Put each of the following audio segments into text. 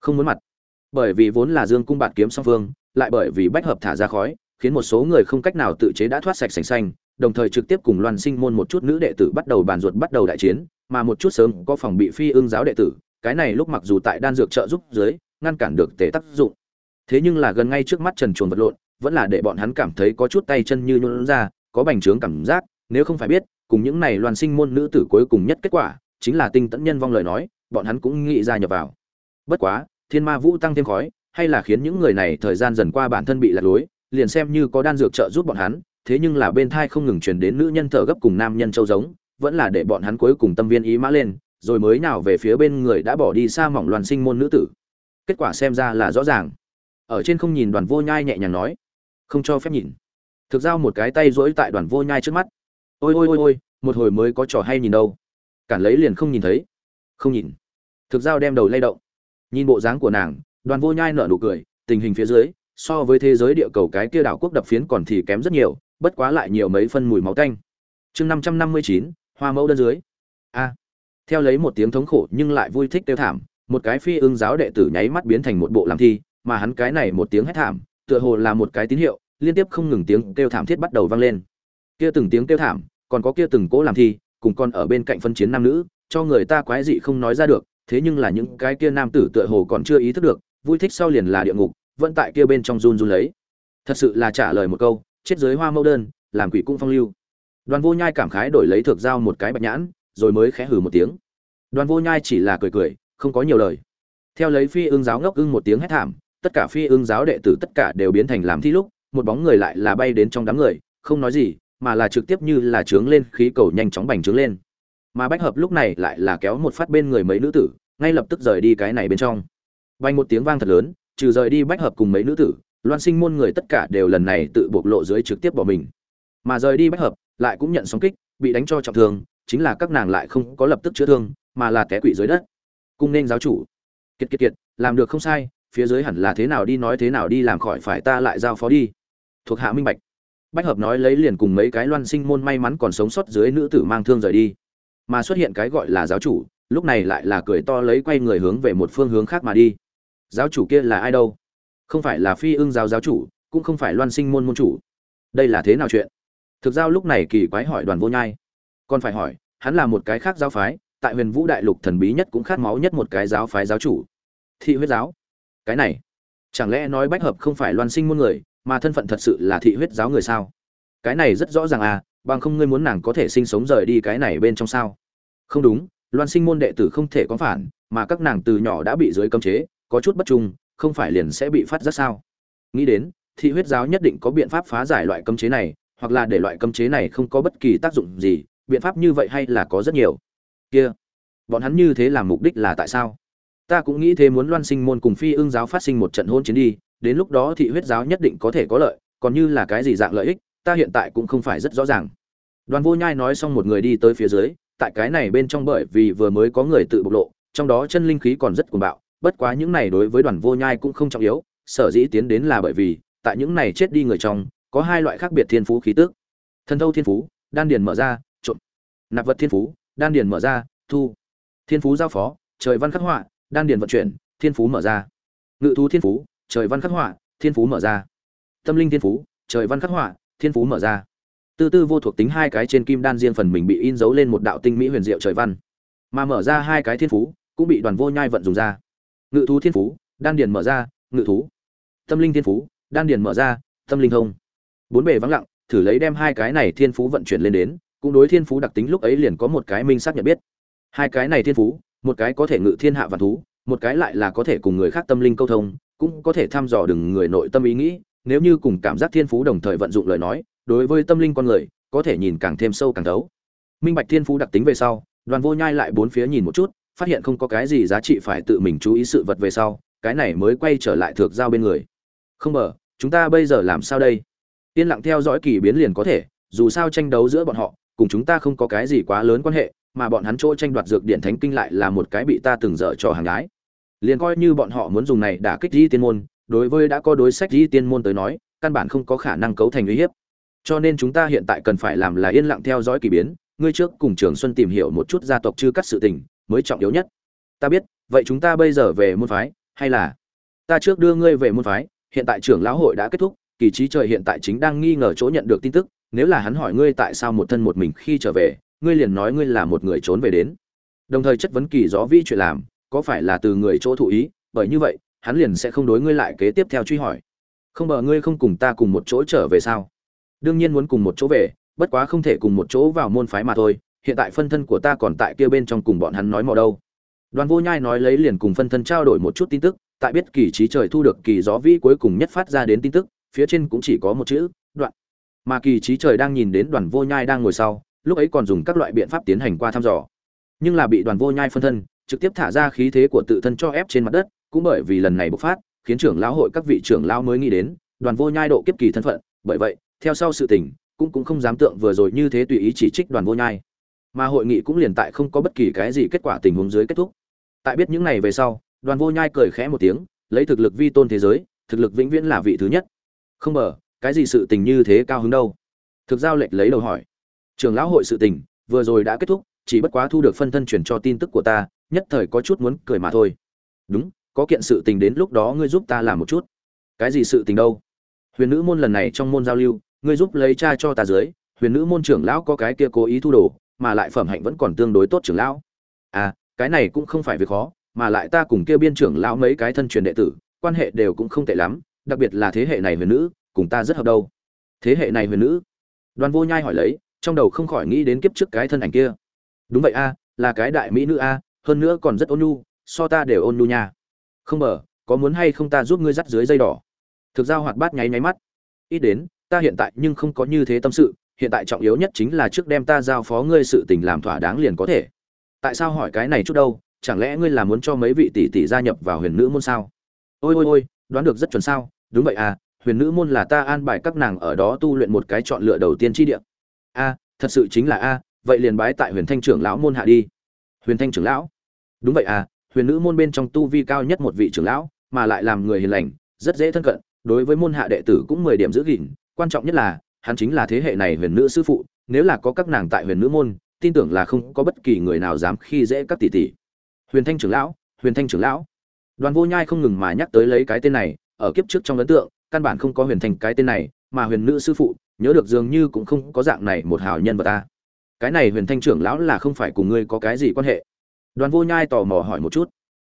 không muốn mặt. Bởi vì vốn là dương cung bạt kiếm song phương, lại bởi vì bách hợp thả ra khói, khiến một số người không cách nào tự chế đã thoát sạch sành xanh, đồng thời trực tiếp cùng loan sinh môn một chút nữ đệ tử bắt đầu bàn ruột bắt đầu đại chiến, mà một chút sớm có phòng bị phi ương giáo đệ tử, cái này lúc mặc dù tại đan dược trợ giúp dưới, ngăn cản được tề tác dụng. Thế nhưng là gần ngay trước mắt trần chuồn vật lộn, vẫn là để bọn hắn cảm thấy có chút tay chân như nhuận ra, có bành trướng cảm giác, nếu không phải biết, cùng những này loan sinh môn nữ tử cuối cùng nhất kết quả, chính là tinh tẫn nhân vong lời nói, bọn hắn cũng nghĩ ra nhập vào. Bất quá thiên ma vũ tăng thêm khói, hay là khiến những người này thời gian dần qua bản thân bị lạc lối, liền xem như có đan dược trợ giúp bọn hắn, thế nhưng là bên thai không ngừng truyền đến nữ nhân thở gấp cùng nam nhân châu giống, vẫn là để bọn hắn cuối cùng tâm viên ý mã lên, rồi mới nào về phía bên người đã bỏ đi xa mỏng loàn sinh môn nữ tử. Kết quả xem ra là rõ ràng. Ở trên không nhìn đoàn vô nhai nhẹ nhàng nói, không cho phép nhìn. Thực ra một cái tay rỗi tại đoàn vô nhai trước mắt. Ôi ôi ôi ôi, một hồi mới có trò hay nhìn đâu. Cản lấy liền không nhìn thấy. Không nhìn. Thực ra đem đầu lay động nhìn bộ dáng của nàng, đoàn vô nhai nở nụ cười, tình hình phía dưới, so với thế giới địa cầu cái kia đảo quốc đập phiến còn thì kém rất nhiều, bất quá lại nhiều mấy phân mùi máu tanh. Chương năm trăm năm mươi chín, hoa mẫu đơn dưới. A. Theo lấy một tiếng thống khổ nhưng lại vui thích tiêu thảm, một cái phi ưng giáo đệ tử nháy mắt biến thành một bộ làm thi, mà hắn cái này một tiếng hét thảm, tựa hồ là một cái tín hiệu, liên tiếp không ngừng tiếng kêu thảm thiết bắt đầu vang lên. Kia từng tiếng kêu thảm, còn có kia từng cố làm thi, cùng con ở bên cạnh phân chiến nam nữ, cho người ta quái dị không nói ra được thế nhưng là những cái kia nam tử tựa hồ còn chưa ý thức được, vui thích sau liền là địa ngục, vẫn tại kia bên trong run run lấy. Thật sự là trả lời một câu, chết giới hoa mẫu đơn, làm quỷ cung phong lưu. Đoàn vô nhai cảm khái đổi lấy thược dao một cái bạch nhãn, rồi mới khẽ hừ một tiếng. Đoàn vô nhai chỉ là cười cười, không có nhiều lời. Theo lấy phi ương giáo ngốc ưng một tiếng hét thảm, tất cả phi ương giáo đệ tử tất cả đều biến thành làm thi lúc, một bóng người lại là bay đến trong đám người, không nói gì, mà là trực tiếp như là trướng lên, khí cầu nhanh chóng bành trướng lên mà bách hợp lúc này lại là kéo một phát bên người mấy nữ tử, ngay lập tức rời đi cái này bên trong. Vay một tiếng vang thật lớn, trừ rời đi bách hợp cùng mấy nữ tử, loan sinh môn người tất cả đều lần này tự bộc lộ dưới trực tiếp bỏ mình. Mà rời đi bách hợp, lại cũng nhận sóng kích, bị đánh cho trọng thương, chính là các nàng lại không có lập tức chữa thương, mà là té quỵ dưới đất. Cung nên giáo chủ. Kiệt kiệt kiệt, làm được không sai, phía dưới hẳn là thế nào đi nói thế nào đi làm khỏi phải ta lại giao phó đi. Thuộc hạ minh bạch. Bách hợp nói lấy liền cùng mấy cái loan sinh môn may mắn còn sống sót dưới nữ tử mang thương rời đi mà xuất hiện cái gọi là giáo chủ, lúc này lại là cười to lấy quay người hướng về một phương hướng khác mà đi. Giáo chủ kia là ai đâu? Không phải là phi ưng giáo giáo chủ, cũng không phải loan sinh môn môn chủ. Đây là thế nào chuyện? Thực giao lúc này kỳ quái hỏi đoàn vô nhai. Còn phải hỏi, hắn là một cái khác giáo phái, tại huyền vũ đại lục thần bí nhất cũng khát máu nhất một cái giáo phái giáo chủ. Thị huyết giáo? Cái này, chẳng lẽ nói bách hợp không phải loan sinh môn người, mà thân phận thật sự là thị huyết giáo người sao? Cái này rất rõ ràng à bằng không ngươi muốn nàng có thể sinh sống rời đi cái này bên trong sao? Không đúng, loan sinh môn đệ tử không thể có phản, mà các nàng từ nhỏ đã bị dưới cấm chế, có chút bất trung, không phải liền sẽ bị phát giác sao? Nghĩ đến, thị huyết giáo nhất định có biện pháp phá giải loại cấm chế này, hoặc là để loại cấm chế này không có bất kỳ tác dụng gì, biện pháp như vậy hay là có rất nhiều. Kia, bọn hắn như thế làm mục đích là tại sao? Ta cũng nghĩ thế muốn loan sinh môn cùng phi ưng giáo phát sinh một trận hôn chiến đi, đến lúc đó thị huyết giáo nhất định có thể có lợi, còn như là cái gì dạng lợi ích, ta hiện tại cũng không phải rất rõ ràng. Đoàn vô nhai nói xong một người đi tới phía dưới tại cái này bên trong bởi vì vừa mới có người tự bộc lộ, trong đó chân linh khí còn rất cuồng bạo, bất quá những này đối với đoàn vô nhai cũng không trọng yếu, sở dĩ tiến đến là bởi vì, tại những này chết đi người trong, có hai loại khác biệt thiên phú khí tức. Thần thâu thiên phú, đan điền mở ra trộn nạp vật thiên phú, đan điền mở ra, thu. Thiên phú giao phó, trời văn khắc họa, đan điền vận chuyển, thiên phú mở ra. Ngự thú thiên phú, trời văn khắc họa, thiên phú mở ra. Tâm linh thiên phú, trời văn khắc họa, thiên phú mở ra tư tư vô thuộc tính hai cái trên kim đan riêng phần mình bị in dấu lên một đạo tinh mỹ huyền diệu trời văn. Mà mở ra hai cái thiên phú, cũng bị đoàn vô nhai vận dùng ra. Ngự thú thiên phú, đan điền mở ra, ngự thú. Tâm linh thiên phú, đan điền mở ra, tâm linh thông. Bốn bề vắng lặng, thử lấy đem hai cái này thiên phú vận chuyển lên đến, cũng đối thiên phú đặc tính lúc ấy liền có một cái minh xác nhận biết. Hai cái này thiên phú, một cái có thể ngự thiên hạ vạn thú, một cái lại là có thể cùng người khác tâm linh câu thông, cũng có thể thăm dò đừng người nội tâm ý nghĩ, nếu như cùng cảm giác thiên phú đồng thời vận dụng lời nói đối với tâm linh con người, có thể nhìn càng thêm sâu càng thấu. Minh bạch thiên phú đặc tính về sau, đoàn vô nhai lại bốn phía nhìn một chút, phát hiện không có cái gì giá trị phải tự mình chú ý sự vật về sau, cái này mới quay trở lại thược giao bên người. Không bờ, chúng ta bây giờ làm sao đây? Yên lặng theo dõi kỳ biến liền có thể, dù sao tranh đấu giữa bọn họ, cùng chúng ta không có cái gì quá lớn quan hệ, mà bọn hắn chỗ tranh đoạt dược điện thánh kinh lại là một cái bị ta từng dở cho hàng gái. Liền coi như bọn họ muốn dùng này đả kích di tiên môn, đối với đã có đối sách di tiên môn tới nói, căn bản không có khả năng cấu thành uy hiếp cho nên chúng ta hiện tại cần phải làm là yên lặng theo dõi kỳ biến, ngươi trước cùng trường xuân tìm hiểu một chút gia tộc chư cắt sự tình, mới trọng yếu nhất. Ta biết, vậy chúng ta bây giờ về môn phái, hay là? Ta trước đưa ngươi về môn phái, hiện tại trưởng lão hội đã kết thúc, kỳ trí trời hiện tại chính đang nghi ngờ chỗ nhận được tin tức, nếu là hắn hỏi ngươi tại sao một thân một mình khi trở về, ngươi liền nói ngươi là một người trốn về đến. Đồng thời chất vấn kỳ gió vi chuyện làm, có phải là từ người chỗ thụ ý, bởi như vậy, hắn liền sẽ không đối ngươi lại kế tiếp theo truy hỏi. Không bờ ngươi không cùng ta cùng một chỗ trở về sao? Đương nhiên muốn cùng một chỗ về, bất quá không thể cùng một chỗ vào môn phái mà thôi, hiện tại phân thân của ta còn tại kia bên trong cùng bọn hắn nói mò đâu. Đoàn vô nhai nói lấy liền cùng phân thân trao đổi một chút tin tức, tại biết kỳ trí trời thu được kỳ gió vĩ cuối cùng nhất phát ra đến tin tức, phía trên cũng chỉ có một chữ, đoạn. Mà kỳ trí trời đang nhìn đến đoàn vô nhai đang ngồi sau, lúc ấy còn dùng các loại biện pháp tiến hành qua thăm dò. Nhưng là bị đoàn vô nhai phân thân, trực tiếp thả ra khí thế của tự thân cho ép trên mặt đất, cũng bởi vì lần này bộc phát, khiến trưởng lão hội các vị trưởng lão mới nghĩ đến, đoàn vô nhai độ kiếp kỳ thân phận, bởi vậy theo sau sự tình, cũng cũng không dám tượng vừa rồi như thế tùy ý chỉ trích đoàn vô nhai. Mà hội nghị cũng liền tại không có bất kỳ cái gì kết quả tình huống dưới kết thúc. Tại biết những này về sau, đoàn vô nhai cười khẽ một tiếng, lấy thực lực vi tôn thế giới, thực lực vĩnh viễn là vị thứ nhất. Không ngờ, cái gì sự tình như thế cao hứng đâu? Thực giao lệch lấy đầu hỏi. Trường lão hội sự tình, vừa rồi đã kết thúc, chỉ bất quá thu được phân thân truyền cho tin tức của ta, nhất thời có chút muốn cười mà thôi. Đúng, có kiện sự tình đến lúc đó ngươi giúp ta làm một chút. Cái gì sự tình đâu? Huyền nữ môn lần này trong môn giao lưu ngươi giúp lấy cha cho ta dưới, huyền nữ môn trưởng lão có cái kia cố ý thu đồ, mà lại phẩm hạnh vẫn còn tương đối tốt trưởng lão. À cái này cũng không phải việc khó, mà lại ta cùng kia biên trưởng lão mấy cái thân truyền đệ tử, quan hệ đều cũng không tệ lắm, đặc biệt là thế hệ này huyền nữ, cùng ta rất hợp đâu. Thế hệ này huyền nữ? Đoàn vô nhai hỏi lấy, trong đầu không khỏi nghĩ đến kiếp trước cái thân ảnh kia. Đúng vậy a, là cái đại mỹ nữ a, hơn nữa còn rất ôn nhu, so ta đều ôn nhu nha. Không mở có muốn hay không ta giúp ngươi dắt dưới dây đỏ? Thực ra hoạt bát nháy nháy mắt. Ít đến ta hiện tại nhưng không có như thế tâm sự, hiện tại trọng yếu nhất chính là trước đem ta giao phó ngươi sự tình làm thỏa đáng liền có thể. Tại sao hỏi cái này chút đâu, chẳng lẽ ngươi là muốn cho mấy vị tỷ tỷ gia nhập vào huyền nữ môn sao? Ôi ôi ôi, đoán được rất chuẩn sao? Đúng vậy à huyền nữ môn là ta an bài các nàng ở đó tu luyện một cái chọn lựa đầu tiên chi địa. A, thật sự chính là a, vậy liền bái tại huyền thanh trưởng lão môn hạ đi. Huyền thanh trưởng lão? Đúng vậy à huyền nữ môn bên trong tu vi cao nhất một vị trưởng lão, mà lại làm người hiền lành, rất dễ thân cận, đối với môn hạ đệ tử cũng mười điểm giữ gìn quan trọng nhất là, hắn chính là thế hệ này huyền nữ sư phụ, nếu là có các nàng tại huyền nữ môn, tin tưởng là không có bất kỳ người nào dám khi dễ các tỷ tỷ. Huyền thanh trưởng lão, huyền thanh trưởng lão. Đoàn vô nhai không ngừng mà nhắc tới lấy cái tên này, ở kiếp trước trong ấn tượng, căn bản không có huyền thanh cái tên này, mà huyền nữ sư phụ, nhớ được dường như cũng không có dạng này một hào nhân vật ta. Cái này huyền thanh trưởng lão là không phải cùng ngươi có cái gì quan hệ. Đoàn vô nhai tò mò hỏi một chút.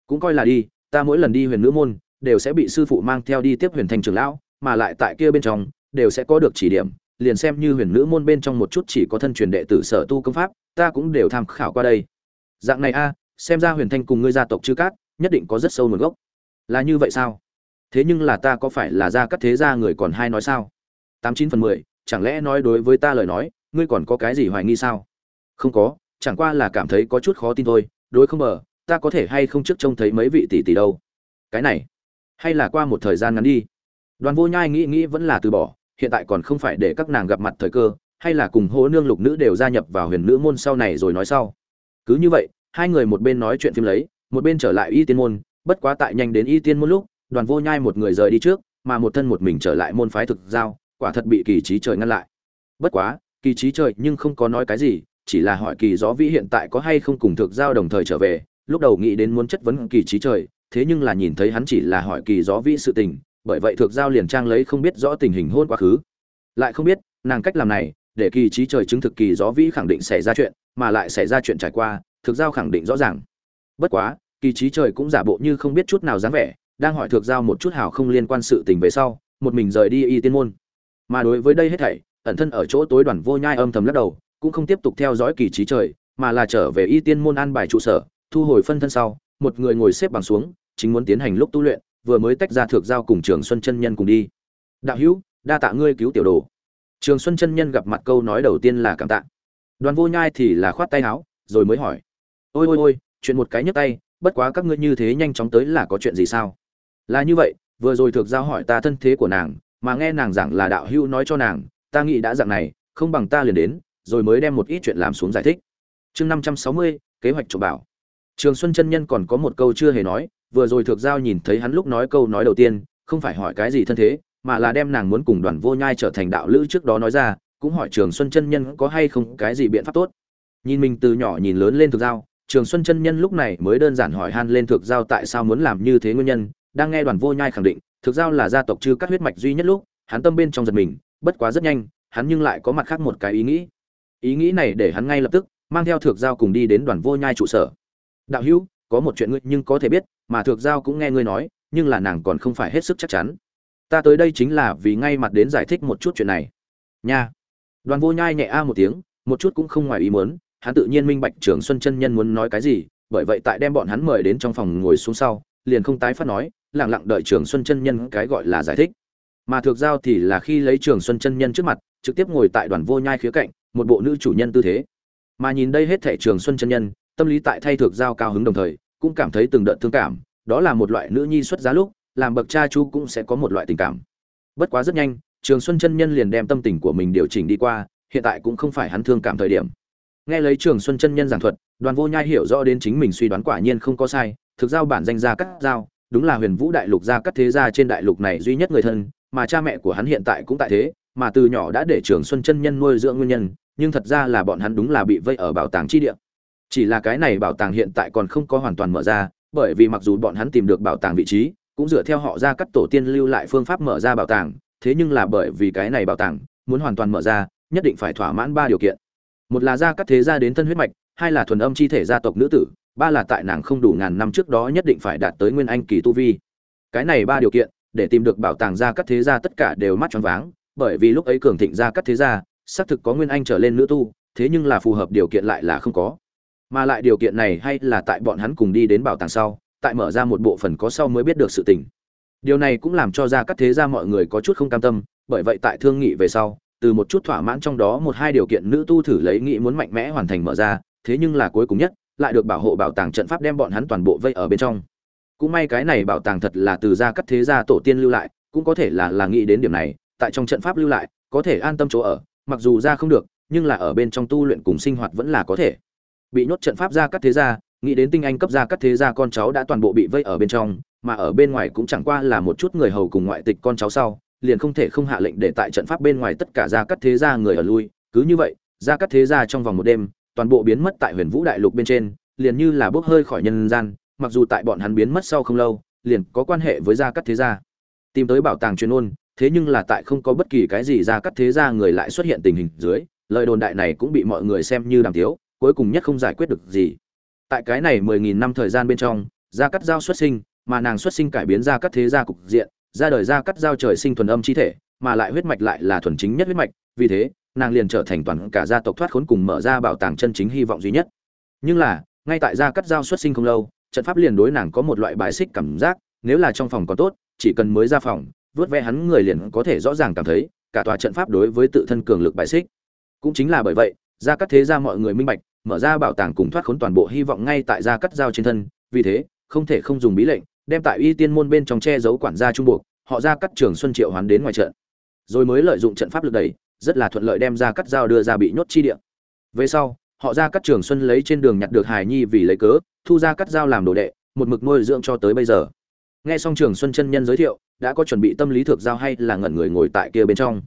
Cũng coi là đi, ta mỗi lần đi huyền nữ môn, đều sẽ bị sư phụ mang theo đi tiếp huyền thanh trưởng lão, mà lại tại kia bên trong đều sẽ có được chỉ điểm, liền xem như huyền nữ môn bên trong một chút chỉ có thân truyền đệ tử sở tu công pháp, ta cũng đều tham khảo qua đây. Dạng này a, xem ra huyền thanh cùng ngươi gia tộc chư cát, nhất định có rất sâu nguồn gốc. Là như vậy sao? Thế nhưng là ta có phải là gia cắt thế gia người còn hai nói sao? Tám chín phần mười, chẳng lẽ nói đối với ta lời nói, ngươi còn có cái gì hoài nghi sao? Không có, chẳng qua là cảm thấy có chút khó tin thôi, đối không mờ ta có thể hay không trước trông thấy mấy vị tỷ tỷ đâu? Cái này, hay là qua một thời gian ngắn đi. Đoàn vô nhai nghĩ nghĩ vẫn là từ bỏ hiện tại còn không phải để các nàng gặp mặt thời cơ, hay là cùng hố nương lục nữ đều gia nhập vào huyền nữ môn sau này rồi nói sau. Cứ như vậy, hai người một bên nói chuyện phim lấy, một bên trở lại y tiên môn, bất quá tại nhanh đến y tiên môn lúc, đoàn vô nhai một người rời đi trước, mà một thân một mình trở lại môn phái thực giao, quả thật bị kỳ trí trời ngăn lại. Bất quá, kỳ trí trời nhưng không có nói cái gì, chỉ là hỏi kỳ gió vĩ hiện tại có hay không cùng thực giao đồng thời trở về, lúc đầu nghĩ đến muốn chất vấn kỳ trí trời, thế nhưng là nhìn thấy hắn chỉ là hỏi kỳ gió vĩ sự tình bởi vậy thực giao liền trang lấy không biết rõ tình hình hôn quá khứ. Lại không biết, nàng cách làm này, để kỳ trí trời chứng thực kỳ gió vĩ khẳng định xảy ra chuyện, mà lại xảy ra chuyện trải qua thực giao khẳng định rõ ràng. Bất quá, kỳ trí trời cũng giả bộ như không biết chút nào dáng vẻ, đang hỏi thực giao một chút hào không liên quan sự tình về sau, một mình rời đi y tiên môn. Mà đối với đây hết thảy, ẩn thân ở chỗ tối đoàn vô nhai âm thầm lắc đầu, cũng không tiếp tục theo dõi kỳ trí trời, mà là trở về y tiên môn an bài trụ sở, thu hồi phân thân sau, một người ngồi xếp bằng xuống, chính muốn tiến hành lúc tu luyện vừa mới tách ra thượng giao cùng trường xuân chân nhân cùng đi. Đạo hữu, đa tạ ngươi cứu tiểu đồ. Trường xuân chân nhân gặp mặt câu nói đầu tiên là cảm tạ. Đoàn vô nhai thì là khoát tay áo, rồi mới hỏi. Ôi ôi ôi, chuyện một cái nhấc tay, bất quá các ngươi như thế nhanh chóng tới là có chuyện gì sao? Là như vậy, vừa rồi thượng giao hỏi ta thân thế của nàng, mà nghe nàng giảng là đạo hữu nói cho nàng, ta nghĩ đã dạng này, không bằng ta liền đến, rồi mới đem một ít chuyện làm xuống giải thích. Chương năm trăm sáu mươi, kế hoạch trộm bảo. Trường xuân chân nhân còn có một câu chưa hề nói vừa rồi thược giao nhìn thấy hắn lúc nói câu nói đầu tiên, không phải hỏi cái gì thân thế, mà là đem nàng muốn cùng đoàn vô nhai trở thành đạo lữ trước đó nói ra, cũng hỏi trường xuân chân nhân có hay không cái gì biện pháp tốt. Nhìn mình từ nhỏ nhìn lớn lên thược giao, trường xuân chân nhân lúc này mới đơn giản hỏi han lên thược giao tại sao muốn làm như thế nguyên nhân, đang nghe đoàn vô nhai khẳng định thực giao là gia tộc chư cắt huyết mạch duy nhất lúc, hắn tâm bên trong giật mình, bất quá rất nhanh, hắn nhưng lại có mặt khác một cái ý nghĩ. Ý nghĩ này để hắn ngay lập tức, mang theo thược giao cùng đi đến đoàn vô nhai trụ sở. Đạo hữu, có một chuyện ngươi nhưng có thể biết mà Thược giao cũng nghe ngươi nói, nhưng là nàng còn không phải hết sức chắc chắn. Ta tới đây chính là vì ngay mặt đến giải thích một chút chuyện này. Nha. Đoàn vô nhai nhẹ a một tiếng, một chút cũng không ngoài ý muốn, hắn tự nhiên minh bạch trường xuân chân nhân muốn nói cái gì, bởi vậy tại đem bọn hắn mời đến trong phòng ngồi xuống sau, liền không tái phát nói lẳng lặng đợi trường xuân chân nhân cái gọi là giải thích. Mà Thược giao thì là khi lấy trường xuân chân nhân trước mặt, trực tiếp ngồi tại đoàn vô nhai khía cạnh, một bộ nữ chủ nhân tư thế. Mà nhìn đây hết thảy trường xuân chân nhân, tâm lý tại thay Thược giao cao hứng đồng thời cũng cảm thấy từng đợt thương cảm, đó là một loại nữ nhi xuất giá lúc, làm bậc cha chú cũng sẽ có một loại tình cảm. Bất quá rất nhanh, trường xuân chân nhân liền đem tâm tình của mình điều chỉnh đi qua, hiện tại cũng không phải hắn thương cảm thời điểm. Nghe lấy trường xuân chân nhân giảng thuật, đoàn vô nhai hiểu rõ đến chính mình suy đoán quả nhiên không có sai, thực giao bản danh gia cắt giao, đúng là huyền vũ đại lục gia cắt thế gia trên đại lục này duy nhất người thân, mà cha mẹ của hắn hiện tại cũng tại thế, mà từ nhỏ đã để trường xuân chân nhân nuôi dưỡng nguyên nhân, nhưng thật ra là bọn hắn đúng là bị vây ở bảo tàng chi địa chỉ là cái này bảo tàng hiện tại còn không có hoàn toàn mở ra, bởi vì mặc dù bọn hắn tìm được bảo tàng vị trí, cũng dựa theo họ ra cắt tổ tiên lưu lại phương pháp mở ra bảo tàng, thế nhưng là bởi vì cái này bảo tàng muốn hoàn toàn mở ra, nhất định phải thỏa mãn ba điều kiện. Một là gia cắt thế gia đến thân huyết mạch, hai là thuần âm chi thể gia tộc nữ tử, ba là tại nàng không đủ ngàn năm trước đó nhất định phải đạt tới nguyên anh kỳ tu vi. Cái này ba điều kiện, để tìm được bảo tàng gia cắt thế gia tất cả đều mắt tròn váng, bởi vì lúc ấy cường thịnh gia cắt thế gia, xác thực có nguyên anh trở lên nữ tu, thế nhưng là phù hợp điều kiện lại là không có mà lại điều kiện này hay là tại bọn hắn cùng đi đến bảo tàng sau, tại mở ra một bộ phần có sau mới biết được sự tình. Điều này cũng làm cho gia các thế gia mọi người có chút không cam tâm, bởi vậy tại thương nghị về sau, từ một chút thỏa mãn trong đó một hai điều kiện nữ tu thử lấy nghị muốn mạnh mẽ hoàn thành mở ra, thế nhưng là cuối cùng nhất, lại được bảo hộ bảo tàng trận pháp đem bọn hắn toàn bộ vây ở bên trong. Cũng may cái này bảo tàng thật là từ gia các thế gia tổ tiên lưu lại, cũng có thể là là nghĩ đến điểm này, tại trong trận pháp lưu lại, có thể an tâm chỗ ở, mặc dù ra không được, nhưng là ở bên trong tu luyện cùng sinh hoạt vẫn là có thể bị nhốt trận pháp gia cắt thế gia, nghĩ đến tinh anh cấp gia cắt thế gia con cháu đã toàn bộ bị vây ở bên trong, mà ở bên ngoài cũng chẳng qua là một chút người hầu cùng ngoại tịch con cháu sau, liền không thể không hạ lệnh để tại trận pháp bên ngoài tất cả gia cắt thế gia người ở lui. Cứ như vậy gia cắt thế gia trong vòng một đêm, toàn bộ biến mất tại huyền vũ đại lục bên trên, liền như là bốc hơi khỏi nhân gian, mặc dù tại bọn hắn biến mất sau không lâu, liền có quan hệ với gia cắt thế gia. Tìm tới bảo tàng chuyên ôn, thế nhưng là tại không có bất kỳ cái gì gia cắt thế gia người lại xuất hiện tình hình dưới, lời đồn đại này cũng bị mọi người xem như đàm tiếu cuối cùng nhất không giải quyết được gì. Tại cái này mười nghìn năm thời gian bên trong, gia cắt giao xuất sinh, mà nàng xuất sinh cải biến ra các thế gia cục diện, ra đời gia cắt giao trời sinh thuần âm chi thể, mà lại huyết mạch lại là thuần chính nhất huyết mạch, vì thế, nàng liền trở thành toàn cả gia tộc thoát khốn cùng mở ra bảo tàng chân chính hy vọng duy nhất. Nhưng là, ngay tại gia cắt giao xuất sinh không lâu, trận pháp liền đối nàng có một loại bài xích cảm giác, nếu là trong phòng có tốt, chỉ cần mới ra phòng, vớt ve hắn người liền có thể rõ ràng cảm thấy, cả tòa trận pháp đối với tự thân cường lực bài xích. Cũng chính là bởi vậy, gia cắt thế gia mọi người minh bạch mở ra bảo tàng cùng thoát khốn toàn bộ hy vọng ngay tại gia cắt giao trên thân, vì thế, không thể không dùng bí lệnh, đem tại uy tiên môn bên trong che giấu quản gia trung buộc, họ ra cắt trường xuân triệu hoán đến ngoài trận. Rồi mới lợi dụng trận pháp lực đẩy, rất là thuận lợi đem ra cắt dao đưa ra bị nhốt chi địa. Về sau, họ ra cắt trường xuân lấy trên đường nhặt được hài nhi vì lấy cớ, thu ra cắt dao làm đồ đệ, một mực nuôi dưỡng cho tới bây giờ. Nghe xong trường xuân chân nhân giới thiệu, đã có chuẩn bị tâm lý thực giao hay là ngẩn người ngồi tại kia bên trong.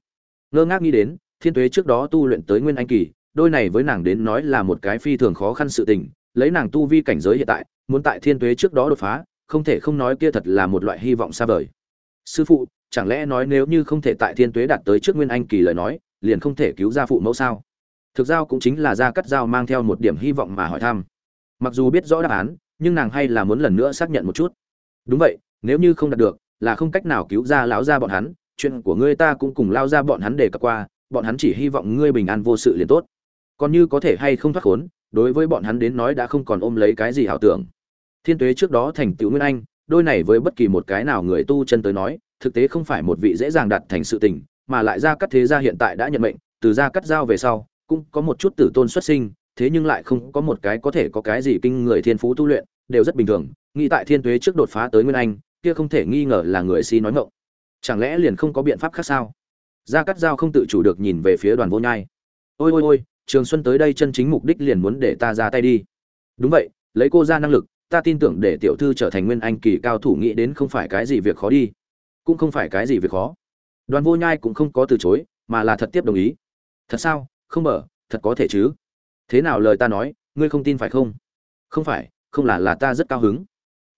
Ngơ ngác nghĩ đến, thiên tuế trước đó tu luyện tới nguyên anh kỳ đôi này với nàng đến nói là một cái phi thường khó khăn sự tình, lấy nàng tu vi cảnh giới hiện tại, muốn tại thiên tuế trước đó đột phá, không thể không nói kia thật là một loại hy vọng xa vời. Sư phụ, chẳng lẽ nói nếu như không thể tại thiên tuế đạt tới trước nguyên anh kỳ lời nói, liền không thể cứu ra phụ mẫu sao? Thực giao cũng chính là ra cắt Giao mang theo một điểm hy vọng mà hỏi thăm. Mặc dù biết rõ đáp án, nhưng nàng hay là muốn lần nữa xác nhận một chút. Đúng vậy, nếu như không đạt được, là không cách nào cứu ra lão ra bọn hắn, chuyện của ngươi ta cũng cùng lao ra bọn hắn để cập qua, bọn hắn chỉ hy vọng ngươi bình an vô sự liền tốt còn như có thể hay không thoát khốn, đối với bọn hắn đến nói đã không còn ôm lấy cái gì ảo tưởng. Thiên tuế trước đó thành tựu nguyên anh, đôi này với bất kỳ một cái nào người tu chân tới nói, thực tế không phải một vị dễ dàng đạt thành sự tình, mà lại ra cắt thế gia hiện tại đã nhận mệnh, từ ra cắt giao về sau, cũng có một chút tử tôn xuất sinh, thế nhưng lại không có một cái có thể có cái gì kinh người thiên phú tu luyện, đều rất bình thường. Nghĩ tại thiên tuế trước đột phá tới nguyên anh, kia không thể nghi ngờ là người si nói ngọng. Chẳng lẽ liền không có biện pháp khác sao? Gia cắt giao không tự chủ được nhìn về phía đoàn vô nhai. Ôi ôi ôi trường xuân tới đây chân chính mục đích liền muốn để ta ra tay đi. Đúng vậy, lấy cô ra năng lực, ta tin tưởng để tiểu thư trở thành nguyên anh kỳ cao thủ nghĩ đến không phải cái gì việc khó đi. Cũng không phải cái gì việc khó. Đoàn vô nhai cũng không có từ chối, mà là thật tiếp đồng ý. Thật sao? Không mở thật có thể chứ. Thế nào lời ta nói, ngươi không tin phải không? Không phải, không là là ta rất cao hứng.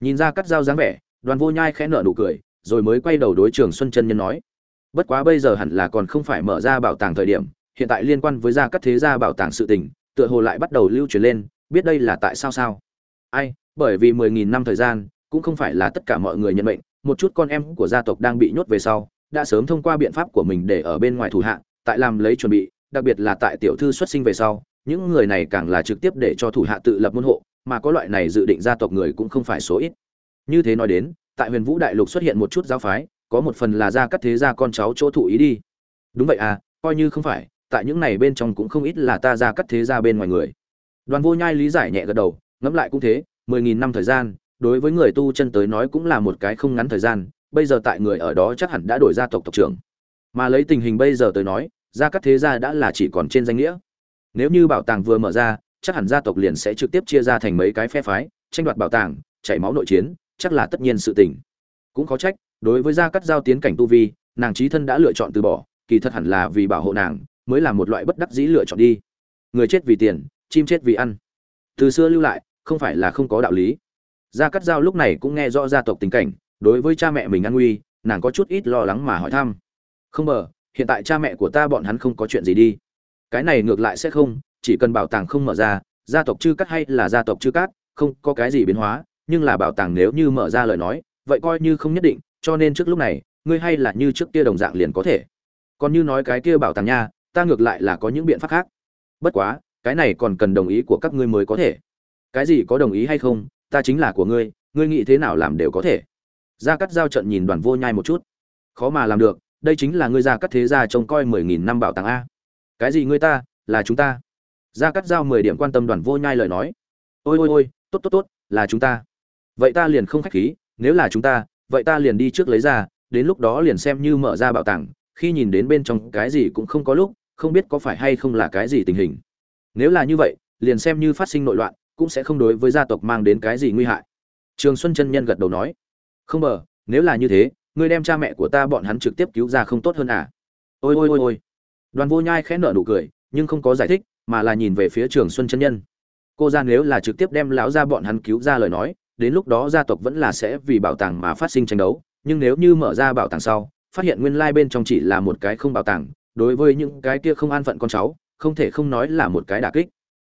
Nhìn ra cắt dao dáng vẻ, đoàn vô nhai khẽ nở nụ cười, rồi mới quay đầu đối trường xuân chân nhân nói. Bất quá bây giờ hẳn là còn không phải mở ra bảo tàng thời điểm hiện tại liên quan với gia cắt thế gia bảo tàng sự tình, tựa hồ lại bắt đầu lưu truyền lên, biết đây là tại sao sao. Ai, bởi vì mười nghìn năm thời gian, cũng không phải là tất cả mọi người nhận mệnh, một chút con em của gia tộc đang bị nhốt về sau, đã sớm thông qua biện pháp của mình để ở bên ngoài thủ hạ, tại làm lấy chuẩn bị, đặc biệt là tại tiểu thư xuất sinh về sau, những người này càng là trực tiếp để cho thủ hạ tự lập môn hộ, mà có loại này dự định gia tộc người cũng không phải số ít. Như thế nói đến, tại huyền vũ đại lục xuất hiện một chút giáo phái, có một phần là gia cắt thế gia con cháu chỗ thụ ý đi. Đúng vậy à coi như không phải tại những này bên trong cũng không ít là ta gia cắt thế gia bên ngoài người. Đoàn vô nhai lý giải nhẹ gật đầu, ngẫm lại cũng thế, mười nghìn năm thời gian, đối với người tu chân tới nói cũng là một cái không ngắn thời gian, bây giờ tại người ở đó chắc hẳn đã đổi gia tộc tộc trưởng. Mà lấy tình hình bây giờ tới nói gia cắt thế gia đã là chỉ còn trên danh nghĩa. Nếu như bảo tàng vừa mở ra, chắc hẳn gia tộc liền sẽ trực tiếp chia ra thành mấy cái phe phái, tranh đoạt bảo tàng, chảy máu nội chiến, chắc là tất nhiên sự tình. Cũng có trách, đối với gia cắt giao tiến cảnh tu vi, nàng trí thân đã lựa chọn từ bỏ, kỳ thật hẳn là vì bảo hộ nàng mới là một loại bất đắc dĩ lựa chọn đi. Người chết vì tiền, chim chết vì ăn. Từ xưa lưu lại, không phải là không có đạo lý. Gia cắt giao lúc này cũng nghe rõ gia tộc tình cảnh, đối với cha mẹ mình an nguy, nàng có chút ít lo lắng mà hỏi thăm. Không mờ hiện tại cha mẹ của ta bọn hắn không có chuyện gì đi. Cái này ngược lại sẽ không, chỉ cần bảo tàng không mở ra, gia tộc chư cắt hay là gia tộc chư cát, không có cái gì biến hóa, nhưng là bảo tàng nếu như mở ra lời nói, vậy coi như không nhất định, cho nên trước lúc này, ngươi hay là như trước kia đồng dạng liền có thể. Còn như nói cái kia bảo tàng nha ta ngược lại là có những biện pháp khác. Bất quá, cái này còn cần đồng ý của các ngươi mới có thể. Cái gì có đồng ý hay không, ta chính là của ngươi ngươi nghĩ thế nào làm đều có thể. Gia cắt giao trận nhìn đoàn vô nhai một chút. Khó mà làm được, đây chính là ngươi gia cắt thế gia trông coi mười nghìn năm bảo tàng a. Cái gì ngươi ta, là chúng ta. Gia cắt giao mười điểm quan tâm đoàn vô nhai lời nói. Ôi ôi ôi, tốt tốt tốt, là chúng ta. Vậy ta liền không khách khí, nếu là chúng ta, vậy ta liền đi trước lấy ra, đến lúc đó liền xem như mở ra bảo tàng, khi nhìn đến bên trong cái gì cũng không có lúc không biết có phải hay không là cái gì tình hình. Nếu là như vậy, liền xem như phát sinh nội loạn, cũng sẽ không đối với gia tộc mang đến cái gì nguy hại. Trường xuân chân nhân gật đầu nói, không bờ, nếu là như thế, ngươi đem cha mẹ của ta bọn hắn trực tiếp cứu ra không tốt hơn à? Ôi ôi ôi ôi. Đoàn vô nhai khẽ nở nụ cười, nhưng không có giải thích, mà là nhìn về phía trường xuân chân nhân. Cô ra nếu là trực tiếp đem lão ra bọn hắn cứu ra lời nói, đến lúc đó gia tộc vẫn là sẽ vì bảo tàng mà phát sinh tranh đấu, nhưng nếu như mở ra bảo tàng sau, phát hiện nguyên lai bên trong chỉ là một cái không bảo tàng đối với những cái kia không an phận con cháu, không thể không nói là một cái đả kích.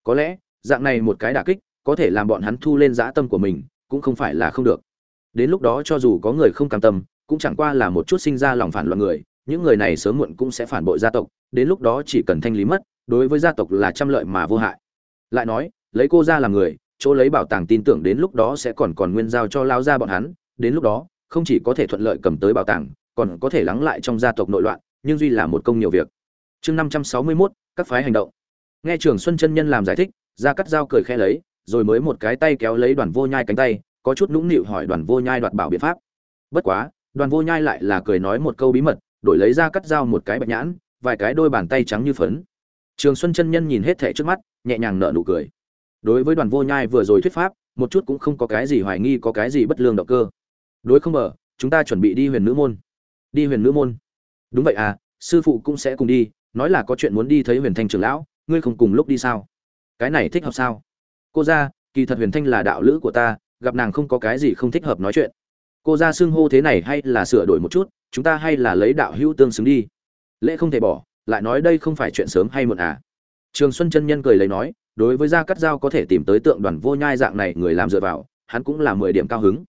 Có lẽ, dạng này một cái đả kích, có thể làm bọn hắn thu lên dã tâm của mình, cũng không phải là không được. Đến lúc đó cho dù có người không cam tâm, cũng chẳng qua là một chút sinh ra lòng phản loạn người, những người này sớm muộn cũng sẽ phản bội gia tộc, đến lúc đó chỉ cần thanh lý mất, đối với gia tộc là trăm lợi mà vô hại. Lại nói, lấy cô ra làm người, chỗ lấy bảo tàng tin tưởng đến lúc đó sẽ còn còn nguyên giao cho lao ra bọn hắn, đến lúc đó, không chỉ có thể thuận lợi cầm tới bảo tàng, còn có thể lắng lại trong gia tộc nội loạn nhưng duy là một công nhiều việc. Chương năm trăm sáu mươi mốt, các phái hành động. Nghe trường xuân chân nhân làm giải thích ra cắt dao cười khẽ lấy, rồi mới một cái tay kéo lấy đoàn vô nhai cánh tay, có chút nũng nịu hỏi đoàn vô nhai đoạt bảo biện pháp. Bất quá, đoàn vô nhai lại là cười nói một câu bí mật, đổi lấy ra cắt dao một cái bạch nhãn, vài cái đôi bàn tay trắng như phấn. Trường xuân chân nhân nhìn hết thẻ trước mắt, nhẹ nhàng nở nụ cười. Đối với đoàn vô nhai vừa rồi thuyết pháp, một chút cũng không có cái gì hoài nghi, có cái gì bất lương động cơ. Đối không mở chúng ta chuẩn bị đi huyền nữ môn. Đi huyền nữ môn đúng vậy à sư phụ cũng sẽ cùng đi, nói là có chuyện muốn đi thấy huyền thanh trưởng lão, ngươi không cùng lúc đi sao? Cái này thích hợp sao? Cô ra kỳ thật huyền thanh là đạo lữ của ta, gặp nàng không có cái gì không thích hợp nói chuyện. Cô ra xưng hô thế này hay là sửa đổi một chút, chúng ta hay là lấy đạo hữu tương xứng đi. Lễ không thể bỏ, lại nói đây không phải chuyện sớm hay muộn à? Trường xuân chân nhân cười lấy nói, đối với gia cắt giao có thể tìm tới tượng đoàn vô nhai dạng này người làm dựa vào, hắn cũng là mười điểm cao hứng.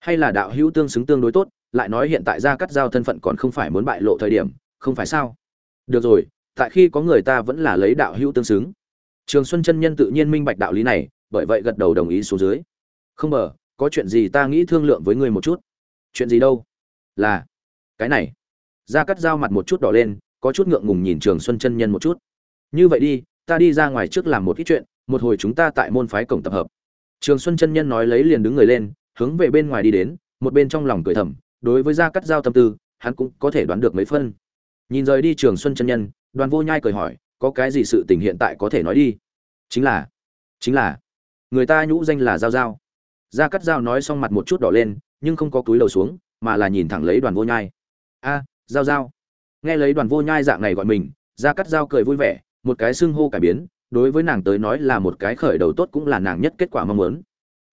Hay là đạo hữu tương xứng tương đối tốt lại nói hiện tại gia cắt giao thân phận còn không phải muốn bại lộ thời điểm, không phải sao? Được rồi, tại khi có người ta vẫn là lấy đạo hữu tương xứng. Trường xuân chân nhân tự nhiên minh bạch đạo lý này, bởi vậy gật đầu đồng ý xuống dưới. Không bờ, có chuyện gì ta nghĩ thương lượng với ngươi một chút. Chuyện gì đâu? Là, cái này. Gia cắt giao mặt một chút đỏ lên, có chút ngượng ngùng nhìn trường xuân chân nhân một chút. Như vậy đi, ta đi ra ngoài trước làm một ít chuyện, một hồi chúng ta tại môn phái cổng tập hợp. Trường xuân chân nhân nói lấy liền đứng người lên, hướng về bên ngoài đi đến, một bên trong lòng cười thầm đối với gia cắt giao tâm tư, hắn cũng có thể đoán được mấy phân. Nhìn rời đi trường xuân chân nhân, đoàn vô nhai cười hỏi, có cái gì sự tình hiện tại có thể nói đi? Chính là chính là, người ta nhũ danh là giao giao. Gia cắt giao nói xong mặt một chút đỏ lên, nhưng không có túi lầu xuống, mà là nhìn thẳng lấy đoàn vô nhai. A, giao giao. Nghe lấy đoàn vô nhai dạng này gọi mình, gia cắt giao cười vui vẻ, một cái xưng hô cải biến, đối với nàng tới nói là một cái khởi đầu tốt cũng là nàng nhất kết quả mong muốn.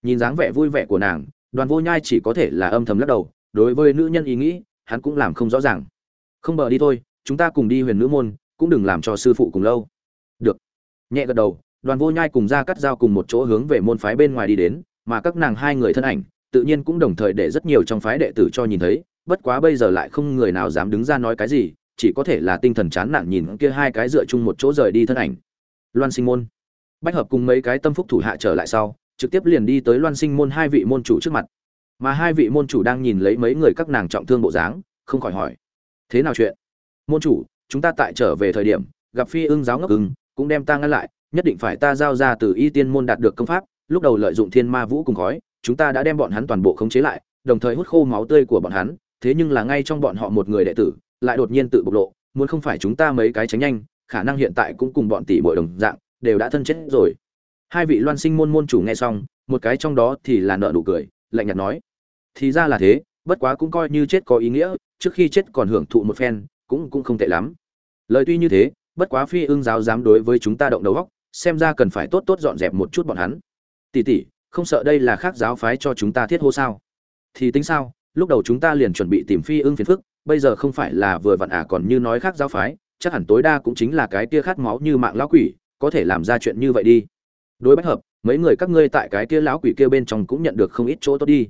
Nhìn dáng vẻ vui vẻ của nàng, đoàn vô nhai chỉ có thể là âm thầm lắc đầu đối với nữ nhân ý nghĩ, hắn cũng làm không rõ ràng. Không bờ đi thôi, chúng ta cùng đi huyền nữ môn, cũng đừng làm cho sư phụ cùng lâu. Được. Nhẹ gật đầu, đoàn vô nhai cùng ra cắt dao cùng một chỗ hướng về môn phái bên ngoài đi đến, mà các nàng hai người thân ảnh, tự nhiên cũng đồng thời để rất nhiều trong phái đệ tử cho nhìn thấy, bất quá bây giờ lại không người nào dám đứng ra nói cái gì, chỉ có thể là tinh thần chán nản nhìn kia hai cái dựa chung một chỗ rời đi thân ảnh. Loan sinh môn. Bách hợp cùng mấy cái tâm phúc thủ hạ trở lại sau, trực tiếp liền đi tới loan sinh môn hai vị môn chủ trước mặt mà hai vị môn chủ đang nhìn lấy mấy người các nàng trọng thương bộ dáng, không khỏi hỏi, thế nào chuyện? Môn chủ, chúng ta tại trở về thời điểm, gặp phi ưng giáo ngốc ưng, cũng đem ta ngăn lại, nhất định phải ta giao ra từ y tiên môn đạt được công pháp, lúc đầu lợi dụng thiên ma vũ cùng khói, chúng ta đã đem bọn hắn toàn bộ khống chế lại, đồng thời hút khô máu tươi của bọn hắn, thế nhưng là ngay trong bọn họ một người đệ tử, lại đột nhiên tự bộc lộ, muốn không phải chúng ta mấy cái tránh nhanh, khả năng hiện tại cũng cùng bọn tỷ muội đồng dạng, đều đã thân chết rồi. Hai vị loan sinh môn môn chủ nghe xong, một cái trong đó thì là nợ nụ cười, lạnh nhạt nói thì ra là thế, bất quá cũng coi như chết có ý nghĩa, trước khi chết còn hưởng thụ một phen, cũng cũng không tệ lắm. Lời tuy như thế, bất quá phi ưng giáo dám đối với chúng ta động đầu góc xem ra cần phải tốt tốt dọn dẹp một chút bọn hắn. Tỷ tỷ, không sợ đây là khác giáo phái cho chúng ta thiết hô sao? Thì tính sao, lúc đầu chúng ta liền chuẩn bị tìm phi ưng phiền phức, bây giờ không phải là vừa vặn à còn như nói khác giáo phái, chắc hẳn tối đa cũng chính là cái kia khát máu như mạng lão quỷ, có thể làm ra chuyện như vậy đi. Đối bách hợp, mấy người các ngươi tại cái kia lão quỷ kia bên trong cũng nhận được không ít chỗ tốt đi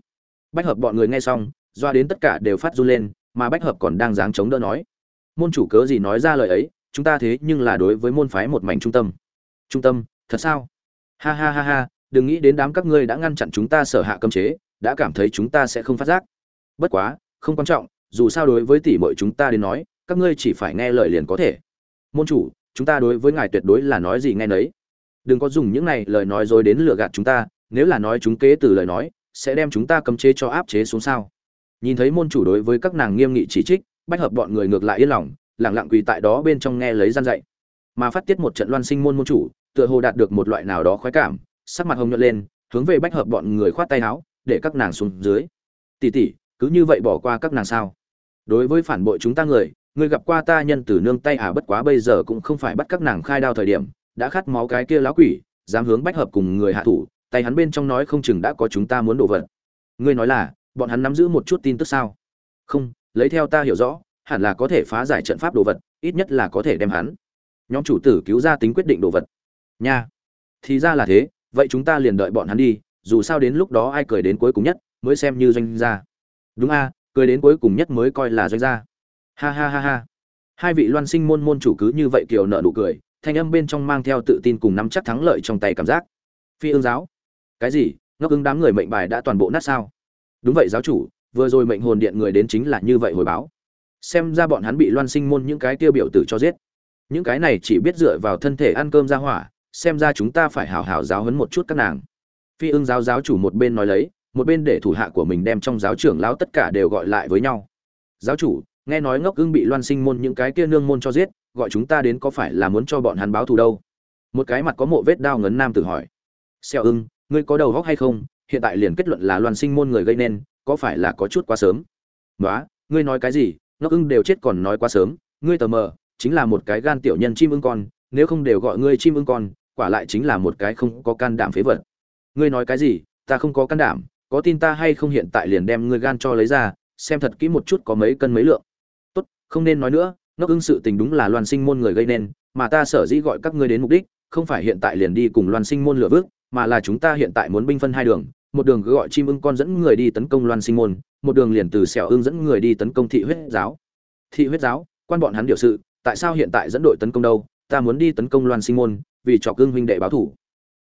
bách hợp bọn người nghe xong, doa đến tất cả đều phát run lên, mà bách hợp còn đang dáng chống đỡ nói. Môn chủ cớ gì nói ra lời ấy, chúng ta thế nhưng là đối với môn phái một mảnh trung tâm. Trung tâm, thật sao? Ha ha ha ha, đừng nghĩ đến đám các ngươi đã ngăn chặn chúng ta sở hạ cấm chế, đã cảm thấy chúng ta sẽ không phát giác. Bất quá, không quan trọng, dù sao đối với tỷ muội chúng ta đến nói, các ngươi chỉ phải nghe lời liền có thể. Môn chủ, chúng ta đối với ngài tuyệt đối là nói gì nghe nấy. Đừng có dùng những này lời nói dối đến lừa gạt chúng ta, nếu là nói chúng kế từ lời nói sẽ đem chúng ta cấm chế cho áp chế xuống sao? Nhìn thấy môn chủ đối với các nàng nghiêm nghị chỉ trích, bách hợp bọn người ngược lại yên lòng lẳng lặng quỳ tại đó bên trong nghe lấy gian dạy. Mà phát tiết một trận loan sinh môn môn chủ, tựa hồ đạt được một loại nào đó khoái cảm, sắc mặt hồng nhuận lên, hướng về bách hợp bọn người khoát tay áo, để các nàng xuống dưới. Tỉ tỉ cứ như vậy bỏ qua các nàng sao? Đối với phản bội chúng ta người người gặp qua ta nhân từ nương tay à bất quá bây giờ cũng không phải bắt các nàng khai đao thời điểm, đã khát máu cái kia lão quỷ, dám hướng bách hợp cùng người hạ thủ tay hắn bên trong nói không chừng đã có chúng ta muốn đổ vật. Ngươi nói là, bọn hắn nắm giữ một chút tin tức sao? Không, lấy theo ta hiểu rõ, hẳn là có thể phá giải trận pháp đồ vật, ít nhất là có thể đem hắn. Nhóm chủ tử cứu ra tính quyết định đồ vật. Nha. Thì ra là thế, vậy chúng ta liền đợi bọn hắn đi, dù sao đến lúc đó ai cười đến cuối cùng nhất, mới xem như doanh gia. Đúng a, cười đến cuối cùng nhất mới coi là doanh gia. Ha ha ha ha. Hai vị loan sinh môn môn chủ cứ như vậy kiều nợ nụ cười, thanh âm bên trong mang theo tự tin cùng nắm chắc thắng lợi trong tay cảm giác. Phi ương giáo cái gì, ngốc ứng đám người mệnh bài đã toàn bộ nát sao? Đúng vậy, giáo chủ, vừa rồi mệnh hồn điện người đến chính là như vậy hồi báo. Xem ra bọn hắn bị loan sinh môn những cái tiêu biểu tử cho giết. Những cái này chỉ biết dựa vào thân thể ăn cơm ra hỏa, xem ra chúng ta phải hào hào giáo hấn một chút các nàng. Phi ưng giáo giáo chủ một bên nói lấy, một bên để thủ hạ của mình đem trong giáo trưởng lão tất cả đều gọi lại với nhau. Giáo chủ, nghe nói ngốc ưng bị loan sinh môn những cái kia nương môn cho giết, gọi chúng ta đến có phải là muốn cho bọn hắn báo thù đâu? Một cái mặt có mộ vết đao ngấn nam tử hỏi. Xeo ưng ngươi có đầu góc hay không? Hiện tại liền kết luận là loan sinh môn người gây nên, có phải là có chút quá sớm? Nói ngươi nói cái gì? Nó ưng đều chết còn nói quá sớm, ngươi tờ mờ, chính là một cái gan tiểu nhân chim ưng con, nếu không đều gọi ngươi chim ưng con, quả lại chính là một cái không có can đảm phế vật. Ngươi nói cái gì? Ta không có can đảm, có tin ta hay không hiện tại liền đem ngươi gan cho lấy ra, xem thật kỹ một chút có mấy cân mấy lượng. Tốt, không nên nói nữa nó ưng sự tình đúng là loan sinh môn người gây nên, mà ta sở dĩ gọi các ngươi đến mục đích, không phải hiện tại liền đi cùng loan sinh môn lửa vước mà là chúng ta hiện tại muốn binh phân hai đường, một đường gọi chim ưng con dẫn người đi tấn công loan sinh môn, một đường liền từ xẻo ưng dẫn người đi tấn công thị huyết giáo. Thị huyết giáo, quan bọn hắn điều sự, tại sao hiện tại dẫn đội tấn công đâu? Ta muốn đi tấn công loan sinh môn, vì chọc ưng huynh đệ báo thủ.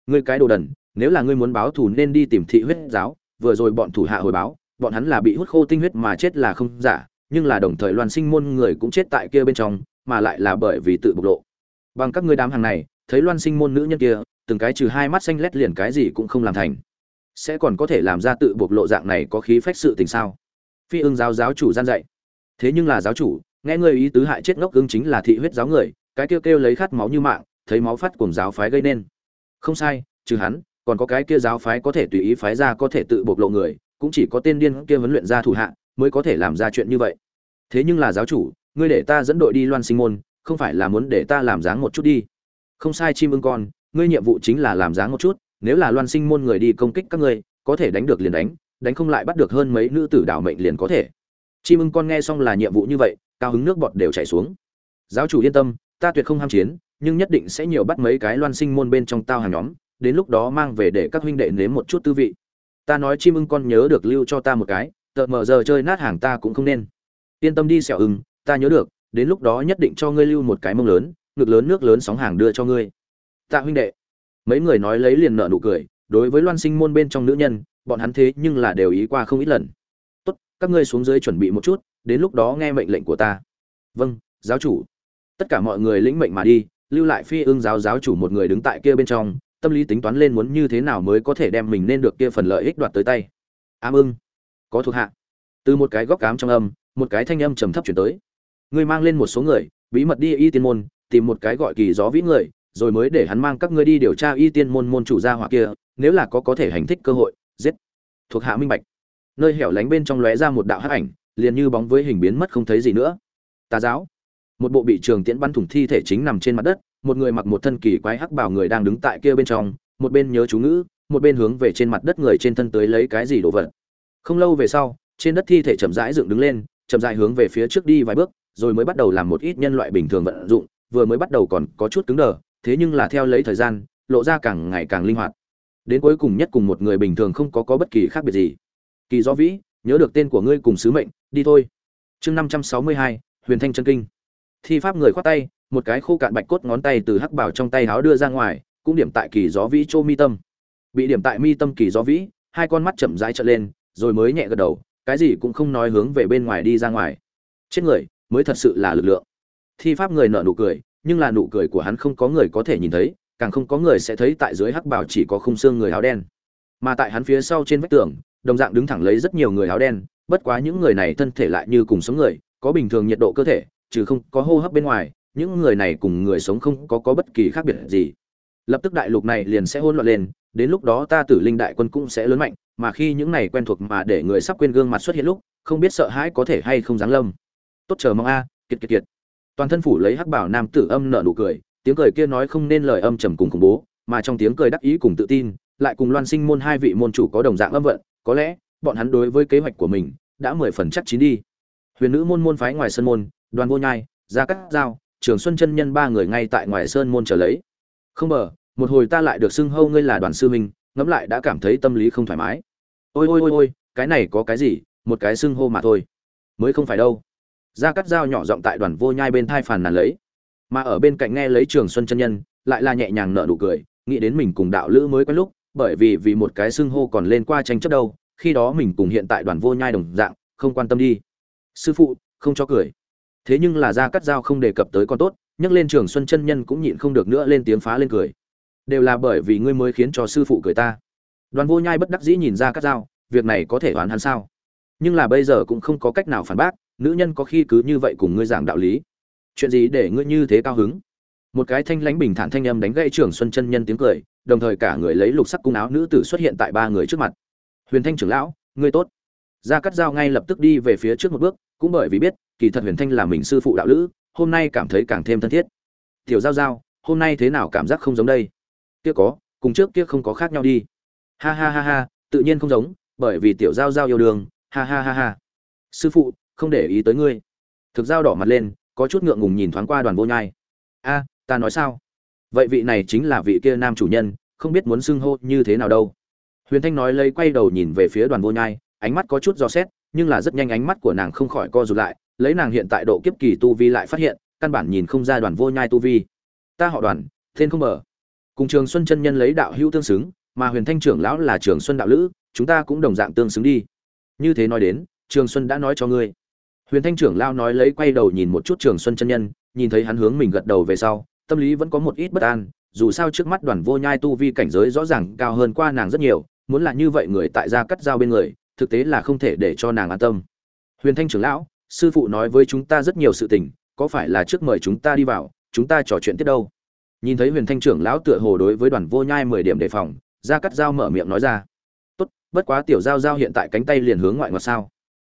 Ngươi cái đồ đần, nếu là ngươi muốn báo thủ nên đi tìm thị huyết giáo, vừa rồi bọn thủ hạ hồi báo, bọn hắn là bị hút khô tinh huyết mà chết là không giả, nhưng là đồng thời loan sinh môn người cũng chết tại kia bên trong, mà lại là bởi vì tự bộc lộ. Bằng các ngươi đám hàng này, thấy loan sinh môn nữ nhân kia từng cái trừ hai mắt xanh lét liền cái gì cũng không làm thành. Sẽ còn có thể làm ra tự bộc lộ dạng này có khí phách sự tình sao? Phi ưng giáo giáo chủ gian dạy. Thế nhưng là giáo chủ, nghe người ý tứ hại chết ngốc ưng chính là thị huyết giáo người, cái kêu kêu lấy khát máu như mạng, thấy máu phát cùng giáo phái gây nên. Không sai, trừ hắn, còn có cái kia giáo phái có thể tùy ý phái ra có thể tự bộc lộ người, cũng chỉ có tên điên kia huấn luyện ra thủ hạ mới có thể làm ra chuyện như vậy. Thế nhưng là giáo chủ, ngươi để ta dẫn đội đi loan sinh môn, không phải là muốn để ta làm dáng một chút đi. Không sai chim ưng con ngươi nhiệm vụ chính là làm dáng một chút, nếu là loan sinh môn người đi công kích các ngươi, có thể đánh được liền đánh đánh không lại bắt được hơn mấy nữ tử đảo mệnh liền có thể. Chim ưng con nghe xong là nhiệm vụ như vậy, cao hứng nước bọt đều chảy xuống. Giáo chủ yên tâm, ta tuyệt không ham chiến, nhưng nhất định sẽ nhiều bắt mấy cái loan sinh môn bên trong tao hàng nhóm, đến lúc đó mang về để các huynh đệ nếm một chút tư vị. Ta nói chim ưng con nhớ được lưu cho ta một cái, tợ mờ giờ chơi nát hàng ta cũng không nên. Yên tâm đi xẻo ưng, ta nhớ được, đến lúc đó nhất định cho ngươi lưu một cái mông lớn, ngực lớn nước lớn sóng hàng đưa cho ngươi tạ huynh đệ. Mấy người nói lấy liền nợ nụ cười, đối với loan sinh môn bên trong nữ nhân, bọn hắn thế nhưng là đều ý qua không ít lần. Tốt, các ngươi xuống dưới chuẩn bị một chút, đến lúc đó nghe mệnh lệnh của ta. Vâng giáo chủ. Tất cả mọi người lĩnh mệnh mà đi, lưu lại phi ưng giáo giáo chủ một người đứng tại kia bên trong, tâm lý tính toán lên muốn như thế nào mới có thể đem mình nên được kia phần lợi ích đoạt tới tay. Ám ưng. Có thuộc hạ. Từ một cái góc cám trong âm, một cái thanh âm trầm thấp chuyển tới. Ngươi mang lên một số người, bí mật đi y tiên môn, tìm một cái gọi kỳ gió vĩ người rồi mới để hắn mang các ngươi đi điều tra y tiên môn môn chủ gia hỏa kia, nếu là có có thể hành thích cơ hội, giết. Thuộc hạ minh bạch. Nơi hẻo lánh bên trong lóe ra một đạo hắc ảnh, liền như bóng với hình biến mất không thấy gì nữa. Tà giáo. Một bộ bị trường tiễn bắn thủng thi thể chính nằm trên mặt đất, một người mặc một thân kỳ quái hắc bảo người đang đứng tại kia bên trong, một bên nhớ chú ngữ, một bên hướng về trên mặt đất người trên thân tới lấy cái gì đồ vật. Không lâu về sau, trên đất thi thể chậm rãi dựng đứng lên, chậm rãi hướng về phía trước đi vài bước, rồi mới bắt đầu làm một ít nhân loại bình thường vận dụng, vừa mới bắt đầu còn có chút cứng đờ thế nhưng là theo lấy thời gian, lộ ra càng ngày càng linh hoạt. Đến cuối cùng nhất cùng một người bình thường không có có bất kỳ khác biệt gì. Kỳ do vĩ, nhớ được tên của ngươi cùng sứ mệnh, đi thôi. Chương năm trăm sáu mươi hai, huyền thanh chân kinh. Thi pháp người khoát tay, một cái khô cạn bạch cốt ngón tay từ hắc bảo trong tay háo đưa ra ngoài, cũng điểm tại kỳ gió vĩ chô mi tâm. Bị điểm tại mi tâm kỳ gió vĩ, hai con mắt chậm rãi trợn lên, rồi mới nhẹ gật đầu, cái gì cũng không nói hướng về bên ngoài đi ra ngoài. Chết người, mới thật sự là lực lượng. Thi pháp người nợ nụ cười nhưng là nụ cười của hắn không có người có thể nhìn thấy, càng không có người sẽ thấy tại dưới hắc bảo chỉ có khung xương người áo đen. Mà tại hắn phía sau trên vách tường, đồng dạng đứng thẳng lấy rất nhiều người áo đen, bất quá những người này thân thể lại như cùng sống người, có bình thường nhiệt độ cơ thể, trừ không có hô hấp bên ngoài, những người này cùng người sống không có có bất kỳ khác biệt gì. Lập tức đại lục này liền sẽ hỗn loạn lên, đến lúc đó ta tử linh đại quân cũng sẽ lớn mạnh, mà khi những này quen thuộc mà để người sắp quên gương mặt xuất hiện lúc, không biết sợ hãi có thể hay không giáng lâm. Tốt chờ mong a, kiệt kiệt kiệt toàn thân phủ lấy hắc bảo nam tử âm nở nụ cười, tiếng cười kia nói không nên lời âm trầm cùng khủng bố, mà trong tiếng cười đắc ý cùng tự tin, lại cùng loan sinh môn hai vị môn chủ có đồng dạng âm vận, có lẽ, bọn hắn đối với kế hoạch của mình, đã mười phần chắc chín đi. Huyền nữ môn môn phái ngoài sân môn, đoàn vô nhai, gia cắt giao, trường xuân chân nhân ba người ngay tại ngoài sơn môn trở lấy. Không bờ một hồi ta lại được xưng hâu ngươi là đoàn sư minh ngẫm lại đã cảm thấy tâm lý không thoải mái. Ôi ôi ôi ôi, cái này có cái gì, một cái xưng hô mà thôi. Mới không phải đâu gia cắt dao nhỏ giọng tại đoàn vô nhai bên thai phàn nàn lấy. Mà ở bên cạnh nghe lấy trường xuân chân nhân, lại là nhẹ nhàng nở nụ cười, nghĩ đến mình cùng đạo lữ mới quen lúc, bởi vì vì một cái xưng hô còn lên qua tranh chấp đâu, khi đó mình cùng hiện tại đoàn vô nhai đồng dạng, không quan tâm đi. Sư phụ, không cho cười. Thế nhưng là gia cắt dao không đề cập tới con tốt, nhắc lên trường xuân chân nhân cũng nhịn không được nữa lên tiếng phá lên cười. Đều là bởi vì ngươi mới khiến cho sư phụ cười ta. Đoàn vô nhai bất đắc dĩ nhìn ra cắt dao, việc này có thể oán hắn sao? Nhưng là bây giờ cũng không có cách nào phản bác nữ nhân có khi cứ như vậy cùng ngươi giảng đạo lý. Chuyện gì để ngươi như thế cao hứng? Một cái thanh lãnh bình thản thanh âm đánh gãy trưởng xuân chân nhân tiếng cười, đồng thời cả người lấy lục sắc cung áo nữ tử xuất hiện tại ba người trước mặt. Huyền thanh trưởng lão, ngươi tốt. Gia cắt dao ngay lập tức đi về phía trước một bước, cũng bởi vì biết, kỳ thật huyền thanh là mình sư phụ đạo lữ, hôm nay cảm thấy càng thêm thân thiết. Tiểu giao giao, hôm nay thế nào cảm giác không giống đây? Kia có, cùng trước kia không có khác nhau đi. Ha ha ha ha, tự nhiên không giống, bởi vì tiểu giao giao yêu đương ha ha ha ha. Sư phụ không để ý tới ngươi. Thực giao đỏ mặt lên, có chút ngượng ngùng nhìn thoáng qua đoàn vô nhai. A, ta nói sao? Vậy vị này chính là vị kia nam chủ nhân, không biết muốn xưng hô như thế nào đâu. Huyền thanh nói lấy quay đầu nhìn về phía đoàn vô nhai, ánh mắt có chút do xét, nhưng là rất nhanh ánh mắt của nàng không khỏi co rụt lại, lấy nàng hiện tại độ kiếp kỳ tu vi lại phát hiện, căn bản nhìn không ra đoàn vô nhai tu vi. Ta họ đoàn, tên không mở cùng trường xuân chân nhân lấy đạo hữu tương xứng, mà huyền thanh trưởng lão là trường xuân đạo lữ, chúng ta cũng đồng dạng tương xứng đi. Như thế nói đến, trường xuân đã nói cho ngươi huyền thanh trưởng lão nói lấy quay đầu nhìn một chút trường xuân chân nhân, nhìn thấy hắn hướng mình gật đầu về sau, tâm lý vẫn có một ít bất an, dù sao trước mắt đoàn vô nhai tu vi cảnh giới rõ ràng cao hơn qua nàng rất nhiều, muốn là như vậy người tại gia cắt giao bên người, thực tế là không thể để cho nàng an tâm. Huyền thanh trưởng lão, sư phụ nói với chúng ta rất nhiều sự tình, có phải là trước mời chúng ta đi vào, chúng ta trò chuyện tiếp đâu? Nhìn thấy huyền thanh trưởng lão tựa hồ đối với đoàn vô nhai mười điểm đề phòng, gia cắt giao mở miệng nói ra. Tốt, bất quá tiểu giao giao hiện tại cánh tay liền hướng ngoại ngoặt sao?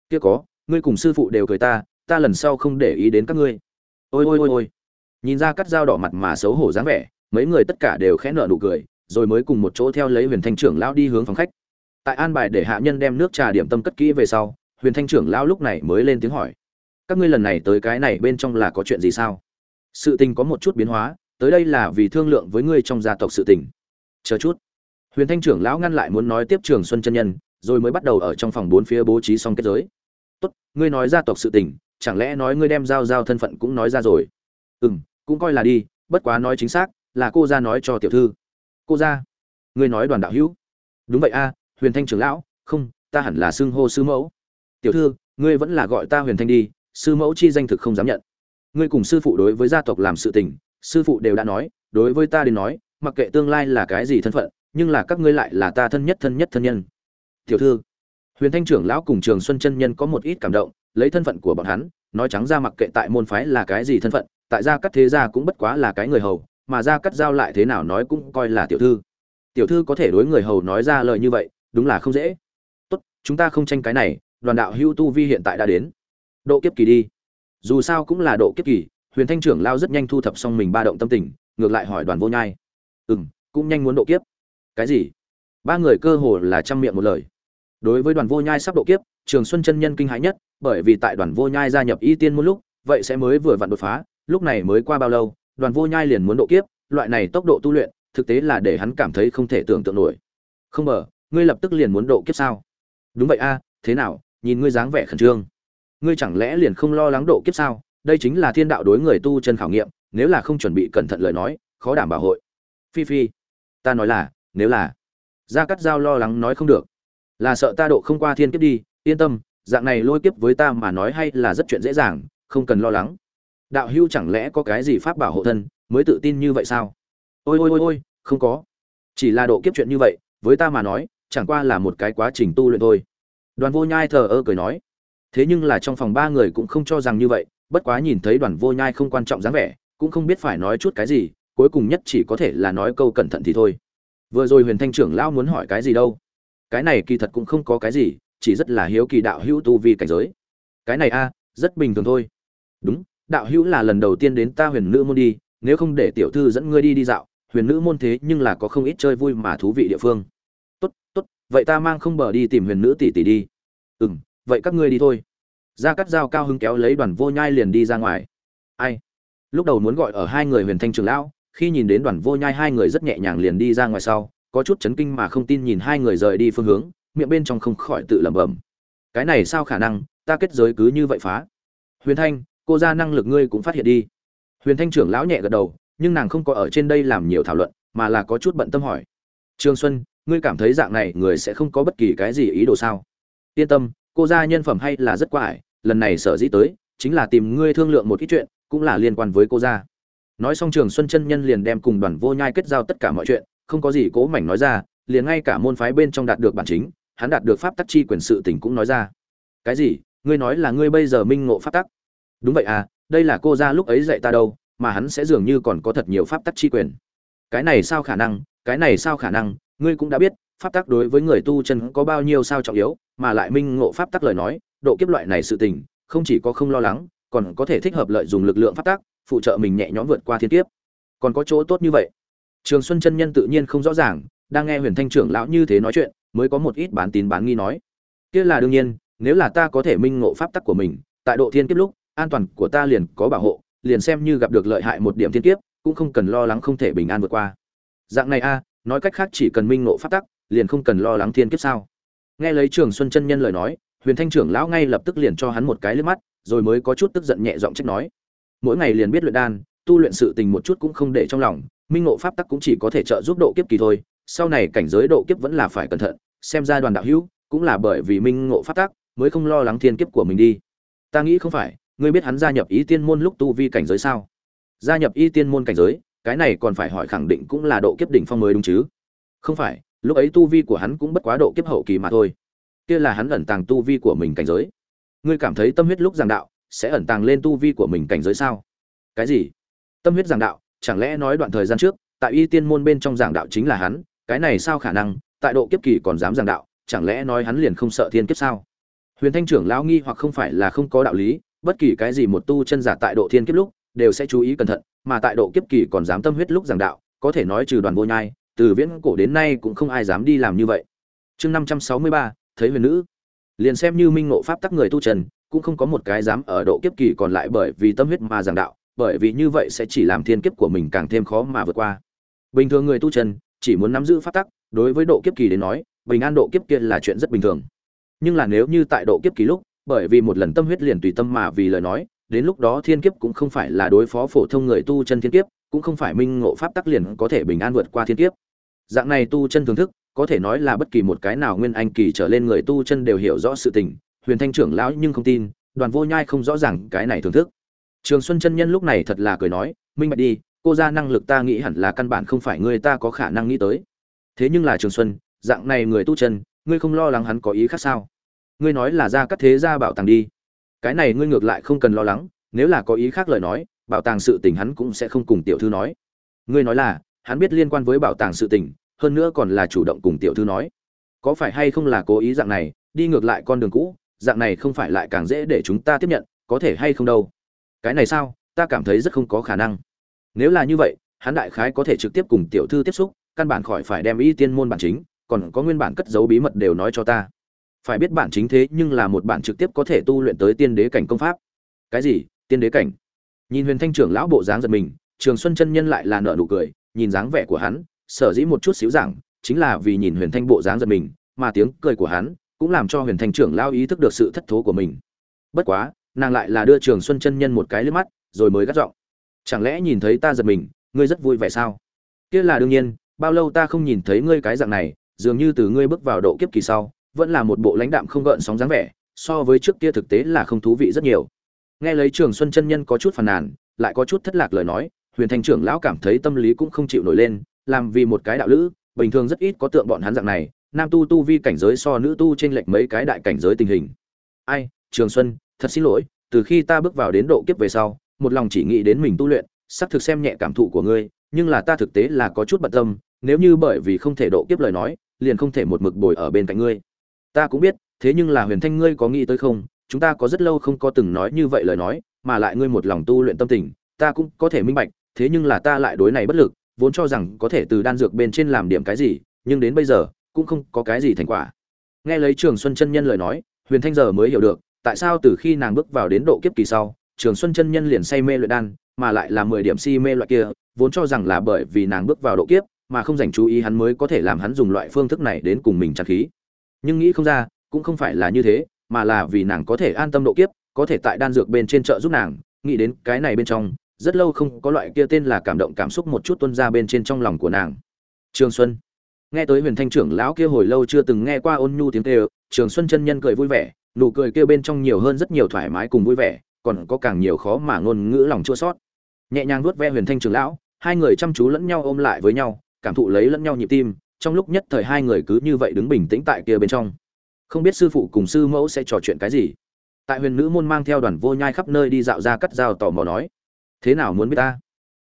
Kia có ngươi cùng sư phụ đều cười ta ta lần sau không để ý đến các ngươi. Ôi ôi ôi ôi. Nhìn ra cắt dao đỏ mặt mà xấu hổ dáng vẻ, mấy người tất cả đều khẽ nở nụ cười, rồi mới cùng một chỗ theo lấy huyền thanh trưởng lão đi hướng phòng khách. Tại an bài để hạ nhân đem nước trà điểm tâm cất kỹ về sau, huyền thanh trưởng lão lúc này mới lên tiếng hỏi. Các ngươi lần này tới cái này bên trong là có chuyện gì sao? Sự tình có một chút biến hóa, tới đây là vì thương lượng với ngươi trong gia tộc sự tình. Chờ chút. Huyền thanh trưởng lão ngăn lại muốn nói tiếp trường xuân chân nhân, rồi mới bắt đầu ở trong phòng bốn phía bố trí xong kết giới tốt, ngươi nói gia tộc sự tình, chẳng lẽ nói ngươi đem giao giao thân phận cũng nói ra rồi? Ừ m cũng coi là đi, bất quá nói chính xác là cô ra nói cho tiểu thư. Cô ra ngươi nói đoàn đạo hữu? Đúng vậy a, huyền thanh trưởng lão, không, ta hẳn là xưng hô sư mẫu. Tiểu thư, ngươi vẫn là gọi ta huyền thanh đi, sư mẫu chi danh thực không dám nhận. Ngươi cùng sư phụ đối với gia tộc làm sự tình, sư phụ đều đã nói, đối với ta đến nói, mặc kệ tương lai là cái gì thân phận, nhưng là các ngươi lại là ta thân nhất thân nhất thân nhân. Tiểu thư huyền thanh trưởng lão cùng trường xuân chân nhân có một ít cảm động lấy thân phận của bọn hắn nói trắng ra mặc kệ tại môn phái là cái gì thân phận tại gia cắt thế gia cũng bất quá là cái người hầu mà gia cắt giao lại thế nào nói cũng coi là tiểu thư. Tiểu thư có thể đối người hầu nói ra lời như vậy đúng là không dễ. Tốt chúng ta không tranh cái này đoàn đạo hưu tu vi hiện tại đã đến. Độ kiếp kỳ đi. Dù sao cũng là độ kiếp kỳ huyền thanh trưởng lão rất nhanh thu thập xong mình ba động tâm tình ngược lại hỏi đoàn vô nhai. Ừm, cũng nhanh muốn độ kiếp. Cái gì? Ba người cơ hồ là trăm miệng một lời đối với đoàn vô nhai sắp độ kiếp, trường xuân chân nhân kinh hãi nhất, bởi vì tại đoàn vô nhai gia nhập y tiên một lúc, vậy sẽ mới vừa vặn đột phá, lúc này mới qua bao lâu, đoàn vô nhai liền muốn độ kiếp, loại này tốc độ tu luyện, thực tế là để hắn cảm thấy không thể tưởng tượng nổi. Không ngờ, ngươi lập tức liền muốn độ kiếp sao? Đúng vậy a, thế nào, nhìn ngươi dáng vẻ khẩn trương. Ngươi chẳng lẽ liền không lo lắng độ kiếp sao? Đây chính là thiên đạo đối người tu chân khảo nghiệm, nếu là không chuẩn bị cẩn thận lời nói, khó đảm bảo hội. Phi phi, ta nói là, nếu là. Gia cắt giao lo lắng nói không được là sợ ta độ không qua thiên kiếp đi, yên tâm, dạng này lôi kiếp với ta mà nói hay là rất chuyện dễ dàng, không cần lo lắng. Đạo hưu chẳng lẽ có cái gì pháp bảo hộ thân, mới tự tin như vậy sao? Ôi ôi ôi ôi, không có. Chỉ là độ kiếp chuyện như vậy, với ta mà nói, chẳng qua là một cái quá trình tu luyện thôi. Đoàn vô nhai thờ ơ cười nói. Thế nhưng là trong phòng ba người cũng không cho rằng như vậy, bất quá nhìn thấy đoàn vô nhai không quan trọng dáng vẻ, cũng không biết phải nói chút cái gì, cuối cùng nhất chỉ có thể là nói câu cẩn thận thì thôi. Vừa rồi huyền thanh trưởng lão muốn hỏi cái gì đâu? Cái này kỳ thật cũng không có cái gì, chỉ rất là hiếu kỳ đạo hữu tu vi cảnh giới. Cái này a, rất bình thường thôi. Đúng, đạo hữu là lần đầu tiên đến ta huyền nữ môn đi, nếu không để tiểu thư dẫn ngươi đi đi dạo, huyền nữ môn thế nhưng là có không ít chơi vui mà thú vị địa phương. Tốt tốt, vậy ta mang không bờ đi tìm huyền nữ tỷ tỷ đi. Ừ m vậy các ngươi đi thôi. Ra cắt dao cao hứng kéo lấy đoàn vô nhai liền đi ra ngoài. Ai? Lúc đầu muốn gọi ở hai người huyền thanh trường lão, khi nhìn đến đoàn vô nhai hai người rất nhẹ nhàng liền đi ra ngoài sau có chút chấn kinh mà không tin nhìn hai người rời đi phương hướng, miệng bên trong không khỏi tự lẩm bẩm. Cái này sao khả năng, ta kết giới cứ như vậy phá? Huyền thanh, cô ra năng lực ngươi cũng phát hiện đi. Huyền thanh trưởng lão nhẹ gật đầu, nhưng nàng không có ở trên đây làm nhiều thảo luận, mà là có chút bận tâm hỏi. Trương xuân, ngươi cảm thấy dạng này người sẽ không có bất kỳ cái gì ý đồ sao? Yên tâm, cô gia nhân phẩm hay là rất quải, lần này sở dĩ tới, chính là tìm ngươi thương lượng một ít chuyện, cũng là liên quan với cô gia nói xong trường xuân chân nhân liền đem cùng đoàn vô nhai kết giao tất cả mọi chuyện không có gì cố mảnh nói ra, liền ngay cả môn phái bên trong đạt được bản chính, hắn đạt được pháp tắc chi quyền sự tình cũng nói ra. Cái gì? Ngươi nói là ngươi bây giờ minh ngộ pháp tắc? Đúng vậy à đây là cô ra lúc ấy dạy ta đâu, mà hắn sẽ dường như còn có thật nhiều pháp tắc chi quyền. Cái này sao khả năng? Cái này sao khả năng? Ngươi cũng đã biết, pháp tắc đối với người tu chân có bao nhiêu sao trọng yếu, mà lại minh ngộ pháp tắc lời nói, độ kiếp loại này sự tình, không chỉ có không lo lắng, còn có thể thích hợp lợi dụng lực lượng pháp tắc, phụ trợ mình nhẹ nhõm vượt qua thiên kiếp. Còn có chỗ tốt như vậy trường xuân chân nhân tự nhiên không rõ ràng, đang nghe huyền thanh trưởng lão như thế nói chuyện, mới có một ít bán tín bán nghi nói. Kia là đương nhiên, nếu là ta có thể minh ngộ pháp tắc của mình, tại độ thiên kiếp lúc, an toàn của ta liền có bảo hộ, liền xem như gặp được lợi hại một điểm thiên kiếp, cũng không cần lo lắng không thể bình an vượt qua. Dạng này a, nói cách khác chỉ cần minh ngộ pháp tắc, liền không cần lo lắng thiên kiếp sao? Nghe lấy trường xuân chân nhân lời nói, huyền thanh trưởng lão ngay lập tức liền cho hắn một cái liếc mắt, rồi mới có chút tức giận nhẹ giọng trách nói. Mỗi ngày liền biết luyện đan, tu luyện sự tình một chút cũng không để trong lòng minh ngộ pháp tắc cũng chỉ có thể trợ giúp độ kiếp kỳ thôi, sau này cảnh giới độ kiếp vẫn là phải cẩn thận, xem ra đoàn đạo hữu cũng là bởi vì minh ngộ pháp tắc mới không lo lắng thiên kiếp của mình đi. Ta nghĩ không phải, ngươi biết hắn gia nhập ý tiên môn lúc tu vi cảnh giới sao? Gia nhập y tiên môn cảnh giới, cái này còn phải hỏi khẳng định cũng là độ kiếp đỉnh phong mới đúng chứ? Không phải, lúc ấy tu vi của hắn cũng bất quá độ kiếp hậu kỳ mà thôi. Kia là hắn ẩn tàng tu vi của mình cảnh giới. Ngươi cảm thấy tâm huyết lúc giảng đạo sẽ ẩn tàng lên tu vi của mình cảnh giới sao? Cái gì? Tâm huyết giảng đạo chẳng lẽ nói đoạn thời gian trước, tại y tiên môn bên trong giảng đạo chính là hắn, cái này sao khả năng, tại độ kiếp kỳ còn dám giảng đạo, chẳng lẽ nói hắn liền không sợ thiên kiếp sao? Huyền thanh trưởng lão nghi hoặc không phải là không có đạo lý, bất kỳ cái gì một tu chân giả tại độ thiên kiếp lúc, đều sẽ chú ý cẩn thận, mà tại độ kiếp kỳ còn dám tâm huyết lúc giảng đạo, có thể nói trừ đoàn vô nhai, từ viễn cổ đến nay cũng không ai dám đi làm như vậy. Chương năm trăm sáu mươi ba, thấy huyền nữ. Liền xem như minh ngộ pháp tắc người tu trần cũng không có một cái dám ở độ kiếp kỳ còn lại bởi vì tâm huyết mà giảng đạo bởi vì như vậy sẽ chỉ làm thiên kiếp của mình càng thêm khó mà vượt qua. Bình thường người tu chân, chỉ muốn nắm giữ pháp tắc, đối với độ kiếp kỳ đến nói, bình an độ kiếp kia là chuyện rất bình thường. Nhưng là nếu như tại độ kiếp kỳ lúc, bởi vì một lần tâm huyết liền tùy tâm mà vì lời nói, đến lúc đó thiên kiếp cũng không phải là đối phó phổ thông người tu chân thiên kiếp, cũng không phải minh ngộ pháp tắc liền có thể bình an vượt qua thiên kiếp. Dạng này tu chân thưởng thức, có thể nói là bất kỳ một cái nào nguyên anh kỳ trở lên người tu chân đều hiểu rõ sự tình, huyền thanh trưởng lão nhưng không tin, đoàn vô nhai không rõ ràng cái này thưởng thức trường xuân chân nhân lúc này thật là cười nói, minh bạch đi, cô ra năng lực ta nghĩ hẳn là căn bản không phải người ta có khả năng nghĩ tới. Thế nhưng là trường xuân, dạng này người tu chân, ngươi không lo lắng hắn có ý khác sao? Ngươi nói là ra cắt thế gia bảo tàng đi. Cái này ngươi ngược lại không cần lo lắng, nếu là có ý khác lời nói, bảo tàng sự tình hắn cũng sẽ không cùng tiểu thư nói. Ngươi nói là, hắn biết liên quan với bảo tàng sự tình, hơn nữa còn là chủ động cùng tiểu thư nói. Có phải hay không là cố ý dạng này, đi ngược lại con đường cũ, dạng này không phải lại càng dễ để chúng ta tiếp nhận, có thể hay không đâu? Cái này sao, ta cảm thấy rất không có khả năng. Nếu là như vậy, hắn đại khái có thể trực tiếp cùng tiểu thư tiếp xúc, căn bản khỏi phải đem y tiên môn bản chính, còn có nguyên bản cất giấu bí mật đều nói cho ta. Phải biết bản chính thế nhưng là một bản trực tiếp có thể tu luyện tới tiên đế cảnh công pháp. Cái gì? Tiên đế cảnh? Nhìn huyền thanh trưởng lão bộ dáng giật mình, trường xuân chân nhân lại là nợ nụ cười, nhìn dáng vẻ của hắn, sở dĩ một chút xíu giảng, chính là vì nhìn huyền thanh bộ dáng giật mình, mà tiếng cười của hắn cũng làm cho huyền thanh trưởng lão ý thức được sự thất thố của mình. Bất quá nàng lại là đưa trường xuân chân nhân một cái liếc mắt, rồi mới gắt giọng. Chẳng lẽ nhìn thấy ta giật mình, ngươi rất vui vẻ sao? Kia là đương nhiên, bao lâu ta không nhìn thấy ngươi cái dạng này, dường như từ ngươi bước vào độ kiếp kỳ sau, vẫn là một bộ lãnh đạm không gợn sóng dáng vẻ, so với trước kia thực tế là không thú vị rất nhiều. Nghe lấy trường xuân chân nhân có chút phàn nàn, lại có chút thất lạc lời nói, huyền thành trưởng lão cảm thấy tâm lý cũng không chịu nổi lên, làm vì một cái đạo lữ, bình thường rất ít có tượng bọn hắn dạng này, nam tu tu vi cảnh giới so nữ tu trên lệch mấy cái đại cảnh giới tình hình. Ai, trường xuân thật xin lỗi, từ khi ta bước vào đến độ kiếp về sau, một lòng chỉ nghĩ đến mình tu luyện xác thực xem nhẹ cảm thụ của ngươi, nhưng là ta thực tế là có chút bận tâm, nếu như bởi vì không thể độ kiếp lời nói, liền không thể một mực bồi ở bên cạnh ngươi. Ta cũng biết, thế nhưng là huyền thanh ngươi có nghĩ tới không? Chúng ta có rất lâu không có từng nói như vậy lời nói, mà lại ngươi một lòng tu luyện tâm tình, ta cũng có thể minh bạch, thế nhưng là ta lại đối này bất lực, vốn cho rằng có thể từ đan dược bên trên làm điểm cái gì, nhưng đến bây giờ, cũng không có cái gì thành quả. Nghe lấy trường xuân chân nhân lời nói, huyền thanh giờ mới hiểu được tại sao từ khi nàng bước vào đến độ kiếp kỳ sau, trường xuân chân nhân liền say mê luyện đan, mà lại là mười điểm si mê loại kia, vốn cho rằng là bởi vì nàng bước vào độ kiếp, mà không dành chú ý hắn mới có thể làm hắn dùng loại phương thức này đến cùng mình chặt khí. Nhưng nghĩ không ra, cũng không phải là như thế, mà là vì nàng có thể an tâm độ kiếp, có thể tại đan dược bên trên chợ giúp nàng, nghĩ đến cái này bên trong, rất lâu không có loại kia tên là cảm động cảm xúc một chút tuân ra bên trên trong lòng của nàng. Trường xuân nghe tới huyền thanh trưởng lão kia hồi lâu chưa từng nghe qua ôn nhu tiếng kêu, trường xuân chân nhân cười vui vẻ, nụ cười kêu bên trong nhiều hơn rất nhiều thoải mái cùng vui vẻ, còn có càng nhiều khó mà ngôn ngữ lòng chua sót nhẹ nhàng vuốt ve huyền thanh trưởng lão, hai người chăm chú lẫn nhau ôm lại với nhau, cảm thụ lấy lẫn nhau nhịp tim, trong lúc nhất thời hai người cứ như vậy đứng bình tĩnh tại kia bên trong. Không biết sư phụ cùng sư mẫu sẽ trò chuyện cái gì. Tại huyền nữ môn mang theo đoàn vô nhai khắp nơi đi dạo ra cắt dao tò mò nói, thế nào muốn biết ta?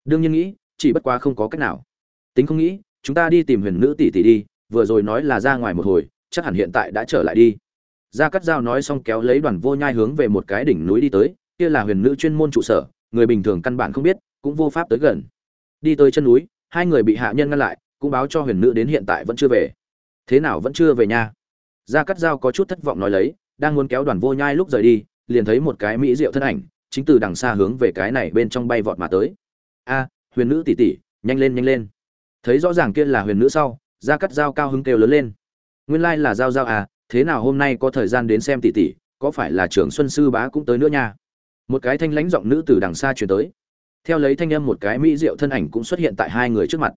Đương nhiên nghĩ, chỉ bất quá không có cách nào. Tính không nghĩ chúng ta đi tìm huyền nữ tỷ tỷ đi, vừa rồi nói là ra ngoài một hồi, chắc hẳn hiện tại đã trở lại đi. Gia cắt dao nói xong kéo lấy đoàn vô nhai hướng về một cái đỉnh núi đi tới, kia là huyền nữ chuyên môn trụ sở, người bình thường căn bản không biết, cũng vô pháp tới gần. Đi tới chân núi, hai người bị hạ nhân ngăn lại, cũng báo cho huyền nữ đến hiện tại vẫn chưa về. Thế nào vẫn chưa về nha? Gia cắt dao có chút thất vọng nói lấy, đang muốn kéo đoàn vô nhai lúc rời đi, liền thấy một cái mỹ diệu thân ảnh, chính từ đằng xa hướng về cái này bên trong bay vọt mà tới. A, huyền nữ tỷ tỷ, nhanh lên nhanh lên thấy rõ ràng kia là huyền nữ sau Ra cắt dao cao hứng kêu lớn lên. Nguyên lai là giao giao à thế nào hôm nay có thời gian đến xem tỷ tỷ, có phải là trưởng xuân sư bá cũng tới nữa nha? Một cái thanh lãnh giọng nữ từ đằng xa truyền tới. Theo lấy thanh âm một cái mỹ diệu thân ảnh cũng xuất hiện tại hai người trước mặt.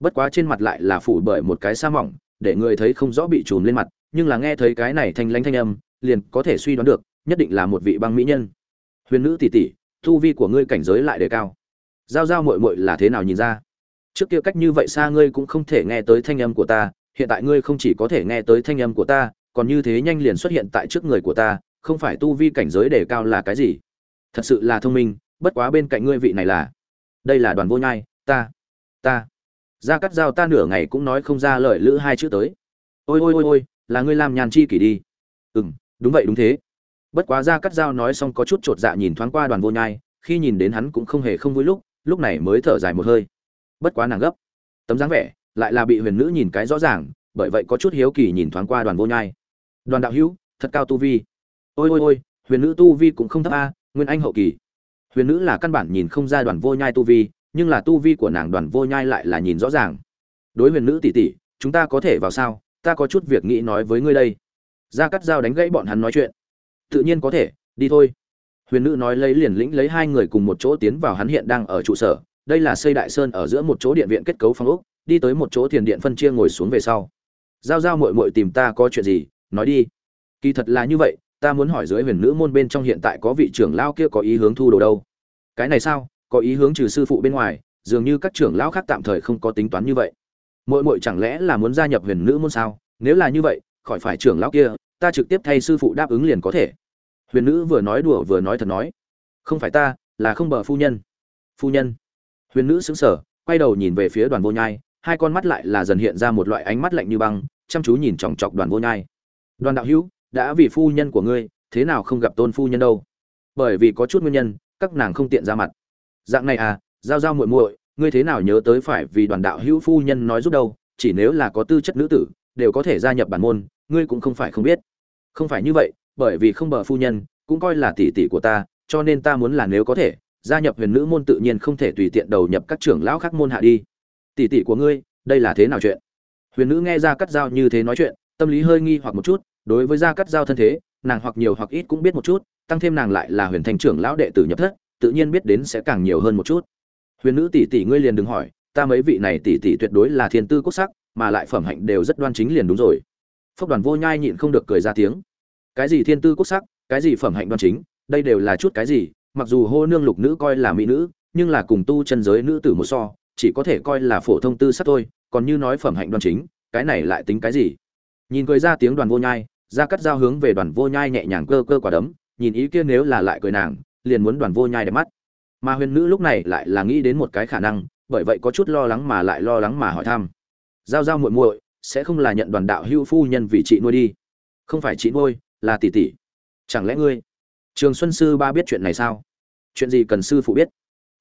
Bất quá trên mặt lại là phủ bởi một cái sa mỏng, để người thấy không rõ bị trùm lên mặt, nhưng là nghe thấy cái này thanh lãnh thanh âm, liền có thể suy đoán được, nhất định là một vị băng mỹ nhân. Huyền nữ tỷ tỷ thu vi của ngươi cảnh giới lại đề cao. Giao giao muội muội là thế nào nhìn ra? Trước kia cách như vậy xa ngươi cũng không thể nghe tới thanh âm của ta, hiện tại ngươi không chỉ có thể nghe tới thanh âm của ta, còn như thế nhanh liền xuất hiện tại trước người của ta, không phải tu vi cảnh giới đề cao là cái gì? Thật sự là thông minh, bất quá bên cạnh ngươi vị này là? Đây là đoàn vô nhai, ta ta. Ra cắt dao ta nửa ngày cũng nói không ra lời lữ hai chữ tới. Ôi ôi ôi ôi, là ngươi làm nhàn chi kỷ đi. Ừ m đúng vậy đúng thế. Bất quá ra cắt dao nói xong có chút t r ộ t dạ nhìn thoáng qua đoàn vô nhai, khi nhìn đến hắn cũng không hề không vui lúc lúc này mới thở dài một hơi bất quá nàng gấp. Tấm dáng vẻ lại là bị huyền nữ nhìn cái rõ ràng, bởi vậy có chút hiếu kỳ nhìn thoáng qua đoàn vô nhai. Đoàn đạo hữu, thật cao tu vi. Ôi ôi ôi, huyền nữ tu vi cũng không thấp a, nguyên anh hậu kỳ. Huyền nữ là căn bản nhìn không ra đoàn vô nhai tu vi, nhưng là tu vi của nàng đoàn vô nhai lại là nhìn rõ ràng. Đối huyền nữ tỷ tỷ, chúng ta có thể vào sao? Ta có chút việc nghĩ nói với ngươi đây. Ra cắt dao đánh gãy bọn hắn nói chuyện. Tự nhiên có thể, đi thôi. Huyền nữ nói lấy liền lĩnh lấy hai người cùng một chỗ tiến vào hắn hiện đang ở trụ sở đây là xây đại sơn ở giữa một chỗ điện viện kết cấu phong ốc, đi tới một chỗ thiền điện phân chia ngồi xuống về sau. Giao giao muội muội tìm ta có chuyện gì, nói đi. Kỳ thật là như vậy, ta muốn hỏi dưới huyền nữ môn bên trong hiện tại có vị trưởng lao kia có ý hướng thu đồ đâu? Cái này sao, có ý hướng trừ sư phụ bên ngoài, dường như các trưởng lão khác tạm thời không có tính toán như vậy. Muội muội chẳng lẽ là muốn gia nhập huyền nữ môn sao? Nếu là như vậy, khỏi phải trưởng lão kia, ta trực tiếp thay sư phụ đáp ứng liền có thể. Huyền nữ vừa nói đùa vừa nói thật nói. Không phải ta, là không bờ phu nhân. Phu nhân huyền nữ sững sờ, quay đầu nhìn về phía đoàn vô nhai hai con mắt lại là dần hiện ra một loại ánh mắt lạnh như băng chăm chú nhìn chòng chọc đoàn vô nhai. Đoàn đạo hữu đã vì phu nhân của ngươi thế nào không gặp tôn phu nhân đâu? Bởi vì có chút nguyên nhân các nàng không tiện ra mặt. Dạng này à giao giao muội muội ngươi thế nào nhớ tới phải vì đoàn đạo hữu phu nhân nói giúp đâu chỉ nếu là có tư chất nữ tử đều có thể gia nhập bản môn ngươi cũng không phải không biết. Không phải như vậy bởi vì không bờ phu nhân cũng coi là tỷ tỷ của ta cho nên ta muốn là nếu có thể gia nhập huyền nữ môn tự nhiên không thể tùy tiện đầu nhập các trưởng lão khác môn hạ đi. Tỷ tỷ của ngươi, đây là thế nào chuyện? Huyền nữ nghe ra cắt dao như thế nói chuyện, tâm lý hơi nghi hoặc một chút, đối với gia cắt dao thân thế, nàng hoặc nhiều hoặc ít cũng biết một chút, tăng thêm nàng lại là huyền thành trưởng lão đệ tử nhập thất, tự nhiên biết đến sẽ càng nhiều hơn một chút. Huyền nữ tỷ tỷ ngươi liền đừng hỏi, ta mấy vị này tỷ tỷ tuyệt đối là thiên tư quốc sắc, mà lại phẩm hạnh đều rất đoan chính liền đúng rồi. Phúc đoàn vô nhai nhịn không được cười ra tiếng. Cái gì thiên tư quốc sắc, cái gì phẩm hạnh đoan chính, đây đều là chút cái gì mặc dù hô nương lục nữ coi là mỹ nữ, nhưng là cùng tu chân giới nữ tử một so, chỉ có thể coi là phổ thông tư sắc thôi, còn như nói phẩm hạnh đoan chính, cái này lại tính cái gì? Nhìn cười ra tiếng đoàn vô nhai ra cắt dao hướng về đoàn vô nhai nhẹ nhàng cơ cơ quả đấm, nhìn ý kia nếu là lại cười nàng, liền muốn đoàn vô nhai đẹp mắt. Mà huyền nữ lúc này lại là nghĩ đến một cái khả năng, bởi vậy có chút lo lắng mà lại lo lắng mà hỏi thăm. Giao giao muội muội, sẽ không là nhận đoàn đạo hưu phu nhân vì chị nuôi đi? Không phải chị nuôi, là tỷ tỷ. Chẳng lẽ ngươi? Trường xuân sư ba biết chuyện này sao? Chuyện gì cần sư phụ biết?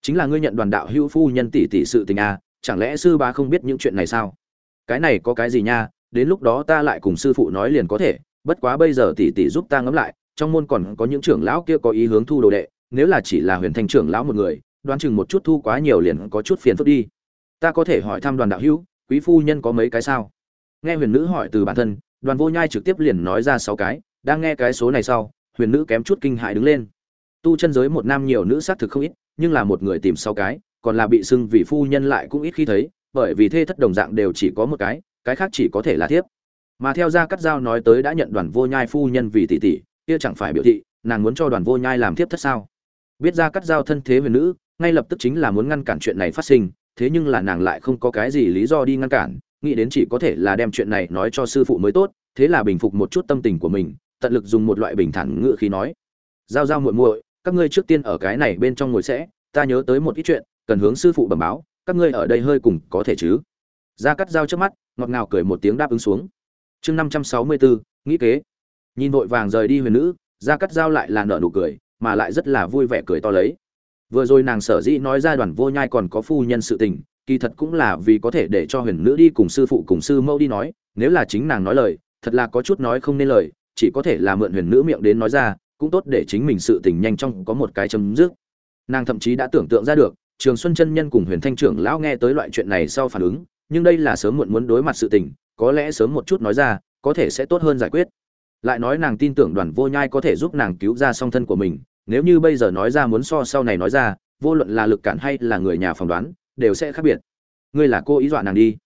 Chính là ngươi nhận đoàn đạo hưu phu nhân tỷ tỷ sự tình à chẳng lẽ sư ba không biết những chuyện này sao? Cái này có cái gì nha, đến lúc đó ta lại cùng sư phụ nói liền có thể, bất quá bây giờ tỷ tỷ giúp ta ngẫm lại, trong môn còn có những trưởng lão kia có ý hướng thu đồ đệ, nếu là chỉ là huyền thanh trưởng lão một người, đoán chừng một chút thu quá nhiều liền có chút phiền phức đi. Ta có thể hỏi thăm đoàn đạo hữu, quý phu nhân có mấy cái sao? Nghe huyền nữ hỏi từ bản thân, đoàn vô nhai trực tiếp liền nói ra sáu cái, đang nghe cái số này sau, huyền nữ kém chút kinh hại đứng lên tu chân giới một nam nhiều nữ xác thực không ít, nhưng là một người tìm sáu cái, còn là bị xưng vì phu nhân lại cũng ít khi thấy, bởi vì thê thất đồng dạng đều chỉ có một cái cái khác chỉ có thể là thiếp. Mà theo ra cắt giao nói tới đã nhận đoàn vô nhai phu nhân vì tỷ tỷ, kia chẳng phải biểu thị, nàng muốn cho đoàn vô nhai làm thiếp thất sao? Biết ra cắt giao thân thế về nữ, ngay lập tức chính là muốn ngăn cản chuyện này phát sinh, thế nhưng là nàng lại không có cái gì lý do đi ngăn cản, nghĩ đến chỉ có thể là đem chuyện này nói cho sư phụ mới tốt, thế là bình phục một chút tâm tình của mình, tận lực dùng một loại bình thản ngự khí nói. Giao giao muội muội các ngươi trước tiên ở cái này bên trong ngồi sẽ, ta nhớ tới một ít chuyện, cần hướng sư phụ bẩm báo, các ngươi ở đây hơi cùng có thể chứ? Ra cắt dao trước mắt, ngọt ngào cười một tiếng đáp ứng xuống. Chương năm trăm sáu mươi bốn nghĩ kế. Nhìn vội vàng rời đi huyền nữ ra cắt dao lại là nợ nụ cười, mà lại rất là vui vẻ cười to lấy. Vừa rồi nàng sở dĩ nói ra đoàn vô nhai còn có phu nhân sự tình, kỳ thật cũng là vì có thể để cho huyền nữ đi cùng sư phụ cùng sư mẫu đi nói, nếu là chính nàng nói lời, thật là có chút nói không nên lời, chỉ có thể là mượn huyền nữ miệng đến nói ra cũng tốt để chính mình sự tình nhanh chóng có một cái chấm dứt. Nàng thậm chí đã tưởng tượng ra được, trường xuân chân nhân cùng huyền thanh trưởng lão nghe tới loại chuyện này sau phản ứng, nhưng đây là sớm muộn muốn đối mặt sự tình, có lẽ sớm một chút nói ra, có thể sẽ tốt hơn giải quyết. Lại nói nàng tin tưởng đoàn vô nhai có thể giúp nàng cứu ra song thân của mình, nếu như bây giờ nói ra muốn so sau này nói ra, vô luận là lực cản hay là người nhà phỏng đoán, đều sẽ khác biệt. Ngươi là cô ý dọa nàng đi.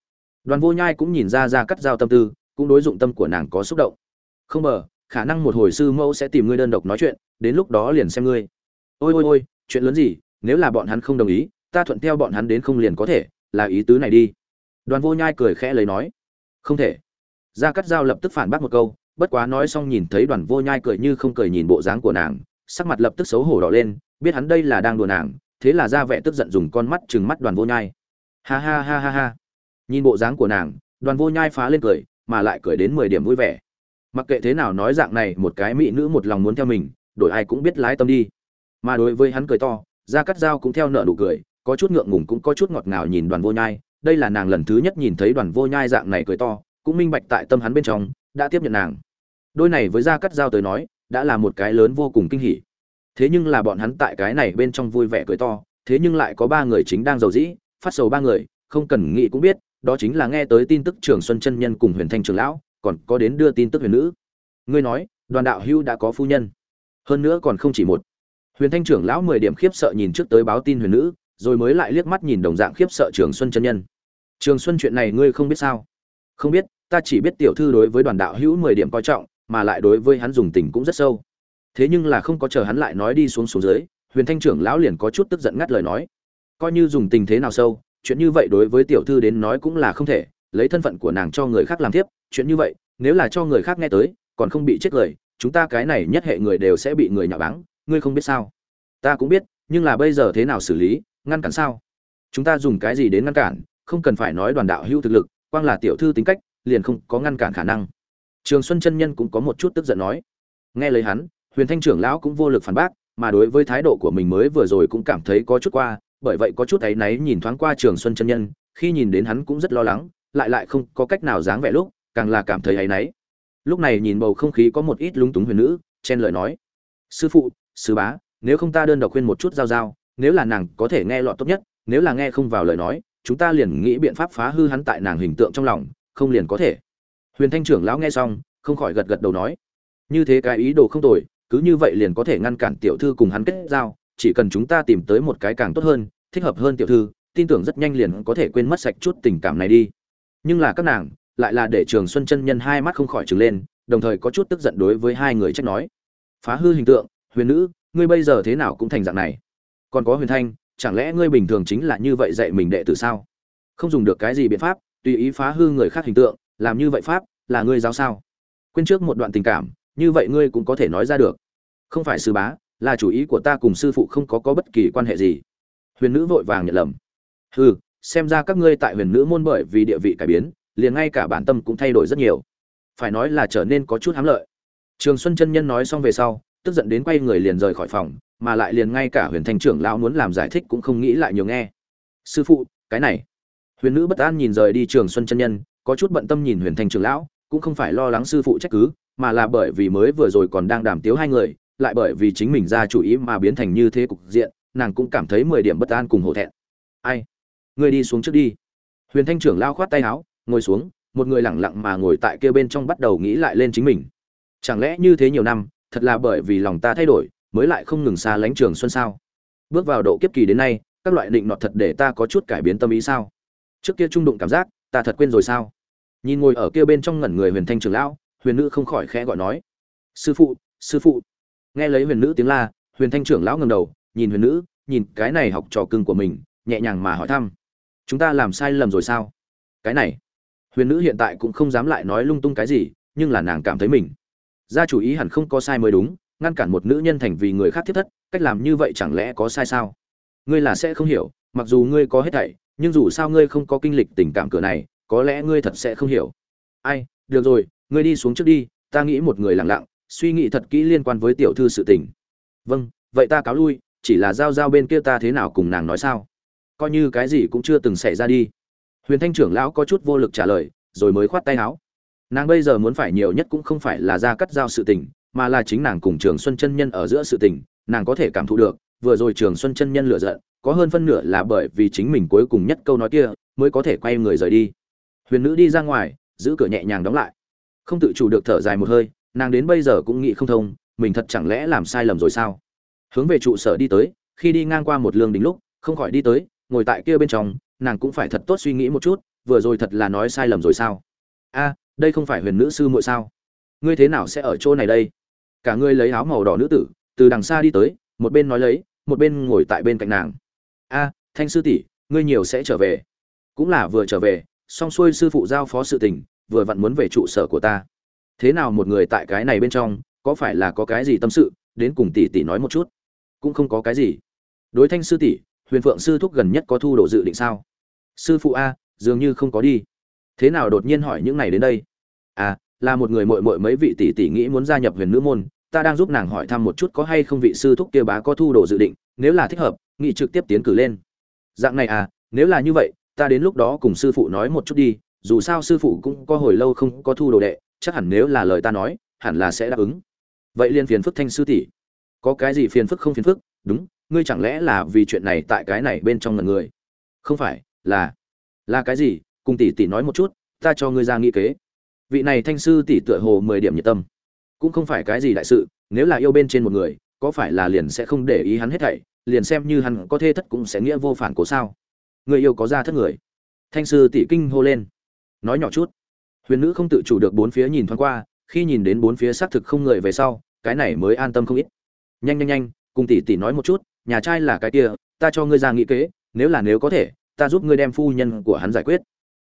Đoàn vô nhai cũng nhìn ra ra cắt giao tâm tư, cũng đối dụng tâm của nàng có xúc động. Không mờ khả năng một hồi sư mẫu sẽ tìm ngươi đơn độc nói chuyện, đến lúc đó liền xem ngươi. Ôi ôi ôi, chuyện lớn gì, nếu là bọn hắn không đồng ý, ta thuận theo bọn hắn đến không liền có thể, là ý tứ này đi. Đoàn vô nhai cười khẽ lấy nói. Không thể. Gia cắt giao lập tức phản bác một câu, bất quá nói xong nhìn thấy đoàn vô nhai cười như không cười nhìn bộ dáng của nàng, sắc mặt lập tức xấu hổ đỏ lên, biết hắn đây là đang đùa nàng, thế là ra vẻ tức giận dùng con mắt chừng mắt đoàn vô nhai. Ha ha ha ha ha. Nhìn bộ dáng của nàng, đoàn vô nhai phá lên cười, mà lại cười đến mười điểm vui vẻ mặc kệ thế nào nói dạng này, một cái mỹ nữ một lòng muốn theo mình, đổi ai cũng biết lái tâm đi. Mà đối với hắn cười to, gia cắt dao cũng theo nợ nụ cười, có chút ngượng ngùng cũng có chút ngọt ngào nhìn đoàn vô nhai. Đây là nàng lần thứ nhất nhìn thấy đoàn vô nhai dạng này cười to, cũng minh bạch tại tâm hắn bên trong, đã tiếp nhận nàng. Đôi này với gia cắt giao tới nói, đã là một cái lớn vô cùng kinh hỉ. Thế nhưng là bọn hắn tại cái này bên trong vui vẻ cười to, thế nhưng lại có ba người chính đang giàu dĩ, phát sầu ba người, không cần nghĩ cũng biết, đó chính là nghe tới tin tức trường xuân chân nhân cùng huyền thanh trường lão còn có đến đưa tin tức huyền nữ. Ngươi nói, đoàn đạo hưu đã có phu nhân. Hơn nữa còn không chỉ một. Huyền thanh trưởng lão mười điểm khiếp sợ nhìn trước tới báo tin huyền nữ, rồi mới lại liếc mắt nhìn đồng dạng khiếp sợ trường xuân chân nhân. Trường xuân chuyện này ngươi không biết sao? Không biết, ta chỉ biết tiểu thư đối với đoàn đạo hữu mười điểm coi trọng, mà lại đối với hắn dùng tình cũng rất sâu. Thế nhưng là không có chờ hắn lại nói đi xuống xuống dưới, huyền thanh trưởng lão liền có chút tức giận ngắt lời nói. Coi như dùng tình thế nào sâu, chuyện như vậy đối với tiểu thư đến nói cũng là không thể, lấy thân phận của nàng cho người khác làm tiếp chuyện như vậy, nếu là cho người khác nghe tới, còn không bị chết lời, chúng ta cái này nhất hệ người đều sẽ bị người nhạo báng, ngươi không biết sao? Ta cũng biết, nhưng là bây giờ thế nào xử lý, ngăn cản sao? Chúng ta dùng cái gì đến ngăn cản, không cần phải nói đoàn đạo hữu thực lực, quang là tiểu thư tính cách, liền không có ngăn cản khả năng. Trường xuân chân nhân cũng có một chút tức giận nói. Nghe lời hắn, huyền thanh trưởng lão cũng vô lực phản bác, mà đối với thái độ của mình mới vừa rồi cũng cảm thấy có chút qua, bởi vậy có chút áy náy nhìn thoáng qua trường xuân chân nhân, khi nhìn đến hắn cũng rất lo lắng, lại lại không có cách nào dáng vẻ lúc càng là cảm thấy áy náy. Lúc này nhìn bầu không khí có một ít lúng túng huyền nữ, chen lời nói. Sư phụ, sư bá, nếu không ta đơn độc khuyên một chút giao giao, nếu là nàng có thể nghe lọt tốt nhất, nếu là nghe không vào lời nói, chúng ta liền nghĩ biện pháp phá hư hắn tại nàng hình tượng trong lòng, không liền có thể. Huyền thanh trưởng lão nghe xong, không khỏi gật gật đầu nói. Như thế cái ý đồ không tồi, cứ như vậy liền có thể ngăn cản tiểu thư cùng hắn kết giao, chỉ cần chúng ta tìm tới một cái càng tốt hơn, thích hợp hơn tiểu thư, tin tưởng rất nhanh liền có thể quên mất sạch chút tình cảm này đi. Nhưng là các nàng lại là để trường xuân chân nhân hai mắt không khỏi trừng lên, đồng thời có chút tức giận đối với hai người trách nói. Phá hư hình tượng, huyền nữ, ngươi bây giờ thế nào cũng thành dạng này. Còn có huyền thanh, chẳng lẽ ngươi bình thường chính là như vậy dạy mình đệ tử sao? Không dùng được cái gì biện pháp, tùy ý phá hư người khác hình tượng, làm như vậy pháp, là ngươi giáo sao? Quên trước một đoạn tình cảm, như vậy ngươi cũng có thể nói ra được. Không phải sư bá, là chủ ý của ta cùng sư phụ không có có bất kỳ quan hệ gì. Huyền nữ vội vàng nhận lầm. Hừ, xem ra các ngươi tại huyền nữ môn bởi vì địa vị cải biến liền ngay cả bản tâm cũng thay đổi rất nhiều. Phải nói là trở nên có chút hám lợi. Trường xuân chân nhân nói xong về sau, tức giận đến quay người liền rời khỏi phòng, mà lại liền ngay cả huyền thanh trưởng lão muốn làm giải thích cũng không nghĩ lại nhiều nghe. Sư phụ, cái này. Huyền nữ bất an nhìn rời đi trường xuân chân nhân, có chút bận tâm nhìn huyền thanh trưởng lão, cũng không phải lo lắng sư phụ trách cứ, mà là bởi vì mới vừa rồi còn đang đàm tiếu hai người, lại bởi vì chính mình ra chủ ý mà biến thành như thế cục diện, nàng cũng cảm thấy mười điểm bất an cùng hổ thẹn. Ai? Ngươi đi xuống trước đi. Huyền thanh trưởng lao khoát tay áo ngồi xuống, một người lẳng lặng mà ngồi tại kia bên trong bắt đầu nghĩ lại lên chính mình. Chẳng lẽ như thế nhiều năm, thật là bởi vì lòng ta thay đổi, mới lại không ngừng xa lánh trường xuân sao? Bước vào độ kiếp kỳ đến nay, các loại định nọt thật để ta có chút cải biến tâm ý sao? Trước kia trung đụng cảm giác, ta thật quên rồi sao? Nhìn ngồi ở kia bên trong ngẩn người huyền thanh trường lão, huyền nữ không khỏi khẽ gọi nói, sư phụ sư phụ. Nghe lấy huyền nữ tiếng la, huyền thanh trưởng lão ngầm đầu, nhìn huyền nữ, nhìn cái này học trò cưng của mình, nhẹ nhàng mà hỏi thăm, chúng ta làm sai lầm rồi sao? Cái này huyền nữ hiện tại cũng không dám lại nói lung tung cái gì, nhưng là nàng cảm thấy mình. Gia chủ ý hẳn không có sai mới đúng, ngăn cản một nữ nhân thành vì người khác thiết thất, cách làm như vậy chẳng lẽ có sai sao? Ngươi là sẽ không hiểu, mặc dù ngươi có hết thảy, nhưng dù sao ngươi không có kinh lịch tình cảm cửa này, có lẽ ngươi thật sẽ không hiểu. Ai, được rồi, ngươi đi xuống trước đi, ta nghĩ một người lặng lặng, suy nghĩ thật kỹ liên quan với tiểu thư sự tình. Vâng vậy ta cáo lui, chỉ là giao giao bên kia ta thế nào cùng nàng nói sao? Coi như cái gì cũng chưa từng xảy ra đi huyền thanh trưởng lão có chút vô lực trả lời, rồi mới khoát tay áo. Nàng bây giờ muốn phải nhiều nhất cũng không phải là ra cắt giao sự tình, mà là chính nàng cùng trường xuân chân nhân ở giữa sự tình, nàng có thể cảm thụ được, vừa rồi trường xuân chân nhân lựa giận, có hơn phân nửa là bởi vì chính mình cuối cùng nhất câu nói kia, mới có thể quay người rời đi. Huyền nữ đi ra ngoài, giữ cửa nhẹ nhàng đóng lại. Không tự chủ được thở dài một hơi, nàng đến bây giờ cũng nghĩ không thông, mình thật chẳng lẽ làm sai lầm rồi sao? Hướng về trụ sở đi tới, khi đi ngang qua một lương đình lúc, không khỏi đi tới, ngồi tại kia bên trong nàng cũng phải thật tốt suy nghĩ một chút, vừa rồi thật là nói sai lầm rồi sao? A, đây không phải huyền nữ sư muội sao? Ngươi thế nào sẽ ở chỗ này đây? Cả ngươi lấy áo màu đỏ nữ tử, từ đằng xa đi tới, một bên nói lấy, một bên ngồi tại bên cạnh nàng. A, thanh sư tỷ, ngươi nhiều sẽ trở về. Cũng là vừa trở về, xong xuôi sư phụ giao phó sự tình, vừa vặn muốn về trụ sở của ta. Thế nào một người tại cái này bên trong, có phải là có cái gì tâm sự? Đến cùng tỷ tỷ nói một chút. Cũng không có cái gì. Đối thanh sư tỷ, huyền phượng sư thúc gần nhất có thu đồ dự định sao? Sư phụ a, dường như không có đi. Thế nào đột nhiên hỏi những này đến đây? À là một người mội mội mấy vị tỷ tỷ nghĩ muốn gia nhập huyền nữ môn, ta đang giúp nàng hỏi thăm một chút có hay không vị sư thúc kia bá có thu đồ dự định, nếu là thích hợp, nghị trực tiếp tiến cử lên. Dạng này à nếu là như vậy, ta đến lúc đó cùng sư phụ nói một chút đi, dù sao sư phụ cũng có hồi lâu không có thu đồ đệ, chắc hẳn nếu là lời ta nói, hẳn là sẽ đáp ứng. Vậy liên phiền phức thanh sư tỷ. Có cái gì phiền phức không phiền phức? Đúng, ngươi chẳng lẽ là vì chuyện này tại cái này bên trong ngần người? Không phải là là cái gì? Cùng tỷ tỷ nói một chút, ta cho ngươi ra nghĩ kế. Vị này thanh sư tỷ tựa hồ mười điểm nhiệt tâm. Cũng không phải cái gì đại sự, nếu là yêu bên trên một người, có phải là liền sẽ không để ý hắn hết thảy, liền xem như hắn có thê thất cũng sẽ nghĩa vô phản cố sao? Người yêu có ra thất người. Thanh sư tỷ kinh hô lên. Nói nhỏ chút. Huyền nữ không tự chủ được bốn phía nhìn thoáng qua, khi nhìn đến bốn phía xác thực không người về sau, cái này mới an tâm không ít. Nhanh nhanh nhanh, cùng tỷ tỷ nói một chút, nhà trai là cái kia, ta cho ngươi ra nghĩ kế, nếu là nếu có thể ta giúp ngươi đem phu nhân của hắn giải quyết.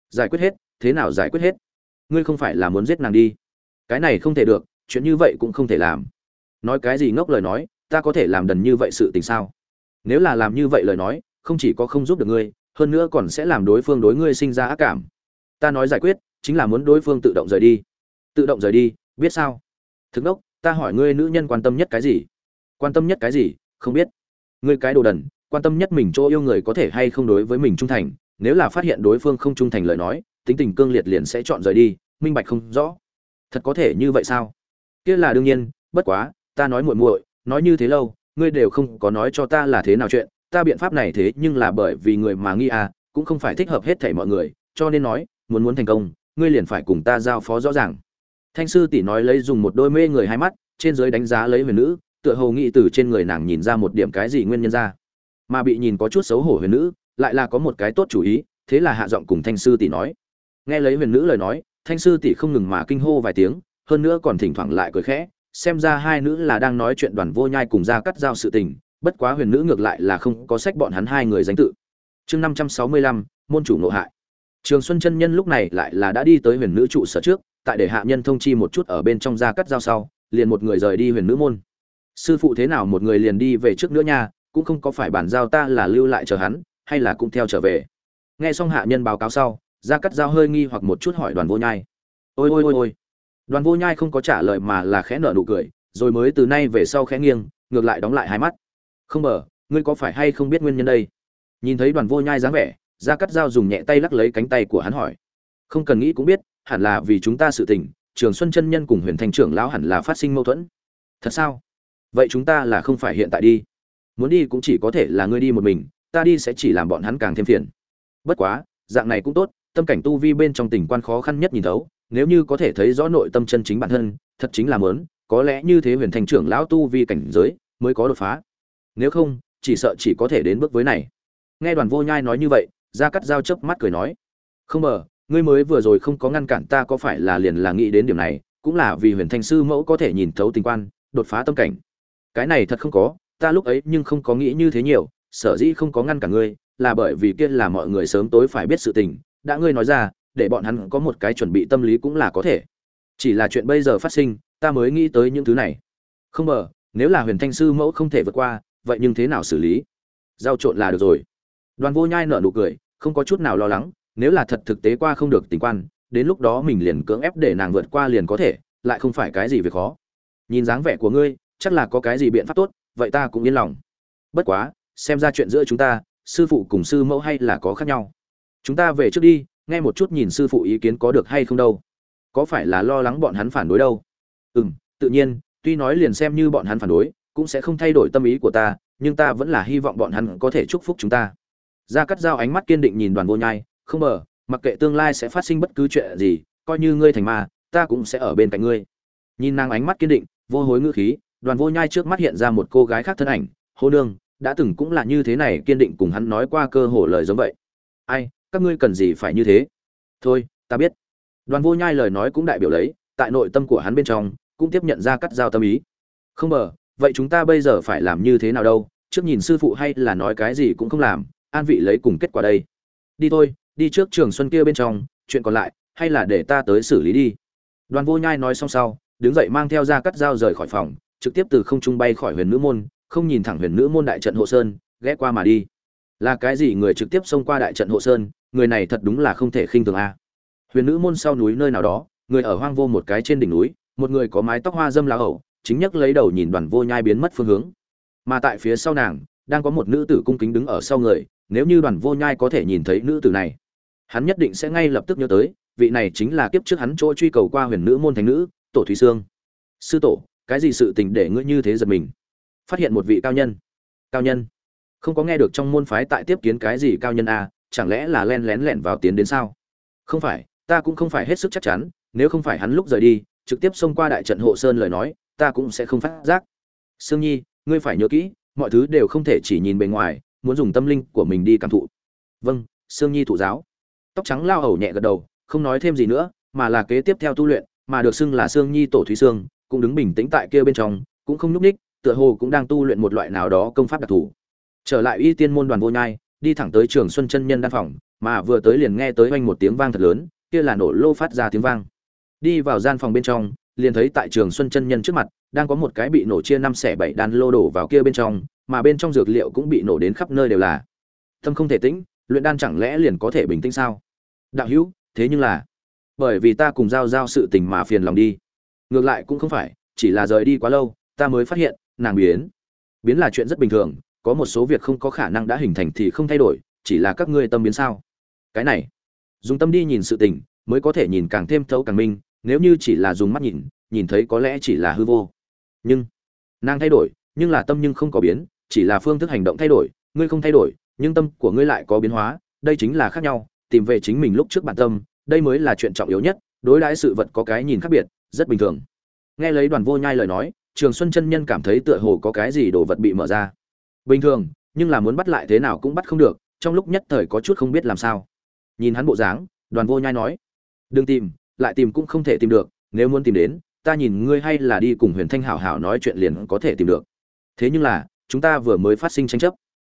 Giải quyết hết, thế nào giải quyết hết? Ngươi không phải là muốn giết nàng đi. Cái này không thể được, chuyện như vậy cũng không thể làm. Nói cái gì ngốc lời nói, ta có thể làm đần như vậy sự tình sao? Nếu là làm như vậy lời nói, không chỉ có không giúp được ngươi, hơn nữa còn sẽ làm đối phương đối ngươi sinh ra ác cảm. Ta nói giải quyết, chính là muốn đối phương tự động rời đi. Tự động rời đi, biết sao? Thực đốc ta hỏi ngươi nữ nhân quan tâm nhất cái gì? Quan tâm nhất cái gì? Không biết. Ngươi cái đồ đần quan tâm nhất mình chỗ yêu người có thể hay không đối với mình trung thành, nếu là phát hiện đối phương không trung thành lời nói, tính tình cương liệt liền sẽ chọn rời đi, minh bạch không rõ. Thật có thể như vậy sao? Kia là đương nhiên, bất quá, ta nói muội muội, nói như thế lâu, ngươi đều không có nói cho ta là thế nào chuyện, ta biện pháp này thế nhưng là bởi vì người mà nghi à cũng không phải thích hợp hết thảy mọi người, cho nên nói, muốn muốn thành công, ngươi liền phải cùng ta giao phó rõ ràng. Thanh sư tỷ nói lấy dùng một đôi mê người hai mắt, trên dưới đánh giá lấy huyền nữ, tựa hồ nghĩ từ trên người nàng nhìn ra một điểm cái gì nguyên nhân ra mà bị nhìn có chút xấu hổ huyền nữ, lại là có một cái tốt chủ ý, thế là hạ giọng cùng thanh sư tỷ nói. Nghe lấy huyền nữ lời nói, thanh sư tỷ không ngừng mà kinh hô vài tiếng, hơn nữa còn thỉnh thoảng lại cười khẽ, xem ra hai nữ là đang nói chuyện đoàn vô nhai cùng ra cắt giao sự tình, bất quá huyền nữ ngược lại là không có sách bọn hắn hai người danh tự. Chương năm trăm sáu mươi lăm, môn chủ nội hại. Trường xuân chân nhân lúc này lại là đã đi tới huyền nữ trụ sở trước, tại để hạ nhân thông chi một chút ở bên trong ra cắt giao sau, liền một người rời đi huyền nữ môn. Sư phụ thế nào một người liền đi về trước nữa nha cũng không có phải bản giao ta là lưu lại chờ hắn, hay là cũng theo trở về. Nghe xong hạ nhân báo cáo sau ra cắt giao hơi nghi hoặc một chút hỏi đoàn vô nhai. Ôi ôi ôi ôi. Đoàn vô nhai không có trả lời mà là khẽ nở nụ cười, rồi mới từ nay về sau khẽ nghiêng, ngược lại đóng lại hai mắt. Không mở ngươi có phải hay không biết nguyên nhân đây? Nhìn thấy đoàn vô nhai dáng vẻ ra cắt dao dùng nhẹ tay lắc lấy cánh tay của hắn hỏi. Không cần nghĩ cũng biết, hẳn là vì chúng ta sự tình, trường xuân chân nhân cùng huyền thanh trưởng lão hẳn là phát sinh mâu thuẫn. Thật sao? Vậy chúng ta là không phải hiện tại đi muốn đi cũng chỉ có thể là ngươi đi một mình, ta đi sẽ chỉ làm bọn hắn càng thêm phiền. Bất quá, dạng này cũng tốt, tâm cảnh tu vi bên trong tình quan khó khăn nhất nhìn thấu, nếu như có thể thấy rõ nội tâm chân chính bản thân, thật chính là mớn có lẽ như thế huyền thành trưởng lão tu vi cảnh giới mới có đột phá. Nếu không, chỉ sợ chỉ có thể đến bước với này. Nghe đoàn vô nhai nói như vậy ra cắt dao chớp mắt cười nói, không mờ ngươi mới vừa rồi không có ngăn cản ta có phải là liền là nghĩ đến điểm này, cũng là vì huyền thanh sư mẫu có thể nhìn thấu tình quan, đột phá tâm cảnh. Cái này thật không có ta lúc ấy nhưng không có nghĩ như thế nhiều, sở dĩ không có ngăn cả ngươi, là bởi vì kia là mọi người sớm tối phải biết sự tình, đã ngươi nói ra, để bọn hắn có một cái chuẩn bị tâm lý cũng là có thể. Chỉ là chuyện bây giờ phát sinh, ta mới nghĩ tới những thứ này. Không ngờ, nếu là huyền thanh sư mẫu không thể vượt qua, vậy nhưng thế nào xử lý? Giao trộn là được rồi. Đoàn vô nhai nở nụ cười, không có chút nào lo lắng, nếu là thật thực tế qua không được tình quan, đến lúc đó mình liền cưỡng ép để nàng vượt qua liền có thể, lại không phải cái gì việc khó. Nhìn dáng vẻ của ngươi, chắc là có cái gì biện pháp tốt vậy ta cũng yên lòng. Bất quá, xem ra chuyện giữa chúng ta, sư phụ cùng sư mẫu hay là có khác nhau. Chúng ta về trước đi, nghe một chút nhìn sư phụ ý kiến có được hay không đâu. Có phải là lo lắng bọn hắn phản đối đâu? Ừ m tự nhiên, tuy nói liền xem như bọn hắn phản đối, cũng sẽ không thay đổi tâm ý của ta, nhưng ta vẫn là hy vọng bọn hắn có thể chúc phúc chúng ta. Gia cắt dao ánh mắt kiên định nhìn đoàn vô nhai, không mờ mặc kệ tương lai sẽ phát sinh bất cứ chuyện gì, coi như ngươi thành ma, ta cũng sẽ ở bên cạnh ngươi. Nhìn nàng ánh mắt kiên định, vô hối ngữ khí đoàn vô nhai trước mắt hiện ra một cô gái khác thân ảnh, hô nương, đã từng cũng là như thế này, kiên định cùng hắn nói qua cơ hồ lời giống vậy. Ai, các ngươi cần gì phải như thế? Thôi, ta biết. Đoàn vô nhai lời nói cũng đại biểu lấy, tại nội tâm của hắn bên trong, cũng tiếp nhận ra cắt giao tâm ý. Không mờ vậy chúng ta bây giờ phải làm như thế nào đâu? Trước nhìn sư phụ hay là nói cái gì cũng không làm, an vị lấy cùng kết quả đây. Đi thôi, đi trước trường xuân kia bên trong, chuyện còn lại, hay là để ta tới xử lý đi. Đoàn vô nhai nói xong sau, đứng dậy mang theo ra cắt dao rời khỏi phòng trực tiếp từ không trung bay khỏi huyền nữ môn, không nhìn thẳng huyền nữ môn đại trận hộ sơn, ghé qua mà đi. Là cái gì người trực tiếp xông qua đại trận hộ sơn, người này thật đúng là không thể khinh thường a. Huyền nữ môn sau núi nơi nào đó, người ở hoang vô một cái trên đỉnh núi, một người có mái tóc hoa dâm lá hậu, chính nhấc lấy đầu nhìn đoàn vô nhai biến mất phương hướng. Mà tại phía sau nàng, đang có một nữ tử cung kính đứng ở sau người, nếu như đoàn vô nhai có thể nhìn thấy nữ tử này, hắn nhất định sẽ ngay lập tức nhớ tới, vị này chính là kiếp trước hắn chỗ truy cầu qua huyền nữ môn thánh nữ, tổ thúy sương. Sư tổ cái gì sự tình để ngươi như thế giật mình? Phát hiện một vị cao nhân. Cao nhân? Không có nghe được trong môn phái tại tiếp kiến cái gì cao nhân à, chẳng lẽ là len lén lẻn vào tiến đến sao? Không phải ta cũng không phải hết sức chắc chắn nếu không phải hắn lúc rời đi trực tiếp xông qua đại trận hộ sơn lời nói ta cũng sẽ không phát giác. Sương nhi ngươi phải nhớ kỹ mọi thứ đều không thể chỉ nhìn bề ngoài muốn dùng tâm linh của mình đi cảm thụ. Vâng sương nhi thụ giáo. Tóc trắng lao hầu nhẹ gật đầu không nói thêm gì nữa mà là kế tiếp theo tu luyện mà được xưng là sương nhi tổ thúy sương cũng đứng bình tĩnh tại kia bên trong, cũng không nhúc ních tựa hồ cũng đang tu luyện một loại nào đó công pháp đặc thù. Trở lại y tiên môn đoàn vô nhai, đi thẳng tới trường xuân chân nhân đan phòng, mà vừa tới liền nghe tới oanh một tiếng vang thật lớn, kia là nổ lô phát ra tiếng vang. Đi vào gian phòng bên trong, liền thấy tại trường xuân chân nhân trước mặt, đang có một cái bị nổ chia năm xẻ bảy đan lô đổ vào kia bên trong, mà bên trong dược liệu cũng bị nổ đến khắp nơi đều là. Tâm không thể tĩnh, luyện đan chẳng lẽ liền có thể bình tĩnh sao? Đạo hữu, thế nhưng là, bởi vì ta cùng giao giao sự tình mà phiền lòng đi ngược lại cũng không phải, chỉ là rời đi quá lâu, ta mới phát hiện, nàng biến. Biến là chuyện rất bình thường, có một số việc không có khả năng đã hình thành thì không thay đổi, chỉ là các ngươi tâm biến sao. Cái này, dùng tâm đi nhìn sự tình, mới có thể nhìn càng thêm thấu càng minh, nếu như chỉ là dùng mắt nhìn nhìn thấy có lẽ chỉ là hư vô. Nhưng, nàng thay đổi, nhưng là tâm nhưng không có biến, chỉ là phương thức hành động thay đổi, ngươi không thay đổi, nhưng tâm của ngươi lại có biến hóa, đây chính là khác nhau, tìm về chính mình lúc trước bản tâm, đây mới là chuyện trọng yếu nhất, đối đãi sự vật có cái nhìn khác biệt rất bình thường. Nghe lấy đoàn vô nhai lời nói, trường xuân chân nhân cảm thấy tựa hồ có cái gì đồ vật bị mở ra. Bình thường, nhưng là muốn bắt lại thế nào cũng bắt không được, trong lúc nhất thời có chút không biết làm sao. Nhìn hắn bộ dáng, đoàn vô nhai nói, đừng tìm, lại tìm cũng không thể tìm được, nếu muốn tìm đến, ta nhìn ngươi hay là đi cùng huyền thanh hảo hảo nói chuyện liền có thể tìm được. Thế nhưng là, chúng ta vừa mới phát sinh tranh chấp.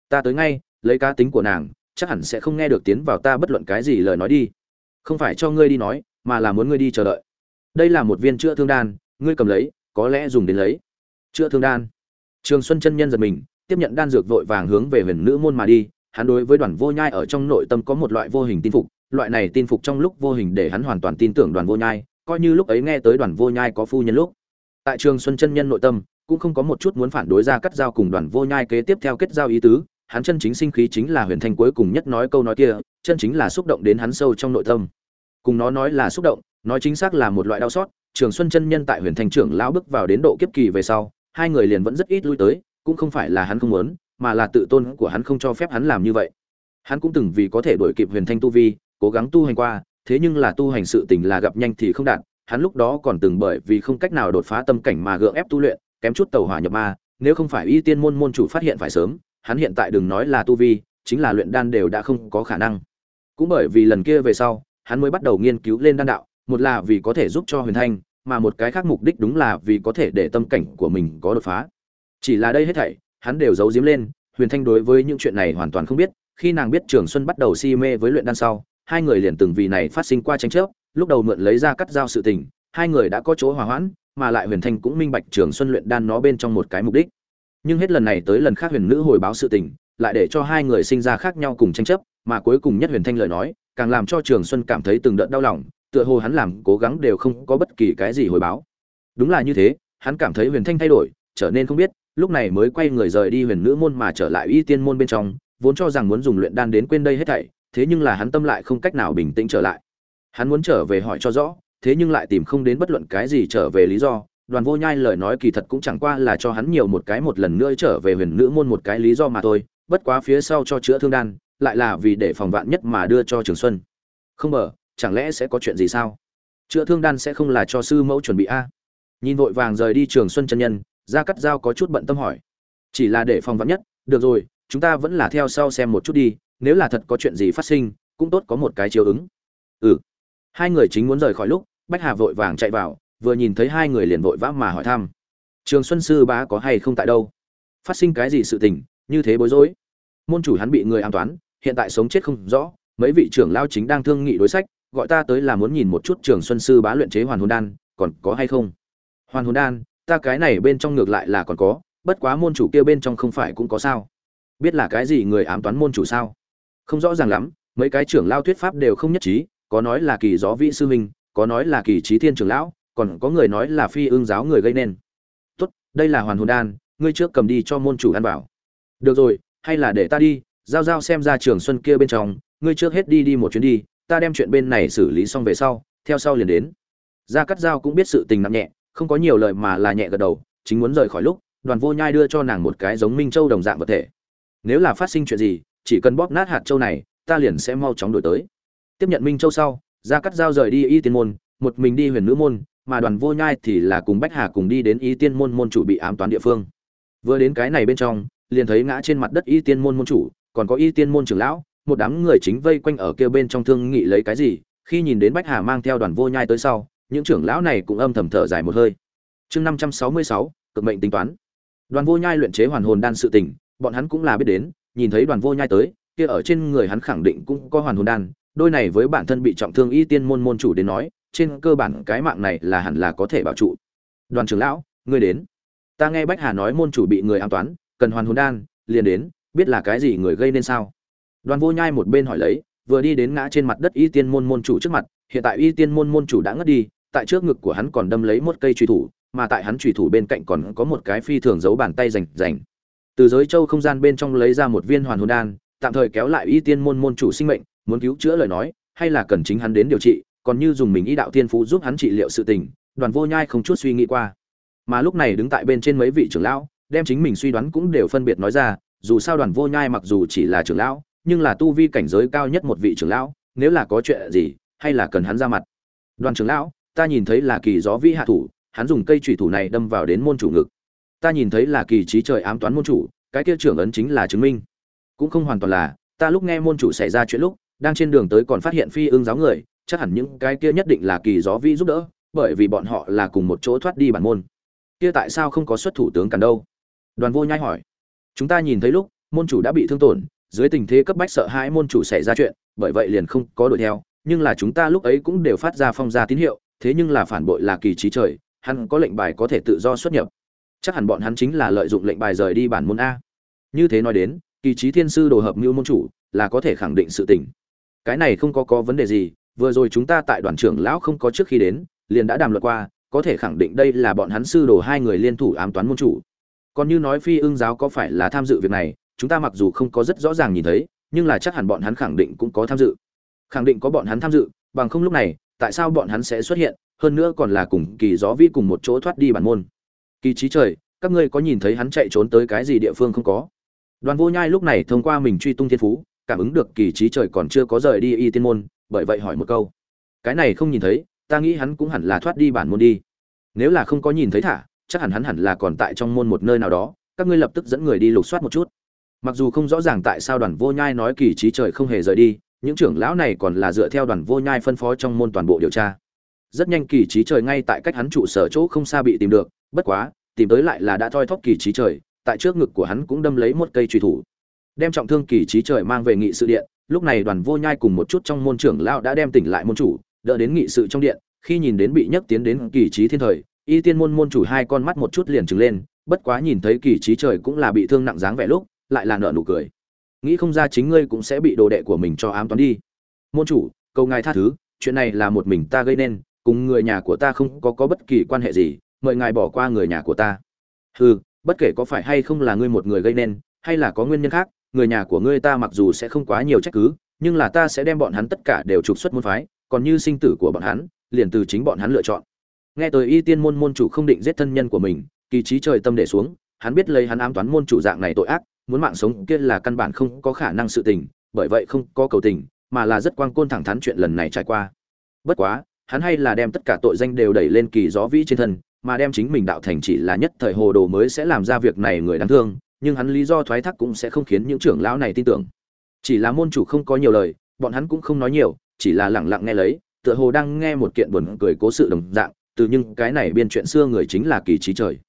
Ta tới ngay, lấy cá tính của nàng, chắc hẳn sẽ không nghe được tiến vào ta bất luận cái gì lời nói đi. Không phải cho ngươi đi nói, mà là muốn ngươi đi chờ đợi đây là một viên chữa thương đan, ngươi cầm lấy, có lẽ dùng đến lấy. Chữa thương đan. Trường xuân chân nhân giật mình, tiếp nhận đan dược vội vàng hướng về huyền nữ môn mà đi. Hắn đối với đoàn vô nhai ở trong nội tâm có một loại vô hình tin phục, loại này tin phục trong lúc vô hình để hắn hoàn toàn tin tưởng đoàn vô nhai, coi như lúc ấy nghe tới đoàn vô nhai có phu nhân lúc. Tại trường xuân chân nhân nội tâm, cũng không có một chút muốn phản đối ra cắt giao cùng đoàn vô nhai kế tiếp theo kết giao ý tứ. Hắn chân chính sinh khí chính là huyền thanh cuối cùng nhất nói câu nói kia, chân chính là xúc động đến hắn sâu trong nội tâm. Cùng nó nói là xúc động nói chính xác là một loại đau xót, trường xuân chân nhân tại huyền thanh trưởng lão bước vào đến độ kiếp kỳ về sau, hai người liền vẫn rất ít lui tới, cũng không phải là hắn không muốn, mà là tự tôn của hắn không cho phép hắn làm như vậy. Hắn cũng từng vì có thể đổi kịp huyền thanh tu vi, cố gắng tu hành qua, thế nhưng là tu hành sự tình là gặp nhanh thì không đạt, hắn lúc đó còn từng bởi vì không cách nào đột phá tâm cảnh mà gượng ép tu luyện, kém chút tàu hỏa nhập ma, nếu không phải y tiên môn môn chủ phát hiện phải sớm, hắn hiện tại đừng nói là tu vi, chính là luyện đan đều đã không có khả năng. Cũng bởi vì lần kia về sau, hắn mới bắt đầu nghiên cứu lên đan đạo một là vì có thể giúp cho huyền thanh, mà một cái khác mục đích đúng là vì có thể để tâm cảnh của mình có đột phá. Chỉ là đây hết thảy, hắn đều giấu giếm lên, huyền thanh đối với những chuyện này hoàn toàn không biết. Khi nàng biết trường xuân bắt đầu si mê với luyện đan sau, hai người liền từng vì này phát sinh qua tranh chấp, lúc đầu mượn lấy ra cắt giao sự tình, hai người đã có chỗ hòa hoãn, mà lại huyền thanh cũng minh bạch trường xuân luyện đan nó bên trong một cái mục đích. Nhưng hết lần này tới lần khác huyền nữ hồi báo sự tình, lại để cho hai người sinh ra khác nhau cùng tranh chấp, mà cuối cùng nhất huyền thanh lời nói, càng làm cho trường xuân cảm thấy từng đợt đau lòng tựa hồ hắn làm cố gắng đều không có bất kỳ cái gì hồi báo. Đúng là như thế, hắn cảm thấy huyền thanh thay đổi, trở nên không biết, lúc này mới quay người rời đi huyền nữ môn mà trở lại y tiên môn bên trong, vốn cho rằng muốn dùng luyện đan đến quên đây hết thảy, thế nhưng là hắn tâm lại không cách nào bình tĩnh trở lại. Hắn muốn trở về hỏi cho rõ, thế nhưng lại tìm không đến bất luận cái gì trở về lý do, đoàn vô nhai lời nói kỳ thật cũng chẳng qua là cho hắn nhiều một cái một lần nữa trở về huyền nữ môn một cái lý do mà thôi, bất quá phía sau cho chữa thương đan, lại là vì để phòng vạn nhất mà đưa cho trường xuân. Không bờ chẳng lẽ sẽ có chuyện gì sao? Chữa thương đan sẽ không là cho sư mẫu chuẩn bị a? Nhìn vội vàng rời đi trường xuân chân nhân ra cắt dao có chút bận tâm hỏi. Chỉ là để phòng vắn nhất, được rồi, chúng ta vẫn là theo sau xem một chút đi, nếu là thật có chuyện gì phát sinh, cũng tốt có một cái chiếu ứng. Ừ. Hai người chính muốn rời khỏi lúc, bách hà vội vàng chạy vào, vừa nhìn thấy hai người liền vội vã mà hỏi thăm. Trường xuân sư bá có hay không tại đâu? Phát sinh cái gì sự tình, như thế bối rối? Môn chủ hắn bị người an toán, hiện tại sống chết không rõ, mấy vị trưởng lao chính đang thương nghị đối sách gọi ta tới là muốn nhìn một chút trường xuân sư bá luyện chế hoàn hồn đan, còn có hay không? Hoàn hồn đan, ta cái này bên trong ngược lại là còn có, bất quá môn chủ kia bên trong không phải cũng có sao? Biết là cái gì người ám toán môn chủ sao? Không rõ ràng lắm, mấy cái trưởng lao thuyết pháp đều không nhất trí, có nói là kỳ gió vĩ sư minh có nói là kỳ trí thiên trưởng lão, còn có người nói là phi ương giáo người gây nên. Tốt, đây là hoàn hồn đan, ngươi trước cầm đi cho môn chủ ăn bảo được rồi, hay là để ta đi, giao giao xem ra trường xuân kia bên trong, ngươi trước hết đi đi một chuyến đi ta đem chuyện bên này xử lý xong về sau, theo sau liền đến. Gia cắt giao cũng biết sự tình nặng nhẹ, không có nhiều lời mà là nhẹ gật đầu, chính muốn rời khỏi lúc, đoàn vô nhai đưa cho nàng một cái giống minh châu đồng dạng vật thể. Nếu là phát sinh chuyện gì, chỉ cần bóp nát hạt châu này, ta liền sẽ mau chóng đổi tới. Tiếp nhận minh châu sau, gia cắt giao rời đi y tiên môn, một mình đi huyền nữ môn, mà đoàn vô nhai thì là cùng bách hà cùng đi đến y tiên môn môn chủ bị ám toán địa phương. Vừa đến cái này bên trong, liền thấy ngã trên mặt đất y tiên môn môn chủ, còn có y tiên môn trưởng lão một đám người chính vây quanh ở kia bên trong thương nghị lấy cái gì, khi nhìn đến bách hà mang theo đoàn vô nhai tới sau, những trưởng lão này cũng âm thầm thở dài một hơi. Chương năm trăm sáu mươi sáu, cực mệnh tính toán. Đoàn vô nhai luyện chế hoàn hồn đan sự tình, bọn hắn cũng là biết đến, nhìn thấy đoàn vô nhai tới, kia ở trên người hắn khẳng định cũng có hoàn hồn đan, đôi này với bản thân bị trọng thương y tiên môn môn chủ đến nói, trên cơ bản cái mạng này là hẳn là có thể bảo trụ. Đoàn trưởng lão, ngươi đến. Ta nghe bách hà nói môn chủ bị người an toán, cần hoàn hồn đan, liền đến, biết là cái gì người gây nên sao? Đoàn vô nhai một bên hỏi lấy, vừa đi đến ngã trên mặt đất y tiên môn môn chủ trước mặt, hiện tại y tiên môn môn chủ đã ngất đi, tại trước ngực của hắn còn đâm lấy một cây truy thủ, mà tại hắn truy thủ bên cạnh còn có một cái phi thường giấu bàn tay rành rành. Từ giới châu không gian bên trong lấy ra một viên hoàn hồn đan, tạm thời kéo lại y tiên môn môn chủ sinh mệnh, muốn cứu chữa lời nói, hay là cần chính hắn đến điều trị, còn như dùng mình y đạo tiên phú giúp hắn trị liệu sự tình, đoàn vô nhai không chút suy nghĩ qua. Mà lúc này đứng tại bên trên mấy vị trưởng lão, đem chính mình suy đoán cũng đều phân biệt nói ra, dù sao đoàn vô nhai mặc dù chỉ là trưởng lão nhưng là tu vi cảnh giới cao nhất một vị trưởng lão, nếu là có chuyện gì, hay là cần hắn ra mặt. Đoàn trưởng lão, ta nhìn thấy là kỳ gió vĩ hạ thủ, hắn dùng cây chủy thủ này đâm vào đến môn chủ ngực. Ta nhìn thấy là kỳ trí trời ám toán môn chủ, cái kia trưởng ấn chính là chứng minh. Cũng không hoàn toàn là, ta lúc nghe môn chủ xảy ra chuyện lúc, đang trên đường tới còn phát hiện phi ương giáo người, chắc hẳn những cái kia nhất định là kỳ gió vĩ giúp đỡ, bởi vì bọn họ là cùng một chỗ thoát đi bản môn. Kia tại sao không có xuất thủ tướng cản đâu? Đoàn vô nhai hỏi. Chúng ta nhìn thấy lúc, môn chủ đã bị thương tổn dưới tình thế cấp bách sợ hãi môn chủ xảy ra chuyện, bởi vậy liền không có đuổi theo, nhưng là chúng ta lúc ấy cũng đều phát ra phong ra tín hiệu, thế nhưng là phản bội là kỳ trí trời, hắn có lệnh bài có thể tự do xuất nhập. Chắc hẳn bọn hắn chính là lợi dụng lệnh bài rời đi bản môn a. Như thế nói đến, kỳ trí thiên sư đồ hợp như môn chủ, là có thể khẳng định sự tình. Cái này không có có vấn đề gì, vừa rồi chúng ta tại đoàn trưởng lão không có trước khi đến, liền đã đàm luận qua, có thể khẳng định đây là bọn hắn sư đồ hai người liên thủ ám toán môn chủ. Còn như nói phi ưng giáo có phải là tham dự việc này chúng ta mặc dù không có rất rõ ràng nhìn thấy, nhưng là chắc hẳn bọn hắn khẳng định cũng có tham dự. Khẳng định có bọn hắn tham dự, bằng không lúc này, tại sao bọn hắn sẽ xuất hiện, hơn nữa còn là cùng kỳ gió vi cùng một chỗ thoát đi bản môn. Kỳ trí trời, các ngươi có nhìn thấy hắn chạy trốn tới cái gì địa phương không có? Đoàn vô nhai lúc này thông qua mình truy tung thiên phú, cảm ứng được kỳ trí trời còn chưa có rời đi y tiên môn, bởi vậy hỏi một câu. Cái này không nhìn thấy, ta nghĩ hắn cũng hẳn là thoát đi bản môn đi. Nếu là không có nhìn thấy thả, chắc hẳn hắn hẳn là còn tại trong môn một nơi nào đó, các ngươi lập tức dẫn người đi lục soát một chút mặc dù không rõ ràng tại sao đoàn vô nhai nói kỳ trí trời không hề rời đi, những trưởng lão này còn là dựa theo đoàn vô nhai phân phó trong môn toàn bộ điều tra. Rất nhanh kỳ trí trời ngay tại cách hắn trụ sở chỗ không xa bị tìm được, bất quá, tìm tới lại là đã thoi thóp kỳ trí trời, tại trước ngực của hắn cũng đâm lấy một cây truy thủ. Đem trọng thương kỳ trí trời mang về nghị sự điện, lúc này đoàn vô nhai cùng một chút trong môn trưởng lão đã đem tỉnh lại môn chủ, đỡ đến nghị sự trong điện, khi nhìn đến bị nhấc tiến đến kỳ trí thiên thời, y tiên môn môn chủ hai con mắt một chút liền trừng lên, bất quá nhìn thấy kỳ trí trời cũng là bị thương nặng dáng vẻ lúc lại là nợ nụ cười. Nghĩ không ra chính ngươi cũng sẽ bị đồ đệ của mình cho ám toán đi. Môn chủ, cầu ngài tha thứ, chuyện này là một mình ta gây nên, cùng người nhà của ta không có có bất kỳ quan hệ gì, mời ngài bỏ qua người nhà của ta. Hừ, bất kể có phải hay không là ngươi một người gây nên, hay là có nguyên nhân khác, người nhà của ngươi ta mặc dù sẽ không quá nhiều trách cứ, nhưng là ta sẽ đem bọn hắn tất cả đều trục xuất môn phái, còn như sinh tử của bọn hắn, liền từ chính bọn hắn lựa chọn. Nghe tới y tiên môn môn chủ không định giết thân nhân của mình, kỳ trí trời tâm để xuống, hắn biết lấy hắn ám toán môn chủ dạng này tội ác muốn mạng sống kia là căn bản không có khả năng sự tình, bởi vậy không có cầu tình, mà là rất quang côn thẳng thắn chuyện lần này trải qua. Bất quá, hắn hay là đem tất cả tội danh đều đẩy lên kỳ gió vĩ trên thân, mà đem chính mình đạo thành chỉ là nhất thời hồ đồ mới sẽ làm ra việc này người đáng thương, nhưng hắn lý do thoái thác cũng sẽ không khiến những trưởng lão này tin tưởng. Chỉ là môn chủ không có nhiều lời, bọn hắn cũng không nói nhiều, chỉ là lẳng lặng nghe lấy, tựa hồ đang nghe một kiện buồn cười cố sự đồng dạng, từ nhưng cái này biên chuyện xưa người chính là kỳ trí trời.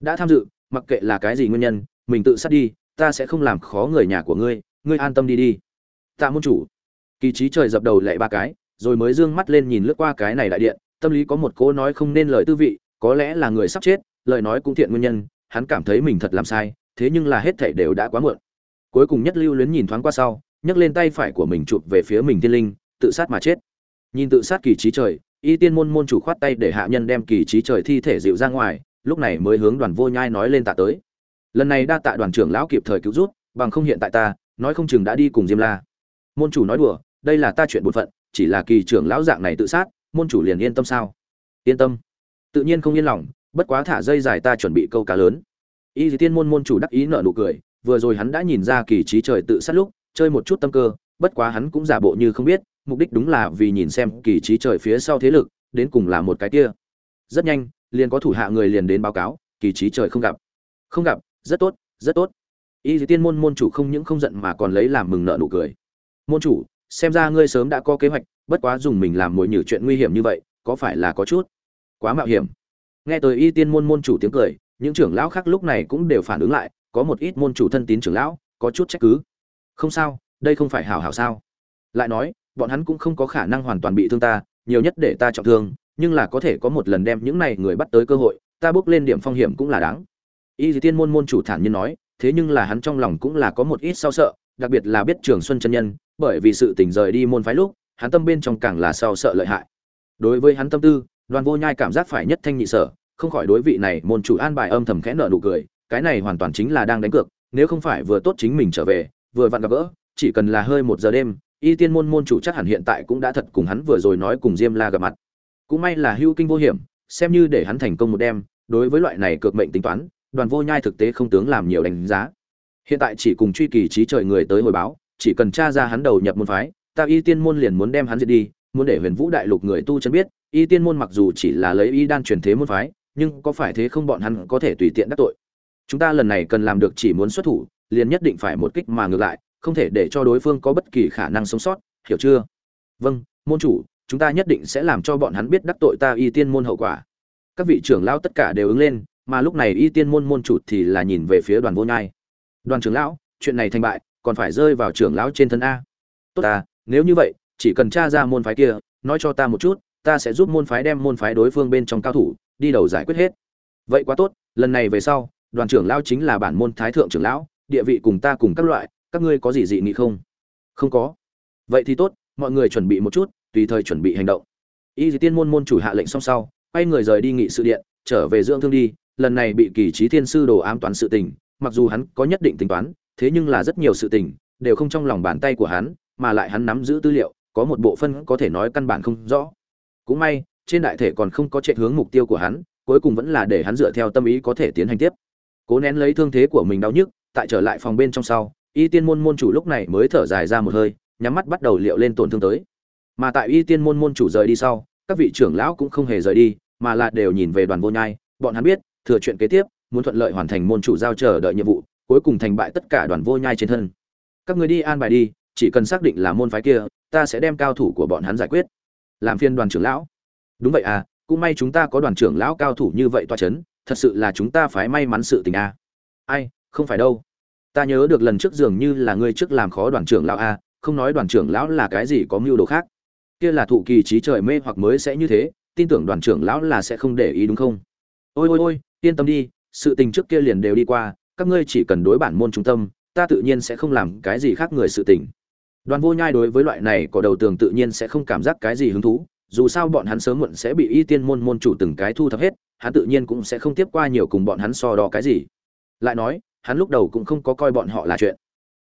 Đã tham dự, mặc kệ là cái gì nguyên nhân, mình tự sát đi ta sẽ không làm khó người nhà của ngươi ngươi an tâm đi đi. Tạ môn chủ. Kỳ trí trời dập đầu lệ ba cái, rồi mới dương mắt lên nhìn lướt qua cái này đại điện, tâm lý có một cô nói không nên lời tư vị, có lẽ là người sắp chết, lời nói cũng thiện nguyên nhân, hắn cảm thấy mình thật làm sai, thế nhưng là hết thảy đều đã quá muộn. Cuối cùng nhất lưu luyến nhìn thoáng qua sau, nhấc lên tay phải của mình chụp về phía mình tiên linh, tự sát mà chết. Nhìn tự sát kỳ trí trời, y tiên môn môn chủ khoát tay để hạ nhân đem kỳ trí trời thi thể dịu ra ngoài, lúc này mới hướng đoàn vô nhai nói lên tạ tới lần này đa tạ đoàn trưởng lão kịp thời cứu rút bằng không hiện tại ta, nói không chừng đã đi cùng diêm la. Môn chủ nói đùa, đây là ta chuyện bột phận, chỉ là kỳ trưởng lão dạng này tự sát, môn chủ liền yên tâm sao? Yên tâm. Tự nhiên không yên lòng, bất quá thả dây dài ta chuẩn bị câu cá lớn. Y tiên môn môn chủ đắc ý nợ nụ cười, vừa rồi hắn đã nhìn ra kỳ trí trời tự sát lúc, chơi một chút tâm cơ, bất quá hắn cũng giả bộ như không biết, mục đích đúng là vì nhìn xem kỳ trí trời phía sau thế lực, đến cùng là một cái kia. Rất nhanh, liền có thủ hạ người liền đến báo cáo, kỳ trí trời không gặp. Không gặp rất tốt rất tốt. Y tiên môn môn chủ không những không giận mà còn lấy làm mừng nợ nụ cười. Môn chủ, xem ra ngươi sớm đã có kế hoạch, bất quá dùng mình làm mồi nhử chuyện nguy hiểm như vậy, có phải là có chút quá mạo hiểm? Nghe tới y tiên môn môn chủ tiếng cười, những trưởng lão khác lúc này cũng đều phản ứng lại, có một ít môn chủ thân tín trưởng lão, có chút trách cứ. Không sao, đây không phải hảo hảo sao? Lại nói, bọn hắn cũng không có khả năng hoàn toàn bị thương ta, nhiều nhất để ta trọng thương, nhưng là có thể có một lần đem những này người bắt tới cơ hội, ta bước lên điểm phong hiểm cũng là đáng y Di tiên môn môn chủ thản nhiên nói, thế nhưng là hắn trong lòng cũng là có một ít sao sợ, đặc biệt là biết trường xuân chân nhân, bởi vì sự tỉnh rời đi môn phái lúc, hắn tâm bên trong càng là sao sợ lợi hại. Đối với hắn tâm tư, đoàn vô nhai cảm giác phải nhất thanh nhị sở, không khỏi đối vị này môn chủ an bài âm thầm khẽ nợ nụ cười, cái này hoàn toàn chính là đang đánh cược, nếu không phải vừa tốt chính mình trở về, vừa vặn gặp gỡ, chỉ cần là hơi một giờ đêm, y tiên môn môn chủ chắc hẳn hiện tại cũng đã thật cùng hắn vừa rồi nói cùng diêm la gặp mặt. Cũng may là hưu kinh vô hiểm, xem như để hắn thành công một đêm, đối với loại này cược mệnh tính toán đoàn vô nhai thực tế không tướng làm nhiều đánh giá. Hiện tại chỉ cùng truy kỳ trí trời người tới hồi báo, chỉ cần tra ra hắn đầu nhập môn phái, ta y tiên môn liền muốn đem hắn diệt đi, muốn để huyền vũ đại lục người tu chân biết, y tiên môn mặc dù chỉ là lấy y đan truyền thế môn phái, nhưng có phải thế không bọn hắn có thể tùy tiện đắc tội. Chúng ta lần này cần làm được chỉ muốn xuất thủ, liền nhất định phải một kích mà ngược lại, không thể để cho đối phương có bất kỳ khả năng sống sót, hiểu chưa? Vâng môn chủ, chúng ta nhất định sẽ làm cho bọn hắn biết đắc tội ta y tiên môn hậu quả. Các vị trưởng lão tất cả đều ứng lên mà lúc này y tiên môn môn chủ thì là nhìn về phía đoàn vô nhai. Đoàn trưởng lão, chuyện này thành bại, còn phải rơi vào trưởng lão trên thân a. Tốt ta, nếu như vậy, chỉ cần tra ra môn phái kia, nói cho ta một chút, ta sẽ giúp môn phái đem môn phái đối phương bên trong cao thủ, đi đầu giải quyết hết. Vậy quá tốt, lần này về sau, đoàn trưởng lão chính là bản môn thái thượng trưởng lão, địa vị cùng ta cùng các loại, các ngươi có gì dị nghị không? Không có. Vậy thì tốt, mọi người chuẩn bị một chút, tùy thời chuẩn bị hành động. Y tiên môn môn chủ hạ lệnh xong sau, quay người rời đi nghị sự điện, trở về dưỡng thương đi lần này bị kỳ trí thiên sư đồ ám toán sự tình, mặc dù hắn có nhất định tính toán, thế nhưng là rất nhiều sự tình, đều không trong lòng bàn tay của hắn, mà lại hắn nắm giữ tư liệu, có một bộ phân có thể nói căn bản không rõ. Cũng may, trên đại thể còn không có chạy hướng mục tiêu của hắn, cuối cùng vẫn là để hắn dựa theo tâm ý có thể tiến hành tiếp. Cố nén lấy thương thế của mình đau nhức, tại trở lại phòng bên trong sau, y tiên môn môn chủ lúc này mới thở dài ra một hơi, nhắm mắt bắt đầu liệu lên tổn thương tới. Mà tại y tiên môn môn chủ rời đi sau, các vị trưởng lão cũng không hề rời đi, mà là đều nhìn về đoàn vô nhai, bọn hắn biết thừa chuyện kế tiếp, muốn thuận lợi hoàn thành môn chủ giao chờ đợi nhiệm vụ, cuối cùng thành bại tất cả đoàn vô nhai trên thân. Các người đi an bài đi, chỉ cần xác định là môn phái kia, ta sẽ đem cao thủ của bọn hắn giải quyết. Làm phiên đoàn trưởng lão. Đúng vậy à cũng may chúng ta có đoàn trưởng lão cao thủ như vậy toa chấn, thật sự là chúng ta phải may mắn sự tình a ai, không phải đâu. Ta nhớ được lần trước dường như là ngươi trước làm khó đoàn trưởng lão a không nói đoàn trưởng lão là cái gì có mưu đồ khác. Kia là thụ kỳ trí trời mê hoặc mới sẽ như thế, tin tưởng đoàn trưởng lão là sẽ không để ý đúng không? Ôi ôi ôi yên tâm đi, sự tình trước kia liền đều đi qua, các ngươi chỉ cần đối bản môn trung tâm, ta tự nhiên sẽ không làm cái gì khác người sự tình. Đoàn vô nhai đối với loại này có đầu tường tự nhiên sẽ không cảm giác cái gì hứng thú, dù sao bọn hắn sớm muộn sẽ bị y tiên môn môn chủ từng cái thu thập hết, hắn tự nhiên cũng sẽ không tiếp qua nhiều cùng bọn hắn so đo cái gì. Lại nói, hắn lúc đầu cũng không có coi bọn họ là chuyện.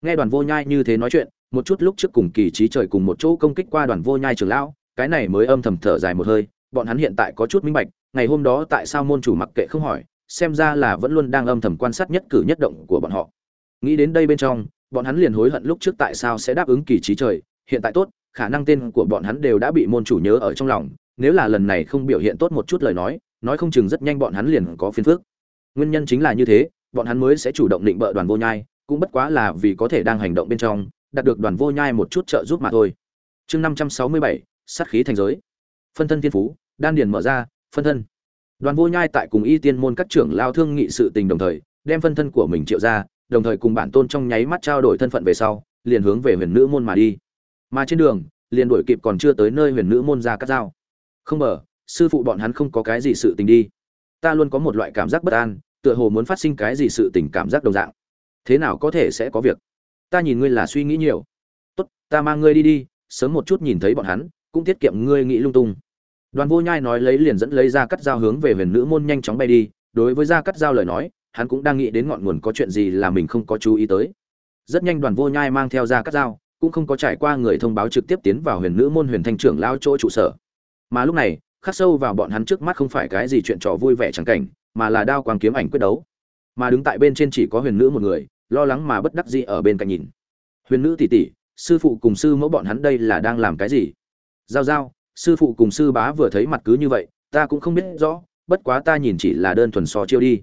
Nghe đoàn vô nhai như thế nói chuyện, một chút lúc trước cùng kỳ trí trời cùng một chỗ công kích qua đoàn vô nhai trường lão, cái này mới âm thầm thở dài một hơi, bọn hắn hiện tại có chút minh bạch, ngày hôm đó tại sao môn chủ mặc kệ không hỏi xem ra là vẫn luôn đang âm thầm quan sát nhất cử nhất động của bọn họ. Nghĩ đến đây bên trong, bọn hắn liền hối hận lúc trước tại sao sẽ đáp ứng kỳ trí trời. Hiện tại tốt, khả năng tên của bọn hắn đều đã bị môn chủ nhớ ở trong lòng. Nếu là lần này không biểu hiện tốt một chút lời nói nói không chừng rất nhanh bọn hắn liền có phiền phức. Nguyên nhân chính là như thế, bọn hắn mới sẽ chủ động định bợ đoàn vô nhai, cũng bất quá là vì có thể đang hành động bên trong, đạt được đoàn vô nhai một chút trợ giúp mà thôi. Chương năm trăm sáu mươi bảy, sát khí thành giới. Phân thân thiên phú, đan điền mở ra, phân thân đoàn vô nhai tại cùng y tiên môn các trưởng lao thương nghị sự tình đồng thời, đem phân thân của mình triệu ra, đồng thời cùng bản tôn trong nháy mắt trao đổi thân phận về sau, liền hướng về huyền nữ môn mà đi. Mà trên đường, liền đuổi kịp còn chưa tới nơi huyền nữ môn ra cắt dao. Không mở sư phụ bọn hắn không có cái gì sự tình đi. Ta luôn có một loại cảm giác bất an, tựa hồ muốn phát sinh cái gì sự tình cảm giác đồng dạng. Thế nào có thể sẽ có việc? Ta nhìn ngươi là suy nghĩ nhiều. Tốt, ta mang ngươi đi đi, sớm một chút nhìn thấy bọn hắn, cũng tiết kiệm ngươi nghĩ lung tung đoàn vô nhai nói lấy liền dẫn lấy ra cắt dao hướng về huyền nữ môn nhanh chóng bay đi, đối với ra cắt dao lời nói, hắn cũng đang nghĩ đến ngọn nguồn có chuyện gì là mình không có chú ý tới. Rất nhanh đoàn vô nhai mang theo ra cắt dao cũng không có trải qua người thông báo trực tiếp tiến vào huyền nữ môn huyền thanh trưởng lao chỗ trụ sở. Mà lúc này, khắc sâu vào bọn hắn trước mắt không phải cái gì chuyện trò vui vẻ chẳng cảnh, mà là đao quang kiếm ảnh quyết đấu. Mà đứng tại bên trên chỉ có huyền nữ một người, lo lắng mà bất đắc dĩ ở bên cạnh nhìn. Huyền nữ tỷ tỷ, sư phụ cùng sư mẫu bọn hắn đây là đang làm cái gì? Giao giao sư phụ cùng sư bá vừa thấy mặt cứ như vậy, ta cũng không biết rõ, bất quá ta nhìn chỉ là đơn thuần so chiêu đi.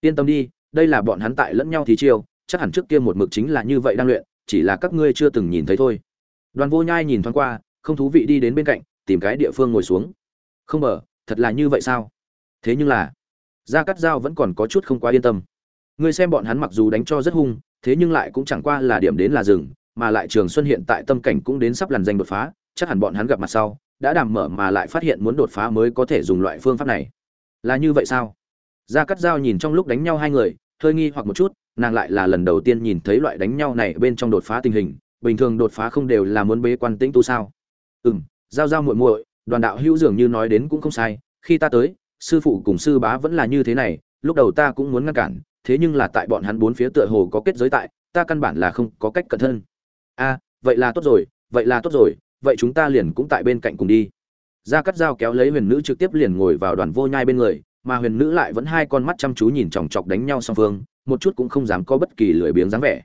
Yên tâm đi, đây là bọn hắn tại lẫn nhau thì chiêu, chắc hẳn trước kia một mực chính là như vậy đang luyện, chỉ là các ngươi chưa từng nhìn thấy thôi. Đoàn vô nhai nhìn thoáng qua, không thú vị đi đến bên cạnh, tìm cái địa phương ngồi xuống. Không mở thật là như vậy sao? Thế nhưng là, gia cắt dao vẫn còn có chút không quá yên tâm. Ngươi xem bọn hắn mặc dù đánh cho rất hung, thế nhưng lại cũng chẳng qua là điểm đến là rừng mà lại trường xuân hiện tại tâm cảnh cũng đến sắp lằn danh đột phá, chắc hẳn bọn hắn gặp mặt sau đã đảm mở mà lại phát hiện muốn đột phá mới có thể dùng loại phương pháp này. Là như vậy sao? Gia cắt dao nhìn trong lúc đánh nhau hai người, hơi nghi hoặc một chút, nàng lại là lần đầu tiên nhìn thấy loại đánh nhau này bên trong đột phá tình hình, bình thường đột phá không đều là muốn bế quan tĩnh tu sao? Ừ m giao giao muội muội, đoàn đạo hữu dường như nói đến cũng không sai, khi ta tới, sư phụ cùng sư bá vẫn là như thế này, lúc đầu ta cũng muốn ngăn cản, thế nhưng là tại bọn hắn bốn phía tựa hồ có kết giới tại, ta căn bản là không có cách cẩn thân. A vậy là tốt rồi, vậy là tốt rồi vậy chúng ta liền cũng tại bên cạnh cùng đi. Gia cắt dao kéo lấy huyền nữ trực tiếp liền ngồi vào đoàn vô nhai bên người, mà huyền nữ lại vẫn hai con mắt chăm chú nhìn chòng chọc đánh nhau song phương, một chút cũng không dám có bất kỳ lười biếng dáng vẻ.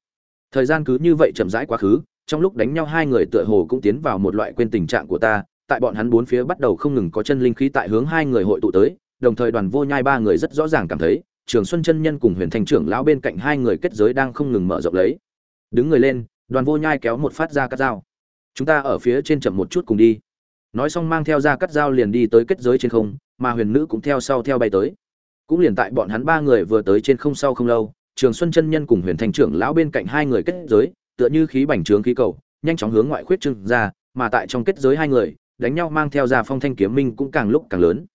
Thời gian cứ như vậy chậm rãi quá khứ, trong lúc đánh nhau hai người tựa hồ cũng tiến vào một loại quên tình trạng của ta, tại bọn hắn bốn phía bắt đầu không ngừng có chân linh khí tại hướng hai người hội tụ tới, đồng thời đoàn vô nhai ba người rất rõ ràng cảm thấy, trường xuân chân nhân cùng huyền thanh trưởng lão bên cạnh hai người kết giới đang không ngừng mở rộng lấy. Đứng người lên, đoàn vô nhai kéo một phát ra cắt dao chúng ta ở phía trên chậm một chút cùng đi. Nói xong mang theo ra cắt dao liền đi tới kết giới trên không, mà huyền nữ cũng theo sau theo bay tới. Cũng liền tại bọn hắn ba người vừa tới trên không sau không lâu, trường xuân chân nhân cùng huyền thanh trưởng lão bên cạnh hai người kết giới, tựa như khí bành trướng khí cầu, nhanh chóng hướng ngoại khuyết trưng ra, mà tại trong kết giới hai người, đánh nhau mang theo ra phong thanh kiếm minh cũng càng lúc càng lớn.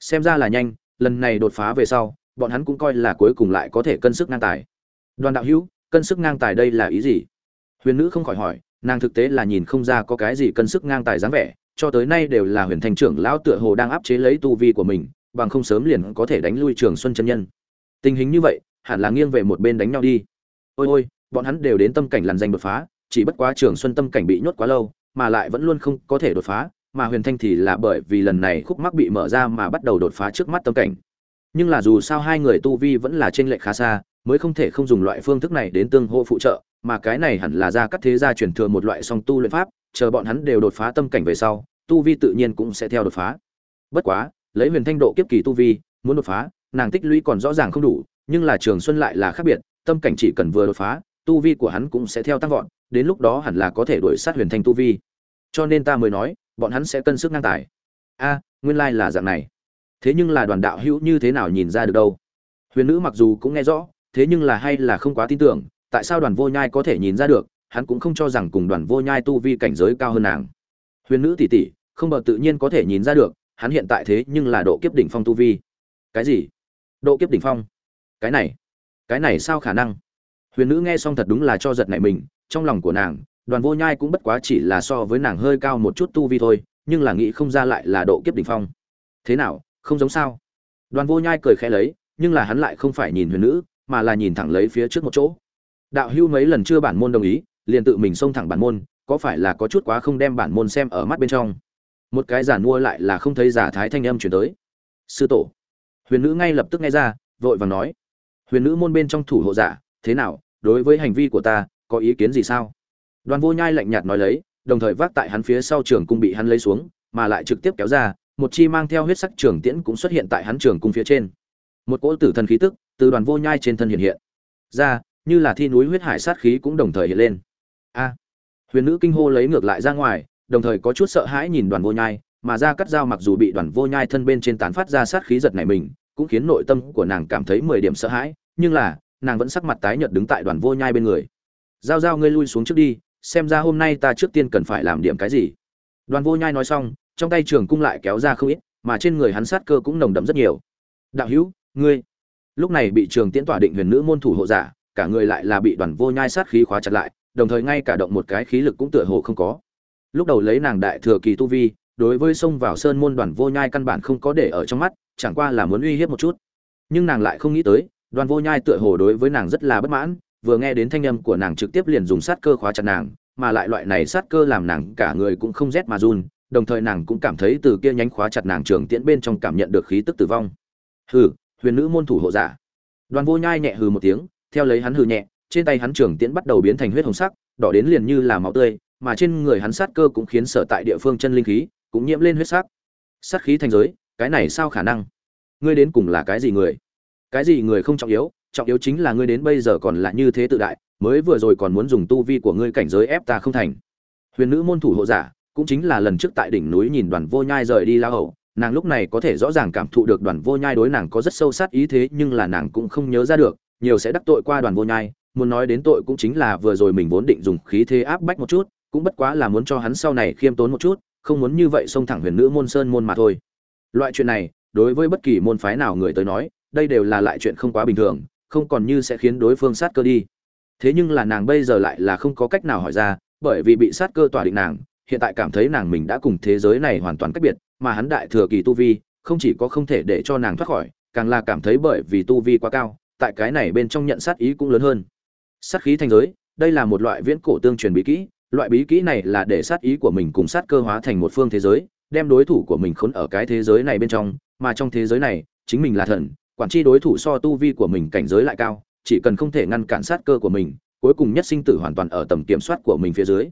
Xem ra là nhanh, lần này đột phá về sau, bọn hắn cũng coi là cuối cùng lại có thể cân sức ngang tài. Đoàn đạo hữu, cân sức ngang tài đây là ý gì? Huyền nữ không khỏi hỏi nàng thực tế là nhìn không ra có cái gì cân sức ngang tài dáng vẻ, cho tới nay đều là huyền thành trưởng lão tựa hồ đang áp chế lấy tu vi của mình, bằng không sớm liền có thể đánh lui trường xuân chân nhân. Tình hình như vậy, hẳn là nghiêng về một bên đánh nhau đi. Ôi ôi, bọn hắn đều đến tâm cảnh làn danh đột phá, chỉ bất quá trường xuân tâm cảnh bị nhốt quá lâu, mà lại vẫn luôn không có thể đột phá, mà huyền thanh thì là bởi vì lần này khúc mắc bị mở ra mà bắt đầu đột phá trước mắt tâm cảnh. Nhưng là dù sao hai người tu vi vẫn là trên lệch khá xa, mới không thể không dùng loại phương thức này đến tương hô phụ trợ mà cái này hẳn là ra các thế gia truyền thừa một loại song tu luyện pháp, chờ bọn hắn đều đột phá tâm cảnh về sau, tu vi tự nhiên cũng sẽ theo đột phá. Bất quá, lấy huyền thanh độ kiếp kỳ tu vi, muốn đột phá, nàng tích lũy còn rõ ràng không đủ, nhưng là trường xuân lại là khác biệt, tâm cảnh chỉ cần vừa đột phá, tu vi của hắn cũng sẽ theo tăng vọt, đến lúc đó hẳn là có thể đuổi sát huyền thanh tu vi. Cho nên ta mới nói, bọn hắn sẽ cân sức ngang tài. A, nguyên lai là dạng này. Thế nhưng là đoàn đạo hữu như thế nào nhìn ra được đâu? Huyền nữ mặc dù cũng nghe rõ, thế nhưng là hay là không quá tin tưởng tại sao đoàn vô nhai có thể nhìn ra được, hắn cũng không cho rằng cùng đoàn vô nhai tu vi cảnh giới cao hơn nàng. Huyền nữ tỷ tỷ, không bờ tự nhiên có thể nhìn ra được, hắn hiện tại thế nhưng là độ kiếp đỉnh phong tu vi. Cái gì? Độ kiếp đỉnh phong? Cái này? Cái này sao khả năng? Huyền nữ nghe xong thật đúng là cho giật nảy mình, trong lòng của nàng, đoàn vô nhai cũng bất quá chỉ là so với nàng hơi cao một chút tu vi thôi, nhưng là nghĩ không ra lại là độ kiếp đỉnh phong. Thế nào, không giống sao? Đoàn vô nhai cười khẽ lấy, nhưng là hắn lại không phải nhìn huyền nữ, mà là nhìn thẳng lấy phía trước một chỗ đạo hưu mấy lần chưa bản môn đồng ý, liền tự mình xông thẳng bản môn, có phải là có chút quá không đem bản môn xem ở mắt bên trong? Một cái giả mua lại là không thấy giả thái thanh âm chuyển tới. Sư tổ. Huyền nữ ngay lập tức nghe ra, vội vàng nói. Huyền nữ môn bên trong thủ hộ giả, thế nào, đối với hành vi của ta, có ý kiến gì sao? Đoàn vô nhai lạnh nhạt nói lấy, đồng thời vác tại hắn phía sau trường cung bị hắn lấy xuống, mà lại trực tiếp kéo ra, một chi mang theo huyết sắc trường tiễn cũng xuất hiện tại hắn trường cung phía trên. Một cỗ tử thần khí tức, từ đoàn vô nhai trên thân hiện hiện. Ra như là thi núi huyết hải sát khí cũng đồng thời hiện lên. A à, huyền nữ kinh hô lấy ngược lại ra ngoài, đồng thời có chút sợ hãi nhìn đoàn vô nhai, mà ra cắt dao mặc dù bị đoàn vô nhai thân bên trên tán phát ra sát khí giật này mình, cũng khiến nội tâm của nàng cảm thấy mười điểm sợ hãi, nhưng là, nàng vẫn sắc mặt tái nhợt đứng tại đoàn vô nhai bên người. Giao giao ngươi lui xuống trước đi, xem ra hôm nay ta trước tiên cần phải làm điểm cái gì. Đoàn vô nhai nói xong, trong tay trường cung lại kéo ra không ít, mà trên người hắn sát cơ cũng nồng đậm rất nhiều. Đạo hữu, ngươi, lúc này bị trường tiễn tỏa định huyền nữ môn thủ hộ giả cả người lại là bị đoàn vô nhai sát khí khóa chặt lại, đồng thời ngay cả động một cái khí lực cũng tựa hồ không có. Lúc đầu lấy nàng đại thừa kỳ tu vi, đối với xông vào sơn môn đoàn vô nhai căn bản không có để ở trong mắt, chẳng qua là muốn uy hiếp một chút. Nhưng nàng lại không nghĩ tới, đoàn vô nhai tựa hồ đối với nàng rất là bất mãn, vừa nghe đến thanh âm của nàng trực tiếp liền dùng sát cơ khóa chặt nàng, mà lại loại này sát cơ làm nàng cả người cũng không rét mà run, đồng thời nàng cũng cảm thấy từ kia nhánh khóa chặt nàng trường tiễn bên trong cảm nhận được khí tức tử vong. Hừ, huyền nữ môn thủ hộ giả. Đoàn vô nhai nhẹ hừ một tiếng theo lấy hắn hừ nhẹ, trên tay hắn trường tiễn bắt đầu biến thành huyết hồng sắc, đỏ đến liền như là máu tươi, mà trên người hắn sát cơ cũng khiến sở tại địa phương chân linh khí cũng nhiễm lên huyết sắc. Sát khí thành giới, cái này sao khả năng? Ngươi đến cùng là cái gì người? Cái gì người không trọng yếu trọng yếu chính là ngươi đến bây giờ còn là như thế tự đại, mới vừa rồi còn muốn dùng tu vi của ngươi cảnh giới ép ta không thành. Huyền nữ môn thủ hộ giả, cũng chính là lần trước tại đỉnh núi nhìn đoàn vô nhai rời đi la hậu nàng lúc này có thể rõ ràng cảm thụ được đoàn vô nhai đối nàng có rất sâu sát ý thế, nhưng là nàng cũng không nhớ ra được nhiều sẽ đắc tội qua đoàn vô nhai, muốn nói đến tội cũng chính là vừa rồi mình vốn định dùng khí thế áp bách một chút, cũng bất quá là muốn cho hắn sau này khiêm tốn một chút, không muốn như vậy xông thẳng huyền nữ môn sơn môn mà thôi. Loại chuyện này, đối với bất kỳ môn phái nào người tới nói, đây đều là lại chuyện không quá bình thường, không còn như sẽ khiến đối phương sát cơ đi. Thế nhưng là nàng bây giờ lại là không có cách nào hỏi ra, bởi vì bị sát cơ tỏa định nàng, hiện tại cảm thấy nàng mình đã cùng thế giới này hoàn toàn cách biệt, mà hắn đại thừa kỳ tu vi, không chỉ có không thể để cho nàng thoát khỏi, càng là cảm thấy bởi vì tu vi quá cao tại cái này bên trong nhận sát ý cũng lớn hơn. Sát khí thành giới, đây là một loại viễn cổ tương truyền bí kỹ, loại bí kỹ này là để sát ý của mình cùng sát cơ hóa thành một phương thế giới, đem đối thủ của mình khốn ở cái thế giới này bên trong, mà trong thế giới này, chính mình là thần, quản tri đối thủ so tu vi của mình cảnh giới lại cao, chỉ cần không thể ngăn cản sát cơ của mình, cuối cùng nhất sinh tử hoàn toàn ở tầm kiểm soát của mình phía dưới.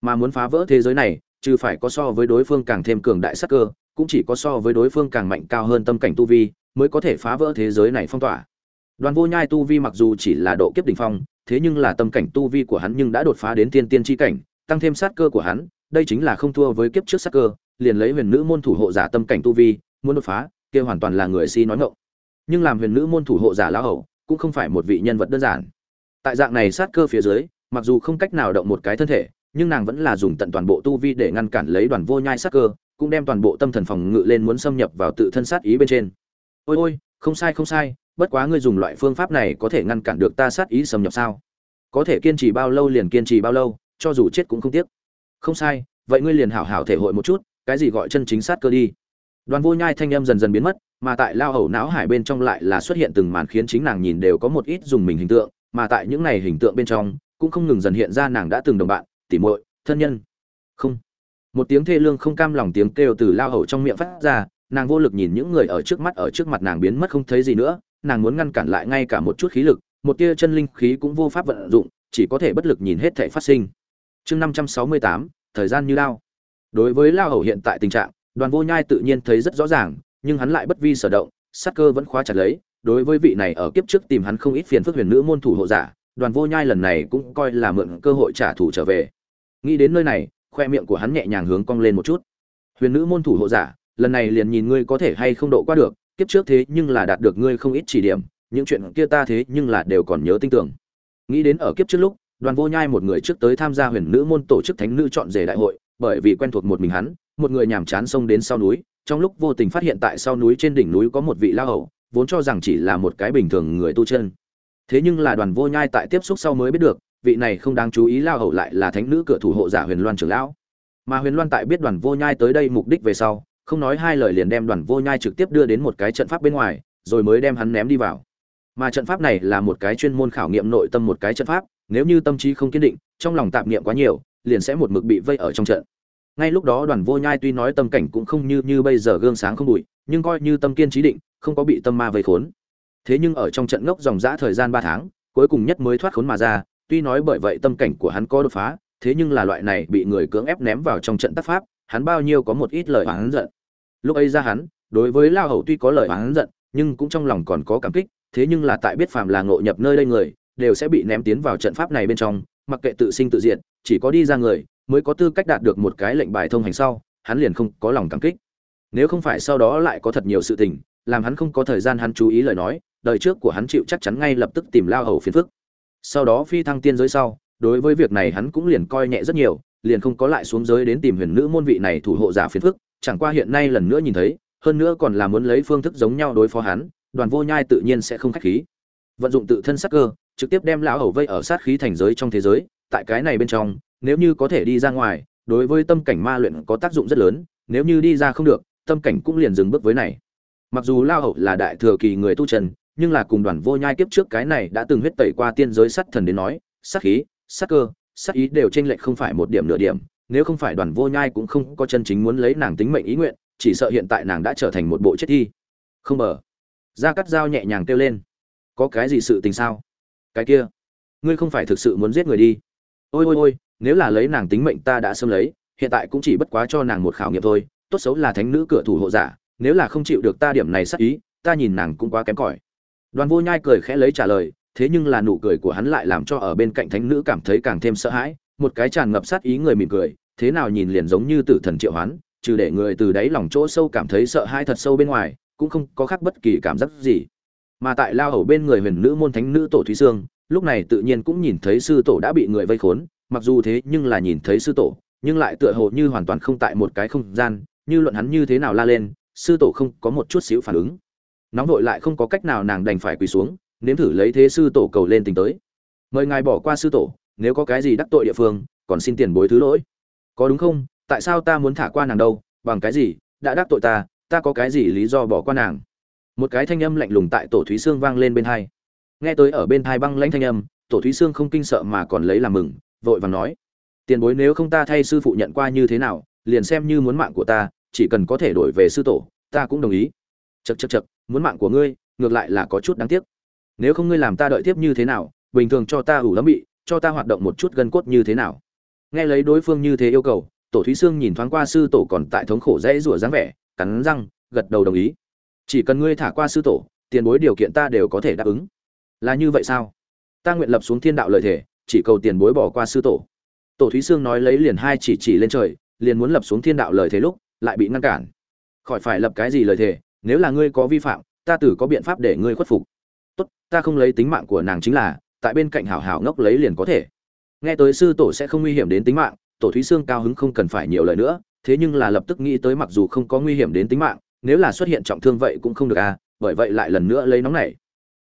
Mà muốn phá vỡ thế giới này, trừ phải có so với đối phương càng thêm cường đại sát cơ, cũng chỉ có so với đối phương càng mạnh cao hơn tâm cảnh tu vi, mới có thể phá vỡ thế giới này phong tỏa đoàn vô nhai tu vi mặc dù chỉ là độ kiếp đỉnh phong, thế nhưng là tâm cảnh tu vi của hắn nhưng đã đột phá đến tiên tiên chi cảnh, tăng thêm sát cơ của hắn, đây chính là không thua với kiếp trước sát cơ, liền lấy huyền nữ môn thủ hộ giả tâm cảnh tu vi, muốn đột phá, kia hoàn toàn là người si nói ngọng. Nhưng làm huyền nữ môn thủ hộ giả lão hậu cũng không phải một vị nhân vật đơn giản. Tại dạng này sát cơ phía dưới, mặc dù không cách nào động một cái thân thể, nhưng nàng vẫn là dùng tận toàn bộ tu vi để ngăn cản lấy đoàn vô nhai sát cơ, cũng đem toàn bộ tâm thần phòng ngự lên muốn xâm nhập vào tự thân sát ý bên trên. Ôi ôi, không sai không sai bất quá ngươi dùng loại phương pháp này có thể ngăn cản được ta sát ý xâm nhập sao? Có thể kiên trì bao lâu liền kiên trì bao lâu, cho dù chết cũng không tiếc. Không sai, vậy ngươi liền hảo hảo thể hội một chút, cái gì gọi chân chính sát cơ đi. Đoàn vô nhai thanh âm dần dần biến mất, mà tại lao hầu não hải bên trong lại là xuất hiện từng màn khiến chính nàng nhìn đều có một ít dùng mình hình tượng, mà tại những này hình tượng bên trong, cũng không ngừng dần hiện ra nàng đã từng đồng bạn, tỉ muội, thân nhân. Không. Một tiếng thê lương không cam lòng tiếng kêu từ lao hầu trong miệng phát ra, nàng vô lực nhìn những người ở trước mắt, ở trước mặt nàng biến mất không thấy gì nữa nàng muốn ngăn cản lại ngay cả một chút khí lực, một tia chân linh khí cũng vô pháp vận dụng, chỉ có thể bất lực nhìn hết thảy phát sinh. Chương năm trăm sáu mươi tám, thời gian như lao. Đối với lao hầu hiện tại tình trạng, đoàn vô nhai tự nhiên thấy rất rõ ràng, nhưng hắn lại bất vi sở động, sát cơ vẫn khóa chặt lấy. Đối với vị này ở kiếp trước tìm hắn không ít phiền phức huyền nữ môn thủ hộ giả, đoàn vô nhai lần này cũng coi là mượn cơ hội trả thù trở về. Nghĩ đến nơi này, khoe miệng của hắn nhẹ nhàng hướng cong lên một chút. Huyền nữ môn thủ hộ giả, lần này liền nhìn ngươi có thể hay không độ qua được kiếp trước thế nhưng là đạt được ngươi không ít chỉ điểm, những chuyện kia ta thế nhưng là đều còn nhớ tin tưởng. Nghĩ đến ở kiếp trước lúc, đoàn vô nhai một người trước tới tham gia huyền nữ môn tổ chức thánh nữ chọn rể đại hội, bởi vì quen thuộc một mình hắn, một người nhàm chán xông đến sau núi, trong lúc vô tình phát hiện tại sau núi trên đỉnh núi có một vị lao hầu, vốn cho rằng chỉ là một cái bình thường người tu chân. Thế nhưng là đoàn vô nhai tại tiếp xúc sau mới biết được, vị này không đáng chú ý lao hầu lại là thánh nữ cửa thủ hộ giả huyền loan trưởng lão. Mà huyền loan tại biết đoàn vô nhai tới đây mục đích về sau không nói hai lời liền đem đoàn vô nhai trực tiếp đưa đến một cái trận pháp bên ngoài, rồi mới đem hắn ném đi vào. Mà trận pháp này là một cái chuyên môn khảo nghiệm nội tâm một cái trận pháp, nếu như tâm trí không kiên định, trong lòng tạp niệm quá nhiều, liền sẽ một mực bị vây ở trong trận. Ngay lúc đó đoàn vô nhai tuy nói tâm cảnh cũng không như như bây giờ gương sáng không bụi, nhưng coi như tâm kiên trí định, không có bị tâm ma vây khốn. Thế nhưng ở trong trận ngốc dòng dã thời gian ba tháng, cuối cùng nhất mới thoát khốn mà ra, tuy nói bởi vậy tâm cảnh của hắn có đột phá, thế nhưng là loại này bị người cưỡng ép ném vào trong trận tác pháp hắn bao nhiêu có một ít lời oán giận. Lúc ấy ra hắn, đối với lao hầu tuy có lời oán giận, nhưng cũng trong lòng còn có cảm kích, thế nhưng là tại biết phàm là ngộ nhập nơi đây người, đều sẽ bị ném tiến vào trận pháp này bên trong, mặc kệ tự sinh tự diệt, chỉ có đi ra người mới có tư cách đạt được một cái lệnh bài thông hành sau, hắn liền không có lòng cảm kích. Nếu không phải sau đó lại có thật nhiều sự tình, làm hắn không có thời gian hắn chú ý lời nói, đời trước của hắn chịu chắc chắn ngay lập tức tìm lao hầu phiền phức. Sau đó phi thăng tiên giới sau, đối với việc này hắn cũng liền coi nhẹ rất nhiều liền không có lại xuống giới đến tìm huyền nữ môn vị này thủ hộ giả phiền phức, chẳng qua hiện nay lần nữa nhìn thấy, hơn nữa còn là muốn lấy phương thức giống nhau đối phó hắn, đoàn vô nhai tự nhiên sẽ không khách khí. Vận dụng tự thân sắc cơ, trực tiếp đem lão hầu vây ở sát khí thành giới trong thế giới, tại cái này bên trong, nếu như có thể đi ra ngoài, đối với tâm cảnh ma luyện có tác dụng rất lớn, nếu như đi ra không được, tâm cảnh cũng liền dừng bước với này. Mặc dù lao hậu là đại thừa kỳ người tu trần nhưng là cùng đoàn vô nhai kiếp trước cái này đã từng huyết tẩy qua tiên giới sắt thần đến nói, sát khí, sát cơ sắc ý đều chênh lệch không phải một điểm nửa điểm, nếu không phải đoàn vô nhai cũng không có chân chính muốn lấy nàng tính mệnh ý nguyện, chỉ sợ hiện tại nàng đã trở thành một bộ chết thi không ngờ. ra cắt dao nhẹ nhàng kêu lên. Có cái gì sự tình sao? Cái kia. Ngươi không phải thực sự muốn giết người đi. Ôi ôi ôi, nếu là lấy nàng tính mệnh ta đã sớm lấy, hiện tại cũng chỉ bất quá cho nàng một khảo nghiệm thôi, tốt xấu là thánh nữ cửa thủ hộ giả, nếu là không chịu được ta điểm này sắc ý, ta nhìn nàng cũng quá kém cỏi. Đoàn vô nhai cười khẽ lấy trả lời thế nhưng là nụ cười của hắn lại làm cho ở bên cạnh thánh nữ cảm thấy càng thêm sợ hãi, một cái tràn ngập sát ý người mỉm cười, thế nào nhìn liền giống như tử thần triệu hoán, trừ để người từ đáy lòng chỗ sâu cảm thấy sợ hãi thật sâu bên ngoài, cũng không có khác bất kỳ cảm giác gì. Mà tại lao hầu bên người huyền nữ môn thánh nữ tổ thúy sương, lúc này tự nhiên cũng nhìn thấy sư tổ đã bị người vây khốn, mặc dù thế nhưng là nhìn thấy sư tổ, nhưng lại tựa hồ như hoàn toàn không tại một cái không gian, như luận hắn như thế nào la lên, sư tổ không có một chút xíu phản ứng. Nóng vội lại không có cách nào nàng đành phải quỳ xuống nếm thử lấy thế sư tổ cầu lên tình tới. Mời ngài bỏ qua sư tổ, nếu có cái gì đắc tội địa phương, còn xin tiền bối thứ lỗi. Có đúng không? Tại sao ta muốn thả qua nàng đâu? Bằng cái gì? Đã đắc tội ta ta có cái gì lý do bỏ qua nàng? Một cái thanh âm lạnh lùng tại tổ thúy xương vang lên bên hai. Nghe tới ở bên hai băng lãnh thanh âm, tổ thúy xương không kinh sợ mà còn lấy làm mừng, vội vàng nói. Tiền bối nếu không ta thay sư phụ nhận qua như thế nào, liền xem như muốn mạng của ta, chỉ cần có thể đổi về sư tổ, ta cũng đồng ý. Chật chật chật muốn mạng của ngươi, ngược lại là có chút đáng tiếc nếu không ngươi làm ta đợi tiếp như thế nào, bình thường cho ta ủ lắm bị, cho ta hoạt động một chút gân cốt như thế nào. Nghe lấy đối phương như thế yêu cầu, tổ thúy sương nhìn thoáng qua sư tổ còn tại thống khổ dễ rủa dáng vẻ, cắn răng, gật đầu đồng ý. Chỉ cần ngươi thả qua sư tổ, tiền bối điều kiện ta đều có thể đáp ứng. Là như vậy sao? Ta nguyện lập xuống thiên đạo lời thể chỉ cầu tiền bối bỏ qua sư tổ. Tổ thúy sương nói lấy liền hai chỉ chỉ lên trời, liền muốn lập xuống thiên đạo lời thế lúc, lại bị ngăn cản. Khỏi phải lập cái gì lời thề, nếu là ngươi có vi phạm, ta tử có biện pháp để ngươi khuất phục ta không lấy tính mạng của nàng chính là, tại bên cạnh hảo hảo ngốc lấy liền có thể. Nghe tới sư tổ sẽ không nguy hiểm đến tính mạng, tổ thúy xương cao hứng không cần phải nhiều lời nữa, thế nhưng là lập tức nghĩ tới mặc dù không có nguy hiểm đến tính mạng, nếu là xuất hiện trọng thương vậy cũng không được à bởi vậy lại lần nữa lấy nóng này.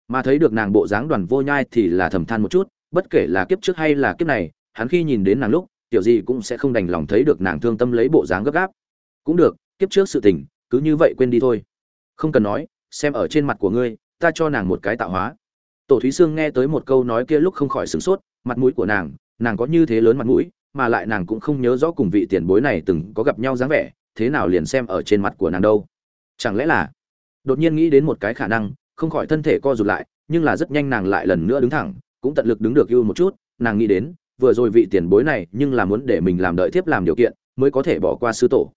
Mà thấy được nàng bộ dáng đoàn vô nhai thì là thầm than một chút, bất kể là kiếp trước hay là kiếp này, hắn khi nhìn đến nàng lúc, tiểu gì cũng sẽ không đành lòng thấy được nàng thương tâm lấy bộ dáng gấp gáp. Cũng được, kiếp trước sự tình, cứ như vậy quên đi thôi. Không cần nói, xem ở trên mặt của ngươi, ta cho nàng một cái tạo hóa tổ thúy sương nghe tới một câu nói kia lúc không khỏi sửng sốt, mặt mũi của nàng nàng có như thế lớn mặt mũi, mà lại nàng cũng không nhớ rõ cùng vị tiền bối này từng có gặp nhau dáng vẻ, thế nào liền xem ở trên mặt của nàng đâu. Chẳng lẽ là, đột nhiên nghĩ đến một cái khả năng, không khỏi thân thể co rụt lại, nhưng là rất nhanh nàng lại lần nữa đứng thẳng, cũng tận lực đứng được ưu một chút, nàng nghĩ đến, vừa rồi vị tiền bối này nhưng là muốn để mình làm đợi tiếp làm điều kiện, mới có thể bỏ qua sư tổ.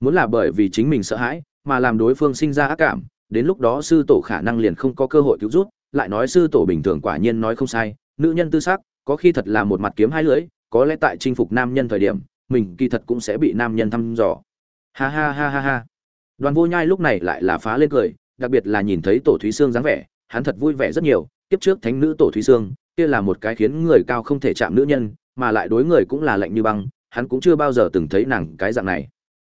Muốn là bởi vì chính mình sợ hãi, mà làm đối phương sinh ra ác cảm, đến lúc đó sư tổ khả năng liền không có cơ hội cứu rút lại nói sư tổ bình thường quả nhiên nói không sai, nữ nhân tư xác có khi thật là một mặt kiếm hai lưỡi, có lẽ tại chinh phục nam nhân thời điểm, mình kỳ thật cũng sẽ bị nam nhân thăm dò. Ha ha ha ha ha. Đoàn vô nhai lúc này lại là phá lên cười, đặc biệt là nhìn thấy tổ thúy sương dáng vẻ, hắn thật vui vẻ rất nhiều, kiếp trước thánh nữ tổ thúy sương kia là một cái khiến người cao không thể chạm nữ nhân, mà lại đối người cũng là lạnh như băng, hắn cũng chưa bao giờ từng thấy nàng cái dạng này.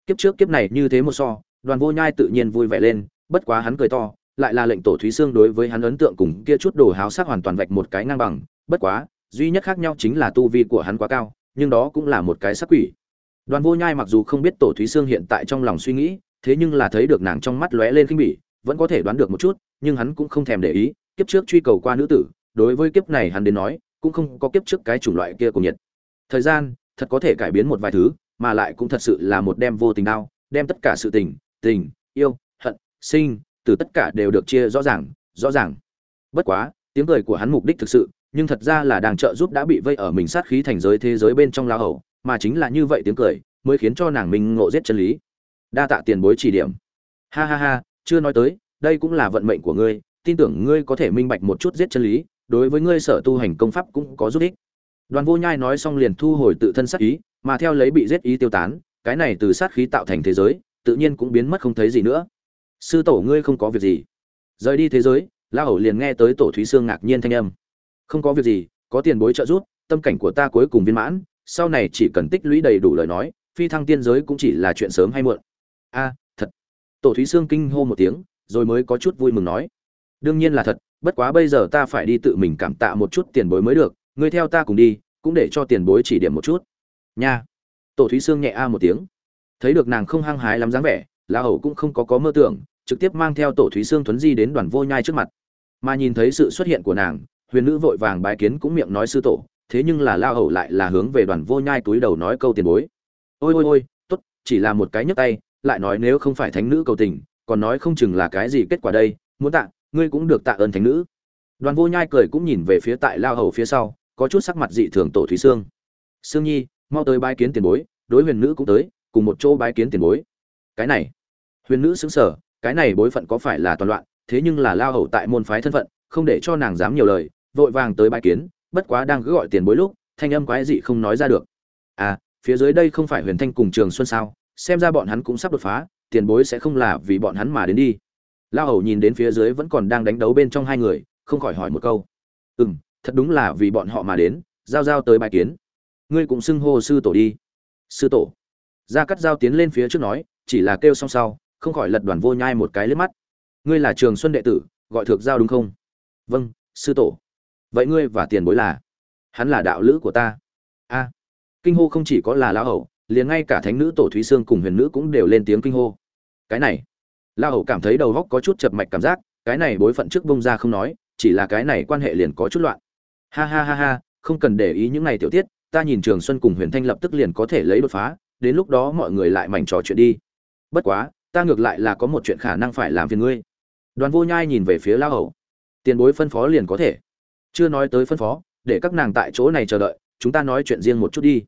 Kiếp trước kiếp này như thế một so, đoàn vô nhai tự nhiên vui vẻ lên, bất quá hắn cười to lại là lệnh tổ thúy xương đối với hắn ấn tượng cùng kia chút đồ háo sắc hoàn toàn vạch một cái ngang bằng, bất quá, duy nhất khác nhau chính là tu vi của hắn quá cao, nhưng đó cũng là một cái sắc quỷ. Đoàn vô nhai mặc dù không biết tổ thúy xương hiện tại trong lòng suy nghĩ, thế nhưng là thấy được nàng trong mắt lóe lên khinh bỉ, vẫn có thể đoán được một chút, nhưng hắn cũng không thèm để ý, kiếp trước truy cầu qua nữ tử, đối với kiếp này hắn đến nói, cũng không có kiếp trước cái chủng loại kia cùng nhiệt. Thời gian, thật có thể cải biến một vài thứ, mà lại cũng thật sự là một đem vô tình đao, đem tất cả sự tình tình, yêu, hận, sinh từ tất cả đều được chia rõ ràng rõ ràng. Bất quá, tiếng cười của hắn mục đích thực sự, nhưng thật ra là đang trợ giúp đã bị vây ở mình sát khí thành giới thế giới bên trong lao hầu, mà chính là như vậy tiếng cười, mới khiến cho nàng mình ngộ giết chân lý. Đa tạ tiền bối chỉ điểm. Ha ha ha, chưa nói tới, đây cũng là vận mệnh của ngươi, tin tưởng ngươi có thể minh bạch một chút giết chân lý, đối với ngươi sở tu hành công pháp cũng có giúp ích. Đoàn vô nhai nói xong liền thu hồi tự thân sát ý, mà theo lấy bị giết ý tiêu tán, cái này từ sát khí tạo thành thế giới, tự nhiên cũng biến mất không thấy gì nữa sư tổ ngươi không có việc gì. Rời đi thế giới, la hầu liền nghe tới tổ thúy sương ngạc nhiên thanh âm. Không có việc gì, có tiền bối trợ giúp, tâm cảnh của ta cuối cùng viên mãn, sau này chỉ cần tích lũy đầy đủ lời nói, phi thăng tiên giới cũng chỉ là chuyện sớm hay muộn. A, thật. Tổ thúy sương kinh hô một tiếng, rồi mới có chút vui mừng nói. Đương nhiên là thật, bất quá bây giờ ta phải đi tự mình cảm tạ một chút tiền bối mới được, ngươi theo ta cùng đi, cũng để cho tiền bối chỉ điểm một chút. Nha. Tổ thúy sương nhẹ a một tiếng. Thấy được nàng không hăng hái lắm dáng vẻ, la hầu cũng không có có mơ tưởng trực tiếp mang theo tổ thúy xương thuấn di đến đoàn vô nhai trước mặt. Mà nhìn thấy sự xuất hiện của nàng, huyền nữ vội vàng bái kiến cũng miệng nói sư tổ, thế nhưng là lao hầu lại là hướng về đoàn vô nhai túi đầu nói câu tiền bối. Ôi ôi ôi, tốt, chỉ là một cái nhấc tay, lại nói nếu không phải thánh nữ cầu tình, còn nói không chừng là cái gì kết quả đây, muốn tạ, ngươi cũng được tạ ơn thánh nữ. Đoàn vô nhai cười cũng nhìn về phía tại lao hầu phía sau, có chút sắc mặt dị thường tổ thúy sương sương nhi, mau tới bái kiến tiền bối, đối huyền nữ cũng tới, cùng một chỗ bái kiến tiền bối. Cái này, huyền nữ xứng sở cái này bối phận có phải là toàn loạn, thế nhưng là lao hầu tại môn phái thân phận, không để cho nàng dám nhiều lời, vội vàng tới bái kiến, bất quá đang cứ gọi tiền bối lúc, thanh âm quái dị không nói ra được. À phía dưới đây không phải huyền thanh cùng trường xuân sao? Xem ra bọn hắn cũng sắp đột phá, tiền bối sẽ không là vì bọn hắn mà đến đi. Lao hầu nhìn đến phía dưới vẫn còn đang đánh đấu bên trong hai người, không khỏi hỏi một câu. Ừ m thật đúng là vì bọn họ mà đến, giao giao tới bài kiến. Ngươi cũng xưng hô sư tổ đi. Sư tổ. Gia cắt giao tiến lên phía trước nói, chỉ là kêu xong sau không khỏi lật đoàn vô nhai một cái liếc mắt. Ngươi là trường xuân đệ tử, gọi thược giao đúng không? Vâng sư tổ. Vậy ngươi và tiền bối là? Hắn là đạo lữ của ta. A. Kinh hô không chỉ có là lão hậu liền ngay cả thánh nữ tổ thúy sương cùng huyền nữ cũng đều lên tiếng kinh hô. Cái này. Lão hậu cảm thấy đầu góc có chút chập mạch cảm giác, cái này bối phận trước bông ra không nói, chỉ là cái này quan hệ liền có chút loạn. Ha ha ha ha, không cần để ý những này tiểu tiết, ta nhìn trường xuân cùng huyền thanh lập tức liền có thể lấy đột phá, đến lúc đó mọi người lại mảnh trò chuyện đi. Bất quá ta ngược lại là có một chuyện khả năng phải làm phiền ngươi. Đoàn vô nhai nhìn về phía lao hầu. Tiền bối phân phó liền có thể. Chưa nói tới phân phó, để các nàng tại chỗ này chờ đợi, chúng ta nói chuyện riêng một chút đi.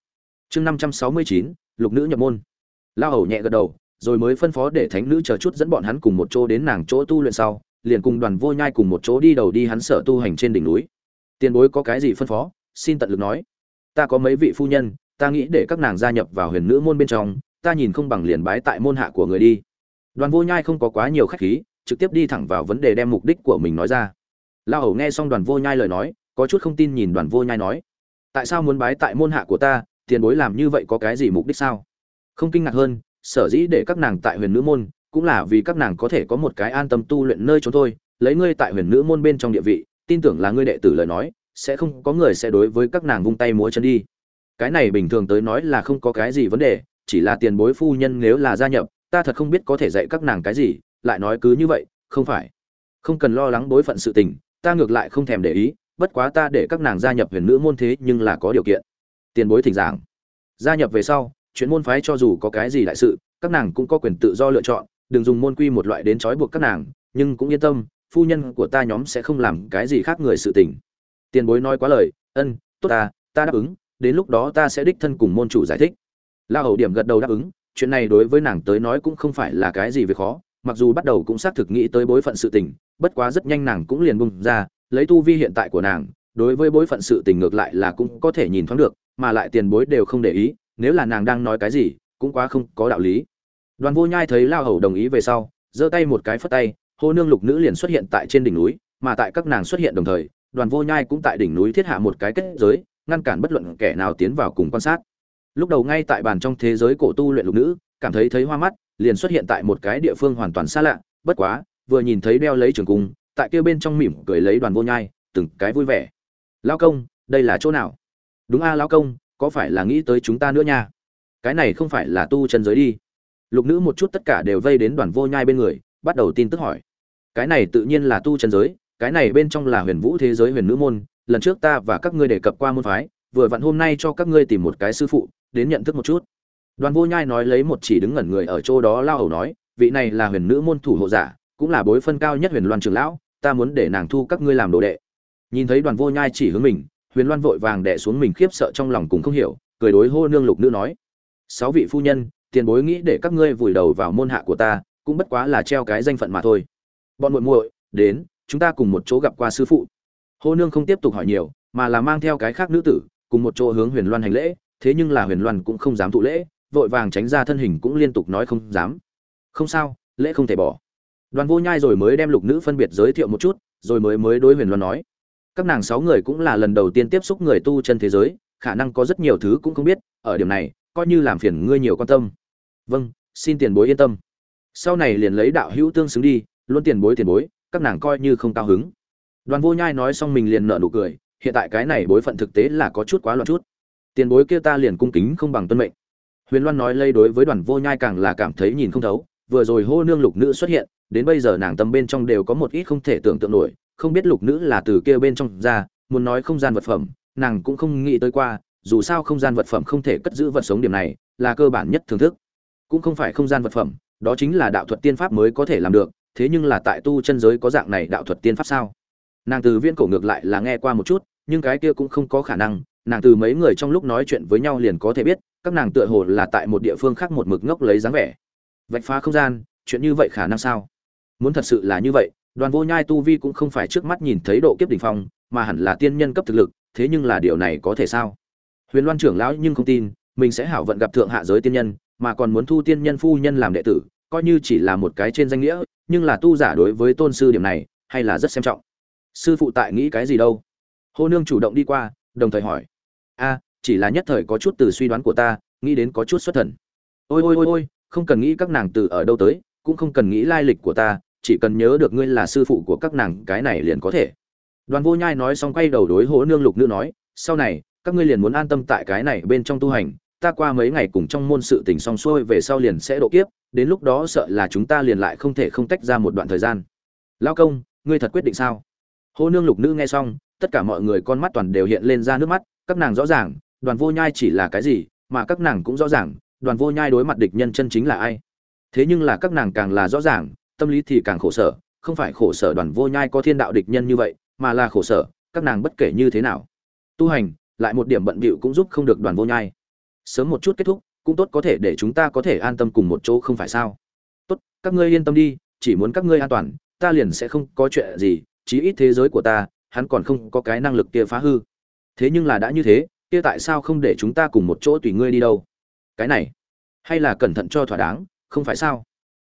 Chương năm trăm sáu mươi chín, lục nữ nhập môn. Lao hầu nhẹ gật đầu, rồi mới phân phó để thánh nữ chờ chút dẫn bọn hắn cùng một chỗ đến nàng chỗ tu luyện sau, liền cùng đoàn vô nhai cùng một chỗ đi đầu đi hắn sở tu hành trên đỉnh núi. Tiền bối có cái gì phân phó? Xin tận lực nói. Ta có mấy vị phu nhân, ta nghĩ để các nàng gia nhập vào huyền nữ môn bên trong, ta nhìn không bằng liền bái tại môn hạ của người đi đoàn vô nhai không có quá nhiều khách khí, trực tiếp đi thẳng vào vấn đề đem mục đích của mình nói ra. La hầu nghe xong đoàn vô nhai lời nói, có chút không tin nhìn đoàn vô nhai nói, tại sao muốn bái tại môn hạ của ta, tiền bối làm như vậy có cái gì mục đích sao? Không kinh ngạc hơn, sở dĩ để các nàng tại huyền nữ môn, cũng là vì các nàng có thể có một cái an tâm tu luyện nơi chúng tôi lấy ngươi tại huyền nữ môn bên trong địa vị, tin tưởng là ngươi đệ tử lời nói, sẽ không có người sẽ đối với các nàng vung tay múa chân đi. Cái này bình thường tới nói là không có cái gì vấn đề, chỉ là tiền bối phu nhân nếu là gia nhập ta thật không biết có thể dạy các nàng cái gì, lại nói cứ như vậy, không phải. Không cần lo lắng bối phận sự tình, ta ngược lại không thèm để ý, bất quá ta để các nàng gia nhập huyền nữ môn thế nhưng là có điều kiện. Tiền bối thỉnh giảng. Gia nhập về sau, chuyện môn phái cho dù có cái gì đại sự, các nàng cũng có quyền tự do lựa chọn, đừng dùng môn quy một loại đến trói buộc các nàng, nhưng cũng yên tâm, phu nhân của ta nhóm sẽ không làm cái gì khác người sự tình. Tiền bối nói quá lời, ân, tốt ta ta đáp ứng, đến lúc đó ta sẽ đích thân cùng môn chủ giải thích. La hầu điểm gật đầu đáp ứng chuyện này đối với nàng tới nói cũng không phải là cái gì việc khó, mặc dù bắt đầu cũng xác thực nghĩ tới bối phận sự tình, bất quá rất nhanh nàng cũng liền bung ra, lấy tu vi hiện tại của nàng, đối với bối phận sự tình ngược lại là cũng có thể nhìn thoáng được, mà lại tiền bối đều không để ý, nếu là nàng đang nói cái gì, cũng quá không có đạo lý. Đoàn vô nhai thấy lao hầu đồng ý về sau, giơ tay một cái phất tay, hô nương lục nữ liền xuất hiện tại trên đỉnh núi, mà tại các nàng xuất hiện đồng thời, đoàn vô nhai cũng tại đỉnh núi thiết hạ một cái kết giới, ngăn cản bất luận kẻ nào tiến vào cùng quan sát lúc đầu ngay tại bàn trong thế giới cổ tu luyện lục nữ cảm thấy thấy hoa mắt liền xuất hiện tại một cái địa phương hoàn toàn xa lạ bất quá vừa nhìn thấy đeo lấy trường cung tại kia bên trong mỉm cười lấy đoàn vô nhai từng cái vui vẻ. Lao công đây là chỗ nào? Đúng a à, lao công có phải là nghĩ tới chúng ta nữa nha? Cái này không phải là tu chân giới đi. Lục nữ một chút tất cả đều vây đến đoàn vô nhai bên người bắt đầu tin tức hỏi. Cái này tự nhiên là tu chân giới cái này bên trong là huyền vũ thế giới huyền nữ môn lần trước ta và các ngươi đề cập qua môn phái vừa vặn hôm nay cho các ngươi tìm một cái sư phụ, đến nhận thức một chút. Đoàn vô nhai nói lấy một chỉ đứng ngẩn người ở chỗ đó lao hầu nói, vị này là huyền nữ môn thủ hộ giả, cũng là bối phân cao nhất huyền loan trường lão, ta muốn để nàng thu các ngươi làm đồ đệ. Nhìn thấy đoàn vô nhai chỉ hướng mình, huyền loan vội vàng đẻ xuống mình khiếp sợ trong lòng cũng không hiểu, cười đối hô nương lục nữ nói, sáu vị phu nhân, tiền bối nghĩ để các ngươi vùi đầu vào môn hạ của ta, cũng bất quá là treo cái danh phận mà thôi. Bọn muội muội, đến, chúng ta cùng một chỗ gặp qua sư phụ. Hô nương không tiếp tục hỏi nhiều, mà là mang theo cái khác nữ tử cùng một chỗ hướng huyền loan hành lễ, thế nhưng là huyền loan cũng không dám thụ lễ, vội vàng tránh ra thân hình cũng liên tục nói không dám. Không sao, lễ không thể bỏ. Đoàn vô nhai rồi mới đem lục nữ phân biệt giới thiệu một chút, rồi mới mới đối huyền loan nói. Các nàng sáu người cũng là lần đầu tiên tiếp xúc người tu chân thế giới, khả năng có rất nhiều thứ cũng không biết, ở điểm này, coi như làm phiền ngươi nhiều quan tâm. Vâng xin tiền bối yên tâm. Sau này liền lấy đạo hữu tương xứng đi, luôn tiền bối tiền bối, các nàng coi như không cao hứng. Đoàn vô nhai nói xong mình liền nở nụ cười hiện tại cái này bối phận thực tế là có chút quá loạn chút. Tiền bối kia ta liền cung kính không bằng tuân mệnh. Huyền loan nói lây đối với đoàn vô nhai càng là cảm thấy nhìn không thấu, vừa rồi hô nương lục nữ xuất hiện, đến bây giờ nàng tâm bên trong đều có một ít không thể tưởng tượng nổi, không biết lục nữ là từ kia bên trong ra, muốn nói không gian vật phẩm, nàng cũng không nghĩ tới qua, dù sao không gian vật phẩm không thể cất giữ vật sống điểm này, là cơ bản nhất thưởng thức. Cũng không phải không gian vật phẩm, đó chính là đạo thuật tiên pháp mới có thể làm được, thế nhưng là tại tu chân giới có dạng này đạo thuật tiên pháp sao? Nàng từ viên cổ ngược lại là nghe qua một chút nhưng cái kia cũng không có khả năng, nàng từ mấy người trong lúc nói chuyện với nhau liền có thể biết, các nàng tựa hồ là tại một địa phương khác một mực ngốc lấy dáng vẻ. Vạch phá không gian, chuyện như vậy khả năng sao? Muốn thật sự là như vậy, đoàn vô nhai tu vi cũng không phải trước mắt nhìn thấy độ kiếp đỉnh phong, mà hẳn là tiên nhân cấp thực lực, thế nhưng là điều này có thể sao? Huyền loan trưởng lão nhưng không tin, mình sẽ hảo vận gặp thượng hạ giới tiên nhân, mà còn muốn thu tiên nhân phu nhân làm đệ tử, coi như chỉ là một cái trên danh nghĩa, nhưng là tu giả đối với tôn sư điểm này, hay là rất xem trọng. Sư phụ tại nghĩ cái gì đâu? Hô nương chủ động đi qua, đồng thời hỏi. A, chỉ là nhất thời có chút từ suy đoán của ta, nghĩ đến có chút xuất thần. Ôi ôi ôi ôi, không cần nghĩ các nàng từ ở đâu tới, cũng không cần nghĩ lai lịch của ta, chỉ cần nhớ được ngươi là sư phụ của các nàng, cái này liền có thể. Đoàn vô nhai nói xong quay đầu đối hố nương lục nữ nói, sau này, các ngươi liền muốn an tâm tại cái này bên trong tu hành, ta qua mấy ngày cùng trong môn sự tình xong xuôi về sau liền sẽ độ kiếp, đến lúc đó sợ là chúng ta liền lại không thể không tách ra một đoạn thời gian. Lao công, ngươi thật quyết định sao? Hô nương lục nữ nghe xong tất cả mọi người con mắt toàn đều hiện lên ra nước mắt, các nàng rõ ràng, đoàn vô nhai chỉ là cái gì, mà các nàng cũng rõ ràng, đoàn vô nhai đối mặt địch nhân chân chính là ai. Thế nhưng là các nàng càng là rõ ràng, tâm lý thì càng khổ sở, không phải khổ sở đoàn vô nhai có thiên đạo địch nhân như vậy, mà là khổ sở, các nàng bất kể như thế nào. Tu hành, lại một điểm bận bịu cũng giúp không được đoàn vô nhai. Sớm một chút kết thúc, cũng tốt có thể để chúng ta có thể an tâm cùng một chỗ không phải sao? Tốt, các ngươi yên tâm đi, chỉ muốn các ngươi an toàn, ta liền sẽ không có chuyện gì, chí ít thế giới của ta hắn còn không có cái năng lực kia phá hư. Thế nhưng là đã như thế, kia tại sao không để chúng ta cùng một chỗ tùy ngươi đi đâu? Cái này, hay là cẩn thận cho thỏa đáng, không phải sao?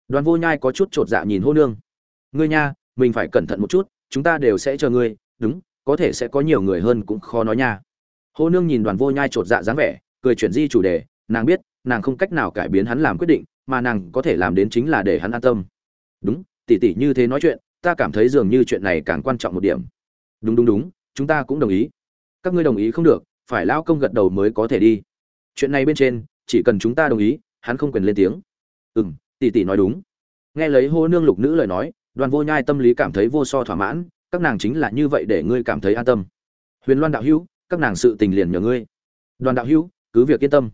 Đoàn vô nhai có chút chột dạ nhìn hô nương. Ngươi nha, mình phải cẩn thận một chút, chúng ta đều sẽ chờ ngươi, đúng, có thể sẽ có nhiều người hơn cũng khó nói nha. Hô nương nhìn đoàn vô nhai chột dạ dáng vẻ, cười chuyển di chủ đề, nàng biết, nàng không cách nào cải biến hắn làm quyết định, mà nàng có thể làm đến chính là để hắn an tâm. Đúng, tỉ tỉ như thế nói chuyện, ta cảm thấy dường như chuyện này càng quan trọng một điểm đúng đúng đúng, chúng ta cũng đồng ý. Các ngươi đồng ý không được, phải lao công gật đầu mới có thể đi. Chuyện này bên trên, chỉ cần chúng ta đồng ý, hắn không quyền lên tiếng. Ừ m tỷ tỷ nói đúng. Nghe lấy hô nương lục nữ lời nói, đoàn vô nhai tâm lý cảm thấy vô so thỏa mãn, các nàng chính là như vậy để ngươi cảm thấy an tâm. Huyền loan đạo hữu, các nàng sự tình liền nhờ ngươi. Đoàn đạo hữu, cứ việc yên tâm.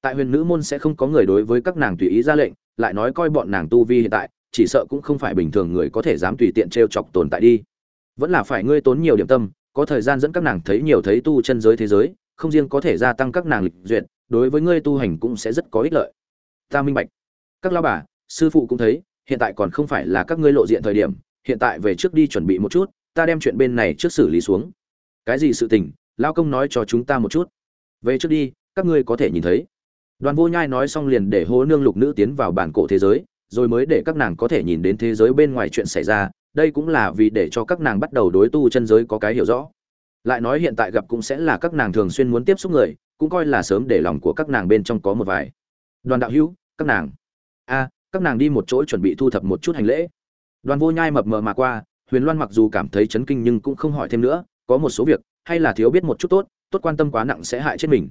Tại huyền nữ môn sẽ không có người đối với các nàng tùy ý ra lệnh, lại nói coi bọn nàng tu vi hiện tại, chỉ sợ cũng không phải bình thường người có thể dám tùy tiện t r e o chọc tồn tại đi vẫn là phải ngươi tốn nhiều điểm tâm, có thời gian dẫn các nàng thấy nhiều thấy tu chân giới thế giới, không riêng có thể gia tăng các nàng lịch duyệt, đối với ngươi tu hành cũng sẽ rất có ích lợi. Ta minh bạch. Các lao bà, sư phụ cũng thấy, hiện tại còn không phải là các ngươi lộ diện thời điểm, hiện tại về trước đi chuẩn bị một chút, ta đem chuyện bên này trước xử lý xuống. Cái gì sự tình lao công nói cho chúng ta một chút. Về trước đi, các ngươi có thể nhìn thấy. Đoàn vô nhai nói xong liền để hố nương lục nữ tiến vào bản cổ thế giới, rồi mới để các nàng có thể nhìn đến thế giới bên ngoài chuyện xảy ra đây cũng là vì để cho các nàng bắt đầu đối tu chân giới có cái hiểu rõ. Lại nói hiện tại gặp cũng sẽ là các nàng thường xuyên muốn tiếp xúc người, cũng coi là sớm để lòng của các nàng bên trong có một vài. Đoàn đạo hữu, các nàng. A, các nàng đi một chỗ chuẩn bị thu thập một chút hành lễ. Đoàn vô nhai mập mờ mà qua, huyền loan mặc dù cảm thấy chấn kinh nhưng cũng không hỏi thêm nữa, có một số việc, hay là thiếu biết một chút tốt tốt quan tâm quá nặng sẽ hại chết mình.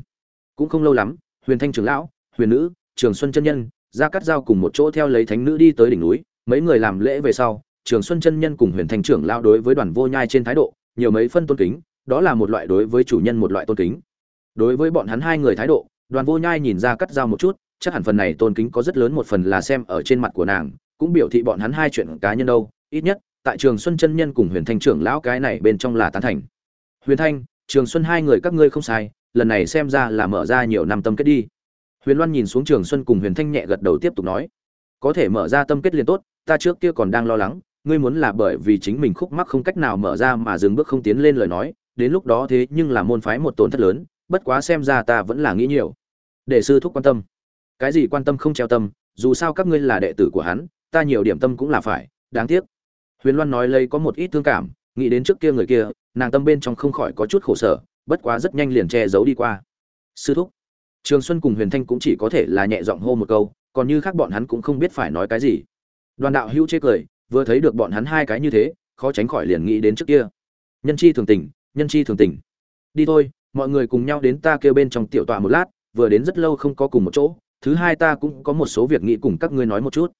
Cũng không lâu lắm, huyền thanh trưởng lão, huyền nữ, trường xuân chân nhân ra cắt giao cùng một chỗ theo lấy thánh nữ đi tới đỉnh núi, mấy người làm lễ về sau trường xuân chân nhân cùng huyền thanh trưởng lão đối với đoàn vô nhai trên thái độ, nhiều mấy phân tôn kính, đó là một loại đối với chủ nhân một loại tôn kính. Đối với bọn hắn hai người thái độ, đoàn vô nhai nhìn ra cắt dao một chút, chắc hẳn phần này tôn kính có rất lớn một phần là xem ở trên mặt của nàng, cũng biểu thị bọn hắn hai chuyện cá nhân đâu, ít nhất, tại trường xuân chân nhân cùng huyền thanh trưởng lão cái này bên trong là tán thành. Huyền thanh, trường xuân hai người các ngươi không sai, lần này xem ra là mở ra nhiều năm tâm kết đi. Huyền loan nhìn xuống trường xuân cùng huyền thanh nhẹ gật đầu tiếp tục nói, có thể mở ra tâm kết liền tốt, ta trước kia còn đang lo lắng ngươi muốn là bởi vì chính mình khúc mắc không cách nào mở ra mà dừng bước không tiến lên lời nói, đến lúc đó thế nhưng là môn phái một tổn thất lớn, bất quá xem ra ta vẫn là nghĩ nhiều. Để sư thúc quan tâm. Cái gì quan tâm không treo tâm, dù sao các ngươi là đệ tử của hắn, ta nhiều điểm tâm cũng là phải, đáng tiếc. Huyền loan nói lấy có một ít thương cảm, nghĩ đến trước kia người kia, nàng tâm bên trong không khỏi có chút khổ sở, bất quá rất nhanh liền che giấu đi qua. Sư thúc. Trường xuân cùng huyền thanh cũng chỉ có thể là nhẹ giọng hô một câu, còn như khác bọn hắn cũng không biết phải nói cái gì. Đoàn đạo hữu chế cười vừa thấy được bọn hắn hai cái như thế, khó tránh khỏi liền nghĩ đến trước kia. Nhân chi thường tình, nhân chi thường tình. Đi thôi, mọi người cùng nhau đến ta kêu bên trong tiểu tọa một lát, vừa đến rất lâu không có cùng một chỗ, thứ hai ta cũng có một số việc nghĩ cùng các ngươi nói một chút.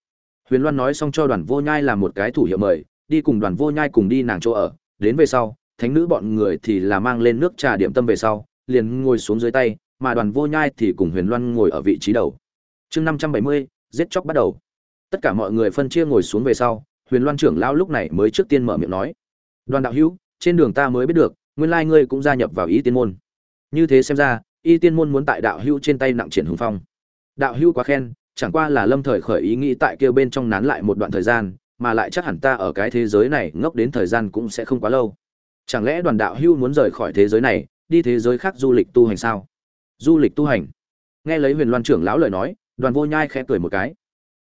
Huyền loan nói xong cho đoàn vô nhai làm một cái thủ hiệu mời, đi cùng đoàn vô nhai cùng đi nàng chỗ ở. Đến về sau, thánh nữ bọn người thì là mang lên nước trà điểm tâm về sau, liền ngồi xuống dưới tay, mà đoàn vô nhai thì cùng huyền loan ngồi ở vị trí đầu. Chương năm trăm bảy mươi, giết chóc bắt đầu. Tất cả mọi người phân chia ngồi xuống về sau huyền loan trưởng lão lúc này mới trước tiên mở miệng nói, đoàn đạo hữu, trên đường ta mới biết được, nguyên lai ngươi cũng gia nhập vào ý tiên môn. Như thế xem ra y tiên môn muốn tại đạo hữu trên tay nặng triển hùng phong. Đạo hữu quá khen, chẳng qua là lâm thời khởi ý nghĩ tại kia bên trong nán lại một đoạn thời gian, mà lại chắc hẳn ta ở cái thế giới này ngốc đến thời gian cũng sẽ không quá lâu. Chẳng lẽ đoàn đạo hữu muốn rời khỏi thế giới này, đi thế giới khác du lịch tu hành sao? Du lịch tu hành? Nghe lấy huyền loan trưởng lão lời nói, đoàn vô nhai khẽ cười một cái.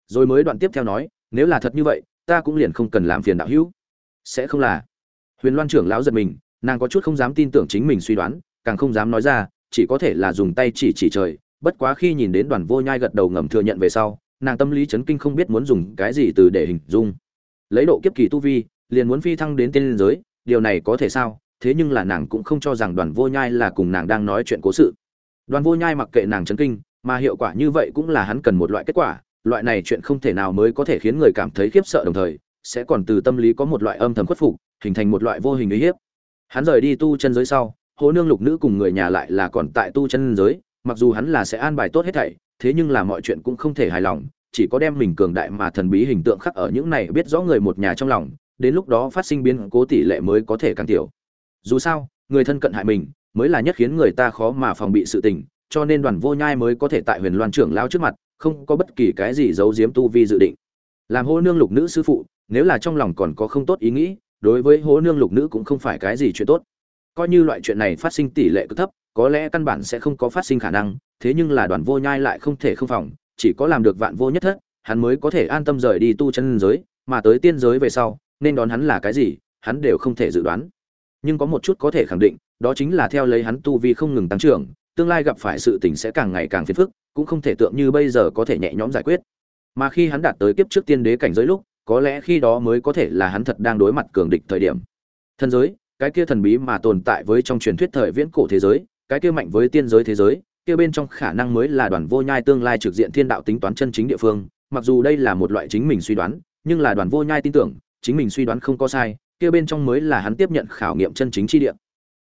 Rồi mới đoạn tiếp theo nói, nếu là thật như vậy ta cũng liền không cần làm phiền đạo hữu. Sẽ không là. Huyền loan trưởng lão giật mình, nàng có chút không dám tin tưởng chính mình suy đoán, càng không dám nói ra, chỉ có thể là dùng tay chỉ chỉ trời, bất quá khi nhìn đến đoàn vô nhai gật đầu ngầm thừa nhận về sau, nàng tâm lý chấn kinh không biết muốn dùng cái gì từ để hình dung. Lấy độ kiếp kỳ tu vi, liền muốn phi thăng đến tiên giới, điều này có thể sao? Thế nhưng là nàng cũng không cho rằng đoàn vô nhai là cùng nàng đang nói chuyện cố sự. Đoàn vô nhai mặc kệ nàng chấn kinh, mà hiệu quả như vậy cũng là hắn cần một loại kết quả loại này chuyện không thể nào mới có thể khiến người cảm thấy khiếp sợ đồng thời, sẽ còn từ tâm lý có một loại âm thầm khuất phục, hình thành một loại vô hình uy hiếp. Hắn rời đi tu chân giới sau, hồ nương lục nữ cùng người nhà lại là còn tại tu chân giới, mặc dù hắn là sẽ an bài tốt hết thảy, thế nhưng là mọi chuyện cũng không thể hài lòng, chỉ có đem mình cường đại mà thần bí hình tượng khắc ở những này biết rõ người một nhà trong lòng, đến lúc đó phát sinh biến cố tỷ lệ mới có thể càng tiểu. Dù sao, người thân cận hại mình, mới là nhất khiến người ta khó mà phòng bị sự tình, cho nên đoàn vô nhai mới có thể tại huyền loan trưởng lao trước mặt không có bất kỳ cái gì giấu giếm tu vi dự định. Làm hô nương lục nữ sư phụ, nếu là trong lòng còn có không tốt ý nghĩ, đối với hố nương lục nữ cũng không phải cái gì chuyện tốt. Coi như loại chuyện này phát sinh tỷ lệ cực thấp, có lẽ căn bản sẽ không có phát sinh khả năng, thế nhưng là đoàn vô nhai lại không thể không phòng, chỉ có làm được vạn vô nhất thất, hắn mới có thể an tâm rời đi tu chân giới, mà tới tiên giới về sau, nên đón hắn là cái gì, hắn đều không thể dự đoán. Nhưng có một chút có thể khẳng định, đó chính là theo lấy hắn tu vi không ngừng tăng trưởng, tương lai gặp phải sự tình sẽ càng ngày càng phiền phức cũng không thể tượng như bây giờ có thể nhẹ nhõm giải quyết. Mà khi hắn đạt tới kiếp trước tiên đế cảnh giới lúc, có lẽ khi đó mới có thể là hắn thật đang đối mặt cường địch thời điểm. Thần giới, cái kia thần bí mà tồn tại với trong truyền thuyết thời viễn cổ thế giới, cái kia mạnh với tiên giới thế giới, kia bên trong khả năng mới là đoàn vô nhai tương lai trực diện thiên đạo tính toán chân chính địa phương. Mặc dù đây là một loại chính mình suy đoán, nhưng là đoàn vô nhai tin tưởng, chính mình suy đoán không có sai, kia bên trong mới là hắn tiếp nhận khảo nghiệm chân chính chi địa.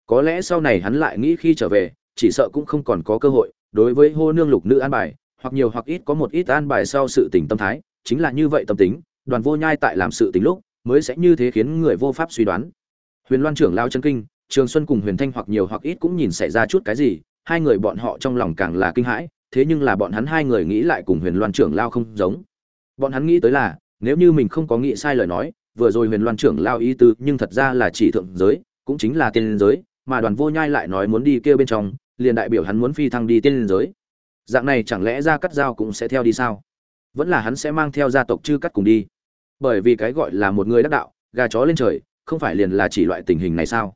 Có lẽ sau này hắn lại nghĩ khi trở về, chỉ sợ cũng không còn có cơ hội đối với hô nương lục nữ an bài, hoặc nhiều hoặc ít có một ít an bài sau sự tình tâm thái, chính là như vậy tâm tính, đoàn vô nhai tại làm sự tình lúc, mới sẽ như thế khiến người vô pháp suy đoán. Huyền loan trưởng lao chân kinh, trường xuân cùng huyền thanh hoặc nhiều hoặc ít cũng nhìn xảy ra chút cái gì, hai người bọn họ trong lòng càng là kinh hãi, thế nhưng là bọn hắn hai người nghĩ lại cùng huyền loan trưởng lao không giống. Bọn hắn nghĩ tới là, nếu như mình không có nghĩ sai lời nói, vừa rồi huyền loan trưởng lao ý tứ nhưng thật ra là chỉ thượng giới, cũng chính là tiên giới, mà đoàn vô nhai lại nói muốn đi kêu bên trong liền đại biểu hắn muốn phi thăng đi tiên giới. Dạng này chẳng lẽ ra cắt dao cũng sẽ theo đi sao? Vẫn là hắn sẽ mang theo gia tộc chư cắt cùng đi. Bởi vì cái gọi là một người đắc đạo, gà chó lên trời, không phải liền là chỉ loại tình hình này sao?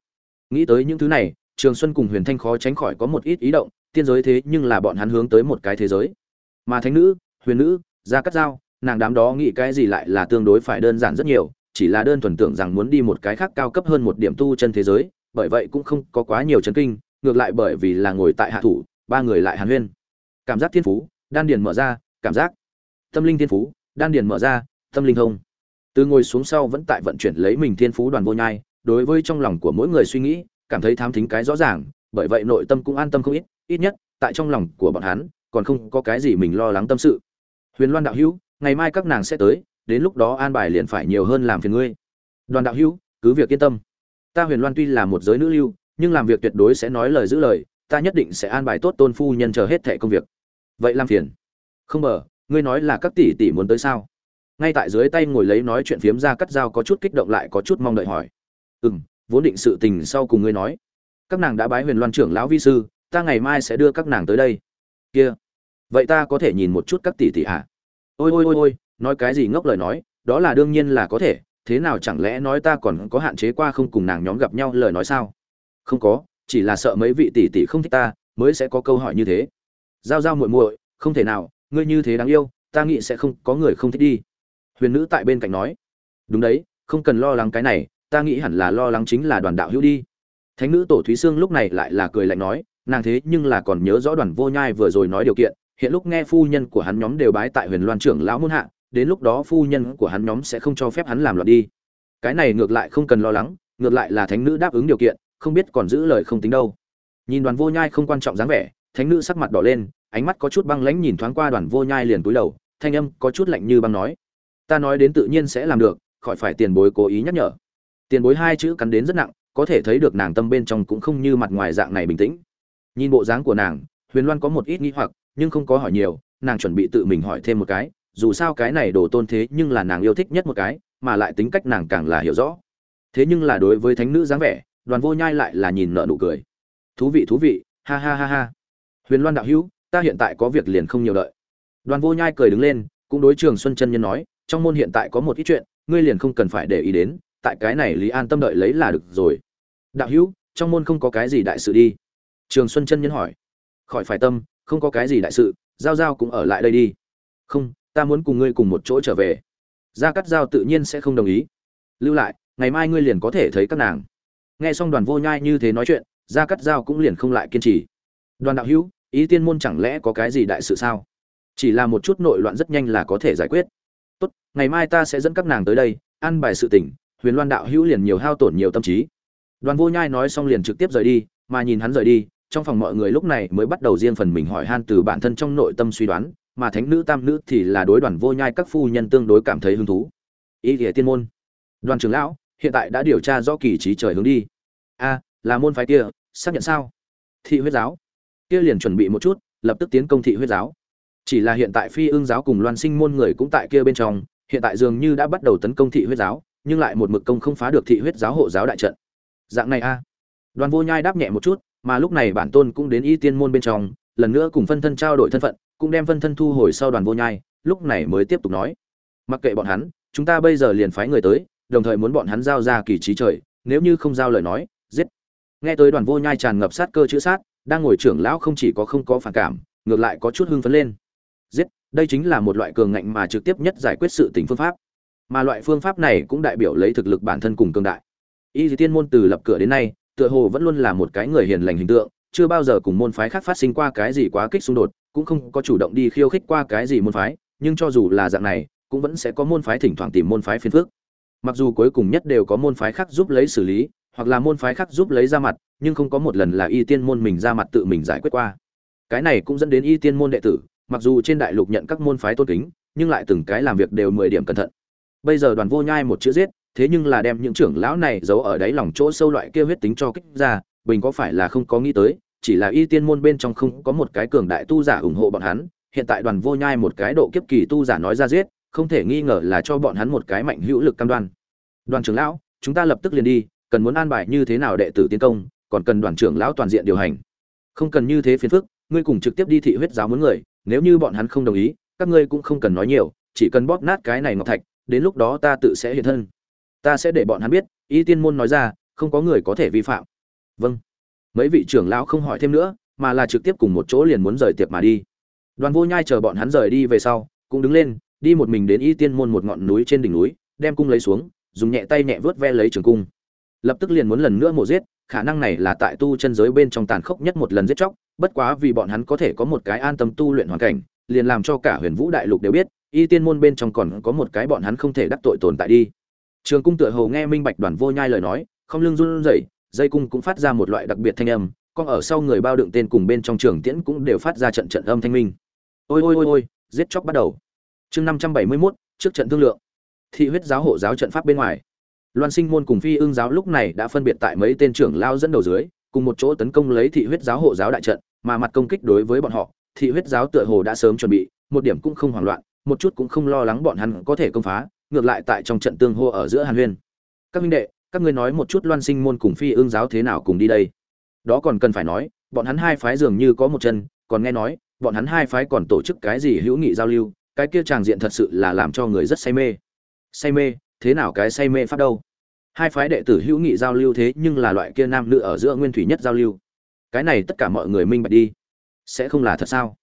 Nghĩ tới những thứ này, trường xuân cùng huyền thanh khó tránh khỏi có một ít ý động, tiên giới thế nhưng là bọn hắn hướng tới một cái thế giới. Mà thánh nữ, huyền nữ, gia cắt dao nàng đám đó nghĩ cái gì lại là tương đối phải đơn giản rất nhiều, chỉ là đơn thuần tưởng rằng muốn đi một cái khác cao cấp hơn một điểm tu chân thế giới, bởi vậy cũng không có quá nhiều chấn kinh ngược lại bởi vì là ngồi tại hạ thủ, ba người lại hàn huyên. Cảm giác thiên phú, đan điền mở ra, cảm giác. Tâm linh thiên phú, đan điền mở ra, tâm linh thông. Từ ngồi xuống sau vẫn tại vận chuyển lấy mình thiên phú đoàn vô nhai, đối với trong lòng của mỗi người suy nghĩ, cảm thấy thám thính cái rõ ràng, bởi vậy nội tâm cũng an tâm không ít ít nhất, tại trong lòng của bọn hắn, còn không có cái gì mình lo lắng tâm sự. Huyền loan đạo hữu, ngày mai các nàng sẽ tới, đến lúc đó an bài liền phải nhiều hơn làm phiền ngươi. Đoàn đạo hữu, cứ việc yên tâm. Ta huyền loan tuy là một giới nữ lưu nhưng làm việc tuyệt đối sẽ nói lời giữ lời, ta nhất định sẽ an bài tốt tôn phu nhân chờ hết thẻ công việc. Vậy làm phiền. Không mờ ngươi nói là các tỷ tỷ muốn tới sao? Ngay tại dưới tay ngồi lấy nói chuyện phiếm ra cắt dao có chút kích động lại có chút mong đợi hỏi. Ừ m vốn định sự tình sau cùng ngươi nói. Các nàng đã bái huyền loan trưởng lão vi sư, ta ngày mai sẽ đưa các nàng tới đây. Kia, vậy ta có thể nhìn một chút các tỷ tỷ ạ à? ôi ôi ôi ôi, nói cái gì ngốc lời nói, đó là đương nhiên là có thể, thế nào chẳng lẽ nói ta còn có hạn chế qua không cùng nàng nhóm gặp nhau lời nói sao? Không có, chỉ là sợ mấy vị tỷ tỷ không thích ta, mới sẽ có câu hỏi như thế. Giao giao muội muội, không thể nào, ngươi như thế đáng yêu, ta nghĩ sẽ không, có người không thích đi. Huyền nữ tại bên cạnh nói. Đúng đấy, không cần lo lắng cái này, ta nghĩ hẳn là lo lắng chính là đoàn đạo hữu đi. Thánh nữ tổ thúy sương lúc này lại là cười lạnh nói, nàng thế nhưng là còn nhớ rõ đoàn vô nhai vừa rồi nói điều kiện, hiện lúc nghe phu nhân của hắn nhóm đều bái tại huyền loan trưởng lão muôn hạ, đến lúc đó phu nhân của hắn nhóm sẽ không cho phép hắn làm loạn đi. Cái này ngược lại không cần lo lắng, ngược lại là thánh nữ đáp ứng điều kiện không biết còn giữ lời không tính đâu. Nhìn đoàn vô nhai không quan trọng dáng vẻ, thánh nữ sắc mặt đỏ lên, ánh mắt có chút băng lãnh nhìn thoáng qua đoàn vô nhai liền cúi đầu, thanh âm có chút lạnh như băng nói, ta nói đến tự nhiên sẽ làm được, khỏi phải tiền bối cố ý nhắc nhở. Tiền bối hai chữ cắn đến rất nặng, có thể thấy được nàng tâm bên trong cũng không như mặt ngoài dạng này bình tĩnh. Nhìn bộ dáng của nàng, huyền loan có một ít nghĩ hoặc, nhưng không có hỏi nhiều, nàng chuẩn bị tự mình hỏi thêm một cái, dù sao cái này đồ tôn thế nhưng là nàng yêu thích nhất một cái, mà lại tính cách nàng càng là hiểu rõ. Thế nhưng là đối với thánh nữ dáng vẻ đoàn vô nhai lại là nhìn nợ nụ cười. Thú vị thú vị, ha ha ha ha. Huyền loan đạo hữu, ta hiện tại có việc liền không nhiều đợi. Đoàn vô nhai cười đứng lên, cũng đối trường xuân chân nhân nói, trong môn hiện tại có một ít chuyện, ngươi liền không cần phải để ý đến, tại cái này lý an tâm đợi lấy là được rồi. Đạo hữu, trong môn không có cái gì đại sự đi. Trường xuân chân nhân hỏi. Khỏi phải tâm, không có cái gì đại sự, giao giao cũng ở lại đây đi. Không, ta muốn cùng ngươi cùng một chỗ trở về. Gia cắt giao tự nhiên sẽ không đồng ý. Lưu lại, ngày mai ngươi liền có thể thấy các nàng nghe xong đoàn vô nhai như thế nói chuyện, gia cắt giao cũng liền không lại kiên trì. Đoàn đạo hữu, ý tiên môn chẳng lẽ có cái gì đại sự sao? Chỉ là một chút nội loạn rất nhanh là có thể giải quyết. Tốt, ngày mai ta sẽ dẫn các nàng tới đây ăn bài sự tỉnh huyền loan đạo hữu liền nhiều hao tổn nhiều tâm trí. Đoàn vô nhai nói xong liền trực tiếp rời đi, mà nhìn hắn rời đi, trong phòng mọi người lúc này mới bắt đầu riêng phần mình hỏi han từ bản thân trong nội tâm suy đoán, mà thánh nữ tam nữ thì là đối đoàn vô nhai các phu nhân tương đối cảm thấy hứng thú. Ý nghĩa tiên môn. Đoàn trưởng lão, hiện tại đã điều tra rõ kỳ trí trời hướng đi a, là môn phái kia, xác nhận sao? Thị huyết giáo. Kia liền chuẩn bị một chút, lập tức tiến công thị huyết giáo. Chỉ là hiện tại phi ương giáo cùng loan sinh môn người cũng tại kia bên trong, hiện tại dường như đã bắt đầu tấn công thị huyết giáo, nhưng lại một mực công không phá được thị huyết giáo hộ giáo đại trận. Dạng này a. Đoàn vô nhai đáp nhẹ một chút, mà lúc này bản tôn cũng đến y tiên môn bên trong, lần nữa cùng phân thân trao đổi thân phận, cũng đem phân thân thu hồi sau đoàn vô nhai, lúc này mới tiếp tục nói. Mặc kệ bọn hắn, chúng ta bây giờ liền phái người tới, đồng thời muốn bọn hắn giao ra kỳ trí trời, nếu như không giao lời nói giết. Nghe tới đoàn vô nhai tràn ngập sát cơ chữ sát, đang ngồi trưởng lão không chỉ có không có phản cảm, ngược lại có chút hưng phấn lên. Giết, đây chính là một loại cường ngạnh mà trực tiếp nhất giải quyết sự tình phương pháp. Mà loại phương pháp này cũng đại biểu lấy thực lực bản thân cùng cường đại. Y dì tiên môn từ lập cửa đến nay, tựa hồ vẫn luôn là một cái người hiền lành hình tượng, chưa bao giờ cùng môn phái khác phát sinh qua cái gì quá kích xung đột, cũng không có chủ động đi khiêu khích qua cái gì môn phái, nhưng cho dù là dạng này, cũng vẫn sẽ có môn phái thỉnh thoảng tìm môn phái phiền phước mặc dù cuối cùng nhất đều có môn phái khác giúp lấy xử lý hoặc là môn phái khác giúp lấy ra mặt, nhưng không có một lần là y tiên môn mình ra mặt tự mình giải quyết qua. Cái này cũng dẫn đến y tiên môn đệ tử, mặc dù trên đại lục nhận các môn phái tôn kính, nhưng lại từng cái làm việc đều mười điểm cẩn thận. Bây giờ đoàn vô nhai một chữ giết, thế nhưng là đem những trưởng lão này giấu ở đáy lòng chỗ sâu loại kia huyết tính cho kích ra, bình có phải là không có nghĩ tới, chỉ là y tiên môn bên trong không có một cái cường đại tu giả ủng hộ bọn hắn, hiện tại đoàn vô nhai một cái độ kiếp kỳ tu giả nói ra giết, không thể nghi ngờ là cho bọn hắn một cái mạnh hữu lực cam đoan. Đoàn trưởng lão, chúng ta lập tức liền đi cần muốn an bài như thế nào đệ tử tiến công, còn cần đoàn trưởng lão toàn diện điều hành. Không cần như thế phiền phức, ngươi cùng trực tiếp đi thị huyết giáo muốn người, nếu như bọn hắn không đồng ý, các ngươi cũng không cần nói nhiều, chỉ cần bóp nát cái này ngọc thạch, đến lúc đó ta tự sẽ hiện thân. Ta sẽ để bọn hắn biết, y tiên môn nói ra, không có người có thể vi phạm. Vâng. Mấy vị trưởng lão không hỏi thêm nữa, mà là trực tiếp cùng một chỗ liền muốn rời tiệc mà đi. Đoàn vô nhai chờ bọn hắn rời đi về sau, cũng đứng lên, đi một mình đến y tiên môn một ngọn núi trên đỉnh núi, đem cung lấy xuống, dùng nhẹ tay nhẹ vớt ve lấy trường cung lập tức liền muốn lần nữa mổ giết khả năng này là tại tu chân giới bên trong tàn khốc nhất một lần giết chóc bất quá vì bọn hắn có thể có một cái an tâm tu luyện hoàn cảnh liền làm cho cả huyền vũ đại lục đều biết y tiên môn bên trong còn có một cái bọn hắn không thể đắc tội tồn tại đi. Trường cung tựa hồ nghe minh bạch đoàn vô nhai lời nói không lưng run rẩy dây cung cũng phát ra một loại đặc biệt thanh âm còn ở sau người bao đựng tên cùng bên trong trường tiễn cũng đều phát ra trận trận âm thanh minh. Ôi ôi ôi ôi giết chóc bắt đầu. Chương năm trăm bảy mươi 571, trước trận thương lượng. Thị huyết giáo hộ giáo trận pháp bên ngoài loan sinh môn cùng phi ương giáo lúc này đã phân biệt tại mấy tên trưởng lao dẫn đầu dưới, cùng một chỗ tấn công lấy thị huyết giáo hộ giáo đại trận, mà mặt công kích đối với bọn họ, thị huyết giáo tựa hồ đã sớm chuẩn bị, một điểm cũng không hoảng loạn, một chút cũng không lo lắng bọn hắn có thể công phá, ngược lại tại trong trận tương hô ở giữa hàn huyên. Các minh đệ, các ngươi nói một chút loan sinh môn cùng phi ương giáo thế nào cùng đi đây? Đó còn cần phải nói, bọn hắn hai phái dường như có một chân, còn nghe nói, bọn hắn hai phái còn tổ chức cái gì hữu nghị giao lưu, cái kia tràng diện thật sự là làm cho người rất say mê. Say mê? Thế nào cái say mê pháp đâu. Hai phái đệ tử hữu nghị giao lưu thế nhưng là loại kia nam nữ ở giữa nguyên thủy nhất giao lưu. Cái này tất cả mọi người minh bạch đi. Sẽ không là thật sao?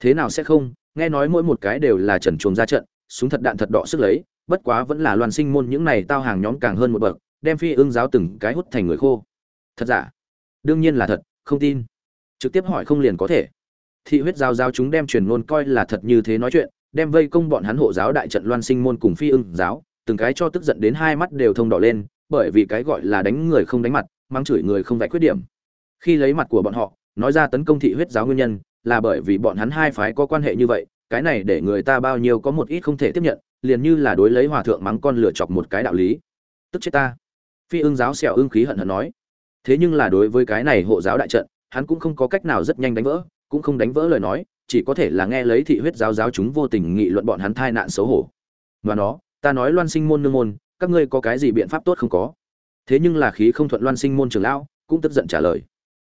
Thế nào sẽ không? Nghe nói mỗi một cái đều là trần chuồng ra trận, súng thật đạn thật đỏ sức lấy, bất quá vẫn là loan sinh môn những này tao hàng nhóm càng hơn một bậc, đem phi ương giáo từng cái hút thành người khô. Thật giả? Đương nhiên là thật, không tin. Trực tiếp hỏi không liền có thể. Thị huyết giao giao chúng đem truyền ngôn coi là thật như thế nói chuyện, đem vây công bọn hắn hộ giáo đại trận loan sinh môn cùng phi ưng giáo từng cái cho tức giận đến hai mắt đều thông đỏ lên, bởi vì cái gọi là đánh người không đánh mặt mang chửi người không vạch khuyết điểm. Khi lấy mặt của bọn họ, nói ra tấn công thị huyết giáo nguyên nhân, là bởi vì bọn hắn hai phái có quan hệ như vậy, cái này để người ta bao nhiêu có một ít không thể tiếp nhận, liền như là đối lấy hòa thượng mắng con lửa chọc một cái đạo lý. Tức chết ta. Phi ưng giáo xẻo ưng khí hận hận nói. Thế nhưng là đối với cái này hộ giáo đại trận, hắn cũng không có cách nào rất nhanh đánh vỡ, cũng không đánh vỡ lời nói, chỉ có thể là nghe lấy thị huyết giáo giáo chúng vô tình nghị luận bọn hắn thai nạn xấu hổ. Và nó ta nói loan sinh môn nương môn, các ngươi có cái gì biện pháp tốt không có? Thế nhưng là khí không thuận loan sinh môn trưởng lão, cũng tức giận trả lời.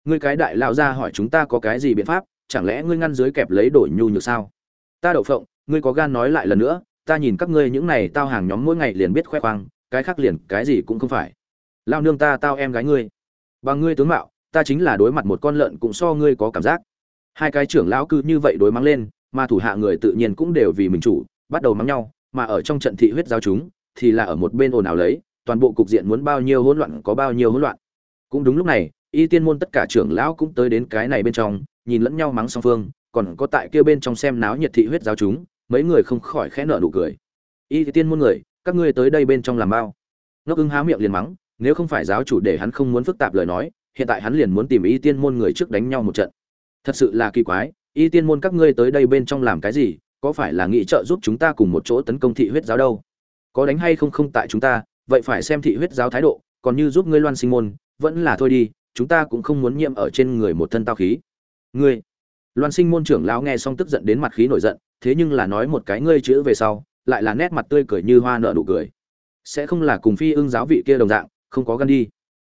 Ngươi cái đại lão ra hỏi chúng ta có cái gì biện pháp, chẳng lẽ ngươi ngăn dưới kẹp lấy đổi nhu nhược sao? Ta đậu phộng, ngươi có gan nói lại lần nữa, ta nhìn các ngươi những này tao hàng nhóm mỗi ngày liền biết khoe khoang, cái khác liền cái gì cũng không phải. Lao nương ta tao em gái ngươi. Bằng ngươi tướng mạo, ta chính là đối mặt một con lợn cũng so ngươi có cảm giác. Hai cái trưởng lão cứ như vậy đối mắng lên, mà thủ hạ người tự nhiên cũng đều vì mình chủ, bắt đầu mắng nhau mà ở trong trận thị huyết giao chúng, thì là ở một bên ồn ào lấy, toàn bộ cục diện muốn bao nhiêu hỗn loạn có bao nhiêu hỗn loạn. Cũng đúng lúc này, y tiên môn tất cả trưởng lão cũng tới đến cái này bên trong, nhìn lẫn nhau mắng song phương, còn có tại kia bên trong xem náo nhiệt thị huyết giáo chúng, mấy người không khỏi khẽ nở nụ cười. Y tiên môn người, các ngươi tới đây bên trong làm bao? Ngốc ưng há miệng liền mắng, nếu không phải giáo chủ để hắn không muốn phức tạp lời nói, hiện tại hắn liền muốn tìm y tiên môn người trước đánh nhau một trận. Thật sự là kỳ quái, y tiên môn các ngươi tới đây bên trong làm cái gì? Có phải là nghị trợ giúp chúng ta cùng một chỗ tấn công thị huyết giáo đâu? Có đánh hay không không tại chúng ta, vậy phải xem thị huyết giáo thái độ, còn như giúp ngươi loan sinh môn, vẫn là thôi đi, chúng ta cũng không muốn nhiễm ở trên người một thân tao khí. Ngươi, loan sinh môn trưởng lão nghe xong tức giận đến mặt khí nổi giận, thế nhưng là nói một cái ngươi chữ về sau, lại là nét mặt tươi cười như hoa nở nụ cười. Sẽ không là cùng phi ưng giáo vị kia đồng dạng, không có gan đi.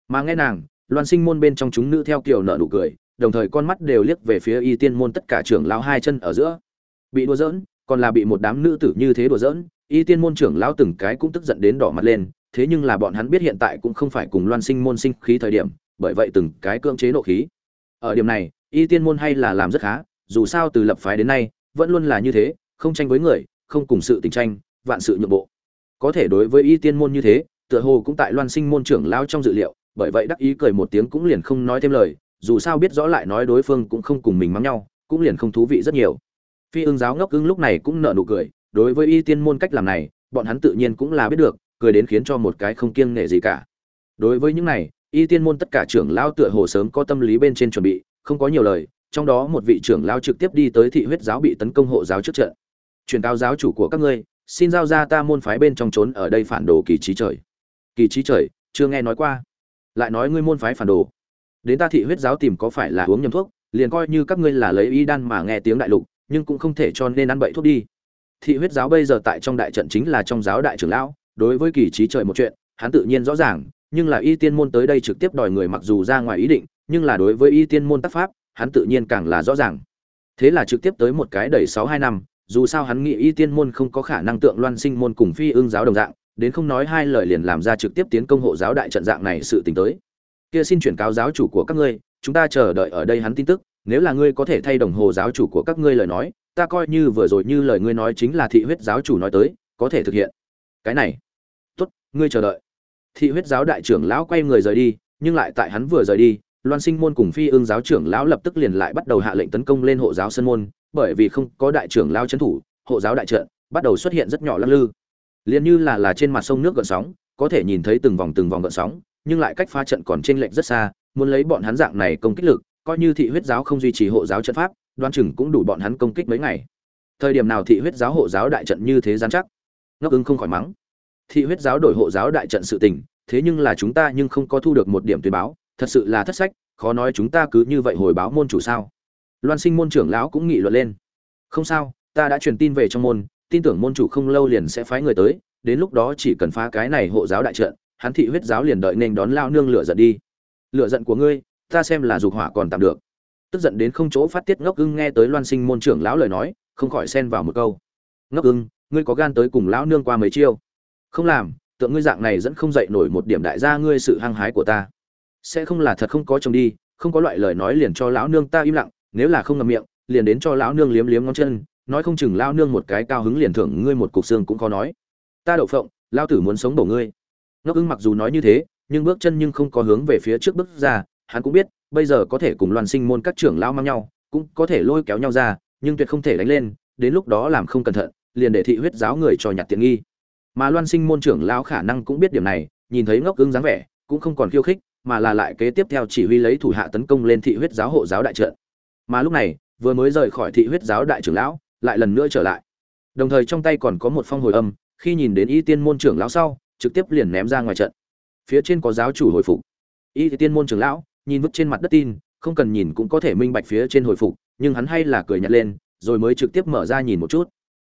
Mà nghe nàng, loan sinh môn bên trong chúng nữ theo kiểu nở nụ cười, đồng thời con mắt đều liếc về phía y tiên môn tất cả trưởng lão hai chân ở giữa bị đùa giỡn, còn là bị một đám nữ tử như thế đùa giỡn, y tiên môn trưởng lão từng cái cũng tức giận đến đỏ mặt lên, thế nhưng là bọn hắn biết hiện tại cũng không phải cùng loan sinh môn sinh khí thời điểm, bởi vậy từng cái cưỡng chế nộ khí. Ở điểm này, y tiên môn hay là làm rất khá, dù sao từ lập phái đến nay, vẫn luôn là như thế, không tranh với người, không cùng sự tình tranh, vạn sự nhượng bộ. Có thể đối với y tiên môn như thế, tựa hồ cũng tại loan sinh môn trưởng lão trong dự liệu, bởi vậy đắc ý cười một tiếng cũng liền không nói thêm lời, dù sao biết rõ lại nói đối phương cũng không cùng mình mắng nhau, cũng liền không thú vị rất nhiều phi ưng giáo ngốc ưng lúc này cũng nở nụ cười, đối với y tiên môn cách làm này, bọn hắn tự nhiên cũng là biết được, cười đến khiến cho một cái không kiêng nể gì cả. Đối với những này, y tiên môn tất cả trưởng lao tựa hồ sớm có tâm lý bên trên chuẩn bị, không có nhiều lời, trong đó một vị trưởng lao trực tiếp đi tới thị huyết giáo bị tấn công hộ giáo trước trận. Truyền cao giáo chủ của các ngươi, xin giao ra ta môn phái bên trong trốn ở đây phản đồ kỳ trí trời. Kỳ trí trời, chưa nghe nói qua. Lại nói ngươi môn phái phản đồ. Đến ta thị huyết giáo tìm có phải là uống nhầm thuốc, liền coi như các ngươi là lấy y đan mà nghe tiếng đại lục nhưng cũng không thể cho nên ăn bậy thuốc đi. Thị huyết giáo bây giờ tại trong đại trận chính là trong giáo đại trưởng lão, đối với kỳ trí trời một chuyện, hắn tự nhiên rõ ràng, nhưng là y tiên môn tới đây trực tiếp đòi người mặc dù ra ngoài ý định, nhưng là đối với y tiên môn tác pháp, hắn tự nhiên càng là rõ ràng. Thế là trực tiếp tới một cái đầy sáu hai năm, dù sao hắn nghĩ y tiên môn không có khả năng tượng loan sinh môn cùng phi ương giáo đồng dạng, đến không nói hai lời liền làm ra trực tiếp tiến công hộ giáo đại trận dạng này sự tình tới. Kia xin chuyển cáo giáo chủ của các ngươi, chúng ta chờ đợi ở đây hắn tin tức nếu là ngươi có thể thay đồng hồ giáo chủ của các ngươi lời nói, ta coi như vừa rồi như lời ngươi nói chính là thị huyết giáo chủ nói tới, có thể thực hiện. Cái này. Tốt, ngươi chờ đợi. Thị huyết giáo đại trưởng lão quay người rời đi, nhưng lại tại hắn vừa rời đi, loan sinh môn cùng phi ương giáo trưởng lão lập tức liền lại bắt đầu hạ lệnh tấn công lên hộ giáo sân môn, bởi vì không có đại trưởng lao trấn thủ, hộ giáo đại trận bắt đầu xuất hiện rất nhỏ lắc lư. Liền như là là trên mặt sông nước gợn sóng, có thể nhìn thấy từng vòng từng vòng gợn sóng, nhưng lại cách phá trận còn trên lệnh rất xa, muốn lấy bọn hắn dạng này công kích lực coi như thị huyết giáo không duy trì hộ giáo trận pháp, đoan chừng cũng đủ bọn hắn công kích mấy ngày. Thời điểm nào thị huyết giáo hộ giáo đại trận như thế gian chắc? Ngốc ứng không khỏi mắng. Thị huyết giáo đổi hộ giáo đại trận sự tình, thế nhưng là chúng ta nhưng không có thu được một điểm tuyên báo, thật sự là thất sách, khó nói chúng ta cứ như vậy hồi báo môn chủ sao? Loan sinh môn trưởng lão cũng nghị luận lên. Không sao, ta đã truyền tin về trong môn, tin tưởng môn chủ không lâu liền sẽ phái người tới, đến lúc đó chỉ cần phá cái này hộ giáo đại trận, hắn thị huyết giáo liền đợi nên đón lao nương lửa giận đi. Lửa giận của ngươi ta xem là dục hỏa còn tạm được. Tức giận đến không chỗ phát tiết ngốc ưng nghe tới loan sinh môn trưởng lão lời nói, không khỏi xen vào một câu. Ngốc ưng, ngươi có gan tới cùng lão nương qua mấy chiêu? Không làm, tượng ngươi dạng này dẫn không dậy nổi một điểm đại gia ngươi sự hăng hái của ta. Sẽ không là thật không có chồng đi, không có loại lời nói liền cho lão nương ta im lặng, nếu là không ngậm miệng, liền đến cho lão nương liếm liếm ngón chân, nói không chừng lão nương một cái cao hứng liền thưởng ngươi một cục xương cũng khó nói. Ta đậu phộng, lão tử muốn sống bổ ngươi. Ngốc ưng mặc dù nói như thế, nhưng bước chân nhưng không có hướng về phía trước bước ra hắn cũng biết, bây giờ có thể cùng loan sinh môn các trưởng lão mang nhau, cũng có thể lôi kéo nhau ra, nhưng tuyệt không thể đánh lên, đến lúc đó làm không cẩn thận, liền để thị huyết giáo người cho nhặt tiện nghi. Mà loan sinh môn trưởng lão khả năng cũng biết điểm này, nhìn thấy ngốc ứng dáng vẻ, cũng không còn khiêu khích, mà là lại kế tiếp theo chỉ huy lấy thủ hạ tấn công lên thị huyết giáo hộ giáo đại trận. Mà lúc này, vừa mới rời khỏi thị huyết giáo đại trưởng lão, lại lần nữa trở lại. Đồng thời trong tay còn có một phong hồi âm, khi nhìn đến y tiên môn trưởng lão sau, trực tiếp liền ném ra ngoài trận. Phía trên có giáo chủ hồi phục. Y tiên môn trưởng lão nhìn vứt trên mặt đất tin, không cần nhìn cũng có thể minh bạch phía trên hồi phục, nhưng hắn hay là cười nhặt lên, rồi mới trực tiếp mở ra nhìn một chút.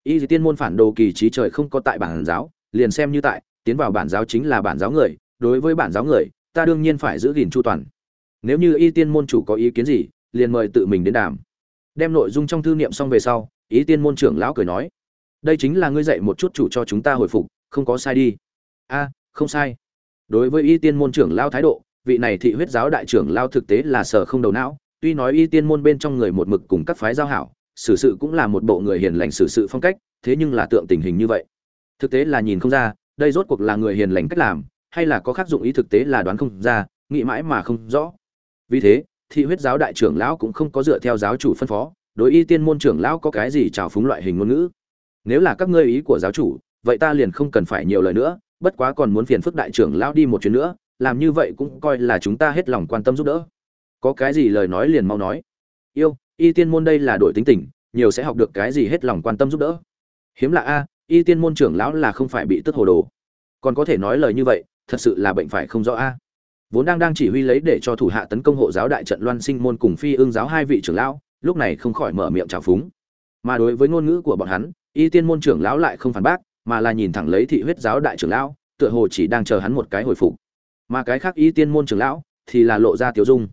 Y tiên môn phản đồ kỳ trí trời không có tại bản giáo, liền xem như tại, tiến vào bản giáo chính là bản giáo người, đối với bản giáo người, ta đương nhiên phải giữ gìn chu toàn. Nếu như y tiên môn chủ có ý kiến gì, liền mời tự mình đến đàm. Đem nội dung trong thư niệm xong về sau ý tiên môn trưởng lão cười nói, đây chính là ngươi dạy một chút chủ cho chúng ta hồi phục, không có sai đi. A, không sai. Đối với y tiên môn trưởng lao thái độ vị này thị huyết giáo đại trưởng lao thực tế là sở không đầu não, tuy nói y tiên môn bên trong người một mực cùng các phái giao hảo, xử sự cũng là một bộ người hiền lành xử sự phong cách, thế nhưng là tượng tình hình như vậy. Thực tế là nhìn không ra, đây rốt cuộc là người hiền lành cách làm, hay là có khác dụng ý thực tế là đoán không ra, nghĩ mãi mà không rõ. Vì thế, thị huyết giáo đại trưởng lão cũng không có dựa theo giáo chủ phân phó, đối y tiên môn trưởng lão có cái gì trào phúng loại hình ngôn ngữ. Nếu là các ngươi ý của giáo chủ, vậy ta liền không cần phải nhiều lời nữa, bất quá còn muốn phiền phức đại trưởng lão đi một chuyến nữa làm như vậy cũng coi là chúng ta hết lòng quan tâm giúp đỡ. Có cái gì lời nói liền mau nói. Yêu, y tiên môn đây là đội tính tình, nhiều sẽ học được cái gì hết lòng quan tâm giúp đỡ. Hiếm lạ a, y tiên môn trưởng lão là không phải bị tức hồ đồ. Còn có thể nói lời như vậy, thật sự là bệnh phải không rõ a. Vốn đang đang chỉ huy lấy để cho thủ hạ tấn công hộ giáo đại trận loan sinh môn cùng phi ương giáo hai vị trưởng lão, lúc này không khỏi mở miệng trào phúng. Mà đối với ngôn ngữ của bọn hắn, y tiên môn trưởng lão lại không phản bác, mà là nhìn thẳng lấy thị huyết giáo đại trưởng lão, tựa hồ chỉ đang chờ hắn một cái hồi phục mà cái khác y tiên môn trưởng lão thì là lộ ra tiểu dung.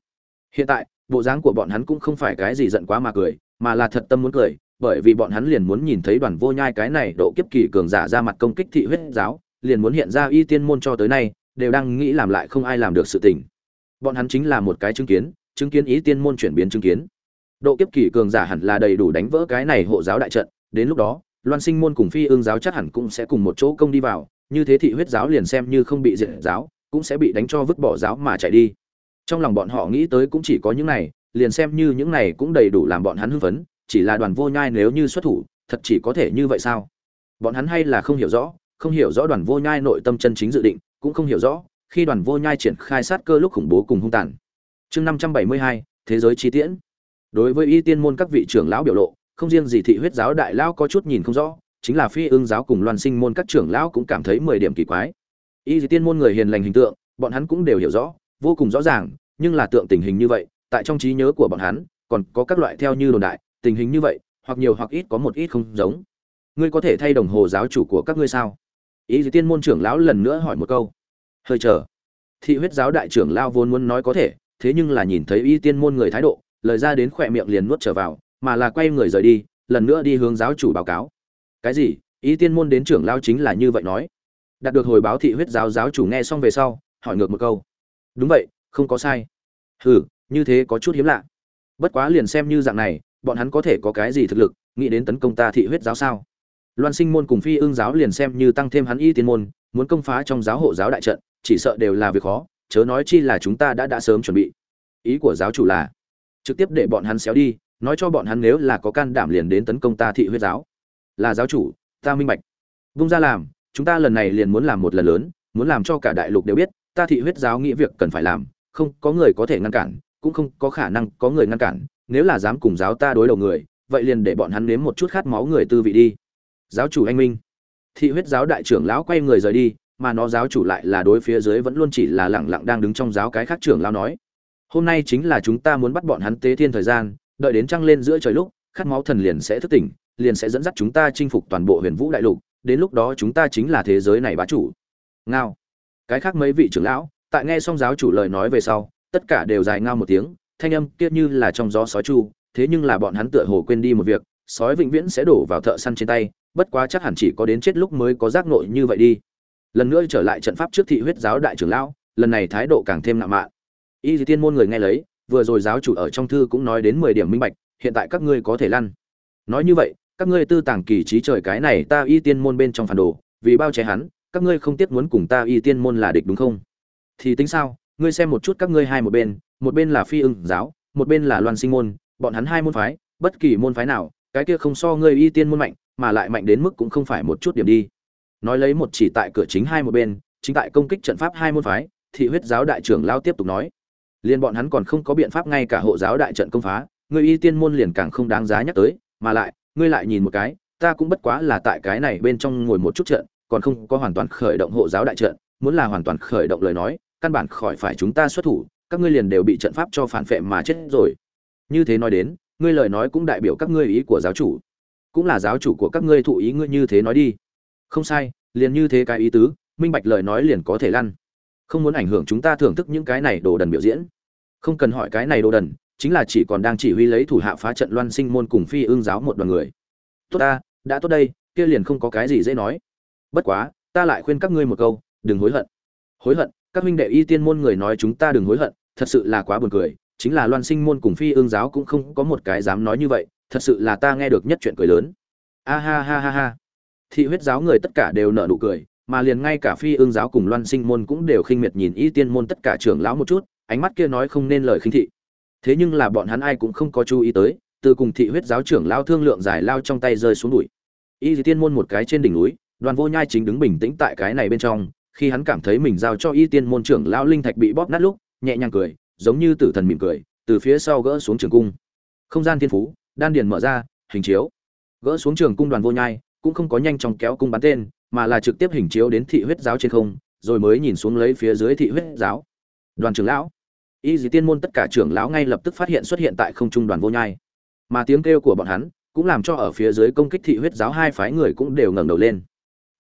Hiện tại, bộ dáng của bọn hắn cũng không phải cái gì giận quá mà cười, mà là thật tâm muốn cười, bởi vì bọn hắn liền muốn nhìn thấy đoàn vô nhai cái này độ kiếp kỳ cường giả ra mặt công kích thị huyết giáo, liền muốn hiện ra y tiên môn cho tới nay, đều đang nghĩ làm lại không ai làm được sự tình. Bọn hắn chính là một cái chứng kiến chứng kiến ý tiên môn chuyển biến chứng kiến. Độ kiếp kỳ cường giả hẳn là đầy đủ đánh vỡ cái này hộ giáo đại trận, đến lúc đó, loan sinh môn cùng phi ương giáo chắc hẳn cũng sẽ cùng một chỗ công đi vào, như thế thị huyết giáo liền xem như không bị diệt giáo cũng sẽ bị đánh cho vứt bỏ giáo mà chạy đi. Trong lòng bọn họ nghĩ tới cũng chỉ có những này, liền xem như những này cũng đầy đủ làm bọn hắn hưng phấn, chỉ là đoàn vô nhai nếu như xuất thủ, thật chỉ có thể như vậy sao? Bọn hắn hay là không hiểu rõ, không hiểu rõ đoàn vô nhai nội tâm chân chính dự định, cũng không hiểu rõ, khi đoàn vô nhai triển khai sát cơ lúc khủng bố cùng hung tàn. Chương năm trăm bảy mươi hai, thế giới chi tiễn. Đối với y tiên môn các vị trưởng lão biểu lộ, không riêng gì thị huyết giáo đại lão có chút nhìn không rõ, chính là phi ương giáo cùng loan sinh môn các trưởng lão cũng cảm thấy mười điểm kỳ quái y tiên môn người hiền lành hình tượng, bọn hắn cũng đều hiểu rõ, vô cùng rõ ràng, nhưng là tượng tình hình như vậy, tại trong trí nhớ của bọn hắn, còn có các loại theo như đồn đại, tình hình như vậy, hoặc nhiều hoặc ít có một ít không giống. Ngươi có thể thay đồng hồ giáo chủ của các ngươi sao? Ý tiên môn trưởng lão lần nữa hỏi một câu. Hơi chờ. Thị huyết giáo đại trưởng lao vốn muốn nói có thể, thế nhưng là nhìn thấy y tiên môn người thái độ, lời ra đến khỏe miệng liền nuốt trở vào, mà là quay người rời đi, lần nữa đi hướng giáo chủ báo cáo. Cái gì? Ý tiên môn đến trưởng lao chính là như vậy nói đạt được hồi báo thị huyết giáo giáo chủ nghe xong về sau, hỏi ngược một câu. Đúng vậy, không có sai. Hừ, như thế có chút hiếm lạ. Bất quá liền xem như dạng này, bọn hắn có thể có cái gì thực lực, nghĩ đến tấn công ta thị huyết giáo sao? Loan sinh môn cùng phi ương giáo liền xem như tăng thêm hắn y tiên môn, muốn công phá trong giáo hộ giáo đại trận, chỉ sợ đều là việc khó, chớ nói chi là chúng ta đã đã sớm chuẩn bị. Ý của giáo chủ là, trực tiếp để bọn hắn xéo đi, nói cho bọn hắn nếu là có can đảm liền đến tấn công ta thị huyết giáo. Là giáo chủ, ta minh bạch. Vung ra làm chúng ta lần này liền muốn làm một lần lớn, muốn làm cho cả đại lục đều biết, ta thị huyết giáo nghĩ việc cần phải làm, không có người có thể ngăn cản, cũng không có khả năng có người ngăn cản, nếu là dám cùng giáo ta đối đầu người, vậy liền để bọn hắn nếm một chút khát máu người tư vị đi. Giáo chủ anh minh. Thị huyết giáo đại trưởng lão quay người rời đi, mà nó giáo chủ lại là đối phía dưới vẫn luôn chỉ là lẳng lặng đang đứng trong giáo cái khác trưởng lão nói. Hôm nay chính là chúng ta muốn bắt bọn hắn tế thiên thời gian, đợi đến trăng lên giữa trời lúc, khát máu thần liền sẽ thức tỉnh, liền sẽ dẫn dắt chúng ta chinh phục toàn bộ huyền vũ đại lục đến lúc đó chúng ta chính là thế giới này bá chủ. Ngao. Cái khác mấy vị trưởng lão, tại nghe xong giáo chủ lời nói về sau, tất cả đều dài ngao một tiếng, thanh âm kia như là trong gió sói chu, thế nhưng là bọn hắn tựa hồ quên đi một việc, sói vĩnh viễn sẽ đổ vào thợ săn trên tay, bất quá chắc hẳn chỉ có đến chết lúc mới có giác nội như vậy đi. Lần nữa trở lại trận pháp trước thị huyết giáo đại trưởng lão, lần này thái độ càng thêm nặng mạn. Y tiên môn người nghe lấy, vừa rồi giáo chủ ở trong thư cũng nói đến mười điểm minh bạch, hiện tại các ngươi có thể lăn. Nói như vậy các ngươi tư tàng kỳ trí trời cái này ta y tiên môn bên trong phản đồ, vì bao che hắn, các ngươi không tiếc muốn cùng ta y tiên môn là địch đúng không? Thì tính sao, ngươi xem một chút các ngươi hai một bên một bên là phi ưng giáo, một bên là loan sinh môn, bọn hắn hai môn phái, bất kỳ môn phái nào, cái kia không so ngươi y tiên môn mạnh, mà lại mạnh đến mức cũng không phải một chút điểm đi. Nói lấy một chỉ tại cửa chính hai một bên, chính tại công kích trận pháp hai môn phái, thị huyết giáo đại trưởng lao tiếp tục nói. Liền bọn hắn còn không có biện pháp ngay cả hộ giáo đại trận công phá người y tiên môn liền càng không đáng giá nhắc tới, mà lại ngươi lại nhìn một cái, ta cũng bất quá là tại cái này bên trong ngồi một chút trận, còn không có hoàn toàn khởi động hộ giáo đại trận, muốn là hoàn toàn khởi động lời nói, căn bản khỏi phải chúng ta xuất thủ, các ngươi liền đều bị trận pháp cho phản phệ mà chết rồi. Như thế nói đến, ngươi lời nói cũng đại biểu các ngươi ý của giáo chủ. Cũng là giáo chủ của các ngươi thụ ý ngươi như thế nói đi. Không sai, liền như thế cái ý tứ, minh bạch lời nói liền có thể lăn. Không muốn ảnh hưởng chúng ta thưởng thức những cái này đồ đần biểu diễn. Không cần hỏi cái này đồ đần chính là chỉ còn đang chỉ huy lấy thủ hạ phá trận loan sinh môn cùng phi ương giáo một đoàn người. Tốt ta, đã tốt đây, kia liền không có cái gì dễ nói. Bất quá, ta lại khuyên các ngươi một câu, đừng hối hận. Hối hận, các huynh đệ y tiên môn người nói chúng ta đừng hối hận, thật sự là quá buồn cười, chính là loan sinh môn cùng phi ương giáo cũng không có một cái dám nói như vậy, thật sự là ta nghe được nhất chuyện cười lớn. A ha ha ha ha. Thị huyết giáo người tất cả đều nở nụ cười, mà liền ngay cả phi ương giáo cùng loan sinh môn cũng đều khinh miệt nhìn y tiên môn tất cả trưởng lão một chút, ánh mắt kia nói không nên lời khinh thị thế nhưng là bọn hắn ai cũng không có chú ý tới, từ cùng thị huyết giáo trưởng lao thương lượng giải lao trong tay rơi xuống đùi. Y tiên môn một cái trên đỉnh núi, đoàn vô nhai chính đứng bình tĩnh tại cái này bên trong, khi hắn cảm thấy mình giao cho y tiên môn trưởng lão linh thạch bị bóp nát lúc, nhẹ nhàng cười, giống như tử thần mỉm cười, từ phía sau gỡ xuống trường cung. Không gian thiên phú, đan điền mở ra, hình chiếu. Gỡ xuống trường cung đoàn vô nhai, cũng không có nhanh chóng kéo cung bắn tên, mà là trực tiếp hình chiếu đến thị huyết giáo trên không, rồi mới nhìn xuống lấy phía dưới thị huyết giáo. Đoàn trưởng lão y dì tiên môn tất cả trưởng lão ngay lập tức phát hiện xuất hiện tại không trung đoàn vô nhai. Mà tiếng kêu của bọn hắn cũng làm cho ở phía dưới công kích thị huyết giáo hai phái người cũng đều ngẩng đầu lên.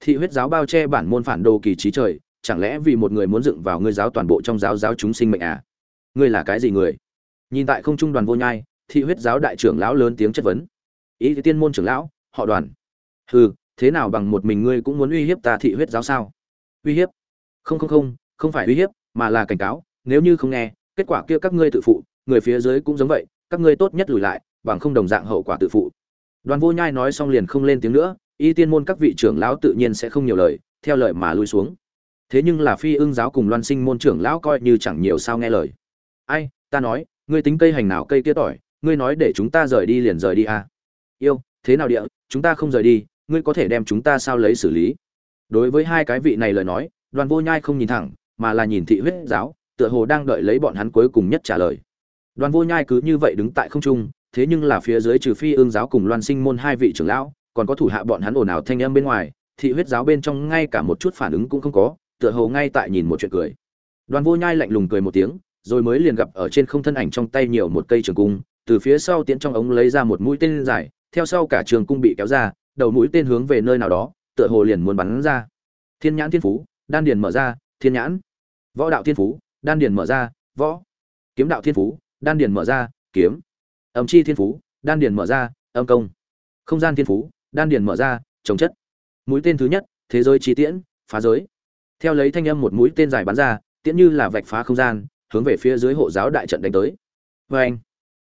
Thị huyết giáo bao che bản môn phản đồ kỳ trí trời, chẳng lẽ vì một người muốn dựng vào ngươi giáo toàn bộ trong giáo giáo chúng sinh mệnh à? Ngươi là cái gì người? Nhìn tại không trung đoàn vô nhai, thị huyết giáo đại trưởng lão lớn tiếng chất vấn. Ý thì tiên môn trưởng lão, họ đoàn. Hừ, thế nào bằng một mình ngươi cũng muốn uy hiếp ta thị huyết giáo sao? Uy hiếp? Không không không không phải uy hiếp, mà là cảnh cáo, nếu như không nghe kết quả kia các ngươi tự phụ, người phía dưới cũng giống vậy, các ngươi tốt nhất lùi lại, bằng không đồng dạng hậu quả tự phụ. Đoàn vô nhai nói xong liền không lên tiếng nữa, y tiên môn các vị trưởng lão tự nhiên sẽ không nhiều lời, theo lời mà lui xuống. Thế nhưng là phi ưng giáo cùng loan sinh môn trưởng lão coi như chẳng nhiều sao nghe lời. Ai, ta nói, ngươi tính cây hành nào cây kia tỏi, ngươi nói để chúng ta rời đi liền rời đi à. yêu, thế nào địa, chúng ta không rời đi, ngươi có thể đem chúng ta sao lấy xử lý. Đối với hai cái vị này lời nói, đoàn vô nhai không nhìn thẳng, mà là nhìn thị huyết giáo tựa hồ đang đợi lấy bọn hắn cuối cùng nhất trả lời. Đoàn vô nhai cứ như vậy đứng tại không trung, thế nhưng là phía dưới trừ phi ương giáo cùng loan sinh môn hai vị trưởng lão, còn có thủ hạ bọn hắn ồn ào thanh âm bên ngoài, thị huyết giáo bên trong ngay cả một chút phản ứng cũng không có, tựa hồ ngay tại nhìn một chuyện cười. Đoàn vô nhai lạnh lùng cười một tiếng, rồi mới liền gặp ở trên không thân ảnh trong tay nhiều một cây trường cung, từ phía sau tiễn trong ống lấy ra một mũi tên dài, theo sau cả trường cung bị kéo ra, đầu mũi tên hướng về nơi nào đó, tựa hồ liền muốn bắn ra. Thiên nhãn thiên phú, đan điền mở ra, thiên nhãn. Võ đạo thiên phú đan điền mở ra, võ. Kiếm đạo thiên phú, đan điền mở ra, kiếm. Âm chi thiên phú, đan điền mở ra, âm công. Không gian thiên phú, đan điền mở ra trồng chất. Mũi tên thứ nhất, thế giới chi tiễn, phá giới. Theo lấy thanh âm một mũi tên dài bắn ra, tiễn như là vạch phá không gian, hướng về phía dưới hộ giáo đại trận đánh tới. Vê anh,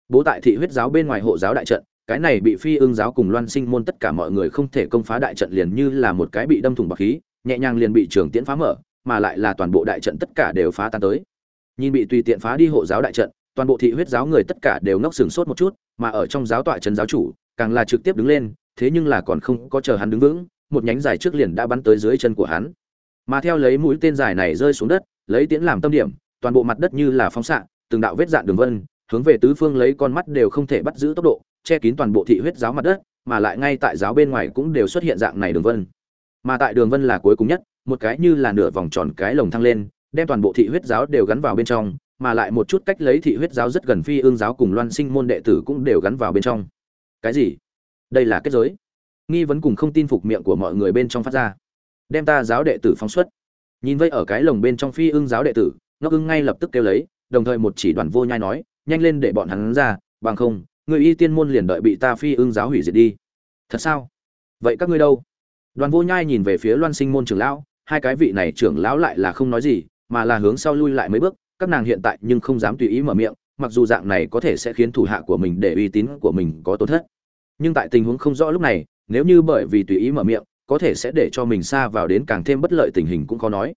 bố tại thị huyết giáo bên ngoài hộ giáo đại trận, cái này bị phi ương giáo cùng loan sinh môn tất cả mọi người không thể công phá đại trận liền như là một cái bị đâm thủng bọc khí, nhẹ nhàng liền bị trường tiễn phá mở, mà lại là toàn bộ đại trận tất cả đều phá tan tới nhìn bị tùy tiện phá đi hộ giáo đại trận, toàn bộ thị huyết giáo người tất cả đều ngốc sừng sốt một chút, mà ở trong giáo tọa trấn giáo chủ, càng là trực tiếp đứng lên, thế nhưng là còn không có chờ hắn đứng vững, một nhánh dài trước liền đã bắn tới dưới chân của hắn. Mà theo lấy mũi tên dài này rơi xuống đất, lấy tiễn làm tâm điểm, toàn bộ mặt đất như là phóng xạ, từng đạo vết dạn đường vân, hướng về tứ phương lấy con mắt đều không thể bắt giữ tốc độ, che kín toàn bộ thị huyết giáo mặt đất, mà lại ngay tại giáo bên ngoài cũng đều xuất hiện dạng này đường vân. Mà tại đường vân là cuối cùng nhất, một cái như là nửa vòng tròn cái lồng thăng lên đem toàn bộ thị huyết giáo đều gắn vào bên trong, mà lại một chút cách lấy thị huyết giáo rất gần phi ương giáo cùng loan sinh môn đệ tử cũng đều gắn vào bên trong. Cái gì? Đây là kết giới. Nghi vấn cùng không tin phục miệng của mọi người bên trong phát ra. Đem ta giáo đệ tử phóng xuất. Nhìn vây ở cái lồng bên trong phi ương giáo đệ tử ngốc ưng ngay lập tức kêu lấy, đồng thời một chỉ đoàn vô nhai nói, nhanh lên để bọn hắn ra, bằng không, người y tiên môn liền đợi bị ta phi ương giáo hủy diệt đi. Thật sao? Vậy các ngươi đâu? Đoàn vô nhai nhìn về phía loan sinh môn trưởng lão, hai cái vị này trưởng lão lại là không nói gì mà là hướng sau lui lại mấy bước, các nàng hiện tại nhưng không dám tùy ý mở miệng, mặc dù dạng này có thể sẽ khiến thủ hạ của mình để uy tín của mình có tổn thất. Nhưng tại tình huống không rõ lúc này, nếu như bởi vì tùy ý mở miệng, có thể sẽ để cho mình xa vào đến càng thêm bất lợi tình hình cũng khó nói.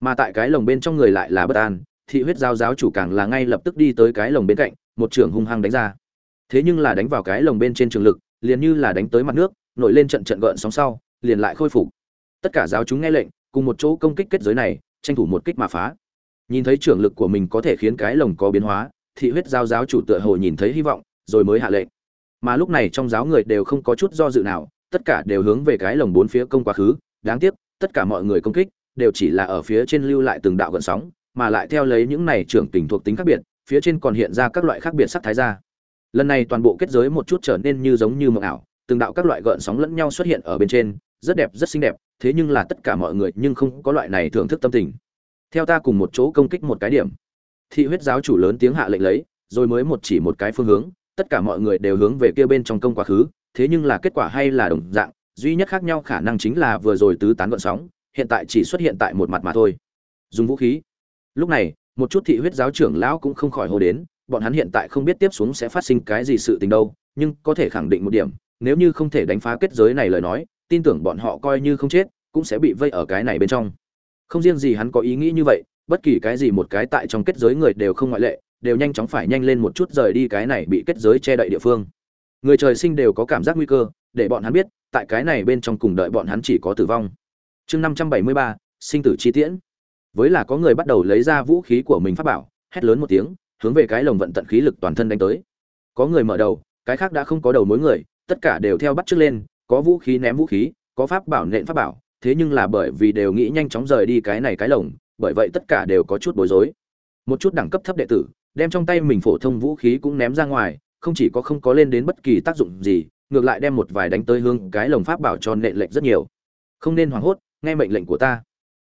Mà tại cái lồng bên trong người lại là bất an, thị huyết giáo giáo chủ càng là ngay lập tức đi tới cái lồng bên cạnh, một trưởng hung hăng đánh ra. Thế nhưng là đánh vào cái lồng bên trên trường lực, liền như là đánh tới mặt nước, nổi lên trận trận gợn sóng sau, liền lại khôi phục. Tất cả giáo chúng nghe lệnh, cùng một chỗ công kích kết giới này tranh thủ một kích mà phá. Nhìn thấy trưởng lực của mình có thể khiến cái lồng có biến hóa, thị huyết giáo giáo chủ tựa hồ nhìn thấy hy vọng, rồi mới hạ lệnh. Mà lúc này trong giáo người đều không có chút do dự nào, tất cả đều hướng về cái lồng bốn phía công quá khứ. Đáng tiếc, tất cả mọi người công kích đều chỉ là ở phía trên lưu lại từng đạo gợn sóng, mà lại theo lấy những này trưởng tình thuộc tính khác biệt, phía trên còn hiện ra các loại khác biệt sắc thái ra. Lần này toàn bộ kết giới một chút trở nên như giống như mộng ảo, từng đạo các loại gợn sóng lẫn nhau xuất hiện ở bên trên rất đẹp, rất xinh đẹp, thế nhưng là tất cả mọi người nhưng không có loại này thưởng thức tâm tình. Theo ta cùng một chỗ công kích một cái điểm, thị huyết giáo chủ lớn tiếng hạ lệnh lấy, rồi mới một chỉ một cái phương hướng, tất cả mọi người đều hướng về kia bên trong công quá khứ, thế nhưng là kết quả hay là đồng dạng, duy nhất khác nhau khả năng chính là vừa rồi tứ tán gọn sóng, hiện tại chỉ xuất hiện tại một mặt mà thôi. Dùng vũ khí. Lúc này, một chút thị huyết giáo trưởng lão cũng không khỏi hô đến, bọn hắn hiện tại không biết tiếp xuống sẽ phát sinh cái gì sự tình đâu, nhưng có thể khẳng định một điểm, nếu như không thể đánh phá kết giới này lời nói tin tưởng bọn họ coi như không chết, cũng sẽ bị vây ở cái này bên trong. Không riêng gì hắn có ý nghĩ như vậy, bất kỳ cái gì một cái tại trong kết giới người đều không ngoại lệ, đều nhanh chóng phải nhanh lên một chút rời đi cái này bị kết giới che đậy địa phương. Người trời sinh đều có cảm giác nguy cơ, để bọn hắn biết, tại cái này bên trong cùng đợi bọn hắn chỉ có tử vong. Chương năm trăm bảy mươi ba, sinh tử chi tiễn. Với là có người bắt đầu lấy ra vũ khí của mình phát bảo, hét lớn một tiếng, hướng về cái lồng vận tận khí lực toàn thân đánh tới. Có người mở đầu, cái khác đã không có đầu mối người, tất cả đều theo bắt trước lên có vũ khí ném vũ khí, có pháp bảo nện pháp bảo, thế nhưng là bởi vì đều nghĩ nhanh chóng rời đi cái này cái lồng, bởi vậy tất cả đều có chút bối rối. Một chút đẳng cấp thấp đệ tử, đem trong tay mình phổ thông vũ khí cũng ném ra ngoài, không chỉ có không có lên đến bất kỳ tác dụng gì, ngược lại đem một vài đánh tới hương cái lồng pháp bảo cho nện lệnh rất nhiều. Không nên hoảng hốt, nghe mệnh lệnh của ta.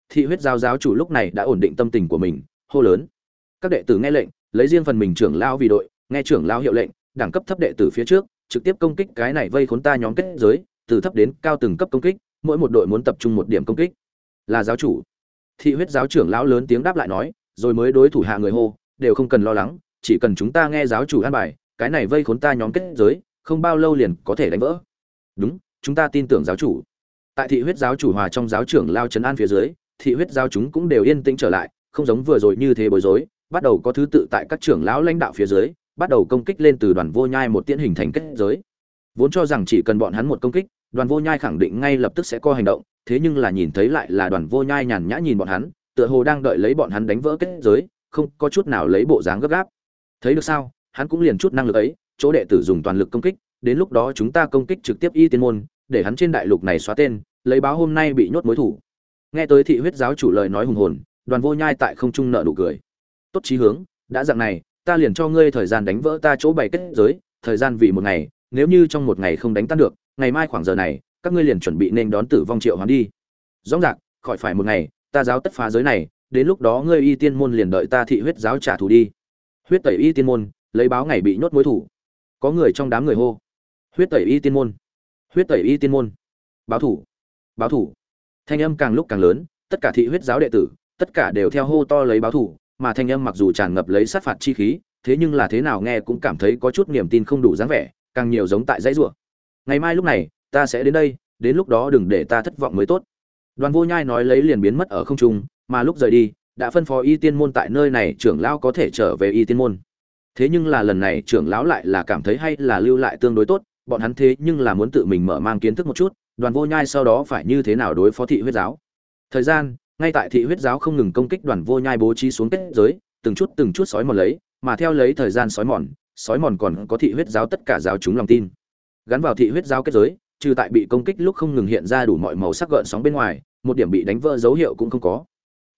Thị huyết giáo giáo chủ lúc này đã ổn định tâm tình của mình, hô lớn. Các đệ tử nghe lệnh, lấy riêng phần mình trưởng lao vì đội, nghe trưởng lao hiệu lệnh, đẳng cấp thấp đệ tử phía trước trực tiếp công kích cái này vây khốn ta nhóm kết giới, từ thấp đến cao từng cấp công kích, mỗi một đội muốn tập trung một điểm công kích. Là giáo chủ. Thị huyết giáo trưởng lão lớn tiếng đáp lại nói, rồi mới đối thủ hạ người hô, đều không cần lo lắng, chỉ cần chúng ta nghe giáo chủ an bài, cái này vây khốn ta nhóm kết giới, không bao lâu liền có thể đánh vỡ. Đúng, chúng ta tin tưởng giáo chủ. Tại thị huyết giáo chủ hòa trong giáo trưởng lao trấn an phía dưới, thị huyết giáo chúng cũng đều yên tĩnh trở lại, không giống vừa rồi như thế bối rối, bắt đầu có thứ tự tại các trưởng lão lãnh đạo phía dưới bắt đầu công kích lên từ đoàn vô nhai một tiễn hình thành kết giới. Vốn cho rằng chỉ cần bọn hắn một công kích, đoàn vô nhai khẳng định ngay lập tức sẽ có hành động, thế nhưng là nhìn thấy lại là đoàn vô nhai nhàn nhã nhìn bọn hắn, tựa hồ đang đợi lấy bọn hắn đánh vỡ kết giới, không có chút nào lấy bộ dáng gấp gáp. Thấy được sao, hắn cũng liền chút năng lực ấy, chỗ đệ tử dùng toàn lực công kích, đến lúc đó chúng ta công kích trực tiếp y tiên môn, để hắn trên đại lục này xóa tên, lấy báo hôm nay bị nhốt mối thủ. Nghe tới thị huyết giáo chủ lời nói hùng hồn, đoàn vô nhai tại không trung nợ nụ cười. Tốt chí hướng, đã dạng này ta liền cho ngươi thời gian đánh vỡ ta chỗ bày kết giới, thời gian vì một ngày, nếu như trong một ngày không đánh tan được, ngày mai khoảng giờ này, các ngươi liền chuẩn bị nên đón tử vong triệu hoán đi. Rõ ràng, khỏi phải một ngày, ta giáo tất phá giới này, đến lúc đó ngươi y tiên môn liền đợi ta thị huyết giáo trả thù đi. Huyết tẩy y tiên môn, lấy báo ngày bị nhốt mối thủ. Có người trong đám người hô. Huyết tẩy y tiên môn. Huyết tẩy y tiên môn. Báo thủ. Báo thủ. Thanh âm càng lúc càng lớn, tất cả thị huyết giáo đệ tử, tất cả đều theo hô to lấy báo thủ mà thanh âm mặc dù tràn ngập lấy sát phạt chi khí, thế nhưng là thế nào nghe cũng cảm thấy có chút niềm tin không đủ dáng vẻ, càng nhiều giống tại dãy rủa. Ngày mai lúc này, ta sẽ đến đây, đến lúc đó đừng để ta thất vọng mới tốt. Đoàn vô nhai nói lấy liền biến mất ở không trung, mà lúc rời đi, đã phân phó y tiên môn tại nơi này trưởng lão có thể trở về y tiên môn. Thế nhưng là lần này trưởng lão lại là cảm thấy hay là lưu lại tương đối tốt, bọn hắn thế nhưng là muốn tự mình mở mang kiến thức một chút, đoàn vô nhai sau đó phải như thế nào đối phó thị huyết giáo. Thời gian ngay tại thị huyết giáo không ngừng công kích đoàn vô nhai bố trí xuống kết giới, từng chút từng chút sói mòn lấy, mà theo lấy thời gian sói mòn sói mòn còn có thị huyết giáo tất cả giáo chúng lòng tin. Gắn vào thị huyết giáo kết giới, trừ tại bị công kích lúc không ngừng hiện ra đủ mọi màu sắc gợn sóng bên ngoài, một điểm bị đánh vỡ dấu hiệu cũng không có.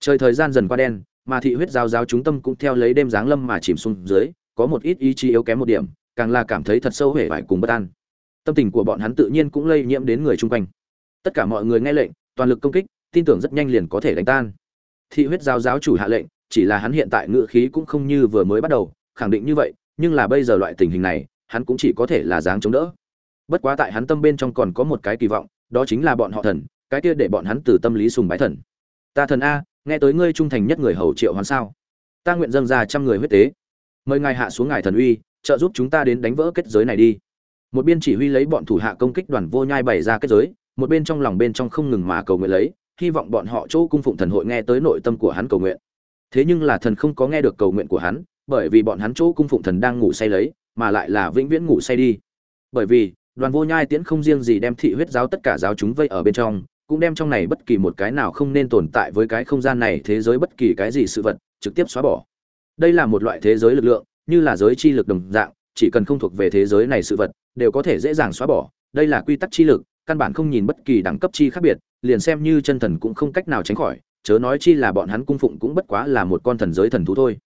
Trời thời gian dần qua đen, mà thị huyết giáo giáo chúng tâm cũng theo lấy đêm giáng lâm mà chìm xuống dưới, có một ít ý chí yếu kém một điểm, càng là cảm thấy thật sâu hể vải cùng bất an. Tâm tình của bọn hắn tự nhiên cũng lây nhiễm đến người chung quanh. Tất cả mọi người nghe lệnh, toàn lực công kích tin tưởng rất nhanh liền có thể đánh tan. Thị huyết giáo giáo chủ hạ lệnh, chỉ là hắn hiện tại ngựa khí cũng không như vừa mới bắt đầu, khẳng định như vậy, nhưng là bây giờ loại tình hình này, hắn cũng chỉ có thể là dáng chống đỡ. Bất quá tại hắn tâm bên trong còn có một cái kỳ vọng, đó chính là bọn họ thần, cái kia để bọn hắn từ tâm lý sùng bái thần. Ta thần a, nghe tới ngươi trung thành nhất người hầu triệu hoàn sao? Ta nguyện dâng ra trăm người huyết tế. Mời ngài hạ xuống ngài thần uy, trợ giúp chúng ta đến đánh vỡ kết giới này đi. Một bên chỉ huy lấy bọn thủ hạ công kích đoàn vô nhai bày ra kết giới, một bên trong lòng bên trong không ngừng mà cầu nguyện lấy hy vọng bọn họ chỗ cung phụng thần hội nghe tới nội tâm của hắn cầu nguyện. Thế nhưng là thần không có nghe được cầu nguyện của hắn, bởi vì bọn hắn chỗ cung phụng thần đang ngủ say lấy, mà lại là vĩnh viễn ngủ say đi. Bởi vì, đoàn vô nhai tiễn không riêng gì đem thị huyết giáo tất cả giáo chúng vây ở bên trong, cũng đem trong này bất kỳ một cái nào không nên tồn tại với cái không gian này, thế giới bất kỳ cái gì sự vật, trực tiếp xóa bỏ. Đây là một loại thế giới lực lượng, như là giới chi lực đồng dạng, chỉ cần không thuộc về thế giới này sự vật, đều có thể dễ dàng xóa bỏ. Đây là quy tắc chi lực căn bản không nhìn bất kỳ đẳng cấp chi khác biệt, liền xem như chân thần cũng không cách nào tránh khỏi, chớ nói chi là bọn hắn cung phụng cũng bất quá là một con thần giới thần thú thôi.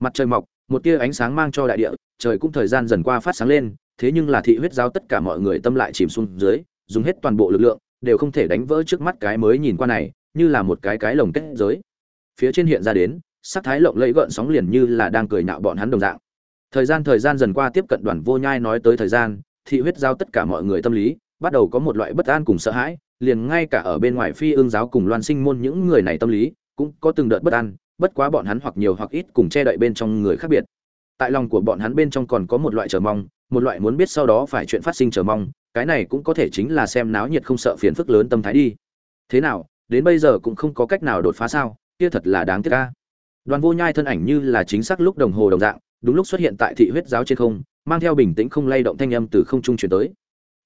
Mặt trời mọc, một tia ánh sáng mang cho đại địa, trời cũng thời gian dần qua phát sáng lên, thế nhưng là thị huyết giáo tất cả mọi người tâm lại chìm xuống dưới, dùng hết toàn bộ lực lượng, đều không thể đánh vỡ trước mắt cái mới nhìn qua này, như là một cái cái lồng kết giới. Phía trên hiện ra đến, sắc thái lộng lẫy gợn sóng liền như là đang cười nhạo bọn hắn đồng dạng. Thời gian thời gian dần qua tiếp cận đoàn vô nhai nói tới thời gian, thị huyết giao tất cả mọi người tâm lý bắt đầu có một loại bất an cùng sợ hãi, liền ngay cả ở bên ngoài phi ương giáo cùng loan sinh môn những người này tâm lý cũng có từng đợt bất an, bất quá bọn hắn hoặc nhiều hoặc ít cùng che đậy bên trong người khác biệt. Tại lòng của bọn hắn bên trong còn có một loại chờ mong, một loại muốn biết sau đó phải chuyện phát sinh chờ mong, cái này cũng có thể chính là xem náo nhiệt không sợ phiền phức lớn tâm thái đi. Thế nào, đến bây giờ cũng không có cách nào đột phá sao, kia thật là đáng tiếc ca đoàn vô nhai thân ảnh như là chính xác lúc đồng hồ đồng dạng, đúng lúc xuất hiện tại thị huyết giáo trên không, mang theo bình tĩnh không lay động thanh âm từ không trung chuyển tới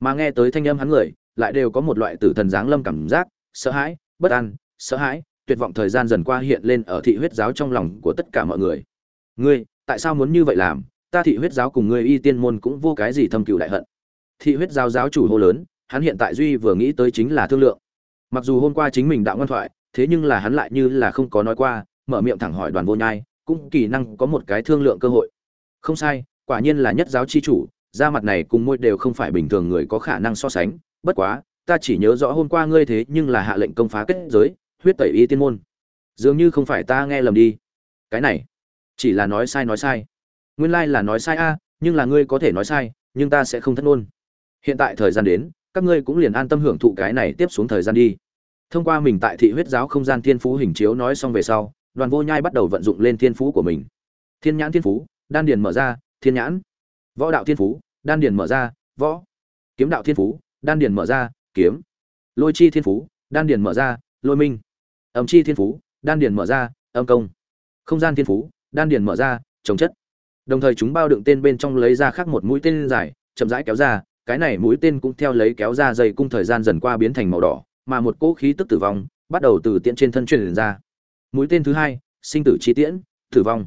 mà nghe tới thanh âm hắn người, lại đều có một loại tử thần giáng lâm cảm giác, sợ hãi, bất an, sợ hãi, tuyệt vọng thời gian dần qua hiện lên ở thị huyết giáo trong lòng của tất cả mọi người. Ngươi, tại sao muốn như vậy làm? Ta thị huyết giáo cùng ngươi y tiên môn cũng vô cái gì thâm cựu đại hận. Thị huyết giáo giáo chủ hô lớn, hắn hiện tại duy vừa nghĩ tới chính là thương lượng. Mặc dù hôm qua chính mình đã ngoan thoại, thế nhưng là hắn lại như là không có nói qua, mở miệng thẳng hỏi đoàn vô nhai, cũng kỳ năng có một cái thương lượng cơ hội. Không sai, quả nhiên là nhất giáo chi chủ da mặt này cùng môi đều không phải bình thường người có khả năng so sánh, bất quá, ta chỉ nhớ rõ hôm qua ngươi thế nhưng là hạ lệnh công phá kết giới, huyết tẩy y tiên môn. Dường như không phải ta nghe lầm đi. Cái này, chỉ là nói sai nói sai. Nguyên lai là nói sai a, nhưng là ngươi có thể nói sai, nhưng ta sẽ không thất ngôn. Hiện tại thời gian đến, các ngươi cũng liền an tâm hưởng thụ cái này tiếp xuống thời gian đi. Thông qua mình tại thị huyết giáo không gian thiên phú hình chiếu nói xong về sau, đoàn vô nhai bắt đầu vận dụng lên thiên phú của mình. Thiên nhãn thiên phú, đan điền mở ra, thiên nhãn võ đạo thiên phú, đan điền mở ra, võ. Kiếm đạo thiên phú, đan điền mở ra, kiếm. Lôi chi thiên phú, đan điền mở ra, lôi minh. Ẩm chi thiên phú, đan điền mở ra, âm công. Không gian thiên phú, đan điền mở ra, trồng chất. Đồng thời chúng bao đựng tên bên trong lấy ra khác một mũi tên dài, chậm rãi kéo ra, cái này mũi tên cũng theo lấy kéo ra dây cung thời gian dần qua biến thành màu đỏ, mà một cỗ khí tức tử vong bắt đầu từ tiễn trên thân truyền ra. Mũi tên thứ hai, sinh tử chi tiễn, tử vong.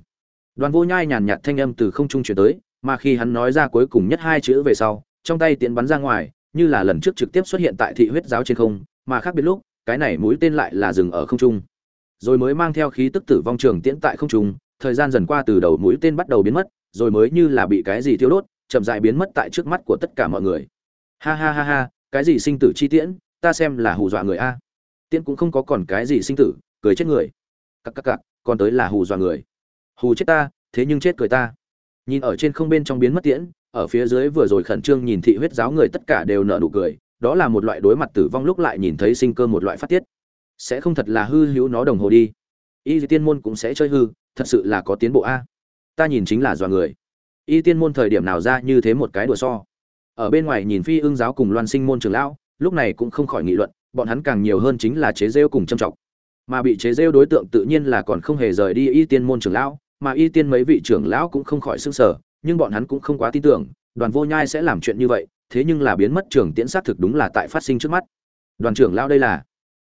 Đoàn vô nhai nhàn nhạt thanh âm từ không trung chuyển tới mà khi hắn nói ra cuối cùng nhất hai chữ về sau, trong tay tiễn bắn ra ngoài, như là lần trước trực tiếp xuất hiện tại thị huyết giáo trên không, mà khác biệt lúc, cái này mũi tên lại là dừng ở không trung. Rồi mới mang theo khí tức tử vong trường tiễn tại không trung, thời gian dần qua từ đầu mũi tên bắt đầu biến mất, rồi mới như là bị cái gì thiêu đốt, chậm dại biến mất tại trước mắt của tất cả mọi người. Ha ha ha ha, cái gì sinh tử chi tiễn, ta xem là hù dọa người a. Tiễn cũng không có còn cái gì sinh tử, cười chết người. Cặc cặc cặc, còn tới là hù dọa người. Hù chết ta, thế nhưng chết cười ta nhìn ở trên không bên trong biến mất tiễn, ở phía dưới vừa rồi khẩn trương nhìn thị huyết giáo người tất cả đều nở nụ cười, đó là một loại đối mặt tử vong lúc lại nhìn thấy sinh cơ một loại phát tiết. Sẽ không thật là hư hữu nó đồng hồ đi. Y tiên môn cũng sẽ chơi hư, thật sự là có tiến bộ a. Ta nhìn chính là dọa người. Y tiên môn thời điểm nào ra như thế một cái đùa so. Ở bên ngoài nhìn phi ưng giáo cùng loan sinh môn trường lão, lúc này cũng không khỏi nghị luận, bọn hắn càng nhiều hơn chính là chế rêu cùng châm trọng. Mà bị chế rêu đối tượng tự nhiên là còn không hề rời đi y tiên môn trưởng lão mà y tiên mấy vị trưởng lão cũng không khỏi sưng sở nhưng bọn hắn cũng không quá tin tưởng, đoàn vô nhai sẽ làm chuyện như vậy, thế nhưng là biến mất trường tiễn sát thực đúng là tại phát sinh trước mắt. Đoàn trưởng lão đây là?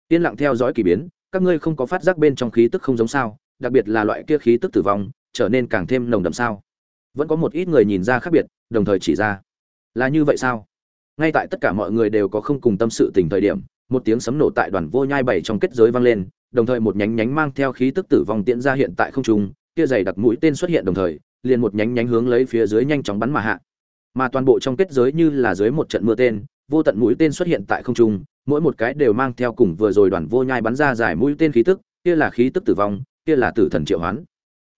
Yên lặng theo dõi kỳ biến, các ngươi không có phát giác bên trong khí tức không giống sao, đặc biệt là loại kia khí tức tử vong, trở nên càng thêm nồng đậm sao? Vẫn có một ít người nhìn ra khác biệt, đồng thời chỉ ra. Là như vậy sao? Ngay tại tất cả mọi người đều có không cùng tâm sự tình thời điểm, một tiếng sấm nổ tại đoàn vô nhai bảy trong kết giới vang lên, đồng thời một nhánh nhánh mang theo khí tức tử vong tiễn ra hiện tại không trung kia dày đặc mũi tên xuất hiện đồng thời, liền một nhánh nhánh hướng lấy phía dưới nhanh chóng bắn mà hạ. Mà toàn bộ trong kết giới như là dưới một trận mưa tên, vô tận mũi tên xuất hiện tại không trung, mỗi một cái đều mang theo cùng vừa rồi đoàn vô nhai bắn ra dài mũi tên khí tức, kia là khí tức tử vong, kia là tử thần triệu hoán.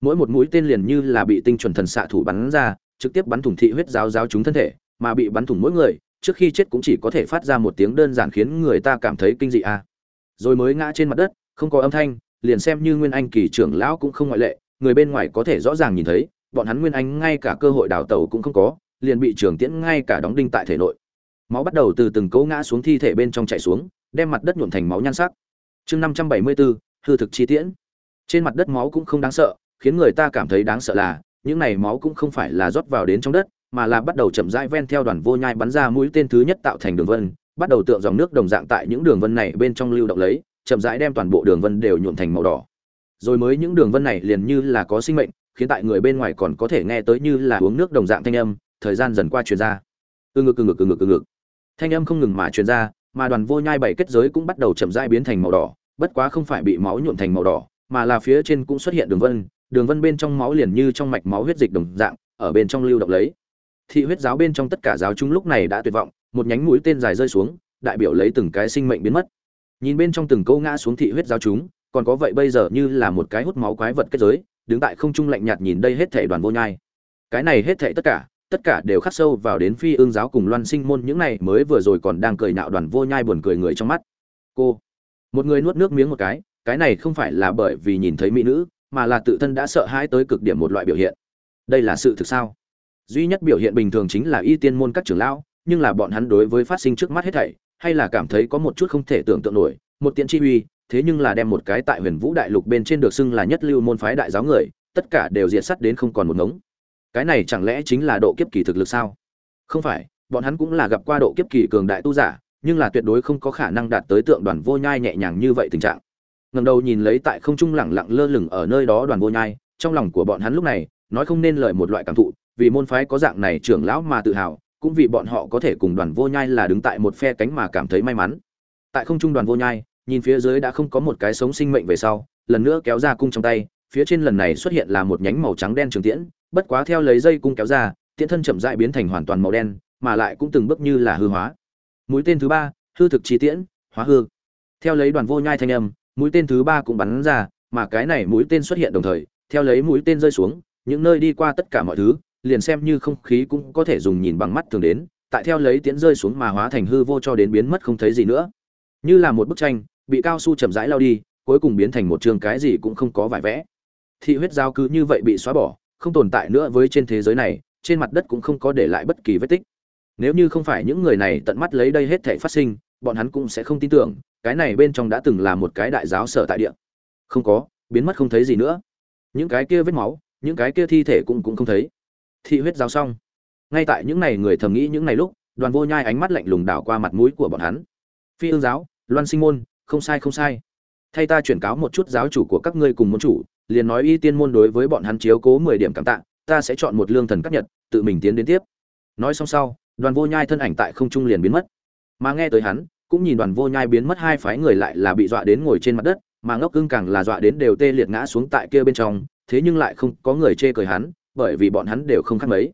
Mỗi một mũi tên liền như là bị tinh chuẩn thần xạ thủ bắn ra, trực tiếp bắn thủng thị huyết giáo giáo chúng thân thể, mà bị bắn thủng mỗi người, trước khi chết cũng chỉ có thể phát ra một tiếng đơn giản khiến người ta cảm thấy kinh dị a. Rồi mới ngã trên mặt đất, không có âm thanh, liền xem như nguyên anh kỳ trưởng lão cũng không ngoại lệ người bên ngoài có thể rõ ràng nhìn thấy, bọn hắn nguyên anh ngay cả cơ hội đào tẩu cũng không có, liền bị trường tiễn ngay cả đóng đinh tại thể nội. Máu bắt đầu từ từng cấu ngã xuống thi thể bên trong chảy xuống, đem mặt đất nhuộm thành máu nhan sắc. Chương năm trăm bảy mươi bốn hư thực chi tiễn. Trên mặt đất máu cũng không đáng sợ, khiến người ta cảm thấy đáng sợ là, những này máu cũng không phải là rót vào đến trong đất, mà là bắt đầu chậm rãi ven theo đoàn vô nhai bắn ra mũi tên thứ nhất tạo thành đường vân, bắt đầu tượng dòng nước đồng dạng tại những đường vân này bên trong lưu động lấy, chậm rãi đem toàn bộ đường vân đều nhuộm thành màu đỏ rồi mới những đường vân này liền như là có sinh mệnh, khiến tại người bên ngoài còn có thể nghe tới như là uống nước đồng dạng thanh âm, thời gian dần qua truyền ra. Từ ngực từ ngực từ ngực từ ngực. Thanh âm không ngừng mà truyền ra, mà đoàn vô nhai bảy kết giới cũng bắt đầu chậm rãi biến thành màu đỏ, bất quá không phải bị máu nhuộm thành màu đỏ, mà là phía trên cũng xuất hiện đường vân đường vân bên trong máu liền như trong mạch máu huyết dịch đồng dạng, ở bên trong lưu động lấy. Thị huyết giáo bên trong tất cả giáo chúng lúc này đã tuyệt vọng, một nhánh mũi tên dài rơi xuống, đại biểu lấy từng cái sinh mệnh biến mất. Nhìn bên trong từng câu ngã xuống thị huyết giáo chúng còn có vậy bây giờ như là một cái hút máu quái vật kết giới, đứng tại không trung lạnh nhạt nhìn đây hết thảy đoàn vô nhai. Cái này hết thảy tất cả tất cả đều khắc sâu vào đến phi ương giáo cùng loan sinh môn, những này mới vừa rồi còn đang cười nạo đoàn vô nhai buồn cười người trong mắt. Cô, một người nuốt nước miếng một cái cái này không phải là bởi vì nhìn thấy mỹ nữ, mà là tự thân đã sợ hãi tới cực điểm một loại biểu hiện. Đây là sự thực sao? Duy nhất biểu hiện bình thường chính là y tiên môn các trưởng lão, nhưng là bọn hắn đối với phát sinh trước mắt hết thảy, hay là cảm thấy có một chút không thể tưởng tượng nổi, một tiện chi uy thế nhưng là đem một cái tại huyền vũ đại lục bên trên được xưng là nhất lưu môn phái đại giáo người, tất cả đều diệt sắt đến không còn một ngống. Cái này chẳng lẽ chính là độ kiếp kỳ thực lực sao? Không phải, bọn hắn cũng là gặp qua độ kiếp kỳ cường đại tu giả, nhưng là tuyệt đối không có khả năng đạt tới tượng đoàn vô nhai nhẹ nhàng như vậy tình trạng. Ngầm đầu nhìn lấy tại không trung lẳng lặng lơ lửng ở nơi đó đoàn vô nhai, trong lòng của bọn hắn lúc này, nói không nên lời một loại cảm thụ, vì môn phái có dạng này trưởng lão mà tự hào, cũng vì bọn họ có thể cùng đoàn vô nhai là đứng tại một phe cánh mà cảm thấy may mắn. Tại không trung đoàn vô nhai nhìn phía dưới đã không có một cái sống sinh mệnh về sau, lần nữa kéo ra cung trong tay, phía trên lần này xuất hiện là một nhánh màu trắng đen trường tiễn, bất quá theo lấy dây cung kéo ra, tiễn thân chậm rãi biến thành hoàn toàn màu đen, mà lại cũng từng bước như là hư hóa. Mũi tên thứ ba, hư thực chi tiễn, hóa hư. Theo lấy đoàn vô nhai thanh âm, mũi tên thứ ba cũng bắn ra, mà cái này mũi tên xuất hiện đồng thời, theo lấy mũi tên rơi xuống, những nơi đi qua tất cả mọi thứ, liền xem như không khí cũng có thể dùng nhìn bằng mắt thường đến, tại theo lấy tiễn rơi xuống mà hóa thành hư vô cho đến biến mất không thấy gì nữa. Như là một bức tranh bị cao su chậm rãi lao đi, cuối cùng biến thành một trường cái gì cũng không có vải vẽ. Thị huyết giao cứ như vậy bị xóa bỏ, không tồn tại nữa với trên thế giới này, trên mặt đất cũng không có để lại bất kỳ vết tích. Nếu như không phải những người này tận mắt lấy đây hết thể phát sinh, bọn hắn cũng sẽ không tin tưởng, cái này bên trong đã từng là một cái đại giáo sở tại địa. Không có, biến mất không thấy gì nữa. Những cái kia vết máu, những cái kia thi thể cũng cũng không thấy. Thị huyết giao xong. Ngay tại những này người thầm nghĩ những này lúc, đoàn vô nhai ánh mắt lạnh lùng đảo qua mặt mũi của bọn hắn. Phi ương giáo, loan sinh môn không sai không sai. Thay ta chuyển cáo một chút giáo chủ của các ngươi cùng môn chủ, liền nói y tiên môn đối với bọn hắn chiếu cố mười điểm cảm tạ, ta sẽ chọn một lương thần cấp nhật, tự mình tiến đến tiếp. Nói xong sau, đoàn vô nhai thân ảnh tại không trung liền biến mất. Mà nghe tới hắn, cũng nhìn đoàn vô nhai biến mất hai phái người lại là bị dọa đến ngồi trên mặt đất, mà ngốc cưng càng là dọa đến đều tê liệt ngã xuống tại kia bên trong, thế nhưng lại không có người chê cười hắn, bởi vì bọn hắn đều không khác mấy.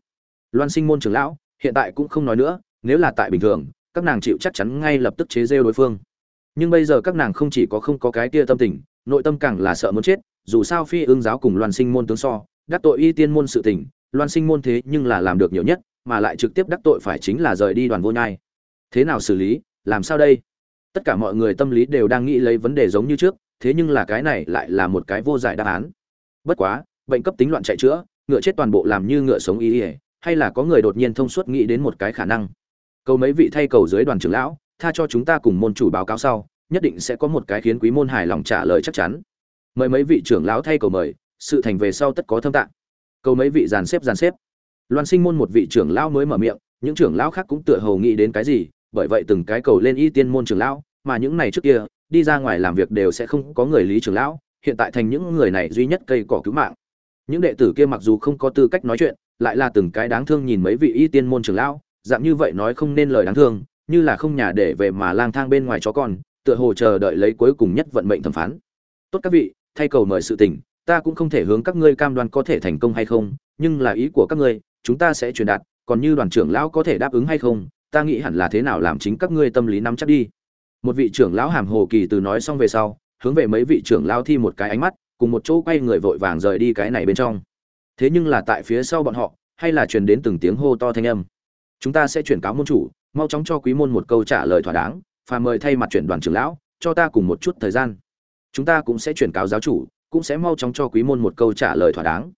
Loan sinh môn trưởng lão, hiện tại cũng không nói nữa, nếu là tại bình thường, các nàng chịu chắc chắn ngay lập tức chế rêu đối phương nhưng bây giờ các nàng không chỉ có không có cái kia tâm tình, nội tâm càng là sợ muốn chết, dù sao phi ương giáo cùng loan sinh môn tướng so, đắc tội y tiên môn sự tình, loan sinh môn thế nhưng là làm được nhiều nhất, mà lại trực tiếp đắc tội phải chính là rời đi đoàn vô nhai. Thế nào xử lý, làm sao đây? Tất cả mọi người tâm lý đều đang nghĩ lấy vấn đề giống như trước, thế nhưng là cái này lại là một cái vô giải đáp án. Bất quá, bệnh cấp tính loạn chạy chữa, ngựa chết toàn bộ làm như ngựa sống ý ỉa hay là có người đột nhiên thông suốt nghĩ đến một cái khả năng? Cầu mấy vị thay cầu dưới đoàn trưởng lão tha cho chúng ta cùng môn chủ báo cáo sau, nhất định sẽ có một cái khiến quý môn hài lòng trả lời chắc chắn. Mời mấy vị trưởng lão thay cầu mời, sự thành về sau tất có thâm tạng. Cầu mấy vị dàn xếp dàn xếp. Loan sinh môn một vị trưởng lão mới mở miệng, những trưởng lão khác cũng tựa hồ nghĩ đến cái gì, bởi vậy từng cái cầu lên y tiên môn trưởng lão, mà những này trước kia, đi ra ngoài làm việc đều sẽ không có người lý trưởng lão, hiện tại thành những người này duy nhất cây cỏ cứu mạng. Những đệ tử kia mặc dù không có tư cách nói chuyện, lại là từng cái đáng thương nhìn mấy vị y tiên môn trưởng lão, dạng như vậy nói không nên lời đáng thương như là không nhà để về mà lang thang bên ngoài chó con, tựa hồ chờ đợi lấy cuối cùng nhất vận mệnh thẩm phán. Tốt các vị, thay cầu mời sự tình, ta cũng không thể hướng các ngươi cam đoan có thể thành công hay không, nhưng là ý của các ngươi, chúng ta sẽ truyền đạt, còn như đoàn trưởng lão có thể đáp ứng hay không, ta nghĩ hẳn là thế nào làm chính các ngươi tâm lý nắm chắc đi. Một vị trưởng lão hàm hồ kỳ từ nói xong về sau, hướng về mấy vị trưởng lão thi một cái ánh mắt, cùng một chỗ quay người vội vàng rời đi cái này bên trong. Thế nhưng là tại phía sau bọn họ, hay là truyền đến từng tiếng hô to thanh âm. Chúng ta sẽ chuyển cáo môn chủ mau chóng cho quý môn một câu trả lời thỏa đáng và mời thay mặt chuyển đoàn trưởng lão, cho ta cùng một chút thời gian. Chúng ta cũng sẽ chuyển cáo giáo chủ, cũng sẽ mau chóng cho quý môn một câu trả lời thỏa đáng.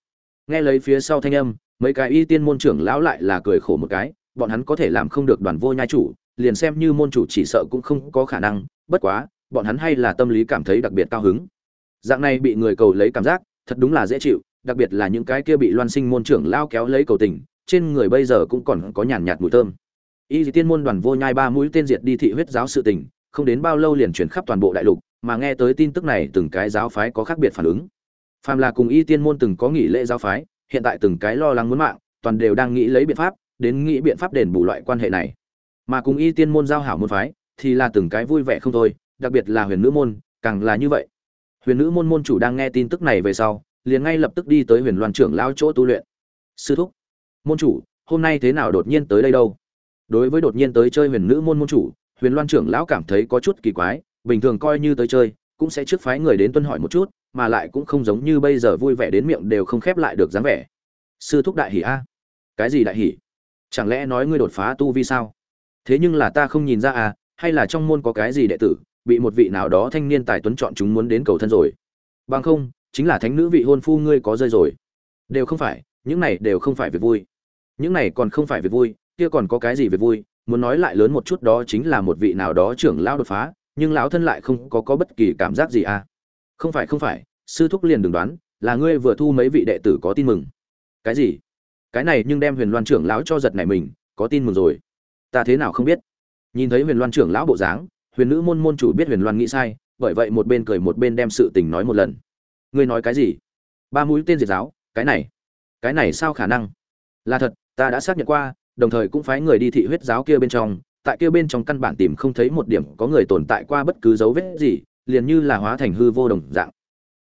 Nghe lấy phía sau thanh âm, mấy cái y tiên môn trưởng lão lại là cười khổ một cái, bọn hắn có thể làm không được đoàn vô nhai chủ, liền xem như môn chủ chỉ sợ cũng không có khả năng, bất quá, bọn hắn hay là tâm lý cảm thấy đặc biệt cao hứng. Dạng này bị người cầu lấy cảm giác, thật đúng là dễ chịu, đặc biệt là những cái kia bị loan sinh môn trưởng lao kéo lấy cầu tình, trên người bây giờ cũng còn có nhàn nhạt mùi thơm y Dị tiên môn đoàn vô nhai ba mũi tên diệt đi thị huyết giáo sự tình, không đến bao lâu liền chuyển khắp toàn bộ đại lục, mà nghe tới tin tức này, từng cái giáo phái có khác biệt phản ứng. Phàm là cùng y tiên môn từng có nghỉ lễ giáo phái, hiện tại từng cái lo lắng muốn mạng, toàn đều đang nghĩ lấy biện pháp, đến nghĩ biện pháp đền bù loại quan hệ này. Mà cùng y tiên môn giao hảo môn phái, thì là từng cái vui vẻ không thôi, đặc biệt là huyền nữ môn, càng là như vậy. Huyền nữ môn môn chủ đang nghe tin tức này về sau, liền ngay lập tức đi tới huyền loan trưởng lao chỗ tu luyện. Sư thúc, môn chủ, hôm nay thế nào đột nhiên tới đây đâu? Đối với đột nhiên tới chơi huyền nữ môn môn chủ, huyền loan trưởng lão cảm thấy có chút kỳ quái, bình thường coi như tới chơi, cũng sẽ trước phái người đến tuân hỏi một chút, mà lại cũng không giống như bây giờ vui vẻ đến miệng đều không khép lại được dáng vẻ. Sư thúc đại hỷ a. Cái gì đại hỷ chẳng lẽ nói ngươi đột phá tu vi sao? Thế nhưng là ta không nhìn ra à hay là trong môn có cái gì đệ tử, bị một vị nào đó thanh niên tài tuấn chọn chúng muốn đến cầu thân rồi. Bằng không, chính là thánh nữ vị hôn phu ngươi có rơi rồi. Đều không phải, những này đều không phải việc vui. Những này còn không phải việc vui kia còn có cái gì về vui, muốn nói lại lớn một chút đó chính là một vị nào đó trưởng lão đột phá, nhưng lão thân lại không có có bất kỳ cảm giác gì à? Không phải không phải, sư thúc liền đừng đoán, là ngươi vừa thu mấy vị đệ tử có tin mừng. Cái gì? Cái này nhưng đem huyền loan trưởng lão cho giật này mình, có tin mừng rồi. Ta thế nào không biết? Nhìn thấy huyền loan trưởng lão bộ dáng, huyền nữ môn môn chủ biết huyền loan nghĩ sai, bởi vậy một bên cười một bên đem sự tình nói một lần. Ngươi nói cái gì? Ba mũi tên diệt giáo, cái này cái này sao khả năng? Là thật, ta đã xác nhận qua đồng thời cũng phái người đi thị huyết giáo kia bên trong, tại kia bên trong căn bản tìm không thấy một điểm có người tồn tại qua bất cứ dấu vết gì, liền như là hóa thành hư vô đồng dạng.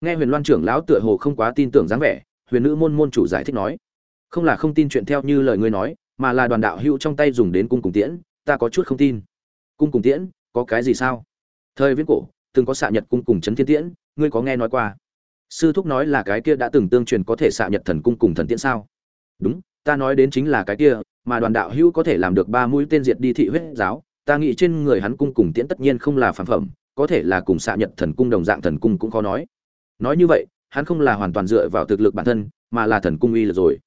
Nghe huyền loan trưởng lão tựa hồ không quá tin tưởng dáng vẻ, huyền nữ môn môn chủ giải thích nói, không là không tin chuyện theo như lời ngươi nói, mà là đoàn đạo hữu trong tay dùng đến cung cùng tiễn, ta có chút không tin. Cung cùng tiễn? Có cái gì sao? Thời viễn cổ, từng có xạ nhật cung cùng chấn thiên tiễn, ngươi có nghe nói qua? Sư thúc nói là cái kia đã từng tương truyền có thể xạ nhật thần cung cùng thần tiễn sao? Đúng, ta nói đến chính là cái kia mà đoàn đạo hữu có thể làm được ba mũi tên diệt đi thị huyết giáo, ta nghĩ trên người hắn cung cùng tiễn tất nhiên không là phản phẩm, có thể là cùng xạ nhật thần cung đồng dạng thần cung cũng khó nói. Nói như vậy, hắn không là hoàn toàn dựa vào thực lực bản thân, mà là thần cung uy lực rồi.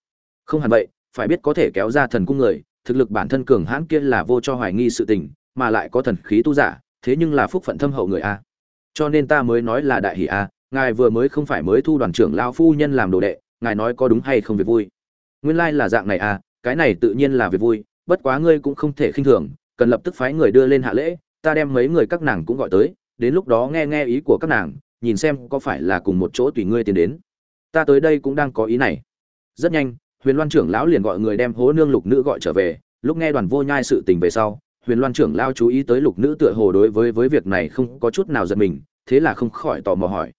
Không hẳn vậy, phải biết có thể kéo ra thần cung người, thực lực bản thân cường hãn kia là vô cho hoài nghi sự tình, mà lại có thần khí tu giả, thế nhưng là phúc phận thâm hậu người a. Cho nên ta mới nói là đại hỷ a, ngài vừa mới không phải mới thu đoàn trưởng lao phu nhân làm đồ đệ, ngài nói có đúng hay không việc vui. Nguyên lai là dạng này à cái này tự nhiên là việc vui, bất quá ngươi cũng không thể khinh thường, cần lập tức phái người đưa lên hạ lễ, ta đem mấy người các nàng cũng gọi tới, đến lúc đó nghe nghe ý của các nàng, nhìn xem có phải là cùng một chỗ tùy ngươi tiến đến. Ta tới đây cũng đang có ý này. Rất nhanh, huyền loan trưởng lão liền gọi người đem hố nương lục nữ gọi trở về, lúc nghe đoàn vô nhai sự tình về sau, huyền loan trưởng lao chú ý tới lục nữ tựa hồ đối với với việc này không có chút nào giật mình, thế là không khỏi tò mò hỏi.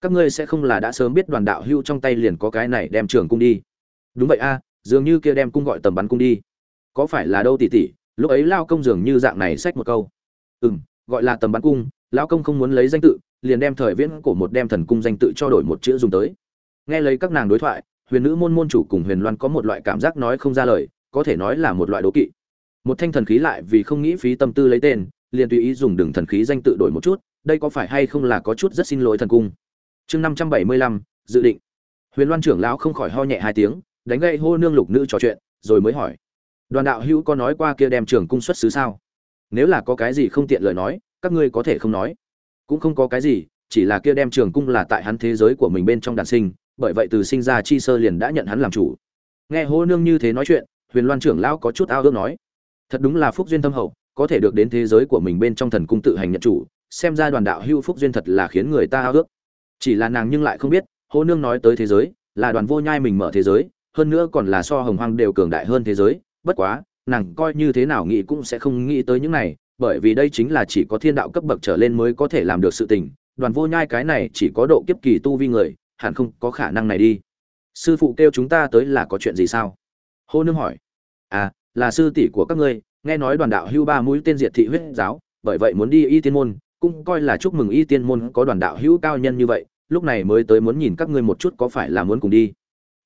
Các ngươi sẽ không là đã sớm biết đoàn đạo hưu trong tay liền có cái này đem trưởng cung đi? Đúng vậy a dường như kia đem cung gọi tầm bắn cung đi. Có phải là đâu tỷ tỷ lúc ấy lao công dường như dạng này xách một câu. Ừ m gọi là tầm bắn cung, lao công không muốn lấy danh tự, liền đem thời viễn của một đem thần cung danh tự cho đổi một chữ dùng tới. Nghe lấy các nàng đối thoại, huyền nữ môn môn chủ cùng huyền loan có một loại cảm giác nói không ra lời, có thể nói là một loại đố kỵ. Một thanh thần khí lại vì không nghĩ phí tâm tư lấy tên, liền tùy ý dùng đường thần khí danh tự đổi một chút, đây có phải hay không là có chút rất xin lỗi thần cung. Chương năm trăm bảy mươi lăm, dự định. Huyền loan trưởng lão không khỏi ho nhẹ hai tiếng đánh gậy hô nương lục nữ trò chuyện, rồi mới hỏi. Đoàn đạo hữu có nói qua kia đem trường cung xuất xứ sao? Nếu là có cái gì không tiện lời nói, các ngươi có thể không nói. Cũng không có cái gì, chỉ là kia đem trường cung là tại hắn thế giới của mình bên trong đàn sinh, bởi vậy từ sinh ra chi sơ liền đã nhận hắn làm chủ. Nghe hô nương như thế nói chuyện, huyền loan trưởng lão có chút ao ước nói. Thật đúng là phúc duyên thâm hậu, có thể được đến thế giới của mình bên trong thần cung tự hành nhận chủ, xem ra đoàn đạo hưu phúc duyên thật là khiến người ta ao ước. Chỉ là nàng nhưng lại không biết, hô nương nói tới thế giới, là đoàn vô nhai mình mở thế giới hơn nữa còn là so hồng hoang đều cường đại hơn thế giới, bất quá, nàng coi như thế nào nghĩ cũng sẽ không nghĩ tới những này, bởi vì đây chính là chỉ có thiên đạo cấp bậc trở lên mới có thể làm được sự tình, đoàn vô nhai cái này chỉ có độ kiếp kỳ tu vi người, hẳn không có khả năng này đi. Sư phụ kêu chúng ta tới là có chuyện gì sao? Hô nương hỏi. À là sư tỷ của các ngươi, nghe nói đoàn đạo hưu ba mũi tên diệt thị huyết giáo, bởi vậy muốn đi y tiên môn, cũng coi là chúc mừng y tiên môn có đoàn đạo hữu cao nhân như vậy, lúc này mới tới muốn nhìn các ngươi một chút có phải là muốn cùng đi.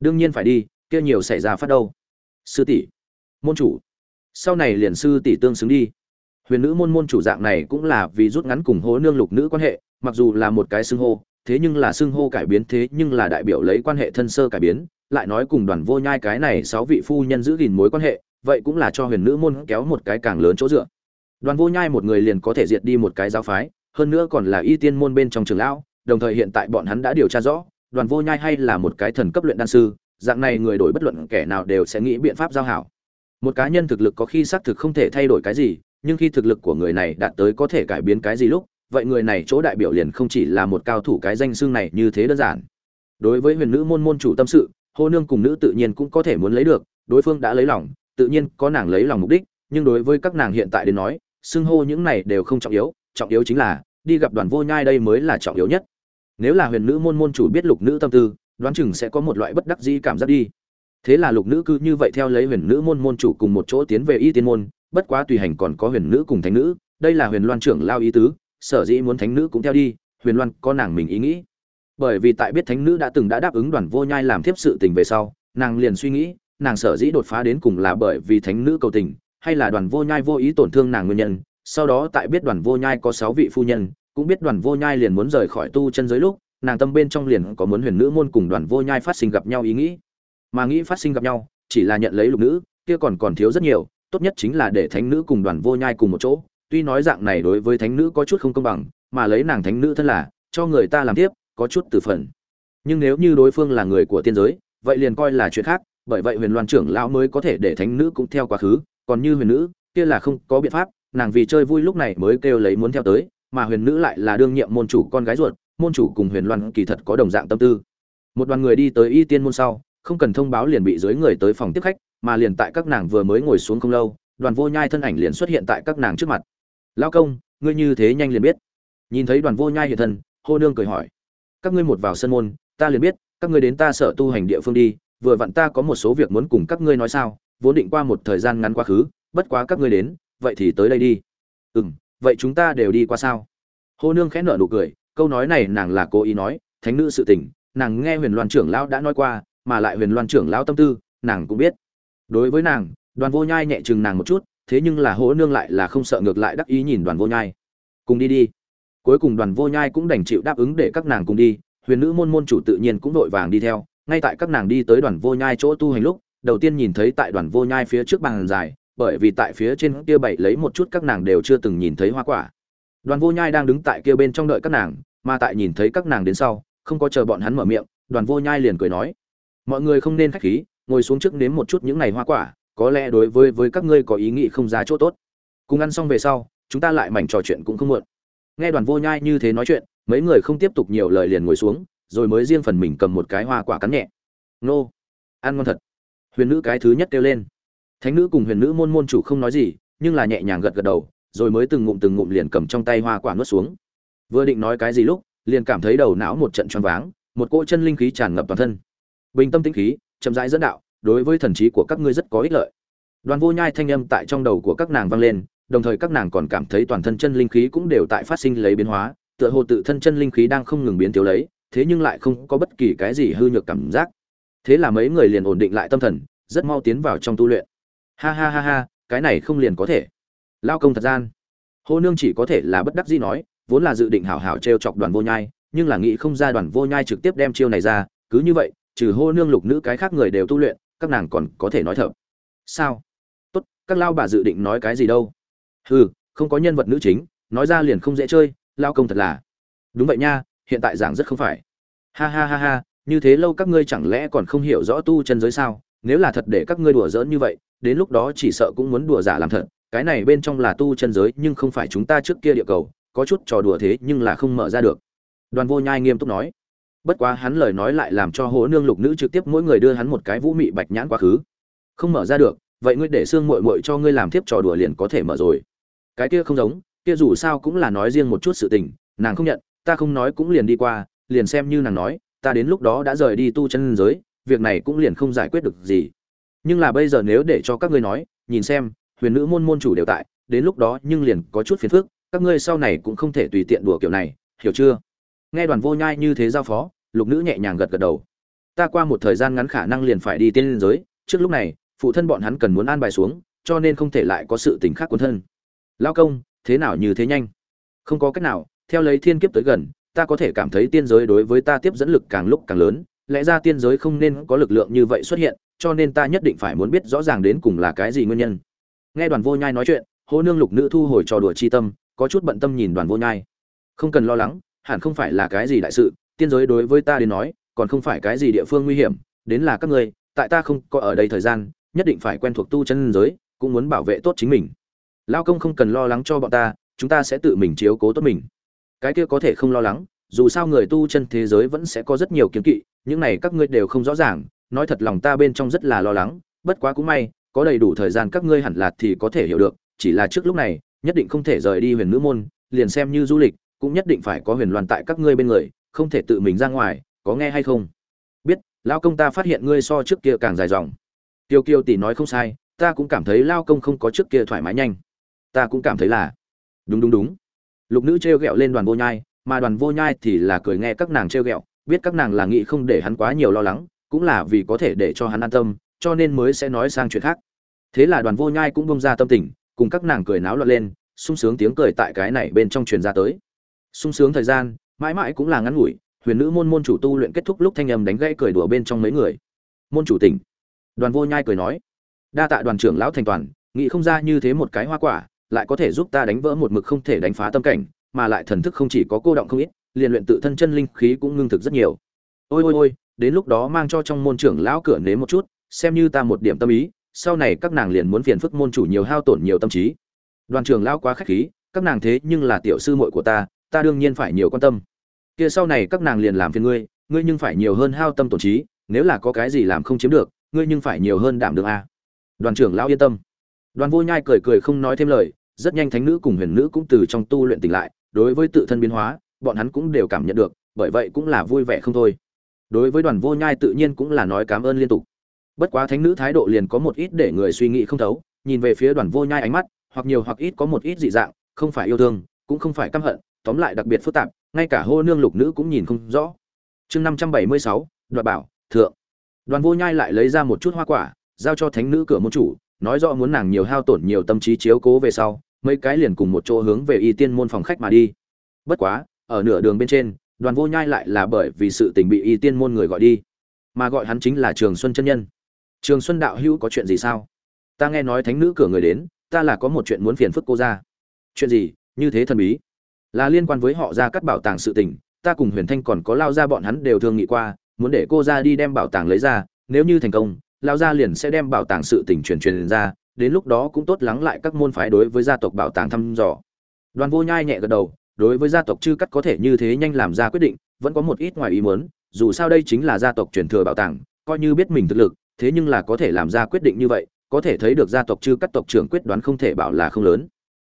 Đương nhiên phải đi kia nhiều xảy ra phát đâu. Sư tỷ, môn chủ. Sau này liền sư tỷ tương xứng đi. Huyền nữ môn môn chủ dạng này cũng là vì rút ngắn cùng hố nương lục nữ quan hệ, mặc dù là một cái xưng hô, thế nhưng là xưng hô cải biến thế nhưng là đại biểu lấy quan hệ thân sơ cải biến, lại nói cùng đoàn vô nhai cái này sáu vị phu nhân giữ gìn mối quan hệ, vậy cũng là cho huyền nữ môn kéo một cái càng lớn chỗ dựa. Đoàn vô nhai một người liền có thể diệt đi một cái giáo phái, hơn nữa còn là y tiên môn bên trong trường lão, đồng thời hiện tại bọn hắn đã điều tra rõ, đoàn vô nhai hay là một cái thần cấp luyện đan sư dạng này người đổi bất luận kẻ nào đều sẽ nghĩ biện pháp giao hảo. Một cá nhân thực lực có khi xác thực không thể thay đổi cái gì, nhưng khi thực lực của người này đạt tới có thể cải biến cái gì lúc, vậy người này chỗ đại biểu liền không chỉ là một cao thủ cái danh xưng này như thế đơn giản. Đối với huyền nữ môn môn chủ tâm sự, hô nương cùng nữ tự nhiên cũng có thể muốn lấy được, đối phương đã lấy lòng, tự nhiên có nàng lấy lòng mục đích, nhưng đối với các nàng hiện tại đến nói, xưng hô những này đều không trọng yếu trọng yếu chính là, đi gặp đoàn vô nhai đây mới là trọng yếu nhất. Nếu là huyền nữ môn môn chủ biết lục nữ tâm tư đoán chừng sẽ có một loại bất đắc dĩ cảm giác đi. Thế là lục nữ cứ như vậy theo lấy huyền nữ môn môn chủ cùng một chỗ tiến về y tiên môn, bất quá tùy hành còn có huyền nữ cùng thánh nữ, đây là huyền loan trưởng lao ý tứ, sở dĩ muốn thánh nữ cũng theo đi, huyền loan có nàng mình ý nghĩ. Bởi vì tại biết thánh nữ đã từng đã đáp ứng đoàn vô nhai làm thiếp sự tình về sau, nàng liền suy nghĩ, nàng sở dĩ đột phá đến cùng là bởi vì thánh nữ cầu tình, hay là đoàn vô nhai vô ý tổn thương nàng nguyên nhân. Sau đó tại biết đoàn vô nhai có sáu vị phu nhân, cũng biết đoàn vô nhai liền muốn rời khỏi tu chân giới lúc nàng tâm bên trong liền có muốn huyền nữ môn cùng đoàn vô nhai phát sinh gặp nhau ý nghĩ. Mà nghĩ phát sinh gặp nhau, chỉ là nhận lấy lục nữ, kia còn còn thiếu rất nhiều, tốt nhất chính là để thánh nữ cùng đoàn vô nhai cùng một chỗ. Tuy nói dạng này đối với thánh nữ có chút không công bằng, mà lấy nàng thánh nữ thân là, cho người ta làm tiếp, có chút từ phần. Nhưng nếu như đối phương là người của tiên giới, vậy liền coi là chuyện khác, bởi vậy huyền loan trưởng lão mới có thể để thánh nữ cũng theo quá khứ. Còn như huyền nữ, kia là không có biện pháp, nàng vì chơi vui lúc này mới kêu lấy muốn theo tới, mà huyền nữ lại là đương nhiệm môn chủ con gái ruột môn chủ cùng huyền loan kỳ thật có đồng dạng tâm tư. Một đoàn người đi tới y tiên môn sau, không cần thông báo liền bị dưới người tới phòng tiếp khách, mà liền tại các nàng vừa mới ngồi xuống không lâu, đoàn vô nhai thân ảnh liền xuất hiện tại các nàng trước mặt. Lao công, ngươi như thế nhanh liền biết. Nhìn thấy đoàn vô nhai hiện thân, hô nương cười hỏi. Các ngươi một vào sân môn, ta liền biết, các ngươi đến ta sở tu hành địa phương đi, vừa vặn ta có một số việc muốn cùng các ngươi nói sao, vốn định qua một thời gian ngắn quá khứ, bất quá các ngươi đến, vậy thì tới đây đi. Ừ m vậy chúng ta đều đi qua sao? Hô nương khẽ nở nụ cười câu nói này nàng là cố ý nói, thánh nữ sự tình, nàng nghe huyền loan trưởng lão đã nói qua, mà lại huyền loan trưởng lão tâm tư, nàng cũng biết. Đối với nàng, đoàn vô nhai nhẹ chừng nàng một chút, thế nhưng là hỗ nương lại là không sợ ngược lại đắc ý nhìn đoàn vô nhai. Cùng đi đi. Cuối cùng đoàn vô nhai cũng đành chịu đáp ứng để các nàng cùng đi, huyền nữ môn môn chủ tự nhiên cũng vội vàng đi theo. Ngay tại các nàng đi tới đoàn vô nhai chỗ tu hành lúc, đầu tiên nhìn thấy tại đoàn vô nhai phía trước bàn dài, bởi vì tại phía trên kia bảy lấy một chút các nàng đều chưa từng nhìn thấy hoa quả. Đoàn vô nhai đang đứng tại kia bên trong đợi các nàng mà tại nhìn thấy các nàng đến sau, không có chờ bọn hắn mở miệng, đoàn vô nhai liền cười nói, mọi người không nên khách khí, ngồi xuống trước nếm một chút những ngày hoa quả, có lẽ đối với với các ngươi có ý nghĩ không ra chỗ tốt. Cùng ăn xong về sau, chúng ta lại mảnh trò chuyện cũng không muộn. Nghe đoàn vô nhai như thế nói chuyện, mấy người không tiếp tục nhiều lời liền ngồi xuống, rồi mới riêng phần mình cầm một cái hoa quả cắn nhẹ. Nô, ăn ngon thật. Huyền nữ cái thứ nhất kêu lên. Thánh nữ cùng huyền nữ môn môn chủ không nói gì, nhưng là nhẹ nhàng gật gật đầu, rồi mới từng ngụm từng ngụm liền cầm trong tay hoa quả nuốt xuống vừa định nói cái gì lúc, liền cảm thấy đầu não một trận choáng váng, một cỗ chân linh khí tràn ngập toàn thân. Bình tâm tĩnh khí, chậm rãi dẫn đạo, đối với thần trí của các ngươi rất có ích lợi. Đoàn vô nhai thanh âm tại trong đầu của các nàng vang lên, đồng thời các nàng còn cảm thấy toàn thân chân linh khí cũng đều tại phát sinh lấy biến hóa, tựa hồ tự thân chân linh khí đang không ngừng biến thiếu lấy, thế nhưng lại không có bất kỳ cái gì hư nhược cảm giác. Thế là mấy người liền ổn định lại tâm thần, rất mau tiến vào trong tu luyện. Ha ha ha ha, cái này không liền có thể. Lao công thật gian. Hô nương chỉ có thể là bất đắc dĩ nói vốn là dự định hảo hảo trêu chọc đoàn vô nhai, nhưng là nghĩ không ra đoàn vô nhai trực tiếp đem chiêu này ra, cứ như vậy, trừ hô nương lục nữ cái khác người đều tu luyện, các nàng còn có thể nói thở. Sao? Tốt, các lao bà dự định nói cái gì đâu? Hừ, không có nhân vật nữ chính, nói ra liền không dễ chơi, lao công thật là. Đúng vậy nha, hiện tại giảng rất không phải. Ha ha ha ha, như thế lâu các ngươi chẳng lẽ còn không hiểu rõ tu chân giới sao? Nếu là thật để các ngươi đùa giỡn như vậy, đến lúc đó chỉ sợ cũng muốn đùa giả làm thật. Cái này bên trong là tu chân giới, nhưng không phải chúng ta trước kia địa cầu có chút trò đùa thế nhưng là không mở ra được. Đoàn vô nhai nghiêm túc nói. Bất quá hắn lời nói lại làm cho hố nương lục nữ trực tiếp mỗi người đưa hắn một cái vũ mị bạch nhãn quá khứ. Không mở ra được, vậy ngươi để xương muội muội cho ngươi làm tiếp trò đùa liền có thể mở rồi. Cái kia không giống, kia dù sao cũng là nói riêng một chút sự tình, nàng không nhận, ta không nói cũng liền đi qua, liền xem như nàng nói, ta đến lúc đó đã rời đi tu chân giới, việc này cũng liền không giải quyết được gì. Nhưng là bây giờ nếu để cho các ngươi nói, nhìn xem, huyền nữ môn môn chủ đều tại, đến lúc đó nhưng liền có chút phiền phức các ngươi sau này cũng không thể tùy tiện đùa kiểu này, hiểu chưa? Nghe đoàn vô nhai như thế giao phó, lục nữ nhẹ nhàng gật gật đầu. Ta qua một thời gian ngắn khả năng liền phải đi tiên liên giới, trước lúc này, phụ thân bọn hắn cần muốn an bài xuống, cho nên không thể lại có sự tình khác quân thân. Lao công, thế nào như thế nhanh? Không có cách nào, theo lấy thiên kiếp tới gần, ta có thể cảm thấy tiên giới đối với ta tiếp dẫn lực càng lúc càng lớn, lẽ ra tiên giới không nên có lực lượng như vậy xuất hiện, cho nên ta nhất định phải muốn biết rõ ràng đến cùng là cái gì nguyên nhân. Nghe đoàn vô nhai nói chuyện, hô nương lục nữ thu hồi trò đùa chi tâm có chút bận tâm nhìn đoàn vô nhai. Không cần lo lắng, hẳn không phải là cái gì đại sự, tiên giới đối với ta đến nói, còn không phải cái gì địa phương nguy hiểm, đến là các ngươi, tại ta không có ở đây thời gian, nhất định phải quen thuộc tu chân giới, cũng muốn bảo vệ tốt chính mình. Lao công không cần lo lắng cho bọn ta, chúng ta sẽ tự mình chiếu cố tốt mình. Cái kia có thể không lo lắng, dù sao người tu chân thế giới vẫn sẽ có rất nhiều kiến kỵ, những này các ngươi đều không rõ ràng, nói thật lòng ta bên trong rất là lo lắng, bất quá cũng may, có đầy đủ thời gian các ngươi hẳn là thì có thể hiểu được, chỉ là trước lúc này nhất định không thể rời đi huyền nữ môn, liền xem như du lịch, cũng nhất định phải có huyền loan tại các ngươi bên người, không thể tự mình ra ngoài, có nghe hay không? Biết lao công ta phát hiện ngươi so trước kia càng dài dòng. Tiêu Kiêu tỷ nói không sai, ta cũng cảm thấy lao công không có trước kia thoải mái nhanh. Ta cũng cảm thấy là. Đúng đúng đúng. Lục nữ trêu ghẹo lên đoàn vô nhai, mà đoàn vô nhai thì là cười nghe các nàng trêu ghẹo, biết các nàng là nghĩ không để hắn quá nhiều lo lắng, cũng là vì có thể để cho hắn an tâm, cho nên mới sẽ nói sang chuyện khác. Thế là đoàn vô nhai cũng bông ra tâm tình cùng các nàng cười náo loạn lên, sung sướng tiếng cười tại cái này bên trong truyền ra tới. Sung sướng thời gian, mãi mãi cũng là ngắn ngủi, huyền nữ môn môn chủ tu luyện kết thúc lúc thanh âm đánh gãy cười đùa bên trong mấy người. Môn chủ tỉnh. Đoàn vô nhai cười nói, đa tạ đoàn trưởng lão thành toàn, nghĩ không ra như thế một cái hoa quả, lại có thể giúp ta đánh vỡ một mực không thể đánh phá tâm cảnh, mà lại thần thức không chỉ có cô động không ít, liền luyện tự thân chân linh khí cũng ngưng thực rất nhiều. Ôi ôi ôi, đến lúc đó mang cho trong môn trưởng lão cửa nếm một chút, xem như ta một điểm tâm ý sau này các nàng liền muốn phiền phức môn chủ nhiều hao tổn nhiều tâm trí. Đoàn trưởng lão quá khách khí, các nàng thế nhưng là tiểu sư muội của ta ta đương nhiên phải nhiều quan tâm. Kia sau này các nàng liền làm phiền ngươi ngươi nhưng phải nhiều hơn hao tâm tổn trí, nếu là có cái gì làm không chiếm được, ngươi nhưng phải nhiều hơn đảm được a. Đoàn trưởng lão yên tâm. Đoàn vô nhai cười cười không nói thêm lời, rất nhanh thánh nữ cùng huyền nữ cũng từ trong tu luyện tỉnh lại, đối với tự thân biến hóa, bọn hắn cũng đều cảm nhận được, bởi vậy cũng là vui vẻ không thôi. Đối với đoàn vô nhai tự nhiên cũng là nói cảm ơn liên tục bất quá thánh nữ thái độ liền có một ít để người suy nghĩ không thấu, nhìn về phía đoàn vô nhai ánh mắt, hoặc nhiều hoặc ít có một ít dị dạng, không phải yêu thương, cũng không phải căm hận, tóm lại đặc biệt phức tạp, ngay cả hô nương lục nữ cũng nhìn không rõ. Chương năm trăm bảy mươi sáu, đoạt bảo, thượng. Đoàn vô nhai lại lấy ra một chút hoa quả, giao cho thánh nữ cửa môn chủ, nói rõ muốn nàng nhiều hao tổn nhiều tâm trí chiếu cố về sau, mấy cái liền cùng một chỗ hướng về y tiên môn phòng khách mà đi. Bất quá, ở nửa đường bên trên, đoàn vô nhai lại là bởi vì sự tình bị y tiên môn người gọi đi, mà gọi hắn chính là trường xuân chân nhân trường xuân đạo hữu có chuyện gì sao? Ta nghe nói thánh nữ cửa người đến, ta là có một chuyện muốn phiền phức cô ra. Chuyện gì? Như thế thần bí. Là liên quan với họ ra cắt bảo tàng sự tình, ta cùng huyền thanh còn có lao ra bọn hắn đều thương nghị qua, muốn để cô ra đi đem bảo tàng lấy ra, nếu như thành công, lao ra liền sẽ đem bảo tàng sự tình truyền truyền ra, đến lúc đó cũng tốt lắng lại các môn phái đối với gia tộc bảo tàng thăm dò. Đoàn vô nhai nhẹ gật đầu, đối với gia tộc chư cắt có thể như thế nhanh làm ra quyết định, vẫn có một ít ngoài ý muốn, dù sao đây chính là gia tộc truyền thừa bảo tàng, coi như biết mình thực lực thế nhưng là có thể làm ra quyết định như vậy, có thể thấy được gia tộc chư cắt tộc trưởng quyết đoán không thể bảo là không lớn.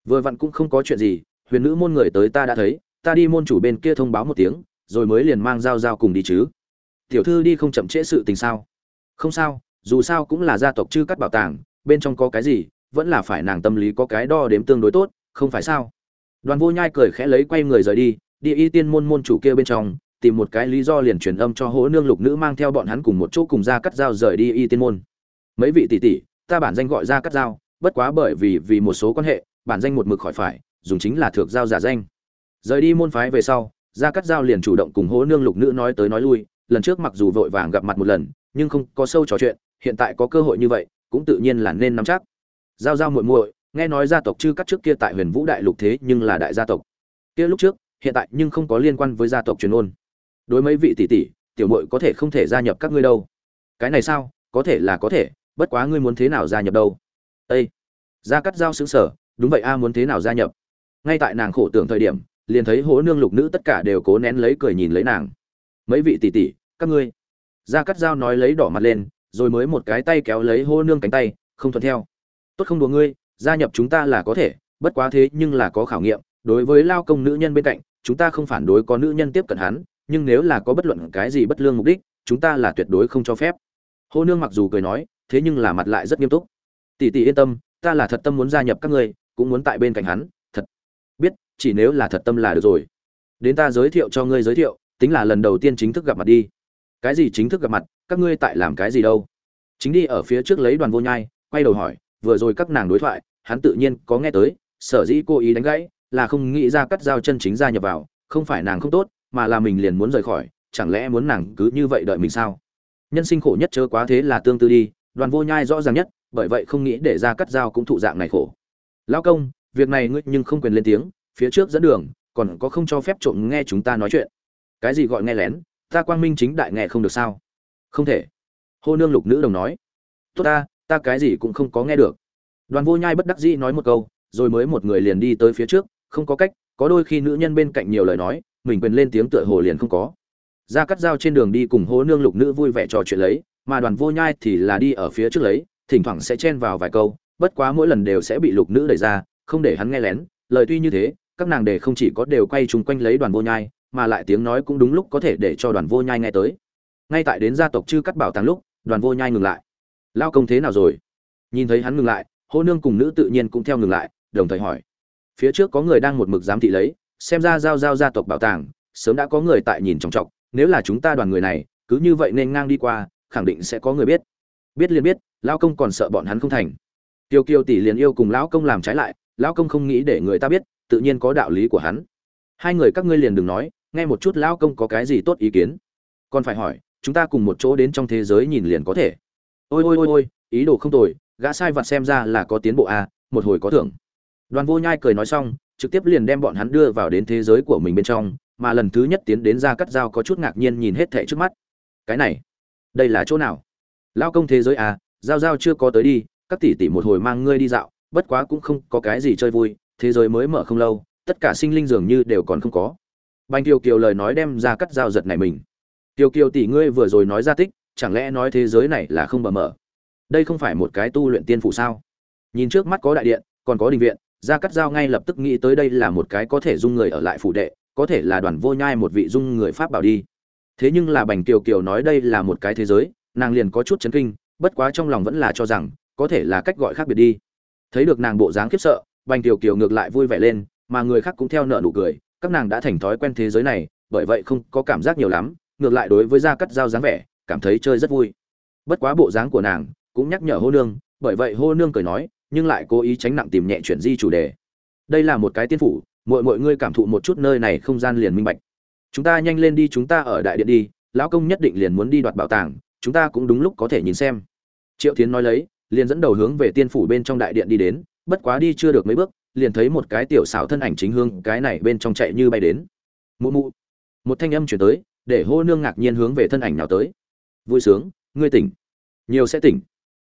Vừa vặn cũng không có chuyện gì, huyền nữ môn người tới ta đã thấy, ta đi môn chủ bên kia thông báo một tiếng, rồi mới liền mang dao dao cùng đi chứ. Tiểu thư đi không chậm trễ sự tình sao? Không sao, dù sao cũng là gia tộc chư cắt bảo tàng, bên trong có cái gì, vẫn là phải nàng tâm lý có cái đo đếm tương đối tốt, không phải sao? Đoàn vô nhai cười khẽ lấy quay người rời đi đi y tiên môn môn chủ kia bên trong tìm một cái lý do liền truyền âm cho hố nương lục nữ mang theo bọn hắn cùng một chỗ cùng ra cắt dao rời đi y tiên môn. Mấy vị tỷ tỷ, ta bản danh gọi ra cắt dao, bất quá bởi vì vì một số quan hệ, bản danh một mực khỏi phải, dùng chính là thược giao giả danh. Rời đi môn phái về sau gia cắt giao liền chủ động cùng hố nương lục nữ nói tới nói lui, lần trước mặc dù vội vàng gặp mặt một lần, nhưng không có sâu trò chuyện, hiện tại có cơ hội như vậy, cũng tự nhiên là nên nắm chắc. Giao giao muội muội, nghe nói gia tộc chư cắt trước kia tại huyền vũ đại lục thế nhưng là đại gia tộc. Kia lúc trước, hiện tại nhưng không có liên quan với gia tộc truyền ôn đối mấy vị tỷ tỷ, tiểu muội có thể không thể gia nhập các ngươi đâu. Cái này sao? Có thể là có thể, bất quá ngươi muốn thế nào gia nhập đâu? Ây gia cắt giao xứng sở đúng vậy a à, muốn thế nào gia nhập? Ngay tại nàng khổ tưởng thời điểm, liền thấy hố nương lục nữ tất cả đều cố nén lấy cười nhìn lấy nàng. Mấy vị tỷ tỷ, các ngươi. Gia cắt dao nói lấy đỏ mặt lên, rồi mới một cái tay kéo lấy hố nương cánh tay, không thuận theo. Tốt không đùa ngươi, gia nhập chúng ta là có thể, bất quá thế nhưng là có khảo nghiệm, đối với lao công nữ nhân bên cạnh, chúng ta không phản đối có nữ nhân tiếp cận hắn nhưng nếu là có bất luận cái gì bất lương mục đích, chúng ta là tuyệt đối không cho phép. Hô nương mặc dù cười nói, thế nhưng là mặt lại rất nghiêm túc. Tỷ tỷ yên tâm, ta là thật tâm muốn gia nhập các ngươi, cũng muốn tại bên cạnh hắn, thật. Biết, chỉ nếu là thật tâm là được rồi. Đến ta giới thiệu cho ngươi giới thiệu, tính là lần đầu tiên chính thức gặp mặt đi. Cái gì chính thức gặp mặt, các ngươi tại làm cái gì đâu? Chính đi ở phía trước lấy đoàn vô nhai, quay đầu hỏi, vừa rồi các nàng đối thoại, hắn tự nhiên có nghe tới, sở dĩ cô ý đánh gãy, là không nghĩ ra cắt dao chân chính gia nhập vào, không phải nàng không tốt mà là mình liền muốn rời khỏi, chẳng lẽ muốn nàng cứ như vậy đợi mình sao? Nhân sinh khổ nhất chớ quá thế là tương tư đi, đoàn vô nhai rõ ràng nhất, bởi vậy không nghĩ để ra cắt dao cũng thụ dạng này khổ. Lão công, việc này ngươi nhưng không quyền lên tiếng, phía trước dẫn đường, còn có không cho phép trộm nghe chúng ta nói chuyện. Cái gì gọi nghe lén, ta quang minh chính đại nghe không được sao? Không thể. Hô nương lục nữ đồng nói. Tốt ta ta cái gì cũng không có nghe được. Đoàn vô nhai bất đắc dĩ nói một câu, rồi mới một người liền đi tới phía trước, không có cách, có đôi khi nữ nhân bên cạnh nhiều lời nói mình quyền lên tiếng tựa hồ liền không có. Ra cắt dao trên đường đi cùng hố nương lục nữ vui vẻ trò chuyện lấy, mà đoàn vô nhai thì là đi ở phía trước lấy, thỉnh thoảng sẽ chen vào vài câu, bất quá mỗi lần đều sẽ bị lục nữ đẩy ra, không để hắn nghe lén. Lời tuy như thế, các nàng đề không chỉ có đều quay chung quanh lấy đoàn vô nhai, mà lại tiếng nói cũng đúng lúc có thể để cho đoàn vô nhai nghe tới. Ngay tại đến gia tộc chư cắt bảo tàng lúc, đoàn vô nhai ngừng lại. Lao công thế nào rồi? Nhìn thấy hắn ngừng lại hô nương cùng nữ tự nhiên cũng theo ngừng lại, đồng thời hỏi. Phía trước có người đang một mực giám thị lấy xem ra giao giao gia tộc bảo tàng sớm đã có người tại nhìn trọng trọng nếu là chúng ta đoàn người này cứ như vậy nên ngang đi qua khẳng định sẽ có người biết. Biết liền biết lão công còn sợ bọn hắn không thành. Tiêu kiều tỷ liền yêu cùng lão công làm trái lại lão công không nghĩ để người ta biết tự nhiên có đạo lý của hắn. Hai người các ngươi liền đừng nói nghe một chút lão công có cái gì tốt ý kiến. Còn phải hỏi chúng ta cùng một chỗ đến trong thế giới nhìn liền có thể. Ôi ôi ôi ôi ý đồ không tồi gã sai vặt xem ra là có tiến bộ à, một hồi có thưởng. Đoàn vô nhai cười nói xong trực tiếp liền đem bọn hắn đưa vào đến thế giới của mình bên trong, mà lần thứ nhất tiến đến ra cắt dao có chút ngạc nhiên nhìn hết thệ trước mắt. Cái này, đây là chỗ nào? Lao công thế giới à giao giao chưa có tới đi, các tỷ tỷ một hồi mang ngươi đi dạo, bất quá cũng không có cái gì chơi vui, thế giới mới mở không lâu, tất cả sinh linh dường như đều còn không có. Bành kiều kiều lời nói đem ra cắt dao giật này mình. Kiều kiều tỷ ngươi vừa rồi nói ra tích, chẳng lẽ nói thế giới này là không bờ mở? Đây không phải một cái tu luyện tiên phủ sao? Nhìn trước mắt có đại điện, còn có đình viện Gia cắt dao ngay lập tức nghĩ tới đây là một cái có thể dung người ở lại phủ đệ, có thể là đoàn vô nhai một vị dung người pháp bảo đi. Thế nhưng là bành kiều kiều nói đây là một cái thế giới, nàng liền có chút chấn kinh, bất quá trong lòng vẫn là cho rằng, có thể là cách gọi khác biệt đi. Thấy được nàng bộ dáng khiếp sợ, bành kiều kiều ngược lại vui vẻ lên, mà người khác cũng theo nợ nụ cười, các nàng đã thành thói quen thế giới này, bởi vậy không có cảm giác nhiều lắm, ngược lại đối với gia cắt dao dáng vẻ, cảm thấy chơi rất vui. Bất quá bộ dáng của nàng cũng nhắc nhở hô nương, bởi vậy hô nương cười nói nhưng lại cố ý tránh nặng tìm nhẹ chuyển di chủ đề. Đây là một cái tiên phủ mọi mọi ngươi cảm thụ một chút nơi này không gian liền minh bạch. Chúng ta nhanh lên đi, chúng ta ở đại điện đi, lão công nhất định liền muốn đi đoạt bảo tàng, chúng ta cũng đúng lúc có thể nhìn xem. Triệu tiến nói lấy, liền dẫn đầu hướng về tiên phủ bên trong đại điện đi đến, bất quá đi chưa được mấy bước, liền thấy một cái tiểu xảo thân ảnh chính hương cái này bên trong chạy như bay đến. Mụ mụ, một thanh âm chuyển tới, để hô nương ngạc nhiên hướng về thân ảnh nào tới. Vui sướng, ngươi tỉnh. Nhiều sẽ tỉnh.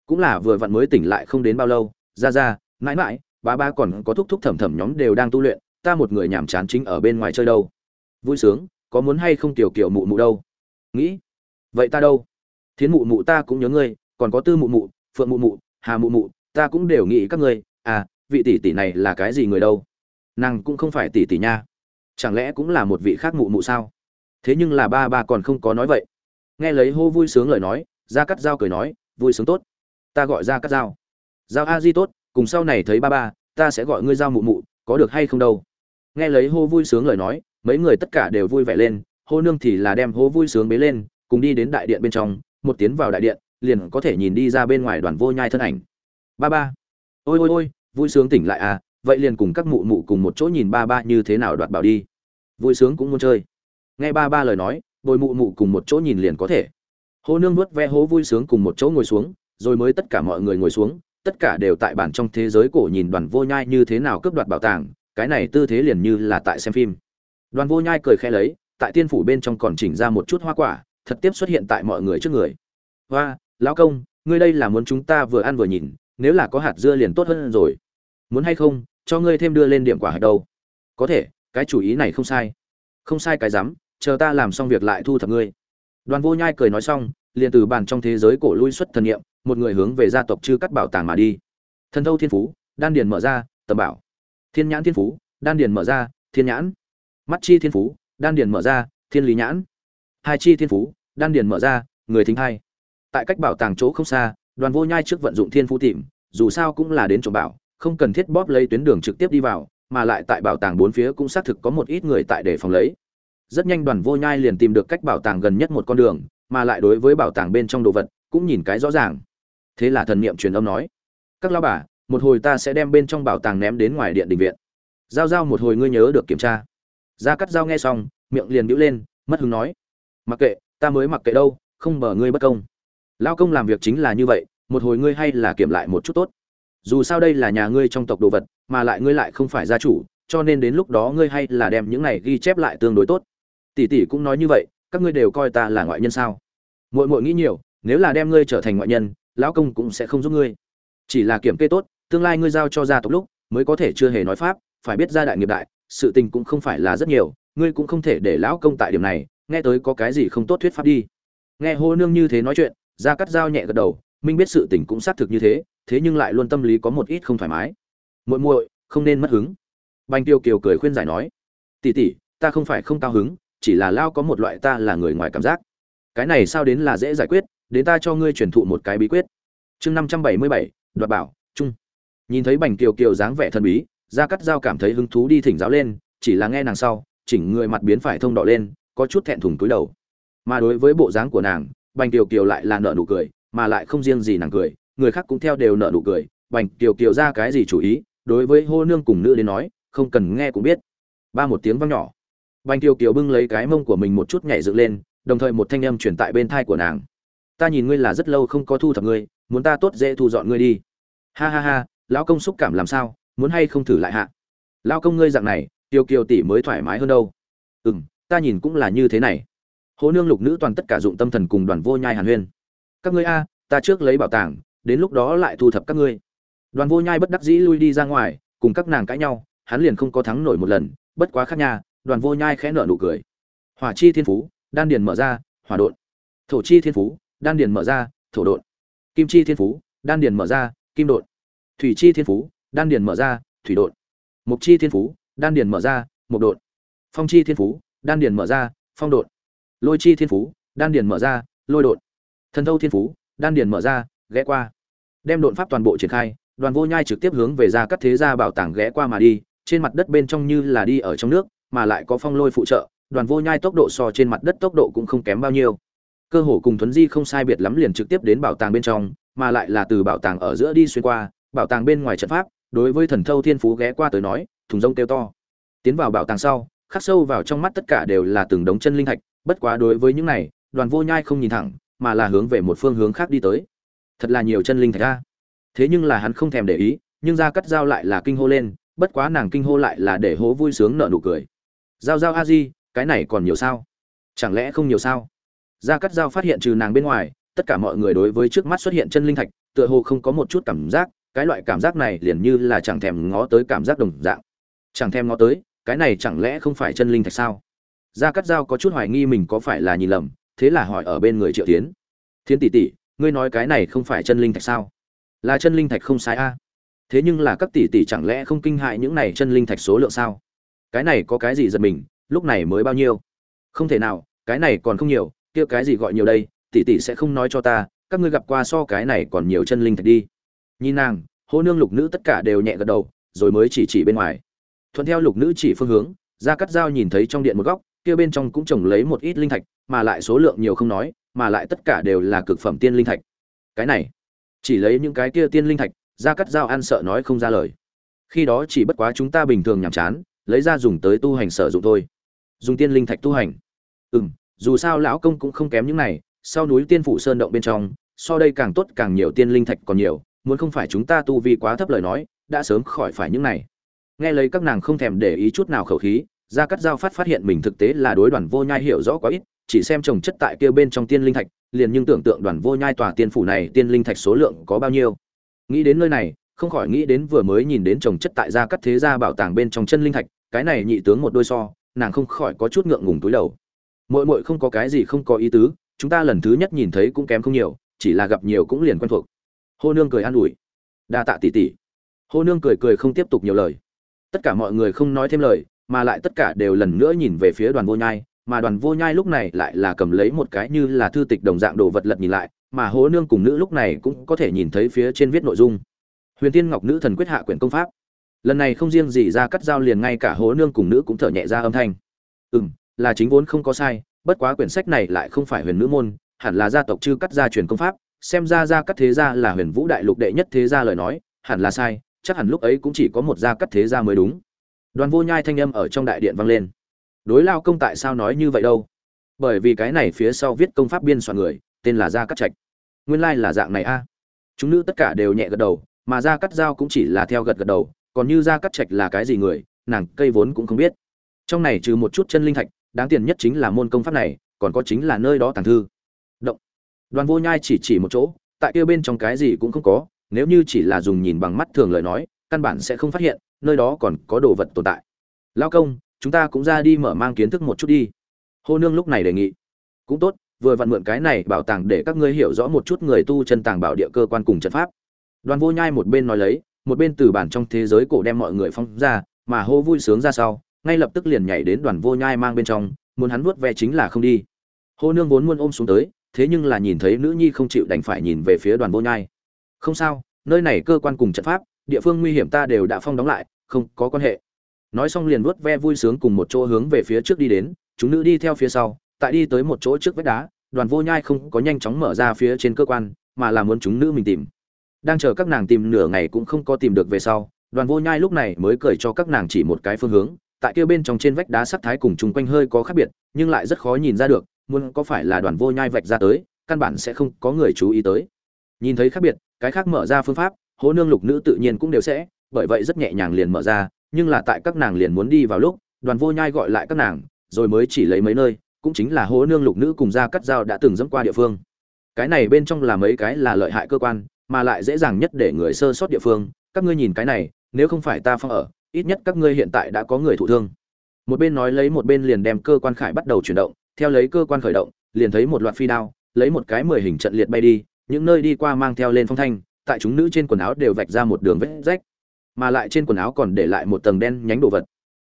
Cũng là vừa vặn mới tỉnh lại không đến bao lâu ra ra, mãi mãi ba ba còn có thúc thúc thẩm thẩm nhóm đều đang tu luyện, ta một người nhàm chán chính ở bên ngoài chơi đâu. Vui sướng, có muốn hay không tiểu kiểu mụ mụ đâu? Nghĩ, vậy ta đâu? Thiến mụ mụ ta cũng nhớ ngươi, còn có tư mụ mụ, phượng mụ mụ, hà mụ mụ, ta cũng đều nghĩ các ngươi. À vị tỷ tỷ này là cái gì người đâu? Nàng cũng không phải tỷ tỷ nha. Chẳng lẽ cũng là một vị khác mụ mụ sao? Thế nhưng là ba ba còn không có nói vậy. Nghe lấy hô vui sướng lời nói ra cắt dao cười nói, vui sướng tốt. Ta gọi ra cắt dao Giao a di tốt, cùng sau này thấy ba ba, ta sẽ gọi ngươi giao mụ mụ, có được hay không đâu. Nghe lấy hô vui sướng lời nói, mấy người tất cả đều vui vẻ lên, hô nương thì là đem hô vui sướng bế lên, cùng đi đến đại điện bên trong, một tiến vào đại điện, liền có thể nhìn đi ra bên ngoài đoàn vô nhai thân ảnh. Ba ba. Ôi ôi ôi, vui sướng tỉnh lại à vậy liền cùng các mụ mụ cùng một chỗ nhìn ba ba như thế nào đoạt bảo đi. Vui sướng cũng muốn chơi. Nghe ba ba lời nói, bồi mụ mụ cùng một chỗ nhìn liền có thể. Hô nương nuốt ve hố vui sướng cùng một chỗ ngồi xuống, rồi mới tất cả mọi người ngồi xuống tất cả đều tại bản trong thế giới cổ nhìn đoàn vô nhai như thế nào cướp đoạt bảo tàng, cái này tư thế liền như là tại xem phim. Đoàn vô nhai cười khẽ lấy, tại tiên phủ bên trong còn chỉnh ra một chút hoa quả, thật tiếp xuất hiện tại mọi người trước người. Hoa, lão công, ngươi đây là muốn chúng ta vừa ăn vừa nhìn, nếu là có hạt dưa liền tốt hơn rồi. Muốn hay không, cho ngươi thêm đưa lên điểm quả hạt đâu. Có thể, cái chủ ý này không sai. Không sai cái rắm, chờ ta làm xong việc lại thu thập ngươi. Đoàn vô nhai cười nói xong, liền từ bàn trong thế giới cổ lui xuất thần nghiệm một người hướng về gia tộc chư cắt bảo tàng mà đi. Thần thâu thiên phú, đan điền mở ra, tầm bảo. Thiên nhãn thiên phú, đan điền mở ra, thiên nhãn. Mắt chi thiên phú, đan điền mở ra, thiên lý nhãn. Hai chi thiên phú, đan điền mở ra, người thính hai. Tại cách bảo tàng chỗ không xa, đoàn vô nhai trước vận dụng thiên phú tìm, dù sao cũng là đến trộm bảo, không cần thiết bóp lấy tuyến đường trực tiếp đi vào, mà lại tại bảo tàng bốn phía cũng xác thực có một ít người tại để phòng lấy. Rất nhanh đoàn vô nhai liền tìm được cách bảo tàng gần nhất một con đường, mà lại đối với bảo tàng bên trong đồ vật cũng nhìn cái rõ ràng thế là thần niệm truyền âm nói, các lao bà, một hồi ta sẽ đem bên trong bảo tàng ném đến ngoài điện đình viện. Giao giao một hồi ngươi nhớ được kiểm tra. Ra cắt dao nghe xong, miệng liền bĩu lên, mất hứng nói, mặc kệ, ta mới mặc kệ đâu, không bờ ngươi bất công. Lao công làm việc chính là như vậy, một hồi ngươi hay là kiểm lại một chút tốt. Dù sao đây là nhà ngươi trong tộc đồ vật, mà lại ngươi lại không phải gia chủ, cho nên đến lúc đó ngươi hay là đem những này ghi chép lại tương đối tốt. Tỷ tỷ cũng nói như vậy, các ngươi đều coi ta là ngoại nhân sao? Muội muội nghĩ nhiều, nếu là đem ngươi trở thành ngoại nhân lão công cũng sẽ không giúp ngươi. Chỉ là kiểm kê tốt, tương lai ngươi giao cho gia tộc lúc, mới có thể chưa hề nói pháp, phải biết gia đại nghiệp đại, sự tình cũng không phải là rất nhiều, ngươi cũng không thể để lão công tại điểm này, nghe tới có cái gì không tốt thuyết pháp đi. Nghe hô nương như thế nói chuyện, gia cắt dao nhẹ gật đầu, minh biết sự tình cũng xác thực như thế thế nhưng lại luôn tâm lý có một ít không thoải mái. Muội muội, không nên mất hứng. Banh tiêu kiều cười khuyên giải nói, tỷ tỷ, ta không phải không cao hứng, chỉ là lao có một loại ta là người ngoài cảm giác. Cái này sao đến là dễ giải quyết đến ta cho ngươi truyền thụ một cái bí quyết. Chương năm trăm bảy mươi bảy, đoạt bảo trung nhìn thấy bành kiều kiều dáng vẻ thần bí, gia cắt dao cảm thấy hứng thú đi thỉnh giáo lên, chỉ là nghe nàng sau, chỉnh người mặt biến phải thông đỏ lên, có chút thẹn thùng túi đầu. Mà đối với bộ dáng của nàng, bành kiều kiều lại là nợ nụ cười, mà lại không riêng gì nàng cười, người khác cũng theo đều nợ nụ cười. Bành kiều kiều ra cái gì chủ ý, đối với hô nương cùng nữ đến nói, không cần nghe cũng biết. Ba một tiếng vang nhỏ. Bành kiều kiều bưng lấy cái mông của mình một chút nhảy dựng lên, đồng thời một thanh âm truyền tại bên thai của nàng ta nhìn ngươi là rất lâu không có thu thập ngươi, muốn ta tốt dễ thu dọn ngươi đi. Ha ha ha, lão công xúc cảm làm sao, muốn hay không thử lại hạ? Lão công ngươi dạng này, tiêu kiều tỷ mới thoải mái hơn đâu. Ừ m ta nhìn cũng là như thế này. Hồ nương lục nữ toàn tất cả dụng tâm thần cùng đoàn vô nhai hàn huyên. Các ngươi a, ta trước lấy bảo tàng, đến lúc đó lại thu thập các ngươi. Đoàn vô nhai bất đắc dĩ lui đi ra ngoài, cùng các nàng cãi nhau, hắn liền không có thắng nổi một lần, bất quá khác nhà đoàn vô nhai khẽ nở nụ cười. Hỏa chi thiên phú, đan điền mở ra, hỏa đột thổ chi thiên phú đan điền mở ra, thổ đột kim chi thiên phú, đan điền mở ra, kim đột thủy chi thiên phú, đan điền mở ra, thủy đột mục chi thiên phú, đan điền mở ra mục đột phong chi thiên phú, đan điền mở ra, phong đột lôi chi thiên phú, đan điền mở ra, lôi đột thần thâu thiên phú, đan điền mở ra, ghé qua. Đem đột pháp toàn bộ triển khai, đoàn vô nhai trực tiếp hướng về ra các thế gia bảo tàng ghé qua mà đi, trên mặt đất bên trong như là đi ở trong nước, mà lại có phong lôi phụ trợ, đoàn vô nhai tốc độ so trên mặt đất tốc độ cũng không kém bao nhiêu cơ hồ cùng thuấn di không sai biệt lắm liền trực tiếp đến bảo tàng bên trong, mà lại là từ bảo tàng ở giữa đi xuyên qua, bảo tàng bên ngoài trận pháp, đối với thần thâu thiên phú ghé qua tới nói, thùng rông kêu to. Tiến vào bảo tàng sau, khắc sâu vào trong mắt tất cả đều là từng đống chân linh thạch, bất quá đối với những này, đoàn vô nhai không nhìn thẳng, mà là hướng về một phương hướng khác đi tới. Thật là nhiều chân linh thạch ra thế nhưng là hắn không thèm để ý, nhưng ra cắt dao lại là kinh hô lên, bất quá nàng kinh hô lại là để hố vui sướng nợ nụ cười. Giao giao a di, cái này còn nhiều sao? Chẳng lẽ không nhiều sao? Gia cắt Giao phát hiện trừ nàng bên ngoài, tất cả mọi người đối với trước mắt xuất hiện chân linh thạch, tựa hồ không có một chút cảm giác, cái loại cảm giác này liền như là chẳng thèm ngó tới cảm giác đồng dạng. Chẳng thèm ngó tới, cái này chẳng lẽ không phải chân linh thạch sao? Gia cắt Giao có chút hoài nghi mình có phải là nhìn lầm, thế là hỏi ở bên người triệu tiến. Thiên tỷ tỷ, ngươi nói cái này không phải chân linh thạch sao? Là chân linh thạch không sai a. Thế nhưng là các tỷ tỷ chẳng lẽ không kinh hại những này chân linh thạch số lượng sao? Cái này có cái gì giật mình, lúc này mới bao nhiêu? Không thể nào, cái này còn không nhiều kia cái gì gọi nhiều đây, tỷ tỷ sẽ không nói cho ta, các ngươi gặp qua so cái này còn nhiều chân linh thạch đi. Nhìn nàng, hô nương lục nữ tất cả đều nhẹ gật đầu, rồi mới chỉ chỉ bên ngoài. Thuận theo lục nữ chỉ phương hướng ra cắt dao nhìn thấy trong điện một góc, kia bên trong cũng trồng lấy một ít linh thạch, mà lại số lượng nhiều không nói, mà lại tất cả đều là cực phẩm tiên linh thạch. Cái này, chỉ lấy những cái kia tiên linh thạch ra cắt dao ăn sợ nói không ra lời. Khi đó chỉ bất quá chúng ta bình thường nhàm chán, lấy ra dùng tới tu hành sử dụng thôi. Dùng tiên linh thạch tu hành. Ừ m dù sao lão công cũng không kém những này, sau núi tiên phủ sơn động bên trong, so đây càng tốt càng nhiều tiên linh thạch còn nhiều, muốn không phải chúng ta tu vi quá thấp lời nói, đã sớm khỏi phải những này. Nghe lấy các nàng không thèm để ý chút nào khẩu khí ra cắt giao phát phát hiện mình thực tế là đối đoàn vô nhai hiểu rõ quá ít, chỉ xem trồng chất tại kia bên trong tiên linh thạch, liền nhưng tưởng tượng đoàn vô nhai tòa tiên phủ này tiên linh thạch số lượng có bao nhiêu. Nghĩ đến nơi này, không khỏi nghĩ đến vừa mới nhìn đến trồng chất tại gia cắt thế gia bảo tàng bên trong chân linh thạch, cái này nhị tướng một đôi so, nàng không khỏi có chút ngượng ngùng túi đầu. Muội muội không có cái gì không có ý tứ, chúng ta lần thứ nhất nhìn thấy cũng kém không nhiều, chỉ là gặp nhiều cũng liền quen thuộc. Hồ nương cười an ủi. Đa tạ tỷ tỷ. Hồ nương cười cười không tiếp tục nhiều lời. Tất cả mọi người không nói thêm lời, mà lại tất cả đều lần nữa nhìn về phía đoàn vô nhai, mà đoàn vô nhai lúc này lại là cầm lấy một cái như là thư tịch đồng dạng đồ vật lật nhìn lại, mà Hồ nương cùng nữ lúc này cũng có thể nhìn thấy phía trên viết nội dung. Huyền tiên ngọc nữ thần quyết hạ quyển công pháp. Lần này không riêng gì ra cắt dao liền ngay cả Hồ nương cùng nữ cũng thở nhẹ ra âm thanh. Ừ là chính vốn không có sai, bất quá quyển sách này lại không phải huyền nữ môn, hẳn là gia tộc chư cắt gia truyền công pháp, xem ra gia cắt thế gia là huyền vũ đại lục đệ nhất thế gia lời nói, hẳn là sai, chắc hẳn lúc ấy cũng chỉ có một gia cắt thế gia mới đúng. Đoàn vô nhai thanh âm ở trong đại điện vang lên. Đối lao công tại sao nói như vậy đâu? Bởi vì cái này phía sau viết công pháp biên soạn người, tên là gia cắt trạch. Nguyên lai là dạng này a. Chúng nữ tất cả đều nhẹ gật đầu, mà gia cắt giao cũng chỉ là theo gật gật đầu, còn như gia cắt trạch là cái gì người, nàng cây vốn cũng không biết. Trong này trừ một chút chân linh thạch đáng tiền nhất chính là môn công pháp này, còn có chính là nơi đó tàng thư. Động. Đoàn vô nhai chỉ chỉ một chỗ, tại kia bên trong cái gì cũng không có, nếu như chỉ là dùng nhìn bằng mắt thường lời nói, căn bản sẽ không phát hiện, nơi đó còn có đồ vật tồn tại. Lao công, chúng ta cũng ra đi mở mang kiến thức một chút đi. Hô nương lúc này đề nghị. Cũng tốt, vừa vặn mượn cái này bảo tàng để các ngươi hiểu rõ một chút người tu chân tàng bảo địa cơ quan cùng trận pháp. Đoàn vô nhai một bên nói lấy, một bên từ bản trong thế giới cổ đem mọi người phong ra, mà hô vui sướng ra sau ngay lập tức liền nhảy đến đoàn vô nhai mang bên trong, muốn hắn vuốt ve chính là không đi. Hô nương vốn muốn ôm xuống tới, thế nhưng là nhìn thấy nữ nhi không chịu đành phải nhìn về phía đoàn vô nhai. Không sao, nơi này cơ quan cùng trận pháp, địa phương nguy hiểm ta đều đã phong đóng lại, không có quan hệ. Nói xong liền vuốt ve vui sướng cùng một chỗ hướng về phía trước đi đến, chúng nữ đi theo phía sau, tại đi tới một chỗ trước vách đá, đoàn vô nhai không có nhanh chóng mở ra phía trên cơ quan, mà là muốn chúng nữ mình tìm. Đang chờ các nàng tìm nửa ngày cũng không có tìm được về sau, đoàn vô nhai lúc này mới cười cho các nàng chỉ một cái phương hướng tại kia bên trong trên vách đá sắc thái cùng chung quanh hơi có khác biệt, nhưng lại rất khó nhìn ra được, muốn có phải là đoàn vô nhai vạch ra tới, căn bản sẽ không có người chú ý tới. Nhìn thấy khác biệt, cái khác mở ra phương pháp, hố nương lục nữ tự nhiên cũng đều sẽ, bởi vậy rất nhẹ nhàng liền mở ra, nhưng là tại các nàng liền muốn đi vào lúc, đoàn vô nhai gọi lại các nàng, rồi mới chỉ lấy mấy nơi, cũng chính là hố nương lục nữ cùng ra cắt dao đã từng dẫm qua địa phương. Cái này bên trong là mấy cái là lợi hại cơ quan, mà lại dễ dàng nhất để người sơ sót địa phương. Các ngươi nhìn cái này, nếu không phải ta phong ở ít nhất các ngươi hiện tại đã có người thụ thương. Một bên nói lấy một bên liền đem cơ quan khải bắt đầu chuyển động, theo lấy cơ quan khởi động, liền thấy một loạt phi đao, lấy một cái mười hình trận liệt bay đi, những nơi đi qua mang theo lên phong thanh, tại chúng nữ trên quần áo đều vạch ra một đường vết rách, mà lại trên quần áo còn để lại một tầng đen nhánh đồ vật.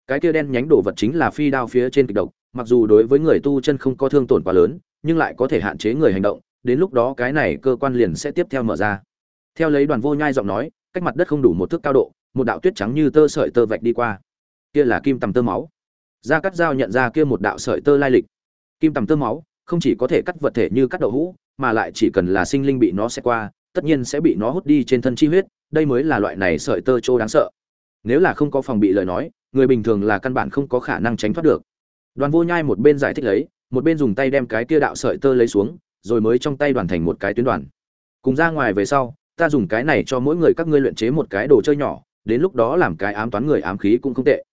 Cái kia đen nhánh đồ vật chính là phi đao phía trên kịch độc, mặc dù đối với người tu chân không có thương tổn quá lớn, nhưng lại có thể hạn chế người hành động, đến lúc đó cái này cơ quan liền sẽ tiếp theo mở ra. Theo lấy đoàn vô nhai giọng nói, cách mặt đất không đủ một thước cao độ một đạo tuyết trắng như tơ sợi tơ vạch đi qua. Kia là kim tầm tơ máu. Gia cắt dao nhận ra kia một đạo sợi tơ lai lịch. Kim tầm tơ máu không chỉ có thể cắt vật thể như cắt đậu hũ, mà lại chỉ cần là sinh linh bị nó sẽ qua, tất nhiên sẽ bị nó hút đi trên thân chi huyết, đây mới là loại này sợi tơ trô đáng sợ. Nếu là không có phòng bị lời nói, người bình thường là căn bản không có khả năng tránh thoát được. Đoàn vô nhai một bên giải thích lấy, một bên dùng tay đem cái kia đạo sợi tơ lấy xuống, rồi mới trong tay đoàn thành một cái tuyến đoàn. Cùng ra ngoài về sau, ta dùng cái này cho mỗi người các ngươi luyện chế một cái đồ chơi nhỏ đến lúc đó làm cái ám toán người ám khí cũng không tệ.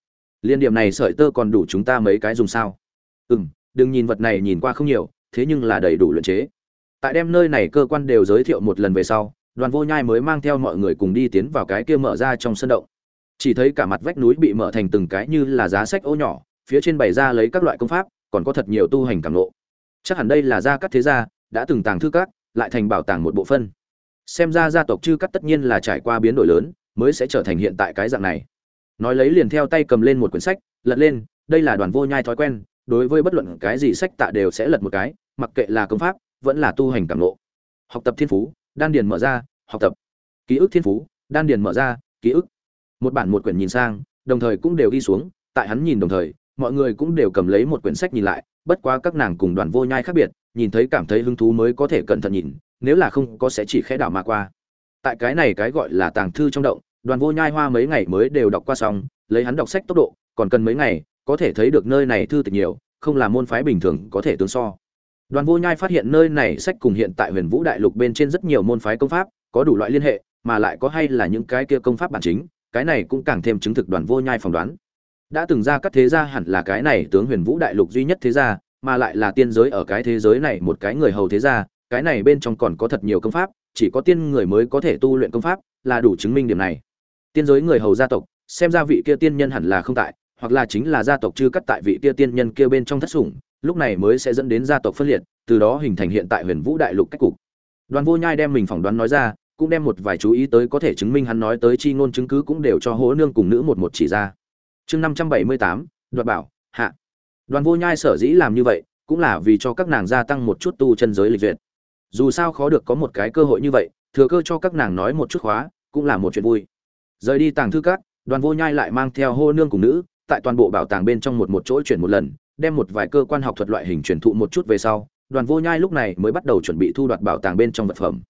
Liên điểm này sợi tơ còn đủ chúng ta mấy cái dùng sao? Ừ m đừng nhìn vật này nhìn qua không nhiều, thế nhưng là đầy đủ luyện chế. Tại đem nơi này cơ quan đều giới thiệu một lần về sau, đoàn vô nhai mới mang theo mọi người cùng đi tiến vào cái kia mở ra trong sân động. Chỉ thấy cả mặt vách núi bị mở thành từng cái như là giá sách ô nhỏ, phía trên bày ra lấy các loại công pháp, còn có thật nhiều tu hành cảm lộ chắc hẳn đây là gia cắt thế gia, đã từng tàng thư các lại thành bảo tàng một bộ phân. Xem ra gia tộc chư cắt tất nhiên là trải qua biến đổi lớn mới sẽ trở thành hiện tại cái dạng này. Nói lấy liền theo tay cầm lên một quyển sách, lật lên, đây là đoàn vô nhai thói quen, đối với bất luận cái gì sách tạ đều sẽ lật một cái, mặc kệ là công pháp, vẫn là tu hành cảm lộ. học tập thiên phú, đan điền mở ra, học tập. Ký ức thiên phú, đan điền mở ra, ký ức. Một bản một quyển nhìn sang, đồng thời cũng đều ghi xuống, tại hắn nhìn đồng thời, mọi người cũng đều cầm lấy một quyển sách nhìn lại, bất quá các nàng cùng đoàn vô nhai khác biệt, nhìn thấy cảm thấy hứng thú mới có thể cẩn thận nhìn, nếu là không có sẽ chỉ khẽ đảo mà qua. Tại cái này cái gọi là tàng thư trong động đoàn vô nhai hoa mấy ngày mới đều đọc qua xong, lấy hắn đọc sách tốc độ, còn cần mấy ngày, có thể thấy được nơi này thư tịch nhiều, không là môn phái bình thường có thể tương so. Đoàn vô nhai phát hiện nơi này sách cùng hiện tại huyền vũ đại lục bên trên rất nhiều môn phái công pháp, có đủ loại liên hệ, mà lại có hay là những cái kia công pháp bản chính, cái này cũng càng thêm chứng thực đoàn vô nhai phỏng đoán. Đã từng ra các thế gia hẳn là cái này tướng huyền vũ đại lục duy nhất thế gia, mà lại là tiên giới ở cái thế giới này một cái người hầu thế gia, cái này bên trong còn có thật nhiều công pháp, chỉ có tiên người mới có thể tu luyện công pháp, là đủ chứng minh điểm này tiên giới người hầu gia tộc, xem ra vị kia tiên nhân hẳn là không tại, hoặc là chính là gia tộc chưa cắt tại vị kia tiên nhân kia bên trong thất sủng, lúc này mới sẽ dẫn đến gia tộc phân liệt, từ đó hình thành hiện tại huyền vũ đại lục cách cục. Đoàn vô nhai đem mình phỏng đoán nói ra, cũng đem một vài chú ý tới có thể chứng minh hắn nói tới chi ngôn chứng cứ cũng đều cho hố nương cùng nữ một một chỉ ra. Chương năm trăm bảy mươi tám, đoạt bảo, hạ. Đoàn vô nhai sở dĩ làm như vậy, cũng là vì cho các nàng gia tăng một chút tu chân giới lịch duyệt. Dù sao khó được có một cái cơ hội như vậy, thừa cơ cho các nàng nói một chút khóa, cũng là một chuyện vui rời đi tàng thư các, đoàn vô nhai lại mang theo hô nương cùng nữ, tại toàn bộ bảo tàng bên trong một một chỗ chuyển một lần, đem một vài cơ quan học thuật loại hình truyền thụ một chút về sau, đoàn vô nhai lúc này mới bắt đầu chuẩn bị thu đoạt bảo tàng bên trong vật phẩm.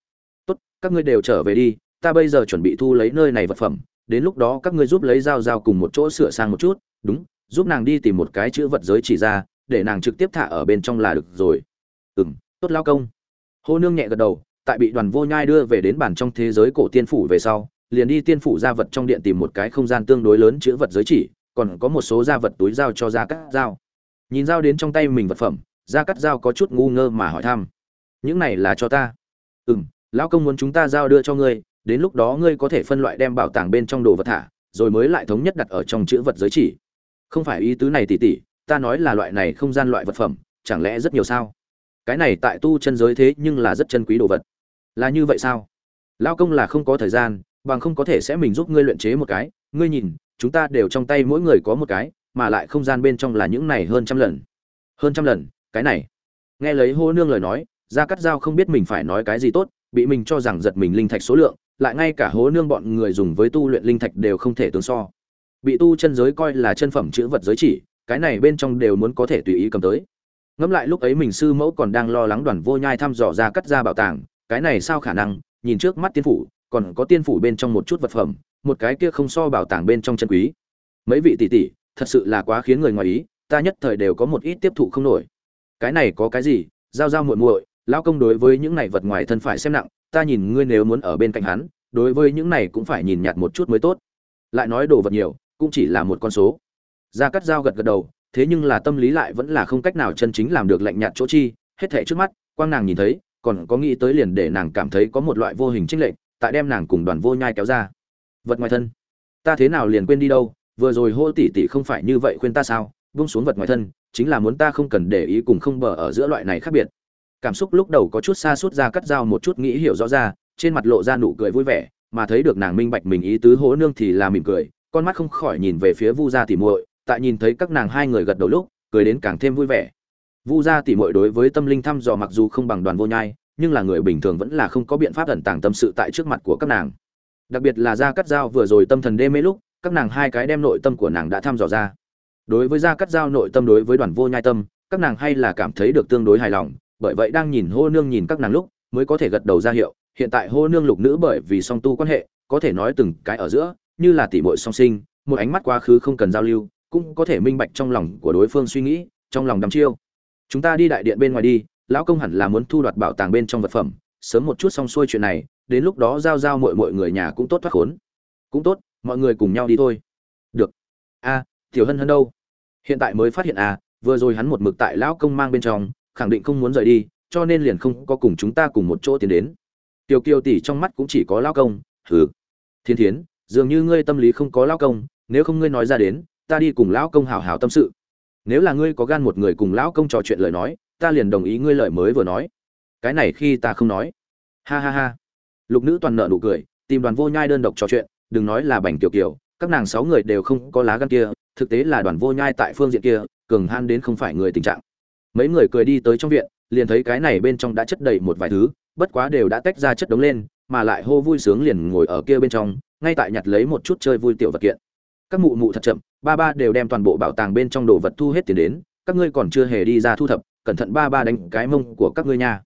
Tốt, các ngươi đều trở về đi, ta bây giờ chuẩn bị thu lấy nơi này vật phẩm, đến lúc đó các ngươi giúp lấy dao dao cùng một chỗ sửa sang một chút, đúng, giúp nàng đi tìm một cái chữ vật giới chỉ ra, để nàng trực tiếp thả ở bên trong là được rồi. Ừ m tốt lao công. Hô nương nhẹ gật đầu, tại bị đoàn vô nhai đưa về đến bản trong thế giới cổ tiên phủ về sau liền đi tiên phủ gia vật trong điện tìm một cái không gian tương đối lớn chữ vật giới chỉ, còn có một số gia vật túi dao cho gia cắt dao nhìn dao đến trong tay mình vật phẩm, gia cắt dao có chút ngu ngơ mà hỏi thăm. Những này là cho ta? Ừ m lão công muốn chúng ta giao đưa cho ngươi, đến lúc đó ngươi có thể phân loại đem bảo tàng bên trong đồ vật thả, rồi mới lại thống nhất đặt ở trong chữ vật giới chỉ. Không phải ý tứ này tỉ tỉ, ta nói là loại này không gian loại vật phẩm, chẳng lẽ rất nhiều sao? Cái này tại tu chân giới thế nhưng là rất chân quý đồ vật. Là như vậy sao? Lão công là không có thời gian bằng không có thể sẽ mình giúp ngươi luyện chế một cái. Ngươi nhìn, chúng ta đều trong tay mỗi người có một cái, mà lại không gian bên trong là những này hơn trăm lần. Hơn trăm lần, cái này. Nghe lấy hô nương lời nói ra cắt dao không biết mình phải nói cái gì tốt, bị mình cho rằng giật mình linh thạch số lượng, lại ngay cả hố nương bọn người dùng với tu luyện linh thạch đều không thể tương so. Bị tu chân giới coi là chân phẩm chữ vật giới chỉ, cái này bên trong đều muốn có thể tùy ý cầm tới. Ngẫm lại lúc ấy mình sư mẫu còn đang lo lắng đoàn vô nhai thăm dò ra cắt ra bảo tàng, cái này sao khả năng, nhìn trước mắt tiên phủ còn có tiên phủ bên trong một chút vật phẩm, một cái kia không so bảo tàng bên trong chân quý. Mấy vị tỷ tỷ, thật sự là quá khiến người ngoài ý, ta nhất thời đều có một ít tiếp thụ không nổi. Cái này có cái gì? Giao giao muội muội, lão công đối với những này vật ngoài thân phải xem nặng, ta nhìn ngươi nếu muốn ở bên cạnh hắn, đối với những này cũng phải nhìn nhạt một chút mới tốt. Lại nói đồ vật nhiều, cũng chỉ là một con số. Gia cắt dao gật gật đầu, thế nhưng là tâm lý lại vẫn là không cách nào chân chính làm được lạnh nhạt chỗ chi. Hết thảy trước mắt, quang nàng nhìn thấy, còn có nghĩ tới liền để nàng cảm thấy có một loại vô hình trinh lệnh tại đem nàng cùng đoàn vô nhai kéo ra. Vật ngoài thân. Ta thế nào liền quên đi đâu, vừa rồi hô tỷ tỷ không phải như vậy khuyên ta sao, buông xuống vật ngoài thân, chính là muốn ta không cần để ý cùng không bờ ở giữa loại này khác biệt. Cảm xúc lúc đầu có chút xa suốt ra cắt dao một chút nghĩ hiểu rõ ra, trên mặt lộ ra nụ cười vui vẻ, mà thấy được nàng minh bạch mình ý tứ hố nương thì là mỉm cười, con mắt không khỏi nhìn về phía vu gia tỉ muội, tại nhìn thấy các nàng hai người gật đầu lúc, cười đến càng thêm vui vẻ. Vu gia tỉ muội đối với tâm linh thăm dò mặc dù không bằng đoàn vô nhai nhưng là người bình thường vẫn là không có biện pháp ẩn tàng tâm sự tại trước mặt của các nàng. Đặc biệt là gia cắt dao vừa rồi tâm thần đê mê lúc, các nàng hai cái đem nội tâm của nàng đã thăm dò ra. Đối với gia cắt dao nội tâm đối với đoàn vô nhai tâm, các nàng hay là cảm thấy được tương đối hài lòng, bởi vậy đang nhìn hô nương nhìn các nàng lúc, mới có thể gật đầu ra hiệu, hiện tại hô nương lục nữ bởi vì song tu quan hệ, có thể nói từng cái ở giữa, như là tỷ muội song sinh, một ánh mắt quá khứ không cần giao lưu, cũng có thể minh bạch trong lòng của đối phương suy nghĩ, trong lòng đắm chiêu. Chúng ta đi đại điện bên ngoài đi lão công hẳn là muốn thu đoạt bảo tàng bên trong vật phẩm, sớm một chút xong xuôi chuyện này, đến lúc đó giao giao mọi mọi người nhà cũng tốt thoát khốn. Cũng tốt, mọi người cùng nhau đi thôi. Được. A, tiểu hân hân đâu? Hiện tại mới phát hiện à vừa rồi hắn một mực tại lão công mang bên trong, khẳng định không muốn rời đi, cho nên liền không có cùng chúng ta cùng một chỗ tiến đến. Tiểu kiều tỷ trong mắt cũng chỉ có lão công, hừ. Thiên thiến, dường như ngươi tâm lý không có lão công, nếu không ngươi nói ra đến, ta đi cùng lão công hào hào tâm sự. Nếu là ngươi có gan một người cùng lão công trò chuyện lời nói ta liền đồng ý ngươi lời mới vừa nói. Cái này khi ta không nói. Ha ha ha. Lục nữ toàn nợ nụ cười, tìm đoàn vô nhai đơn độc trò chuyện, đừng nói là bành tiểu kiều, các nàng sáu người đều không có lá gan kia, thực tế là đoàn vô nhai tại phương diện kia, cường han đến không phải người tình trạng. Mấy người cười đi tới trong viện, liền thấy cái này bên trong đã chất đầy một vài thứ, bất quá đều đã tách ra chất đống lên, mà lại hô vui sướng liền ngồi ở kia bên trong, ngay tại nhặt lấy một chút chơi vui tiểu vật kiện. Các mụ mụ thật chậm, ba ba đều đem toàn bộ bảo tàng bên trong đồ vật thu hết tiền đến, các ngươi còn chưa hề đi ra thu thập cẩn thận ba ba đánh cái mông của các ngươi nha.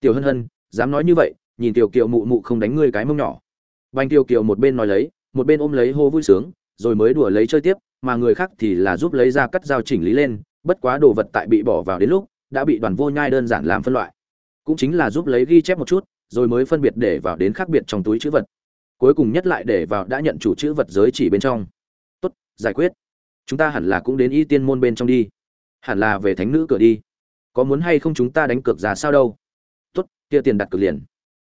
Tiểu hân hân, dám nói như vậy, nhìn tiểu kiều mụ mụ không đánh ngươi cái mông nhỏ. Banh tiểu kiều một bên nói lấy, một bên ôm lấy hô vui sướng, rồi mới đùa lấy chơi tiếp, mà người khác thì là giúp lấy ra cắt dao chỉnh lý lên, bất quá đồ vật tại bị bỏ vào đến lúc, đã bị đoàn vô nhai đơn giản làm phân loại. Cũng chính là giúp lấy ghi chép một chút, rồi mới phân biệt để vào đến khác biệt trong túi chữ vật. Cuối cùng nhất lại để vào đã nhận chủ chữ vật giới chỉ bên trong. Tốt, giải quyết. Chúng ta hẳn là cũng đến y tiên môn bên trong đi. Hẳn là về thánh nữ cửa đi có muốn hay không chúng ta đánh cược ra sao đâu. Tốt, kia tiền đặt cược liền.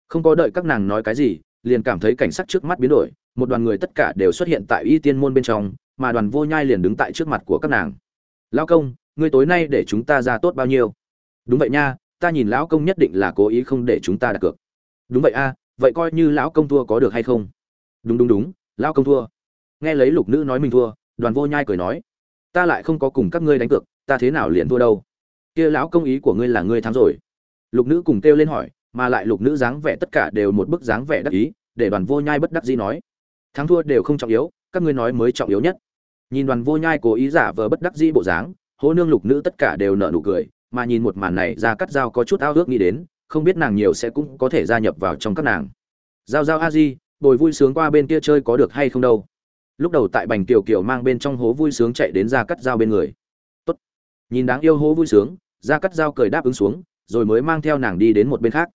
Không có đợi các nàng nói cái gì, liền cảm thấy cảnh sắc trước mắt biến đổi, một đoàn người tất cả đều xuất hiện tại y tiên môn bên trong, mà đoàn vô nhai liền đứng tại trước mặt của các nàng. Lão công, ngươi tối nay để chúng ta ra tốt bao nhiêu? Đúng vậy nha, ta nhìn lão công nhất định là cố ý không để chúng ta đặt cược. Đúng vậy a, vậy coi như lão công thua có được hay không? Đúng đúng đúng, lão công thua. Nghe lấy lục nữ nói mình thua, đoàn vô nhai cười nói, ta lại không có cùng các ngươi đánh cược, ta thế nào liền thua đâu? Kia lão công ý của ngươi là ngươi thắng rồi. Lục nữ cùng kêu lên hỏi, mà lại lục nữ dáng vẻ tất cả đều một bức dáng vẻ đắc ý, để đoàn vô nhai bất đắc dĩ nói. Thắng thua đều không trọng yếu, các ngươi nói mới trọng yếu nhất. Nhìn đoàn vô nhai cố ý giả vờ bất đắc dĩ bộ dáng hố nương lục nữ tất cả đều nở nụ cười, mà nhìn một màn này ra cắt dao có chút ao ước nghĩ đến, không biết nàng nhiều sẽ cũng có thể gia nhập vào trong các nàng. Giao giao a di, bồi vui sướng qua bên kia chơi có được hay không đâu. Lúc đầu tại bành kiều kiều mang bên trong hố vui sướng chạy đến ra cắt dao bên người nhìn đáng yêu hố vui sướng ra cắt dao cười đáp ứng xuống, rồi mới mang theo nàng đi đến một bên khác.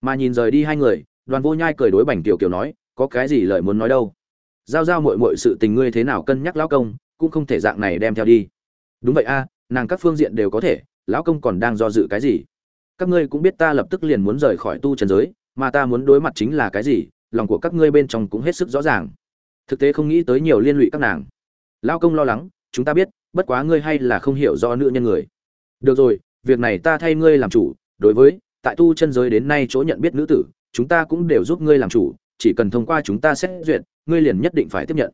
Mà nhìn rời đi hai người, đoàn vô nhai cười đối bành kiều kiều nói, có cái gì lời muốn nói đâu? Giao giao mội mội sự tình ngươi thế nào cân nhắc lão công, cũng không thể dạng này đem theo đi. Đúng vậy a, nàng các phương diện đều có thể, lão công còn đang do dự cái gì? Các ngươi cũng biết ta lập tức liền muốn rời khỏi tu trần giới, mà ta muốn đối mặt chính là cái gì, lòng của các ngươi bên trong cũng hết sức rõ ràng. Thực tế không nghĩ tới nhiều liên lụy các nàng. Lão công lo lắng, chúng ta biết bất quá ngươi hay là không hiểu do nữ nhân người. Được rồi, việc này ta thay ngươi làm chủ, đối với, tại tu chân giới đến nay chỗ nhận biết nữ tử, chúng ta cũng đều giúp ngươi làm chủ, chỉ cần thông qua chúng ta xét duyệt, ngươi liền nhất định phải tiếp nhận.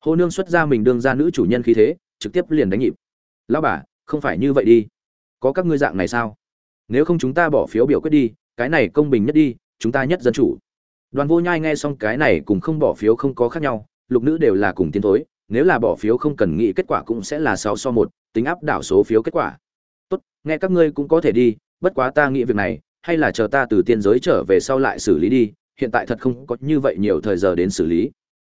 Hồ nương xuất ra mình đương ra nữ chủ nhân khí thế, trực tiếp liền đánh nhịp. Lão bà, không phải như vậy đi. Có các ngươi dạng này sao? Nếu không chúng ta bỏ phiếu biểu quyết đi, cái này công bình nhất đi, chúng ta nhất dân chủ. Đoàn vô nhai nghe xong cái này cùng không bỏ phiếu không có khác nhau, lục nữ đều là cùng tiến thối nếu là bỏ phiếu không cần nghĩ kết quả cũng sẽ là sáu so một, tính áp đảo số phiếu kết quả. Tốt, nghe các ngươi cũng có thể đi, bất quá ta nghĩ việc này, hay là chờ ta từ tiên giới trở về sau lại xử lý đi, hiện tại thật không có như vậy nhiều thời giờ đến xử lý.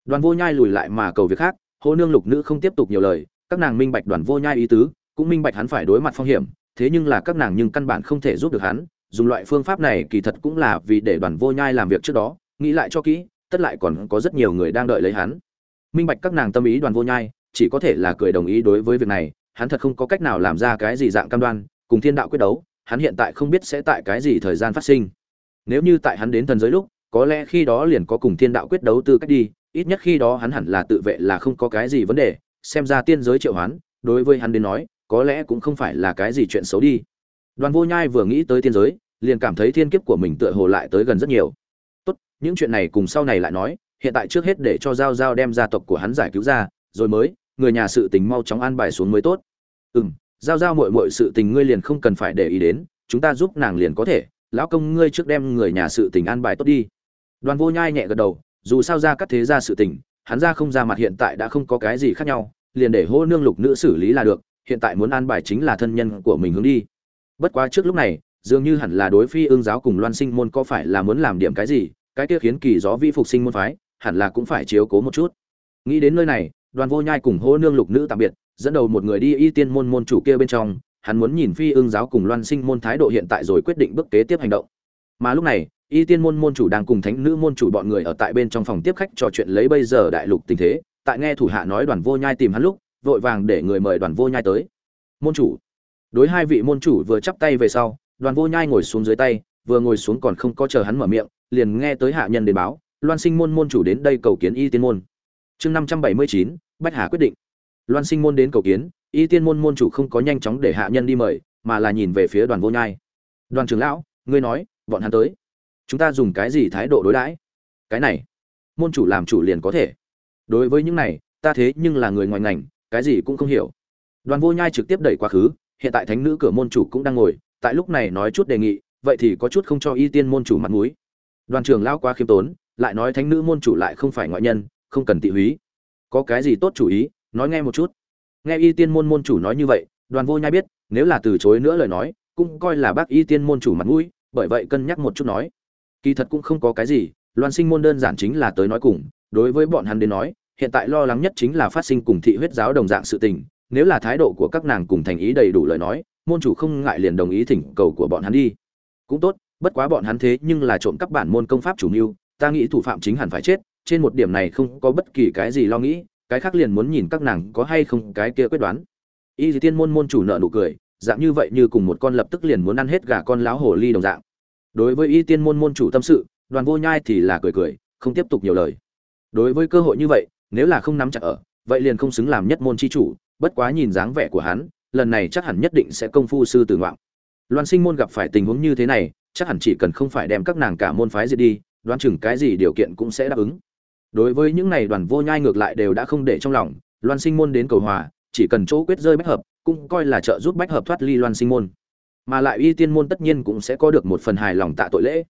Đoàn vô nhai lùi lại mà cầu việc khác, hô nương lục nữ không tiếp tục nhiều lời, các nàng minh bạch đoàn vô nhai ý tứ, cũng minh bạch hắn phải đối mặt phong hiểm, thế nhưng là các nàng nhưng căn bản không thể giúp được hắn, dùng loại phương pháp này kỳ thật cũng là vì để đoàn vô nhai làm việc trước đó, nghĩ lại cho kỹ, tất lại còn có rất nhiều người đang đợi lấy hắn minh bạch các nàng tâm ý đoàn vô nhai, chỉ có thể là cười đồng ý đối với việc này, hắn thật không có cách nào làm ra cái gì dạng cam đoan, cùng thiên đạo quyết đấu, hắn hiện tại không biết sẽ tại cái gì thời gian phát sinh. Nếu như tại hắn đến thần giới lúc, có lẽ khi đó liền có cùng thiên đạo quyết đấu tư cách đi, ít nhất khi đó hắn hẳn là tự vệ là không có cái gì vấn đề, xem ra tiên giới triệu hoán, đối với hắn đến nói, có lẽ cũng không phải là cái gì chuyện xấu đi. Đoàn vô nhai vừa nghĩ tới tiên giới, liền cảm thấy thiên kiếp của mình tựa hồ lại tới gần rất nhiều. Tốt, những chuyện này cùng sau này lại nói hiện tại trước hết để cho giao giao đem gia tộc của hắn giải cứu ra, rồi mới, người nhà sự tình mau chóng an bài xuống mới tốt. Ừ m giao giao mội mội sự tình ngươi liền không cần phải để ý đến, chúng ta giúp nàng liền có thể, lão công ngươi trước đem người nhà sự tình an bài tốt đi. Đoàn vô nhai nhẹ gật đầu, dù sao ra các thế gia sự tình, hắn ra không ra mặt hiện tại đã không có cái gì khác nhau, liền để hô nương lục nữ xử lý là được, hiện tại muốn an bài chính là thân nhân của mình hướng đi. Bất quá trước lúc này, dường như hẳn là đối phi ương giáo cùng loan sinh môn có phải là muốn làm điểm cái gì, cái kia khiến kỳ gió vi phục sinh môn phái hẳn là cũng phải chiếu cố một chút. Nghĩ đến nơi này, đoàn vô nhai cùng hô nương lục nữ tạm biệt, dẫn đầu một người đi y tiên môn môn chủ kia bên trong, hắn muốn nhìn phi ương giáo cùng loan sinh môn thái độ hiện tại rồi quyết định bước kế tiếp hành động. Mà lúc này, y tiên môn môn chủ đang cùng thánh nữ môn chủ bọn người ở tại bên trong phòng tiếp khách trò chuyện lấy bây giờ đại lục tình thế. Tại nghe thủ hạ nói đoàn vô nhai tìm hắn lúc, vội vàng để người mời đoàn vô nhai tới. Môn chủ. Đối hai vị môn chủ vừa chắp tay về sau, đoàn vô nhai ngồi xuống dưới tay, vừa ngồi xuống còn không có chờ hắn mở miệng, liền nghe tới hạ nhân đến báo loan sinh môn môn chủ đến đây cầu kiến y tiên môn. Chương năm trăm bảy mươi chín, bách hà quyết định. Loan sinh môn đến cầu kiến, y tiên môn môn chủ không có nhanh chóng để hạ nhân đi mời, mà là nhìn về phía đoàn vô nhai. Đoàn trưởng lão, ngươi nói, bọn hắn tới. Chúng ta dùng cái gì thái độ đối đãi? Cái này, môn chủ làm chủ liền có thể. Đối với những này, ta thế nhưng là người ngoài ngành, cái gì cũng không hiểu. Đoàn vô nhai trực tiếp đẩy quá khứ, hiện tại thánh nữ cửa môn chủ cũng đang ngồi, tại lúc này nói chút đề nghị, vậy thì có chút không cho y tiên môn chủ mặt mũi. Đoàn trưởng lão quá khiêm tốn lại nói thánh nữ môn chủ lại không phải ngoại nhân, không cần tị húy. Có cái gì tốt chủ ý, nói nghe một chút. Nghe y tiên môn môn chủ nói như vậy, đoàn vô nhai biết, nếu là từ chối nữa lời nói, cũng coi là bác y tiên môn chủ mặt mũi, bởi vậy cân nhắc một chút nói. Kỳ thật cũng không có cái gì, loan sinh môn đơn giản chính là tới nói cùng, đối với bọn hắn đến nói, hiện tại lo lắng nhất chính là phát sinh cùng thị huyết giáo đồng dạng sự tình, nếu là thái độ của các nàng cùng thành ý đầy đủ lời nói, môn chủ không ngại liền đồng ý thỉnh cầu của bọn hắn đi. Cũng tốt, bất quá bọn hắn thế nhưng là trộm cắp bản môn công pháp chủ mưu ta nghĩ thủ phạm chính hẳn phải chết, trên một điểm này không có bất kỳ cái gì lo nghĩ, cái khác liền muốn nhìn các nàng có hay không cái kia quyết đoán. Y dì tiên môn môn chủ nợ nụ cười, dạng như vậy như cùng một con lập tức liền muốn ăn hết gà con láo hồ ly đồng dạng. Đối với y tiên môn môn chủ tâm sự, đoàn vô nhai thì là cười cười, không tiếp tục nhiều lời. Đối với cơ hội như vậy, nếu là không nắm chặt ở, vậy liền không xứng làm nhất môn chi chủ, bất quá nhìn dáng vẻ của hắn, lần này chắc hẳn nhất định sẽ công phu sư tử ngoạn. Loan sinh môn gặp phải tình huống như thế này, chắc hẳn chỉ cần không phải đem các nàng cả môn phái diệt đi đoán chừng cái gì điều kiện cũng sẽ đáp ứng. Đối với những này đoàn vô nhai ngược lại đều đã không để trong lòng, loan sinh môn đến cầu hòa, chỉ cần chỗ quyết rơi bách hợp, cũng coi là trợ giúp bách hợp thoát ly loan sinh môn. Mà lại y tiên môn tất nhiên cũng sẽ có được một phần hài lòng tạ tội lễ,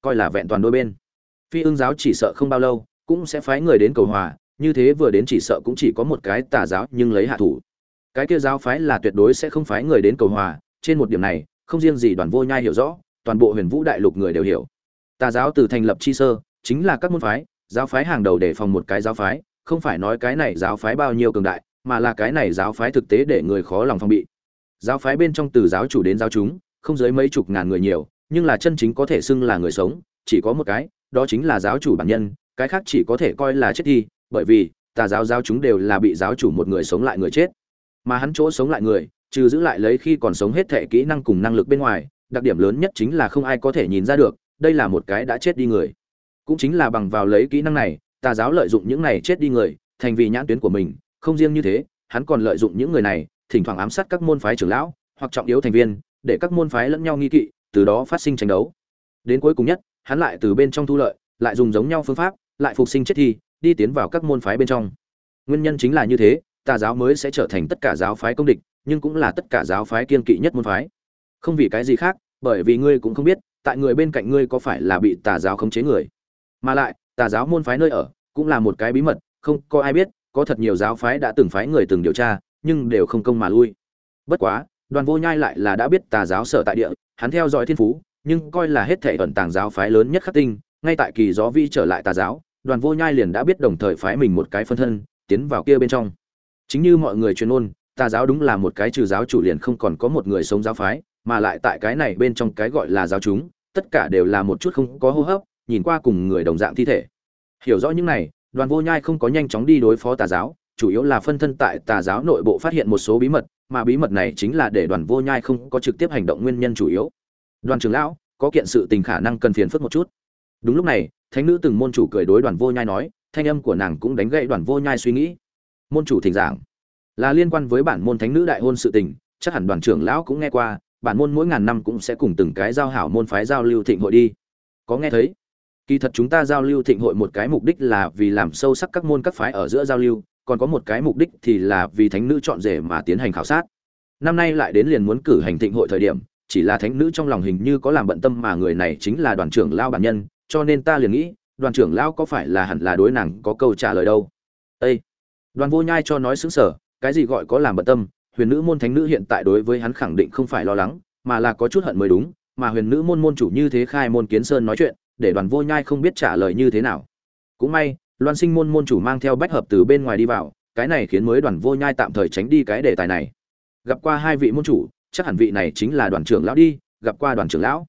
coi là vẹn toàn đôi bên. Phi ương giáo chỉ sợ không bao lâu, cũng sẽ phái người đến cầu hòa, như thế vừa đến chỉ sợ cũng chỉ có một cái tà giáo nhưng lấy hạ thủ. Cái kia giáo phái là tuyệt đối sẽ không phái người đến cầu hòa, trên một điểm này, không riêng gì đoàn vô nhai hiểu rõ, toàn bộ huyền vũ đại lục người đều hiểu tà giáo từ thành lập chi sơ, chính là các môn phái, giáo phái hàng đầu để phòng một cái giáo phái, không phải nói cái này giáo phái bao nhiêu cường đại, mà là cái này giáo phái thực tế để người khó lòng phòng bị. Giáo phái bên trong từ giáo chủ đến giáo chúng, không dưới mấy chục ngàn người nhiều, nhưng là chân chính có thể xưng là người sống, chỉ có một cái, đó chính là giáo chủ bản nhân, cái khác chỉ có thể coi là chết thi bởi vì, tà giáo giáo chúng đều là bị giáo chủ một người sống lại người chết. Mà hắn chỗ sống lại người, trừ giữ lại lấy khi còn sống hết thể kỹ năng cùng năng lực bên ngoài, đặc điểm lớn nhất chính là không ai có thể nhìn ra được đây là một cái đã chết đi người. Cũng chính là bằng vào lấy kỹ năng này, tà giáo lợi dụng những này chết đi người, thành vì nhãn tuyến của mình, không riêng như thế, hắn còn lợi dụng những người này, thỉnh thoảng ám sát các môn phái trưởng lão, hoặc trọng yếu thành viên, để các môn phái lẫn nhau nghi kỵ, từ đó phát sinh tranh đấu. Đến cuối cùng nhất, hắn lại từ bên trong thu lợi, lại dùng giống nhau phương pháp, lại phục sinh chết thi, đi tiến vào các môn phái bên trong. Nguyên nhân chính là như thế, tà giáo mới sẽ trở thành tất cả giáo phái công địch, nhưng cũng là tất cả giáo phái kiên kỵ nhất môn phái. Không vì cái gì khác, bởi vì ngươi cũng không biết tại người bên cạnh ngươi có phải là bị tà giáo khống chế người? Mà lại, tà giáo môn phái nơi ở cũng là một cái bí mật, không có ai biết, có thật nhiều giáo phái đã từng phái người từng điều tra, nhưng đều không công mà lui. Bất quá, đoàn vô nhai lại là đã biết tà giáo sở tại địa, hắn theo dõi thiên phú, nhưng coi là hết thể ẩn tàng giáo phái lớn nhất khắc tinh, ngay tại kỳ gió vi trở lại tà giáo, đoàn vô nhai liền đã biết đồng thời phái mình một cái phân thân, tiến vào kia bên trong. Chính như mọi người truyền ôn tà giáo đúng là một cái trừ giáo chủ liền không còn có một người sống giáo phái mà lại tại cái này bên trong cái gọi là giáo chúng, tất cả đều là một chút không có hô hấp, nhìn qua cùng người đồng dạng thi thể. Hiểu rõ những này, đoàn vô nhai không có nhanh chóng đi đối phó tà giáo, chủ yếu là phân thân tại tà giáo nội bộ phát hiện một số bí mật, mà bí mật này chính là để đoàn vô nhai không có trực tiếp hành động nguyên nhân chủ yếu. Đoàn trưởng lão, có kiện sự tình khả năng cần phiền phức một chút. Đúng lúc này, thánh nữ từng môn chủ cười đối đoàn vô nhai nói, thanh âm của nàng cũng đánh gậy đoàn vô nhai suy nghĩ. Môn chủ thỉnh giảng. Là liên quan với bản môn thánh nữ đại hôn sự tình, chắc hẳn đoàn trưởng lão cũng nghe qua bản môn mỗi ngàn năm cũng sẽ cùng từng cái giao hảo môn phái giao lưu thịnh hội đi. Có nghe thấy? Kỳ thật chúng ta giao lưu thịnh hội một cái mục đích là vì làm sâu sắc các môn các phái ở giữa giao lưu, còn có một cái mục đích thì là vì thánh nữ chọn rể mà tiến hành khảo sát. Năm nay lại đến liền muốn cử hành thịnh hội thời điểm, chỉ là thánh nữ trong lòng hình như có làm bận tâm mà người này chính là đoàn trưởng lao bản nhân, cho nên ta liền nghĩ, đoàn trưởng lao có phải là hẳn là đối nàng có câu trả lời đâu? Ê! đoàn vô nhai cho nói xứng sở cái gì gọi có làm bận tâm huyền nữ môn thánh nữ hiện tại đối với hắn khẳng định không phải lo lắng, mà là có chút hận mới đúng, mà huyền nữ môn môn chủ như thế khai môn kiến sơn nói chuyện, để đoàn vô nhai không biết trả lời như thế nào. Cũng may, loan sinh môn môn chủ mang theo bách hợp từ bên ngoài đi vào, cái này khiến mới đoàn vô nhai tạm thời tránh đi cái đề tài này. Gặp qua hai vị môn chủ, chắc hẳn vị này chính là đoàn trưởng lão đi, gặp qua đoàn trưởng lão.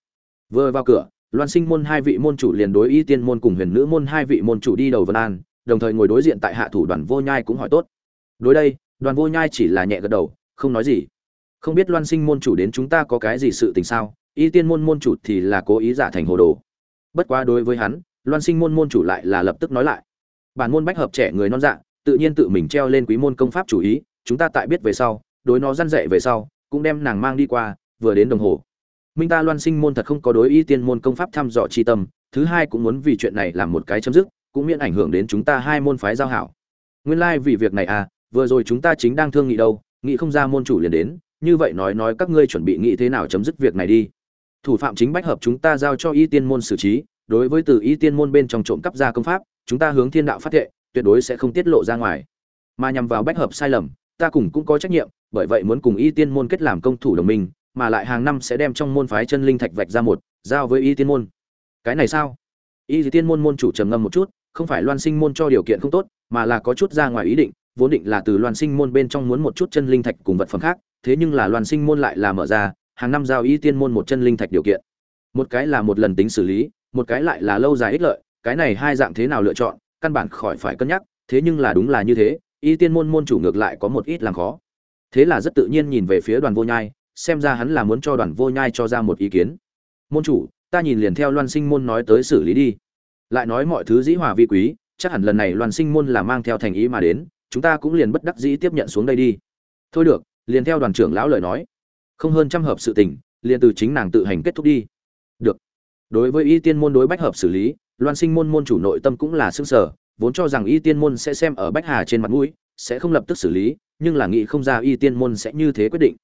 Vừa vào cửa, loan sinh môn hai vị môn chủ liền đối y tiên môn cùng huyền nữ môn hai vị môn chủ đi đầu vân an, đồng thời ngồi đối diện tại hạ thủ đoàn vô nhai cũng hỏi tốt. Đối đây đoàn vô nhai chỉ là nhẹ gật đầu, không nói gì. Không biết loan sinh môn chủ đến chúng ta có cái gì sự tình sao? Y tiên môn môn chủ thì là cố ý giả thành hồ đồ. Bất quá đối với hắn, loan sinh môn môn chủ lại là lập tức nói lại. Bản môn bách hợp trẻ người non dạ tự nhiên tự mình treo lên quý môn công pháp chủ ý, chúng ta tại biết về sau, đối nó răn dạy về sau, cũng đem nàng mang đi qua, vừa đến đồng hồ. Minh ta loan sinh môn thật không có đối y tiên môn công pháp thăm dò chi tâm, thứ hai cũng muốn vì chuyện này làm một cái chấm dứt, cũng miễn ảnh hưởng đến chúng ta hai môn phái giao hảo. Nguyên lai like vì việc này à vừa rồi chúng ta chính đang thương nghị đâu, nghị không ra môn chủ liền đến, như vậy nói nói các ngươi chuẩn bị nghĩ thế nào chấm dứt việc này đi. Thủ phạm chính bách hợp chúng ta giao cho y tiên môn xử trí, đối với từ y tiên môn bên trong trộm cắp ra công pháp, chúng ta hướng thiên đạo phát thệ, tuyệt đối sẽ không tiết lộ ra ngoài. Mà nhằm vào bách hợp sai lầm, ta cùng cũng có trách nhiệm, bởi vậy muốn cùng y tiên môn kết làm công thủ đồng minh, mà lại hàng năm sẽ đem trong môn phái chân linh thạch vạch ra một, giao với y tiên môn. Cái này sao? Y tiên môn môn chủ trầm ngâm một chút, không phải loan sinh môn cho điều kiện không tốt, mà là có chút ra ngoài ý định vốn định là từ loan sinh môn bên trong muốn một chút chân linh thạch cùng vật phẩm khác, thế nhưng là loan sinh môn lại là mở ra, hàng năm giao y tiên môn một chân linh thạch điều kiện. Một cái là một lần tính xử lý, một cái lại là lâu dài ích lợi, cái này hai dạng thế nào lựa chọn, căn bản khỏi phải cân nhắc, thế nhưng là đúng là như thế, y tiên môn môn chủ ngược lại có một ít làm khó. Thế là rất tự nhiên nhìn về phía đoàn vô nhai, xem ra hắn là muốn cho đoàn vô nhai cho ra một ý kiến. Môn chủ, ta nhìn liền theo loan sinh môn nói tới xử lý đi. Lại nói mọi thứ dĩ hòa vi quý, chắc hẳn lần này loan sinh môn là mang theo thành ý mà đến chúng ta cũng liền bất đắc dĩ tiếp nhận xuống đây đi. Thôi được, liền theo đoàn trưởng lão lời nói. Không hơn trăm hợp sự tình, liền từ chính nàng tự hành kết thúc đi. Được. Đối với y tiên môn đối bách hợp xử lý, loan sinh môn môn chủ nội tâm cũng là xương sở vốn cho rằng y tiên môn sẽ xem ở bách hà trên mặt mũi, sẽ không lập tức xử lý, nhưng là nghĩ không ra y tiên môn sẽ như thế quyết định.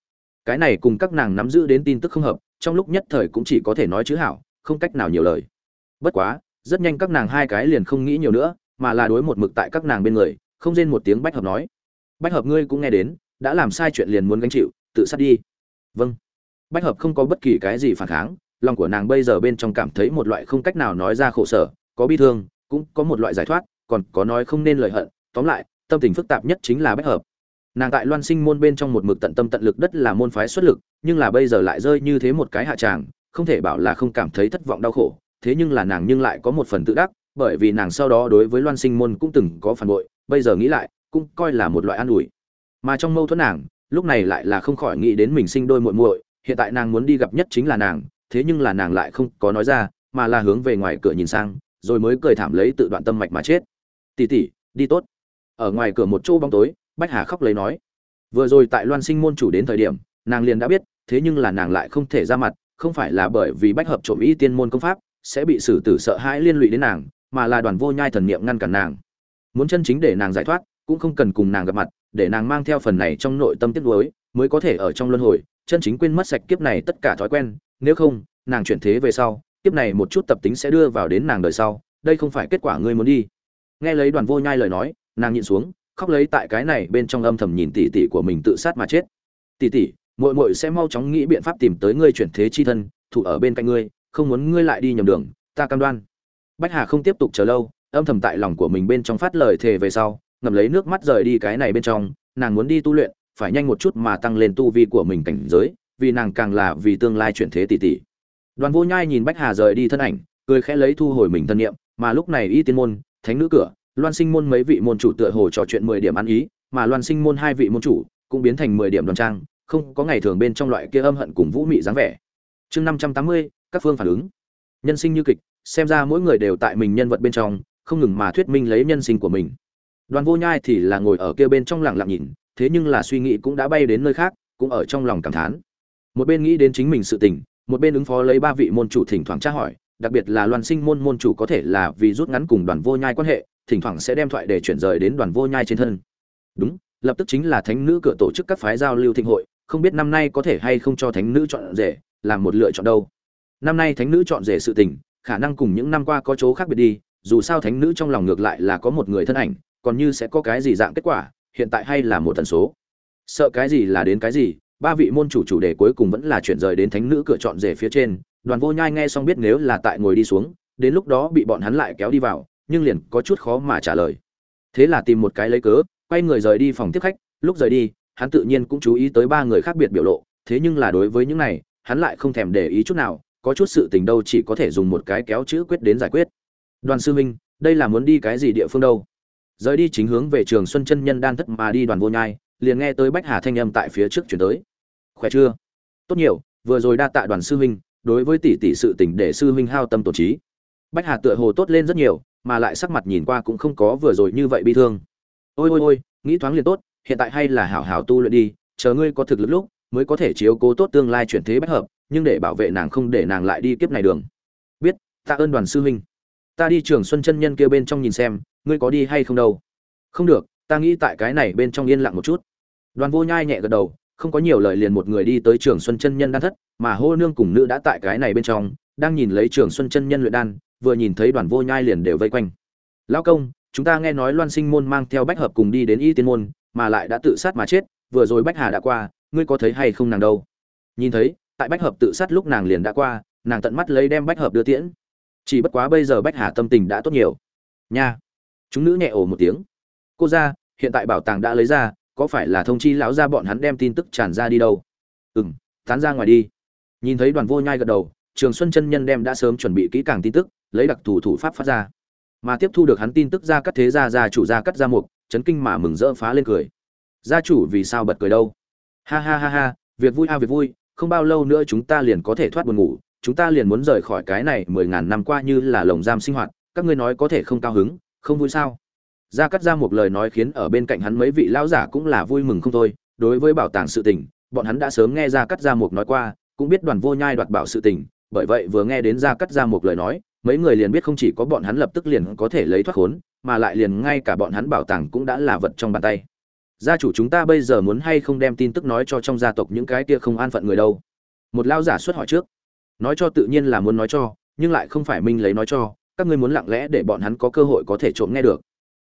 Cái này cùng các nàng nắm giữ đến tin tức không hợp, trong lúc nhất thời cũng chỉ có thể nói chữ hảo, không cách nào nhiều lời. Bất quá, rất nhanh các nàng hai cái liền không nghĩ nhiều nữa, mà là đối một mực tại các nàng bên người không rên một tiếng bách hợp nói. Bách hợp ngươi cũng nghe đến, đã làm sai chuyện liền muốn gánh chịu, tự sát đi. Vâng. Bách hợp không có bất kỳ cái gì phản kháng, lòng của nàng bây giờ bên trong cảm thấy một loại không cách nào nói ra khổ sở, có bi thương, cũng có một loại giải thoát, còn có nói không nên lời hận, tóm lại, tâm tình phức tạp nhất chính là bách hợp. Nàng tại loan sinh môn bên trong một mực tận tâm tận lực đất là môn phái xuất lực, nhưng là bây giờ lại rơi như thế một cái hạ tràng, không thể bảo là không cảm thấy thất vọng đau khổ, thế nhưng là nàng nhưng lại có một phần tự đắc, bởi vì nàng sau đó đối với loan sinh môn cũng từng có phản bội bây giờ nghĩ lại, cũng coi là một loại an ủi. Mà trong mâu thuẫn nàng, lúc này lại là không khỏi nghĩ đến mình sinh đôi muội muội, hiện tại nàng muốn đi gặp nhất chính là nàng, thế nhưng là nàng lại không có nói ra, mà là hướng về ngoài cửa nhìn sang, rồi mới cười thảm lấy tự đoạn tâm mạch mà chết. Tỉ tỉ đi tốt. Ở ngoài cửa một chỗ bóng tối, bách hà khóc lấy nói. Vừa rồi tại loan sinh môn chủ đến thời điểm, nàng liền đã biết, thế nhưng là nàng lại không thể ra mặt, không phải là bởi vì bách hợp trộm ý tiên môn công pháp, sẽ bị xử tử sợ hãi liên lụy đến nàng, mà là đoàn vô nhai thần niệm ngăn cản nàng muốn chân chính để nàng giải thoát, cũng không cần cùng nàng gặp mặt, để nàng mang theo phần này trong nội tâm tiếc nuối, mới có thể ở trong luân hồi, chân chính quên mất sạch kiếp này tất cả thói quen, nếu không, nàng chuyển thế về sau, kiếp này một chút tập tính sẽ đưa vào đến nàng đời sau, đây không phải kết quả ngươi muốn đi. Nghe lấy đoàn vô nhai lời nói, nàng nhịn xuống, khóc lấy tại cái này bên trong âm thầm nhìn tỷ tỷ của mình tự sát mà chết. Tỷ tỷ, muội muội sẽ mau chóng nghĩ biện pháp tìm tới ngươi chuyển thế chi thân, thủ ở bên cạnh ngươi, không muốn ngươi lại đi nhầm đường, ta cam đoan. Bách hà không tiếp tục chờ lâu âm thầm tại lòng của mình bên trong phát lời thề về sau ngầm lấy nước mắt rời đi cái này bên trong, nàng muốn đi tu luyện, phải nhanh một chút mà tăng lên tu vi của mình cảnh giới, vì nàng càng là vì tương lai chuyển thế tỷ tỷ đoàn vô nhai nhìn bách hà rời đi thân ảnh, cười khẽ lấy thu hồi mình thân nhiệm mà lúc này y tiên môn, thánh nữ cửa, loan sinh môn mấy vị môn chủ tựa hồ trò chuyện mười điểm ăn ý, mà loan sinh môn hai vị môn chủ cũng biến thành mười điểm đoàn trang, không có ngày thường bên trong loại kia âm hận cùng vũ mị dáng vẻ. Chương năm trăm tám mươi, các phương phản ứng. Nhân sinh như kịch, xem ra mỗi người đều tại mình nhân vật bên trong không ngừng mà thuyết minh lấy nhân sinh của mình. Đoàn vô nhai thì là ngồi ở kia bên trong lặng lặng nhìn, thế nhưng là suy nghĩ cũng đã bay đến nơi khác, cũng ở trong lòng cảm thán. Một bên nghĩ đến chính mình sự tình, một bên ứng phó lấy ba vị môn chủ thỉnh thoảng tra hỏi, đặc biệt là loan sinh môn môn chủ có thể là vì rút ngắn cùng đoàn vô nhai quan hệ, thỉnh thoảng sẽ đem thoại để chuyển rời đến đoàn vô nhai trên thân. Đúng, lập tức chính là thánh nữ cửa tổ chức các phái giao lưu thịnh hội, không biết năm nay có thể hay không cho thánh nữ chọn rể, làm một lựa chọn đâu. Năm nay thánh nữ chọn rể sự tình, khả năng cùng những năm qua có chỗ khác biệt đi dù sao thánh nữ trong lòng ngược lại là có một người thân ảnh, còn như sẽ có cái gì dạng kết quả, hiện tại hay là một tần số. Sợ cái gì là đến cái gì, ba vị môn chủ chủ đề cuối cùng vẫn là chuyển rời đến thánh nữ cửa chọn rể phía trên, đoàn vô nhai nghe xong biết nếu là tại ngồi đi xuống, đến lúc đó bị bọn hắn lại kéo đi vào, nhưng liền có chút khó mà trả lời. Thế là tìm một cái lấy cớ, quay người rời đi phòng tiếp khách, lúc rời đi, hắn tự nhiên cũng chú ý tới ba người khác biệt biểu lộ, thế nhưng là đối với những này, hắn lại không thèm để ý chút nào, có chút sự tình đâu chỉ có thể dùng một cái kéo chữ quyết đến giải quyết đoàn sư minh đây là muốn đi cái gì địa phương đâu? Rời đi chính hướng về trường xuân chân nhân đan thất mà đi đoàn vô nhai, liền nghe tới bách hà thanh âm tại phía trước chuyển tới. Khỏe chưa? Tốt nhiều, vừa rồi đa tạ đoàn sư huynh, đối với tỷ tỷ sự tình để sư huynh hao tâm tổ trí. Bách hà tựa hồ tốt lên rất nhiều, mà lại sắc mặt nhìn qua cũng không có vừa rồi như vậy bi thương. Ôi ôi ôi, nghĩ thoáng liền tốt, hiện tại hay là hảo hảo tu luyện đi, chờ ngươi có thực lực lúc, mới có thể chiếu cố tốt tương lai chuyển thế bách hợp, nhưng để bảo vệ nàng không để nàng lại đi kiếp này đường. Biết, tạ ơn đoàn sư huynh ta đi trường xuân chân nhân kia bên trong nhìn xem, ngươi có đi hay không đâu. Không được, ta nghĩ tại cái này bên trong yên lặng một chút. Đoàn vô nhai nhẹ gật đầu, không có nhiều lời liền một người đi tới trường xuân chân nhân đan thất, mà hô nương cùng nữ đã tại cái này bên trong, đang nhìn lấy trường xuân chân nhân luyện đan, vừa nhìn thấy đoàn vô nhai liền đều vây quanh. Lão công, chúng ta nghe nói loan sinh môn mang theo bách hợp cùng đi đến y tiên môn, mà lại đã tự sát mà chết, vừa rồi bách hà đã qua, ngươi có thấy hay không nàng đâu? Nhìn thấy, tại bách hợp tự sát lúc nàng liền đã qua, nàng tận mắt lấy đem bách hợp đưa tiễn chỉ bất quá bây giờ bách hà tâm tình đã tốt nhiều. Nha. Chúng nữ nhẹ ồ một tiếng. Cô ra hiện tại bảo tàng đã lấy ra có phải là thông chi lão ra bọn hắn đem tin tức tràn ra đi đâu? Ừ m tán ra ngoài đi. Nhìn thấy đoàn vô nhai gật đầu trường xuân chân nhân đem đã sớm chuẩn bị kỹ càng tin tức lấy đặc thù thủ pháp phát ra. Mà tiếp thu được hắn tin tức ra cắt thế gia gia chủ gia cắt gia mục chấn kinh mà mừng rỡ phá lên cười. Gia chủ vì sao bật cười đâu? Ha ha ha ha việc vui a à, việc vui không bao lâu nữa chúng ta liền có thể thoát buồn ngủ chúng ta liền muốn rời khỏi cái này mười ngàn năm qua như là lồng giam sinh hoạt, các ngươi nói có thể không cao hứng, không vui sao? Gia cắt ra một lời nói khiến ở bên cạnh hắn mấy vị lão giả cũng là vui mừng không thôi. Đối với bảo tàng sự tình, bọn hắn đã sớm nghe gia cắt ra một nói qua, cũng biết đoàn vô nhai đoạt bảo sự tình. Bởi vậy vừa nghe đến gia cắt ra một lời nói, mấy người liền biết không chỉ có bọn hắn lập tức liền có thể lấy thoát khốn, mà lại liền ngay cả bọn hắn bảo tàng cũng đã là vật trong bàn tay. Gia chủ chúng ta bây giờ muốn hay không đem tin tức nói cho trong gia tộc những cái kia không an phận người đâu? Một lao giả xuất hỏi trước nói cho tự nhiên là muốn nói cho, nhưng lại không phải minh lấy nói cho, các ngươi muốn lặng lẽ để bọn hắn có cơ hội có thể trộm nghe được.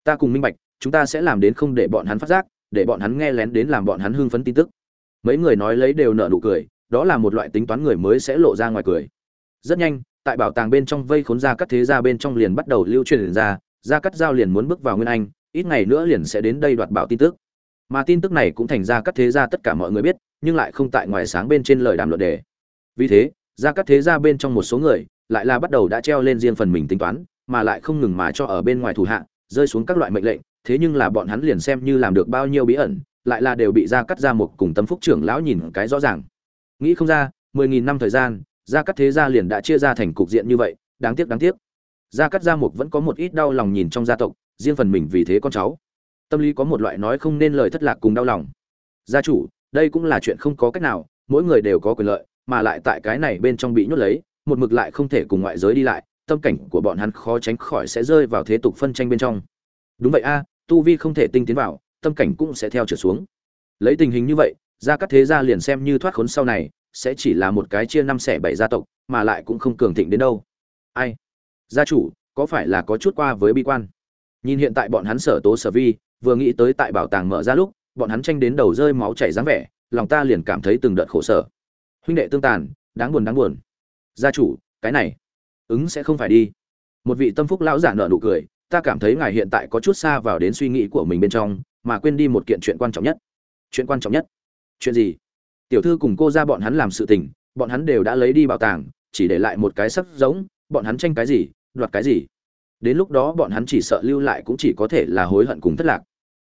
Ta cùng minh bạch, chúng ta sẽ làm đến không để bọn hắn phát giác, để bọn hắn nghe lén đến làm bọn hắn hưng phấn tin tức. Mấy người nói lấy đều nở nụ cười, đó là một loại tính toán người mới sẽ lộ ra ngoài cười. Rất nhanh, tại bảo tàng bên trong vây khốn ra các thế gia bên trong liền bắt đầu lưu truyền ra ra cắt giao liền muốn bước vào nguyên anh, ít ngày nữa liền sẽ đến đây đoạt bảo tin tức. Mà tin tức này cũng thành ra các thế gia tất cả mọi người biết, nhưng lại không tại ngoài sáng bên trên lời đàm luận đề. Vì thế ra các thế gia bên trong một số người, lại là bắt đầu đã treo lên riêng phần mình tính toán, mà lại không ngừng mà cho ở bên ngoài thủ hạ, rơi xuống các loại mệnh lệnh, thế nhưng là bọn hắn liền xem như làm được bao nhiêu bí ẩn, lại là đều bị ra cắt ra một cùng tâm phúc trưởng lão nhìn cái rõ ràng. Nghĩ không ra, mười nghìn năm thời gian, gia cắt thế gia liền đã chia ra thành cục diện như vậy, đáng tiếc đáng tiếc. Gia cắt gia một vẫn có một ít đau lòng nhìn trong gia tộc, riêng phần mình vì thế con cháu. Tâm lý có một loại nói không nên lời thất lạc cùng đau lòng. Gia chủ, đây cũng là chuyện không có cách nào, mỗi người đều có quyền lợi mà lại tại cái này bên trong bị nhốt lấy, một mực lại không thể cùng ngoại giới đi lại, tâm cảnh của bọn hắn khó tránh khỏi sẽ rơi vào thế tục phân tranh bên trong. Đúng vậy a, tu vi không thể tinh tiến vào, tâm cảnh cũng sẽ theo trở xuống. Lấy tình hình như vậy gia cát thế gia liền xem như thoát khốn sau này, sẽ chỉ là một cái chia năm xẻ bảy gia tộc, mà lại cũng không cường thịnh đến đâu. Ai? Gia chủ, có phải là có chút qua với bi quan? Nhìn hiện tại bọn hắn sở tố sở vi, vừa nghĩ tới tại bảo tàng mở ra lúc, bọn hắn tranh đến đầu rơi máu chảy dáng vẻ, lòng ta liền cảm thấy từng đợt khổ sở huynh đệ tương tàn, đáng buồn đáng buồn. Gia chủ, cái này, ứng sẽ không phải đi. Một vị tâm phúc lão giả nợ nụ cười, ta cảm thấy ngài hiện tại có chút xa vào đến suy nghĩ của mình bên trong, mà quên đi một kiện chuyện quan trọng nhất. Chuyện quan trọng nhất? Chuyện gì? Tiểu thư cùng cô ra bọn hắn làm sự tình, bọn hắn đều đã lấy đi bảo tàng, chỉ để lại một cái sắc giống, bọn hắn tranh cái gì, đoạt cái gì? Đến lúc đó bọn hắn chỉ sợ lưu lại cũng chỉ có thể là hối hận cùng thất lạc.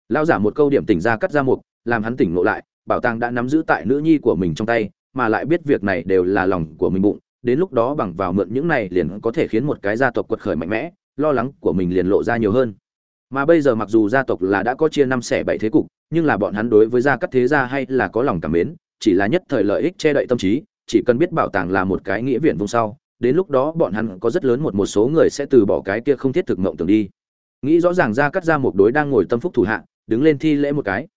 Lão giả một câu điểm tỉnh ra cắt ra mục, làm hắn tỉnh ngộ lại, bảo tàng đã nắm giữ tại nữ nhi của mình trong tay mà lại biết việc này đều là lòng của mình bụng, đến lúc đó bằng vào mượn những này liền có thể khiến một cái gia tộc quật khởi mạnh mẽ, lo lắng của mình liền lộ ra nhiều hơn. Mà bây giờ mặc dù gia tộc là đã có chia năm xẻ bảy thế cục, nhưng là bọn hắn đối với gia cắt thế gia hay là có lòng cảm mến, chỉ là nhất thời lợi ích che đậy tâm trí, chỉ cần biết bảo tàng là một cái nghĩa viện vùng sau, đến lúc đó bọn hắn có rất lớn một một số người sẽ từ bỏ cái kia không thiết thực mộng tưởng đi. Nghĩ rõ ràng gia cắt ra một đối đang ngồi tâm phúc thủ hạ, đứng lên thi lễ một cái.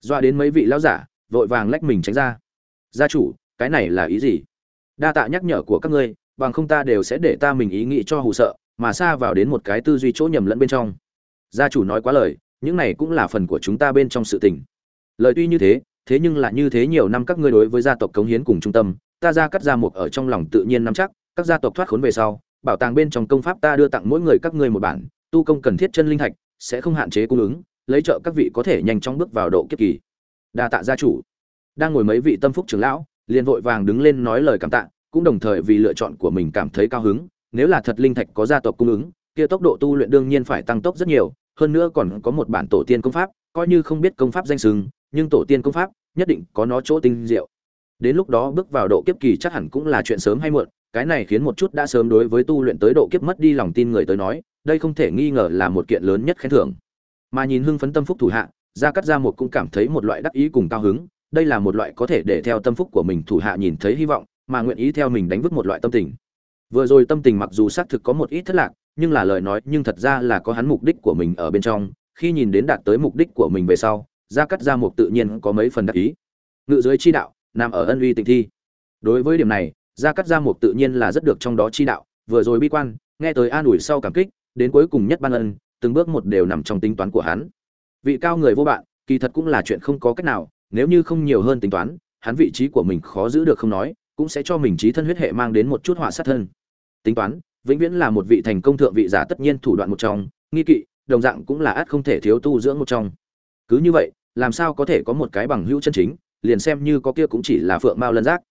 Doa đến mấy vị lão giả, vội vàng lách mình tránh ra. Gia chủ cái này là ý gì? Đa tạ nhắc nhở của các ngươi, bằng không ta đều sẽ để ta mình ý nghĩ cho hù sợ, mà xa vào đến một cái tư duy chỗ nhầm lẫn bên trong. Gia chủ nói quá lời, những này cũng là phần của chúng ta bên trong sự tình. Lời tuy như thế thế nhưng là như thế nhiều năm các ngươi đối với gia tộc cống hiến cùng trung tâm, ta ra cắt ra một ở trong lòng tự nhiên nắm chắc, các gia tộc thoát khốn về sau, bảo tàng bên trong công pháp ta đưa tặng mỗi người các ngươi một bản, tu công cần thiết chân linh thạch, sẽ không hạn chế cung ứng, lấy trợ các vị có thể nhanh chóng bước vào độ kiếp kỳ. Đa tạ gia chủ. Đang ngồi mấy vị tâm phúc trưởng lão liền vội vàng đứng lên nói lời cảm tạ, cũng đồng thời vì lựa chọn của mình cảm thấy cao hứng, nếu là thật linh thạch có gia tộc cung ứng, kia tốc độ tu luyện đương nhiên phải tăng tốc rất nhiều, hơn nữa còn có một bản tổ tiên công pháp, coi như không biết công pháp danh sừng nhưng tổ tiên công pháp, nhất định có nó chỗ tinh diệu. Đến lúc đó bước vào độ kiếp kỳ chắc hẳn cũng là chuyện sớm hay muộn, cái này khiến một chút đã sớm đối với tu luyện tới độ kiếp mất đi lòng tin người tới nói, đây không thể nghi ngờ là một kiện lớn nhất khen thưởng. Mà nhìn hưng phấn tâm phúc thủ hạ, gia cắt gia một cũng cảm thấy một loại đắc ý cùng cao hứng đây là một loại có thể để theo tâm phúc của mình thủ hạ nhìn thấy hy vọng, mà nguyện ý theo mình đánh vứt một loại tâm tình. Vừa rồi tâm tình mặc dù xác thực có một ít thất lạc, nhưng là lời nói, nhưng thật ra là có hắn mục đích của mình ở bên trong. Khi nhìn đến đạt tới mục đích của mình về sau, gia cắt gia mục tự nhiên có mấy phần đặc ý. Ngự dưới chi đạo, nằm ở ân uy tịnh thi. Đối với điểm này, gia cắt gia mục tự nhiên là rất được trong đó chi đạo. Vừa rồi bi quan, nghe tới an ủi sau cảm kích, đến cuối cùng nhất ban ân, từng bước một đều nằm trong tính toán của hắn. Vị cao người vô bạn, kỳ thật cũng là chuyện không có cách nào nếu như không nhiều hơn tính toán, hắn vị trí của mình khó giữ được không nói, cũng sẽ cho mình trí thân huyết hệ mang đến một chút họa sát thân. Tính toán, vĩnh viễn là một vị thành công thượng vị giả tất nhiên thủ đoạn một trong, nghi kỵ, đồng dạng cũng là ắt không thể thiếu tu dưỡng một trong. Cứ như vậy, làm sao có thể có một cái bằng hữu chân chính, liền xem như có kia cũng chỉ là phượng mao lân giác.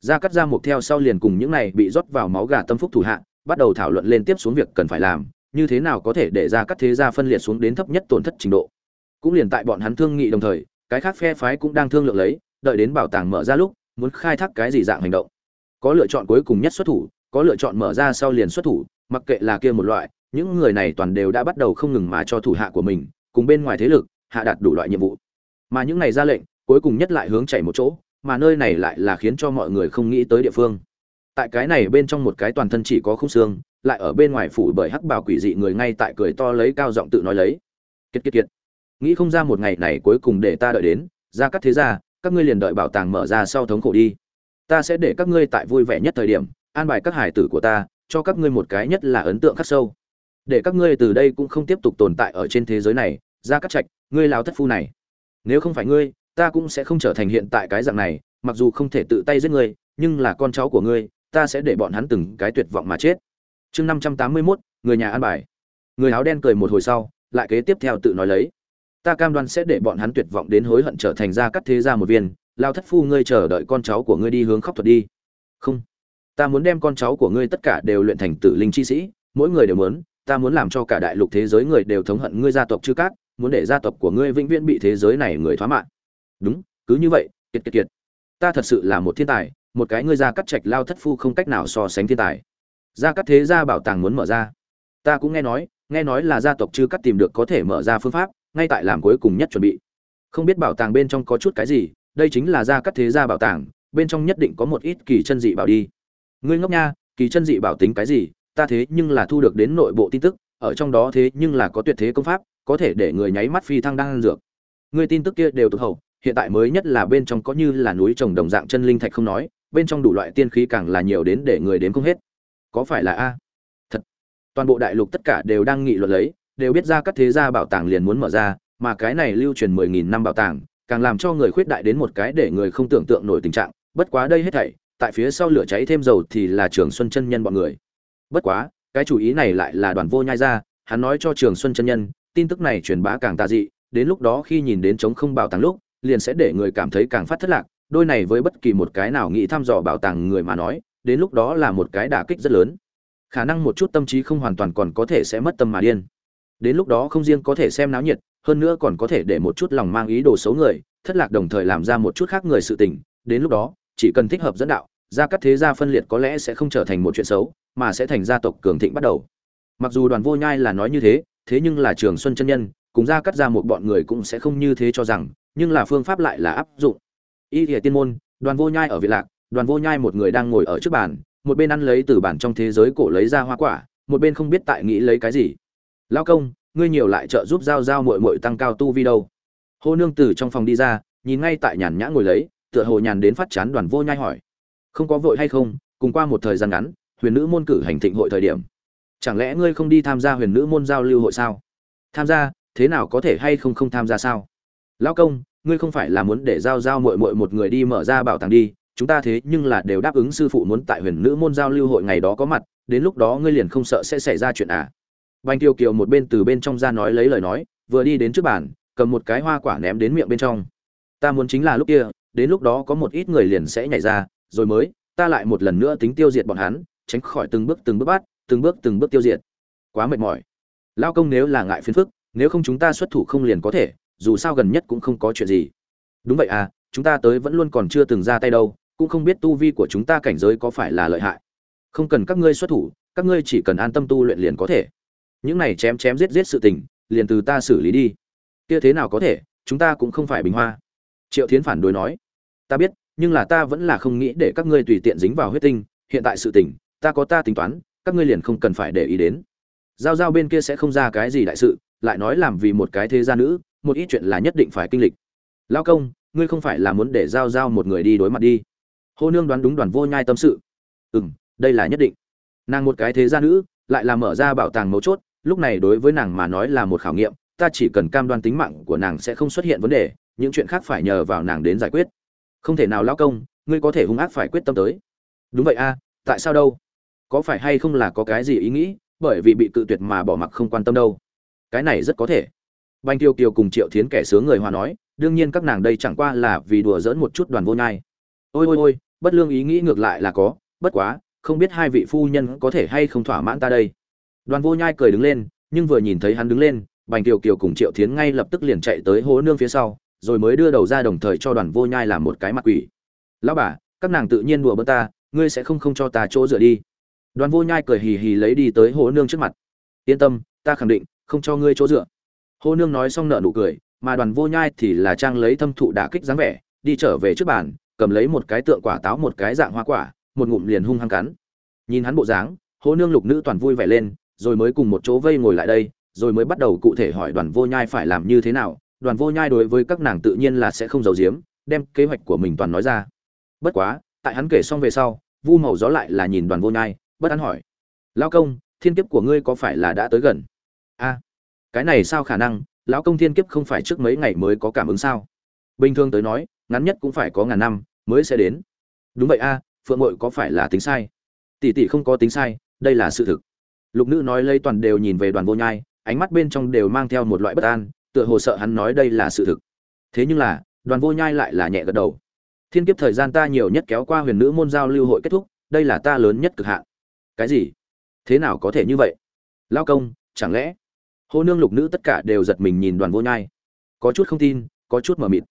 Ra cắt ra một theo sau liền cùng những này bị rót vào máu gà tâm phúc thủ hạ, bắt đầu thảo luận lên tiếp xuống việc cần phải làm, như thế nào có thể để ra các thế gia phân liệt xuống đến thấp nhất tổn thất trình độ. Cũng liền tại bọn hắn thương nghị đồng thời cái khác phe phái cũng đang thương lượng lấy, đợi đến bảo tàng mở ra lúc, muốn khai thác cái gì dạng hành động. Có lựa chọn cuối cùng nhất xuất thủ, có lựa chọn mở ra sau liền xuất thủ, mặc kệ là kia một loại, những người này toàn đều đã bắt đầu không ngừng mà cho thủ hạ của mình, cùng bên ngoài thế lực, hạ đạt đủ loại nhiệm vụ. Mà những này ra lệnh, cuối cùng nhất lại hướng chạy một chỗ, mà nơi này lại là khiến cho mọi người không nghĩ tới địa phương. Tại cái này bên trong một cái toàn thân chỉ có khung xương, lại ở bên ngoài phủ bởi hắc bào quỷ dị người ngay tại cười to lấy cao giọng tự nói lấy. Kiệt kiệt kiệt nghĩ không ra một ngày này cuối cùng để ta đợi đến, ra các thế gia, các ngươi liền đợi bảo tàng mở ra sau thống khổ đi. Ta sẽ để các ngươi tại vui vẻ nhất thời điểm, an bài các hải tử của ta, cho các ngươi một cái nhất là ấn tượng khắc sâu. Để các ngươi từ đây cũng không tiếp tục tồn tại ở trên thế giới này, ra các trạch, ngươi lao thất phu này. Nếu không phải ngươi, ta cũng sẽ không trở thành hiện tại cái dạng này, mặc dù không thể tự tay giết ngươi, nhưng là con cháu của ngươi, ta sẽ để bọn hắn từng cái tuyệt vọng mà chết. Chương năm trăm tám mươi mốt, người nhà an bài. Người áo đen cười một hồi sau, lại kế tiếp theo tự nói lấy ta cam đoan sẽ để bọn hắn tuyệt vọng đến hối hận trở thành ra cắt thế gia một viên, lao thất phu ngươi chờ đợi con cháu của ngươi đi hướng khóc thuật đi. Không. Ta muốn đem con cháu của ngươi tất cả đều luyện thành tử linh chi sĩ, mỗi người đều muốn, ta muốn làm cho cả đại lục thế giới người đều thống hận ngươi gia tộc chư cát, muốn để gia tộc của ngươi vĩnh viễn bị thế giới này người thoá mạng. Đúng, cứ như vậy, kiệt kiệt kiệt. Ta thật sự là một thiên tài, một cái ngươi ra cắt trạch lao thất phu không cách nào so sánh thiên tài. Gia cắt thế gia bảo tàng muốn mở ra. Ta cũng nghe nói nghe nói là gia tộc chư cắt tìm được có thể mở ra phương pháp ngay tại làm cuối cùng nhất chuẩn bị. Không biết bảo tàng bên trong có chút cái gì, đây chính là gia cắt thế gia bảo tàng, bên trong nhất định có một ít kỳ chân dị bảo đi. Ngươi ngốc nha, kỳ chân dị bảo tính cái gì, ta thế nhưng là thu được đến nội bộ tin tức, ở trong đó thế nhưng là có tuyệt thế công pháp, có thể để người nháy mắt phi thăng đang ăn dược. Ngươi tin tức kia đều tụt hậu, hiện tại mới nhất là bên trong có như là núi trồng đồng dạng chân linh thạch không nói, bên trong đủ loại tiên khí càng là nhiều đến để người đến không hết. Có phải là a? Thật. Toàn bộ đại lục tất cả đều đang nghị luận lấy đều biết ra các thế gia bảo tàng liền muốn mở ra, mà cái này lưu truyền mười nghìn năm bảo tàng, càng làm cho người khuyết đại đến một cái để người không tưởng tượng nổi tình trạng, bất quá đây hết thảy, tại phía sau lửa cháy thêm dầu thì là trường xuân chân nhân bọn người. Bất quá, cái chủ ý này lại là đoàn vô nhai ra, hắn nói cho trường xuân chân nhân, tin tức này truyền bá càng tà dị, đến lúc đó khi nhìn đến trống không bảo tàng lúc, liền sẽ để người cảm thấy càng phát thất lạc, đôi này với bất kỳ một cái nào nghĩ thăm dò bảo tàng người mà nói, đến lúc đó là một cái đả kích rất lớn. Khả năng một chút tâm trí không hoàn toàn còn có thể sẽ mất tâm mà điên đến lúc đó không riêng có thể xem náo nhiệt, hơn nữa còn có thể để một chút lòng mang ý đồ xấu người, thất lạc đồng thời làm ra một chút khác người sự tình, đến lúc đó, chỉ cần thích hợp dẫn đạo, gia cắt thế gia phân liệt có lẽ sẽ không trở thành một chuyện xấu, mà sẽ thành gia tộc cường thịnh bắt đầu. Mặc dù đoàn vô nhai là nói như thế thế nhưng là trường xuân chân nhân, cùng gia cắt ra một bọn người cũng sẽ không như thế cho rằng, nhưng là phương pháp lại là áp dụng. Y thìa tiên môn, đoàn vô nhai ở việt lạc, đoàn vô nhai một người đang ngồi ở trước bàn, một bên ăn lấy từ bản trong thế giới cổ lấy ra hoa quả, một bên không biết tại nghĩ lấy cái gì lao công, ngươi nhiều lại trợ giúp giao giao muội muội tăng cao tu vi đâu. Hô nương từ trong phòng đi ra, nhìn ngay tại nhàn nhã ngồi lấy, tựa hồ nhàn đến phát chán đoàn vô nhai hỏi. Không có vội hay không, cùng qua một thời gian ngắn, huyền nữ môn cử hành thịnh hội thời điểm. Chẳng lẽ ngươi không đi tham gia huyền nữ môn giao lưu hội sao? Tham gia, thế nào có thể hay không không tham gia sao? Lão công, ngươi không phải là muốn để giao giao muội muội một người đi mở ra bảo tàng đi, chúng ta thế nhưng là đều đáp ứng sư phụ muốn tại huyền nữ môn giao lưu hội ngày đó có mặt, đến lúc đó ngươi liền không sợ sẽ xảy ra chuyện à? Bành tiêu kiều một bên từ bên trong ra nói lấy lời nói, vừa đi đến trước bàn, cầm một cái hoa quả ném đến miệng bên trong. Ta muốn chính là lúc kia, đến lúc đó có một ít người liền sẽ nhảy ra, rồi mới, ta lại một lần nữa tính tiêu diệt bọn hắn, tránh khỏi từng bước từng bước bắt, từng bước từng bước tiêu diệt. Quá mệt mỏi. Lao công nếu là ngại phiền phức, nếu không chúng ta xuất thủ không liền có thể, dù sao gần nhất cũng không có chuyện gì. Đúng vậy à chúng ta tới vẫn luôn còn chưa từng ra tay đâu, cũng không biết tu vi của chúng ta cảnh giới có phải là lợi hại. Không cần các ngươi xuất thủ, các ngươi chỉ cần an tâm tu luyện liền có thể những này chém chém giết giết sự tình, liền từ ta xử lý đi. Kia thế nào có thể, chúng ta cũng không phải bình hoa. Triệu thiến phản đối nói. Ta biết, nhưng là ta vẫn là không nghĩ để các ngươi tùy tiện dính vào huyết tinh, hiện tại sự tình, ta có ta tính toán, các ngươi liền không cần phải để ý đến. Giao giao bên kia sẽ không ra cái gì đại sự, lại nói làm vì một cái thế gia nữ, một ít chuyện là nhất định phải kinh lịch. Lao công, ngươi không phải là muốn để giao giao một người đi đối mặt đi. Hô nương đoán đúng đoàn vô nhai tâm sự. Ừ m đây là nhất định. Nàng một cái thế gia nữ, lại là mở ra bảo tàng mấu chốt lúc này đối với nàng mà nói là một khảo nghiệm, ta chỉ cần cam đoan tính mạng của nàng sẽ không xuất hiện vấn đề, những chuyện khác phải nhờ vào nàng đến giải quyết. Không thể nào lao công, ngươi có thể hung ác phải quyết tâm tới. Đúng vậy a, tại sao đâu? Có phải hay không là có cái gì ý nghĩ, bởi vì bị cự tuyệt mà bỏ mặc không quan tâm đâu? Cái này rất có thể. Banh tiêu kiều cùng triệu thiến kẻ sướng người hòa nói, đương nhiên các nàng đây chẳng qua là vì đùa dỡn một chút đoàn vô nhai. Ôi ôi ôi, bất lương ý nghĩ ngược lại là có, bất quá, không biết hai vị phu nhân có thể hay không thỏa mãn ta đây đoàn vô nhai cười đứng lên, nhưng vừa nhìn thấy hắn đứng lên, bành kiều kiều cùng triệu thiến ngay lập tức liền chạy tới hố nương phía sau, rồi mới đưa đầu ra đồng thời cho đoàn vô nhai làm một cái mặt quỷ. Lão bà, các nàng tự nhiên đùa bớt ta, ngươi sẽ không không cho ta chỗ dựa đi. Đoàn vô nhai cười hì hì lấy đi tới hố nương trước mặt. Yên tâm, ta khẳng định không cho ngươi chỗ dựa. Hố nương nói xong nợ nụ cười, mà đoàn vô nhai thì là trang lấy thâm thụ đả kích dáng vẻ, đi trở về trước bàn, cầm lấy một cái tượng quả táo một cái dạng hoa quả, một ngụm liền hung hăng cắn. Nhìn hắn bộ dáng, hố nương lục nữ toàn vui vẻ lên rồi mới cùng một chỗ vây ngồi lại đây, rồi mới bắt đầu cụ thể hỏi đoàn vô nhai phải làm như thế nào. Đoàn vô nhai đối với các nàng tự nhiên là sẽ không giấu giếm, đem kế hoạch của mình toàn nói ra. Bất quá, tại hắn kể xong về sau, vu màu gió lại là nhìn đoàn vô nhai, bất an hỏi. Lão công, thiên kiếp của ngươi có phải là đã tới gần? A, cái này sao khả năng? Lão công thiên kiếp không phải trước mấy ngày mới có cảm ứng sao? Bình thường tới nói, ngắn nhất cũng phải có ngàn năm mới sẽ đến. Đúng vậy a, phượng mội có phải là tính sai? Tỷ tỷ không có tính sai, đây là sự thực lục nữ nói lây toàn đều nhìn về đoàn vô nhai, ánh mắt bên trong đều mang theo một loại bất an, tựa hồ sợ hắn nói đây là sự thực. Thế nhưng là, đoàn vô nhai lại là nhẹ gật đầu. Thiên kiếp thời gian ta nhiều nhất kéo qua huyền nữ môn giao lưu hội kết thúc, đây là ta lớn nhất cực hạn. Cái gì? Thế nào có thể như vậy? Lao công, chẳng lẽ? Hô nương lục nữ tất cả đều giật mình nhìn đoàn vô nhai. Có chút không tin, có chút mờ mịt.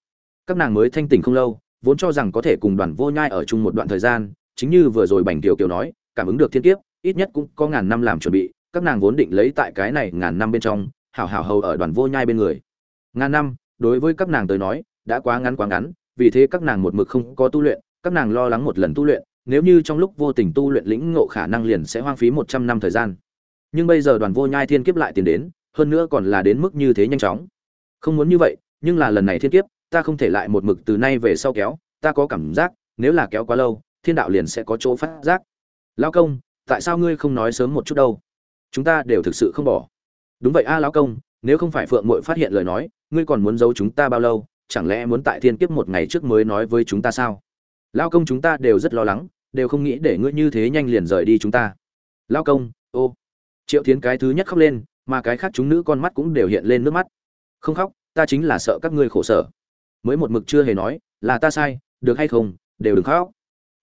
Các nàng mới thanh tỉnh không lâu, vốn cho rằng có thể cùng đoàn vô nhai ở chung một đoạn thời gian, chính như vừa rồi bành tiểu kiều nói, cảm ứng được thiên kiếp ít nhất cũng có ngàn năm làm chuẩn bị, các nàng vốn định lấy tại cái này ngàn năm bên trong, hảo hảo hầu ở đoàn vô nhai bên người. Ngàn năm, đối với các nàng tới nói, đã quá ngắn quá ngắn, vì thế các nàng một mực không có tu luyện, các nàng lo lắng một lần tu luyện, nếu như trong lúc vô tình tu luyện lĩnh ngộ khả năng liền sẽ hoang phí một trăm năm thời gian. Nhưng bây giờ đoàn vô nhai thiên kiếp lại tiến đến, hơn nữa còn là đến mức như thế nhanh chóng. Không muốn như vậy, nhưng là lần này thiên kiếp, ta không thể lại một mực từ nay về sau kéo, ta có cảm giác, nếu là kéo quá lâu, thiên đạo liền sẽ có chỗ phát giác. Lão công tại sao ngươi không nói sớm một chút đâu? Chúng ta đều thực sự không bỏ. Đúng vậy a, lão công, nếu không phải phượng mội phát hiện lời nói, ngươi còn muốn giấu chúng ta bao lâu? Chẳng lẽ muốn tại thiên kiếp một ngày trước mới nói với chúng ta sao? Lão công, chúng ta đều rất lo lắng, đều không nghĩ để ngươi như thế nhanh liền rời đi chúng ta. Lão công, ô. Triệu thiến cái thứ nhất khóc lên, mà cái khác chúng nữ con mắt cũng đều hiện lên nước mắt. Không khóc, ta chính là sợ các ngươi khổ sở. Mới một mực chưa hề nói, là ta sai, được hay không, đều đừng khóc.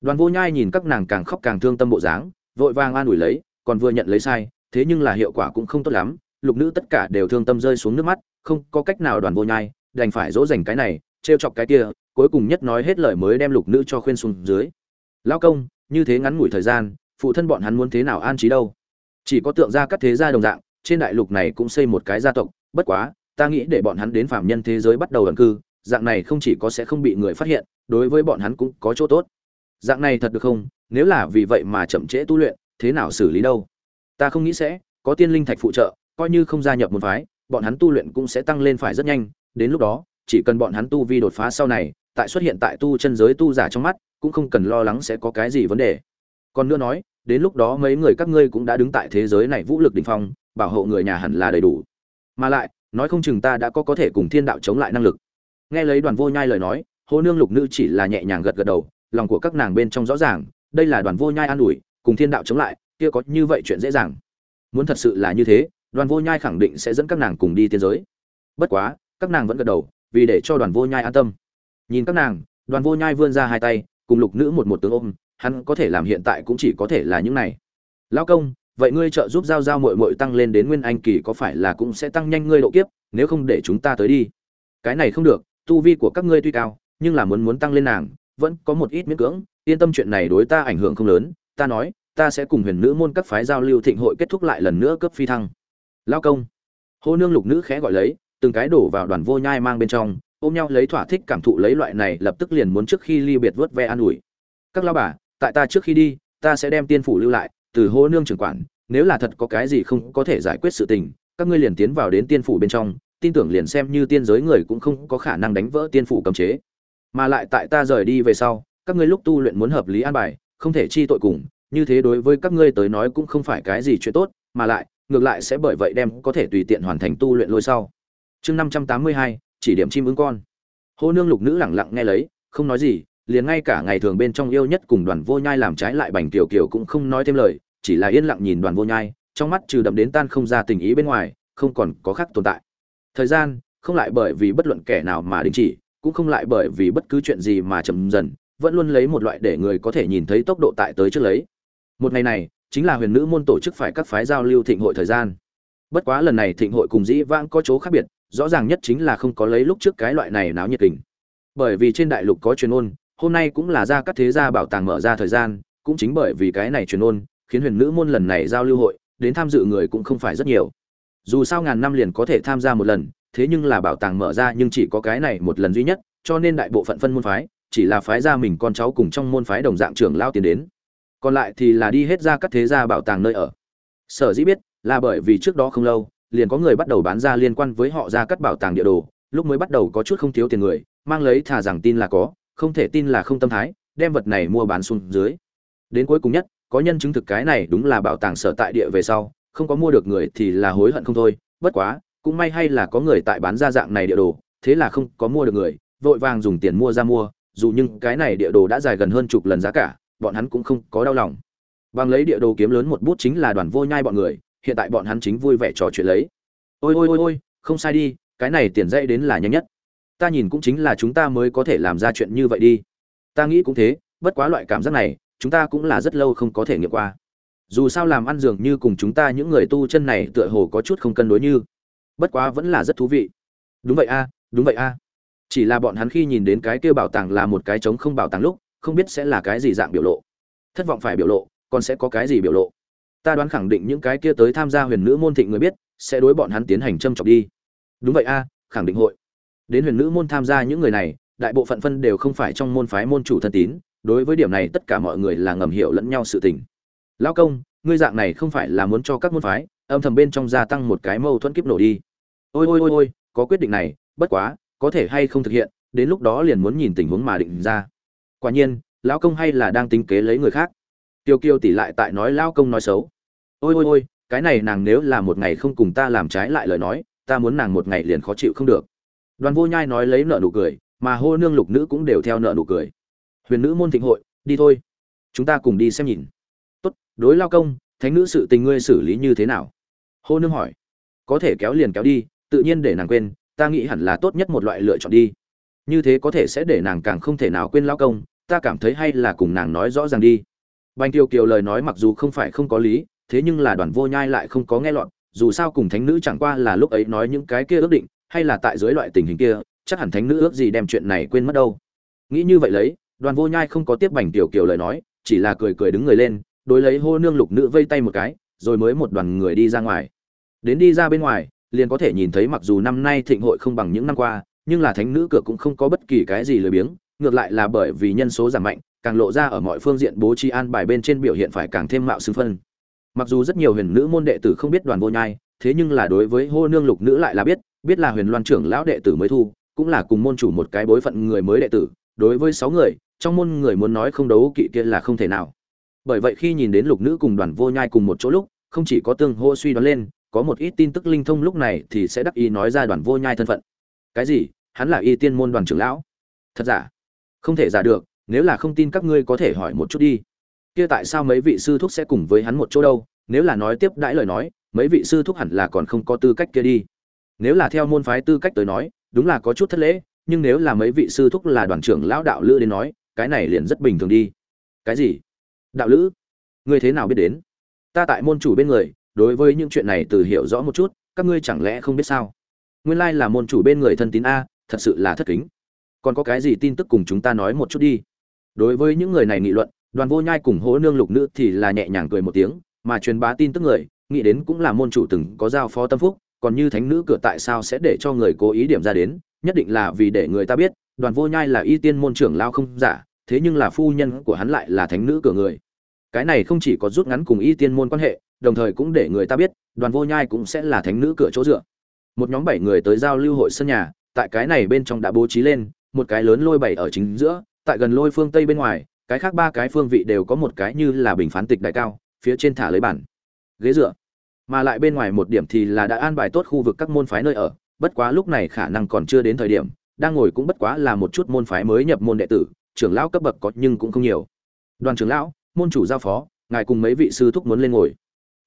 Đoàn vô nhai nhìn các nàng càng khóc càng thương tâm bộ dáng vội vàng an ủi lấy, còn vừa nhận lấy sai, thế nhưng là hiệu quả cũng không tốt lắm, lục nữ tất cả đều thương tâm rơi xuống nước mắt, không có cách nào đoàn vô nhai, đành phải dỗ dành cái này, trêu chọc cái kia, cuối cùng nhất nói hết lời mới đem lục nữ cho khuyên xuống dưới. Lão công, như thế ngắn ngủi thời gian, phụ thân bọn hắn muốn thế nào an trí đâu? Chỉ có tượng gia các thế gia đồng dạng, trên đại lục này cũng xây một cái gia tộc, bất quá, ta nghĩ để bọn hắn đến phạm nhân thế giới bắt đầu ẩn cư, dạng này không chỉ có sẽ không bị người phát hiện, đối với bọn hắn cũng có chỗ tốt dạng này thật được không? Nếu là vì vậy mà chậm trễ tu luyện, thế nào xử lý đâu? Ta không nghĩ sẽ, có tiên linh thạch phụ trợ, coi như không gia nhập một phái, bọn hắn tu luyện cũng sẽ tăng lên phải rất nhanh. Đến lúc đó, chỉ cần bọn hắn tu vi đột phá sau này, tại xuất hiện tại tu chân giới tu giả trong mắt, cũng không cần lo lắng sẽ có cái gì vấn đề. Còn nữa nói, đến lúc đó mấy người các ngươi cũng đã đứng tại thế giới này vũ lực đỉnh phong, bảo hộ người nhà hẳn là đầy đủ. Mà lại, nói không chừng ta đã có có thể cùng thiên đạo chống lại năng lực. Nghe lấy đoàn vô nhai lời nói, hô nương lục nữ chỉ là nhẹ nhàng gật gật đầu lòng của các nàng bên trong rõ ràng, đây là đoàn vô nhai an ủi, cùng thiên đạo chống lại, kia có như vậy chuyện dễ dàng. Muốn thật sự là như thế, đoàn vô nhai khẳng định sẽ dẫn các nàng cùng đi tiên giới. Bất quá, các nàng vẫn gật đầu, vì để cho đoàn vô nhai an tâm. Nhìn các nàng, đoàn vô nhai vươn ra hai tay, cùng lục nữ một một tướng ôm, hắn có thể làm hiện tại cũng chỉ có thể là những này. Lao công, vậy ngươi trợ giúp giao giao mội mội tăng lên đến nguyên anh kỳ có phải là cũng sẽ tăng nhanh ngươi độ kiếp, nếu không để chúng ta tới đi. Cái này không được, tu vi của các ngươi tuy cao, nhưng là muốn muốn tăng lên nàng vẫn có một ít miễn cưỡng, yên tâm chuyện này đối ta ảnh hưởng không lớn, ta nói, ta sẽ cùng huyền nữ môn các phái giao lưu thịnh hội kết thúc lại lần nữa cấp phi thăng. Lao công. Hô nương lục nữ khẽ gọi lấy, từng cái đổ vào đoàn vô nhai mang bên trong, ôm nhau lấy thỏa thích cảm thụ lấy loại này, lập tức liền muốn trước khi ly biệt vớt ve an ủi. Các lao bà, tại ta trước khi đi, ta sẽ đem tiên phủ lưu lại, từ hô nương trưởng quản, nếu là thật có cái gì không có thể giải quyết sự tình, các ngươi liền tiến vào đến tiên phủ bên trong, tin tưởng liền xem như tiên giới người cũng không có khả năng đánh vỡ tiên phủ cấm chế mà lại tại ta rời đi về sau, các ngươi lúc tu luyện muốn hợp lý an bài, không thể chi tội cùng, như thế đối với các ngươi tới nói cũng không phải cái gì chuyện tốt, mà lại, ngược lại sẽ bởi vậy đem có thể tùy tiện hoàn thành tu luyện lôi sau. Chương năm trăm tám mươi hai, chỉ điểm chim ứng con. Hô nương lục nữ lẳng lặng nghe lấy, không nói gì, liền ngay cả ngày thường bên trong yêu nhất cùng đoàn vô nhai làm trái lại bành tiểu kiều cũng không nói thêm lời, chỉ là yên lặng nhìn đoàn vô nhai, trong mắt trừ đậm đến tan không ra tình ý bên ngoài, không còn có khác tồn tại. Thời gian, không lại bởi vì bất luận kẻ nào mà đình chỉ cũng không lại bởi vì bất cứ chuyện gì mà chậm dần, vẫn luôn lấy một loại để người có thể nhìn thấy tốc độ tại tới trước lấy. Một ngày này, chính là huyền nữ môn tổ chức phải các phái giao lưu thịnh hội thời gian. Bất quá lần này thịnh hội cùng dĩ vãng có chỗ khác biệt, rõ ràng nhất chính là không có lấy lúc trước cái loại này náo nhiệt tình. Bởi vì trên đại lục có truyền ôn, hôm nay cũng là ra các thế gia bảo tàng mở ra thời gian, cũng chính bởi vì cái này truyền ôn, khiến huyền nữ môn lần này giao lưu hội, đến tham dự người cũng không phải rất nhiều. Dù sao ngàn năm liền có thể tham gia một lần thế nhưng là bảo tàng mở ra nhưng chỉ có cái này một lần duy nhất, cho nên đại bộ phận phân môn phái, chỉ là phái ra mình con cháu cùng trong môn phái đồng dạng trưởng lao tiến đến. Còn lại thì là đi hết ra các thế gia bảo tàng nơi ở. Sở dĩ biết, là bởi vì trước đó không lâu, liền có người bắt đầu bán ra liên quan với họ ra các bảo tàng địa đồ, lúc mới bắt đầu có chút không thiếu tiền người, mang lấy thà rằng tin là có, không thể tin là không tâm thái, đem vật này mua bán xuống dưới. Đến cuối cùng nhất, có nhân chứng thực cái này đúng là bảo tàng sở tại địa về sau, không có mua được người thì là hối hận không thôi, bất quá cũng may hay là có người tại bán ra dạng này địa đồ, thế là không có mua được người, vội vàng dùng tiền mua ra mua, dù nhưng cái này địa đồ đã dài gần hơn chục lần giá cả, bọn hắn cũng không có đau lòng. Bằng lấy địa đồ kiếm lớn một bút chính là đoàn vô nhai bọn người, hiện tại bọn hắn chính vui vẻ trò chuyện lấy. Ôi ôi ôi ôi, không sai đi, cái này tiền dây đến là nhanh nhất. Ta nhìn cũng chính là chúng ta mới có thể làm ra chuyện như vậy đi. Ta nghĩ cũng thế, bất quá loại cảm giác này, chúng ta cũng là rất lâu không có thể nghiệm qua. Dù sao làm ăn dường như cùng chúng ta những người tu chân này tựa hồ có chút không cân đối như bất quá vẫn là rất thú vị. Đúng vậy a, đúng vậy a. Chỉ là bọn hắn khi nhìn đến cái kia bảo tàng là một cái trống không bảo tàng lúc, không biết sẽ là cái gì dạng biểu lộ. Thất vọng phải biểu lộ, còn sẽ có cái gì biểu lộ? Ta đoán khẳng định những cái kia tới tham gia huyền nữ môn thịnh người biết, sẽ đối bọn hắn tiến hành châm chọc đi. Đúng vậy a, khẳng định hội. Đến huyền nữ môn tham gia những người này, đại bộ phận phân đều không phải trong môn phái môn chủ thân tín, đối với điểm này tất cả mọi người là ngầm hiểu lẫn nhau sự tình. Lao công, ngươi dạng này không phải là muốn cho các môn phái, âm thầm bên trong gia tăng một cái mâu thuẫn kiếp nổ đi ôi ôi ôi ôi, có quyết định này, bất quá, có thể hay không thực hiện, đến lúc đó liền muốn nhìn tình huống mà định ra. Quả nhiên, lão công hay là đang tính kế lấy người khác. Tiêu kiêu tỷ lại tại nói lão công nói xấu. Ôi ôi ôi, cái này nàng nếu là một ngày không cùng ta làm trái lại lời nói, ta muốn nàng một ngày liền khó chịu không được. Đoàn vô nhai nói lấy nợ nụ cười, mà hô nương lục nữ cũng đều theo nợ nụ cười. Huyền nữ môn thịnh hội, đi thôi. Chúng ta cùng đi xem nhìn. Tốt, đối lao công, thánh nữ sự tình ngươi xử lý như thế nào? Hô nương hỏi. Có thể kéo liền kéo đi tự nhiên để nàng quên, ta nghĩ hẳn là tốt nhất một loại lựa chọn đi. Như thế có thể sẽ để nàng càng không thể nào quên lao công, ta cảm thấy hay là cùng nàng nói rõ ràng đi. Bành kiều kiều lời nói mặc dù không phải không có lý, thế nhưng là đoàn vô nhai lại không có nghe lọt, dù sao cùng thánh nữ chẳng qua là lúc ấy nói những cái kia ước định, hay là tại dưới loại tình hình kia, chắc hẳn thánh nữ ước gì đem chuyện này quên mất đâu. Nghĩ như vậy lấy, đoàn vô nhai không có tiếp bành tiểu kiều lời nói, chỉ là cười cười đứng người lên, đối lấy hô nương lục nữ vây tay một cái, rồi mới một đoàn người đi ra ngoài. Đến đi ra bên ngoài liền có thể nhìn thấy mặc dù năm nay thịnh hội không bằng những năm qua, nhưng là thánh nữ cửa cũng không có bất kỳ cái gì lười biếng, ngược lại là bởi vì nhân số giảm mạnh, càng lộ ra ở mọi phương diện bố trí an bài bên trên biểu hiện phải càng thêm mạo sư phân. Mặc dù rất nhiều huyền nữ môn đệ tử không biết đoàn vô nhai, thế nhưng là đối với hô nương lục nữ lại là biết biết là huyền loan trưởng lão đệ tử mới thu, cũng là cùng môn chủ một cái bối phận người mới đệ tử, đối với sáu người, trong môn người muốn nói không đấu kỵ kia là không thể nào. Bởi vậy khi nhìn đến lục nữ cùng đoàn vô nhai cùng một chỗ lúc, không chỉ có tương hô suy đoán lên có một ít tin tức linh thông lúc này thì sẽ đắc ý nói ra đoàn vô nhai thân phận. Cái gì? Hắn là y tiên môn đoàn trưởng lão? Thật giả? Không thể giả được, nếu là không tin các ngươi có thể hỏi một chút đi. Kia tại sao mấy vị sư thúc sẽ cùng với hắn một chỗ đâu? Nếu là nói tiếp đãi lời nói, mấy vị sư thúc hẳn là còn không có tư cách kia đi. Nếu là theo môn phái tư cách tới nói, đúng là có chút thất lễ, nhưng nếu là mấy vị sư thúc là đoàn trưởng lão đạo lữ đến nói, cái này liền rất bình thường đi. Cái gì? Đạo lữ? Ngươi thế nào biết đến? Ta tại môn chủ bên người đối với những chuyện này từ hiểu rõ một chút, các ngươi chẳng lẽ không biết sao? Nguyên lai là môn chủ bên người thân tín a, thật sự là thất kính. Còn có cái gì tin tức cùng chúng ta nói một chút đi? Đối với những người này nghị luận, đoàn vô nhai cùng hố nương lục nữ thì là nhẹ nhàng cười một tiếng, mà truyền bá tin tức người, nghĩ đến cũng là môn chủ từng có giao phó tâm phúc, còn như thánh nữ cửa tại sao sẽ để cho người cố ý điểm ra đến, nhất định là vì để người ta biết, đoàn vô nhai là y tiên môn trưởng lao không giả, thế nhưng là phu nhân của hắn lại là thánh nữ cửa người. Cái này không chỉ có rút ngắn cùng y tiên môn quan hệ đồng thời cũng để người ta biết, đoàn vô nhai cũng sẽ là thánh nữ cửa chỗ dựa. Một nhóm bảy người tới giao lưu hội sân nhà, tại cái này bên trong đã bố trí lên, một cái lớn lôi bảy ở chính giữa, tại gần lôi phương tây bên ngoài, cái khác ba cái phương vị đều có một cái như là bình phán tịch đại cao, phía trên thả lấy bản, ghế dựa. Mà lại bên ngoài một điểm thì là đã an bài tốt khu vực các môn phái nơi ở, bất quá lúc này khả năng còn chưa đến thời điểm, đang ngồi cũng bất quá là một chút môn phái mới nhập môn đệ tử, trưởng lão cấp bậc có nhưng cũng không nhiều. Đoàn trưởng lão, môn chủ giao phó, ngài cùng mấy vị sư thúc muốn lên ngồi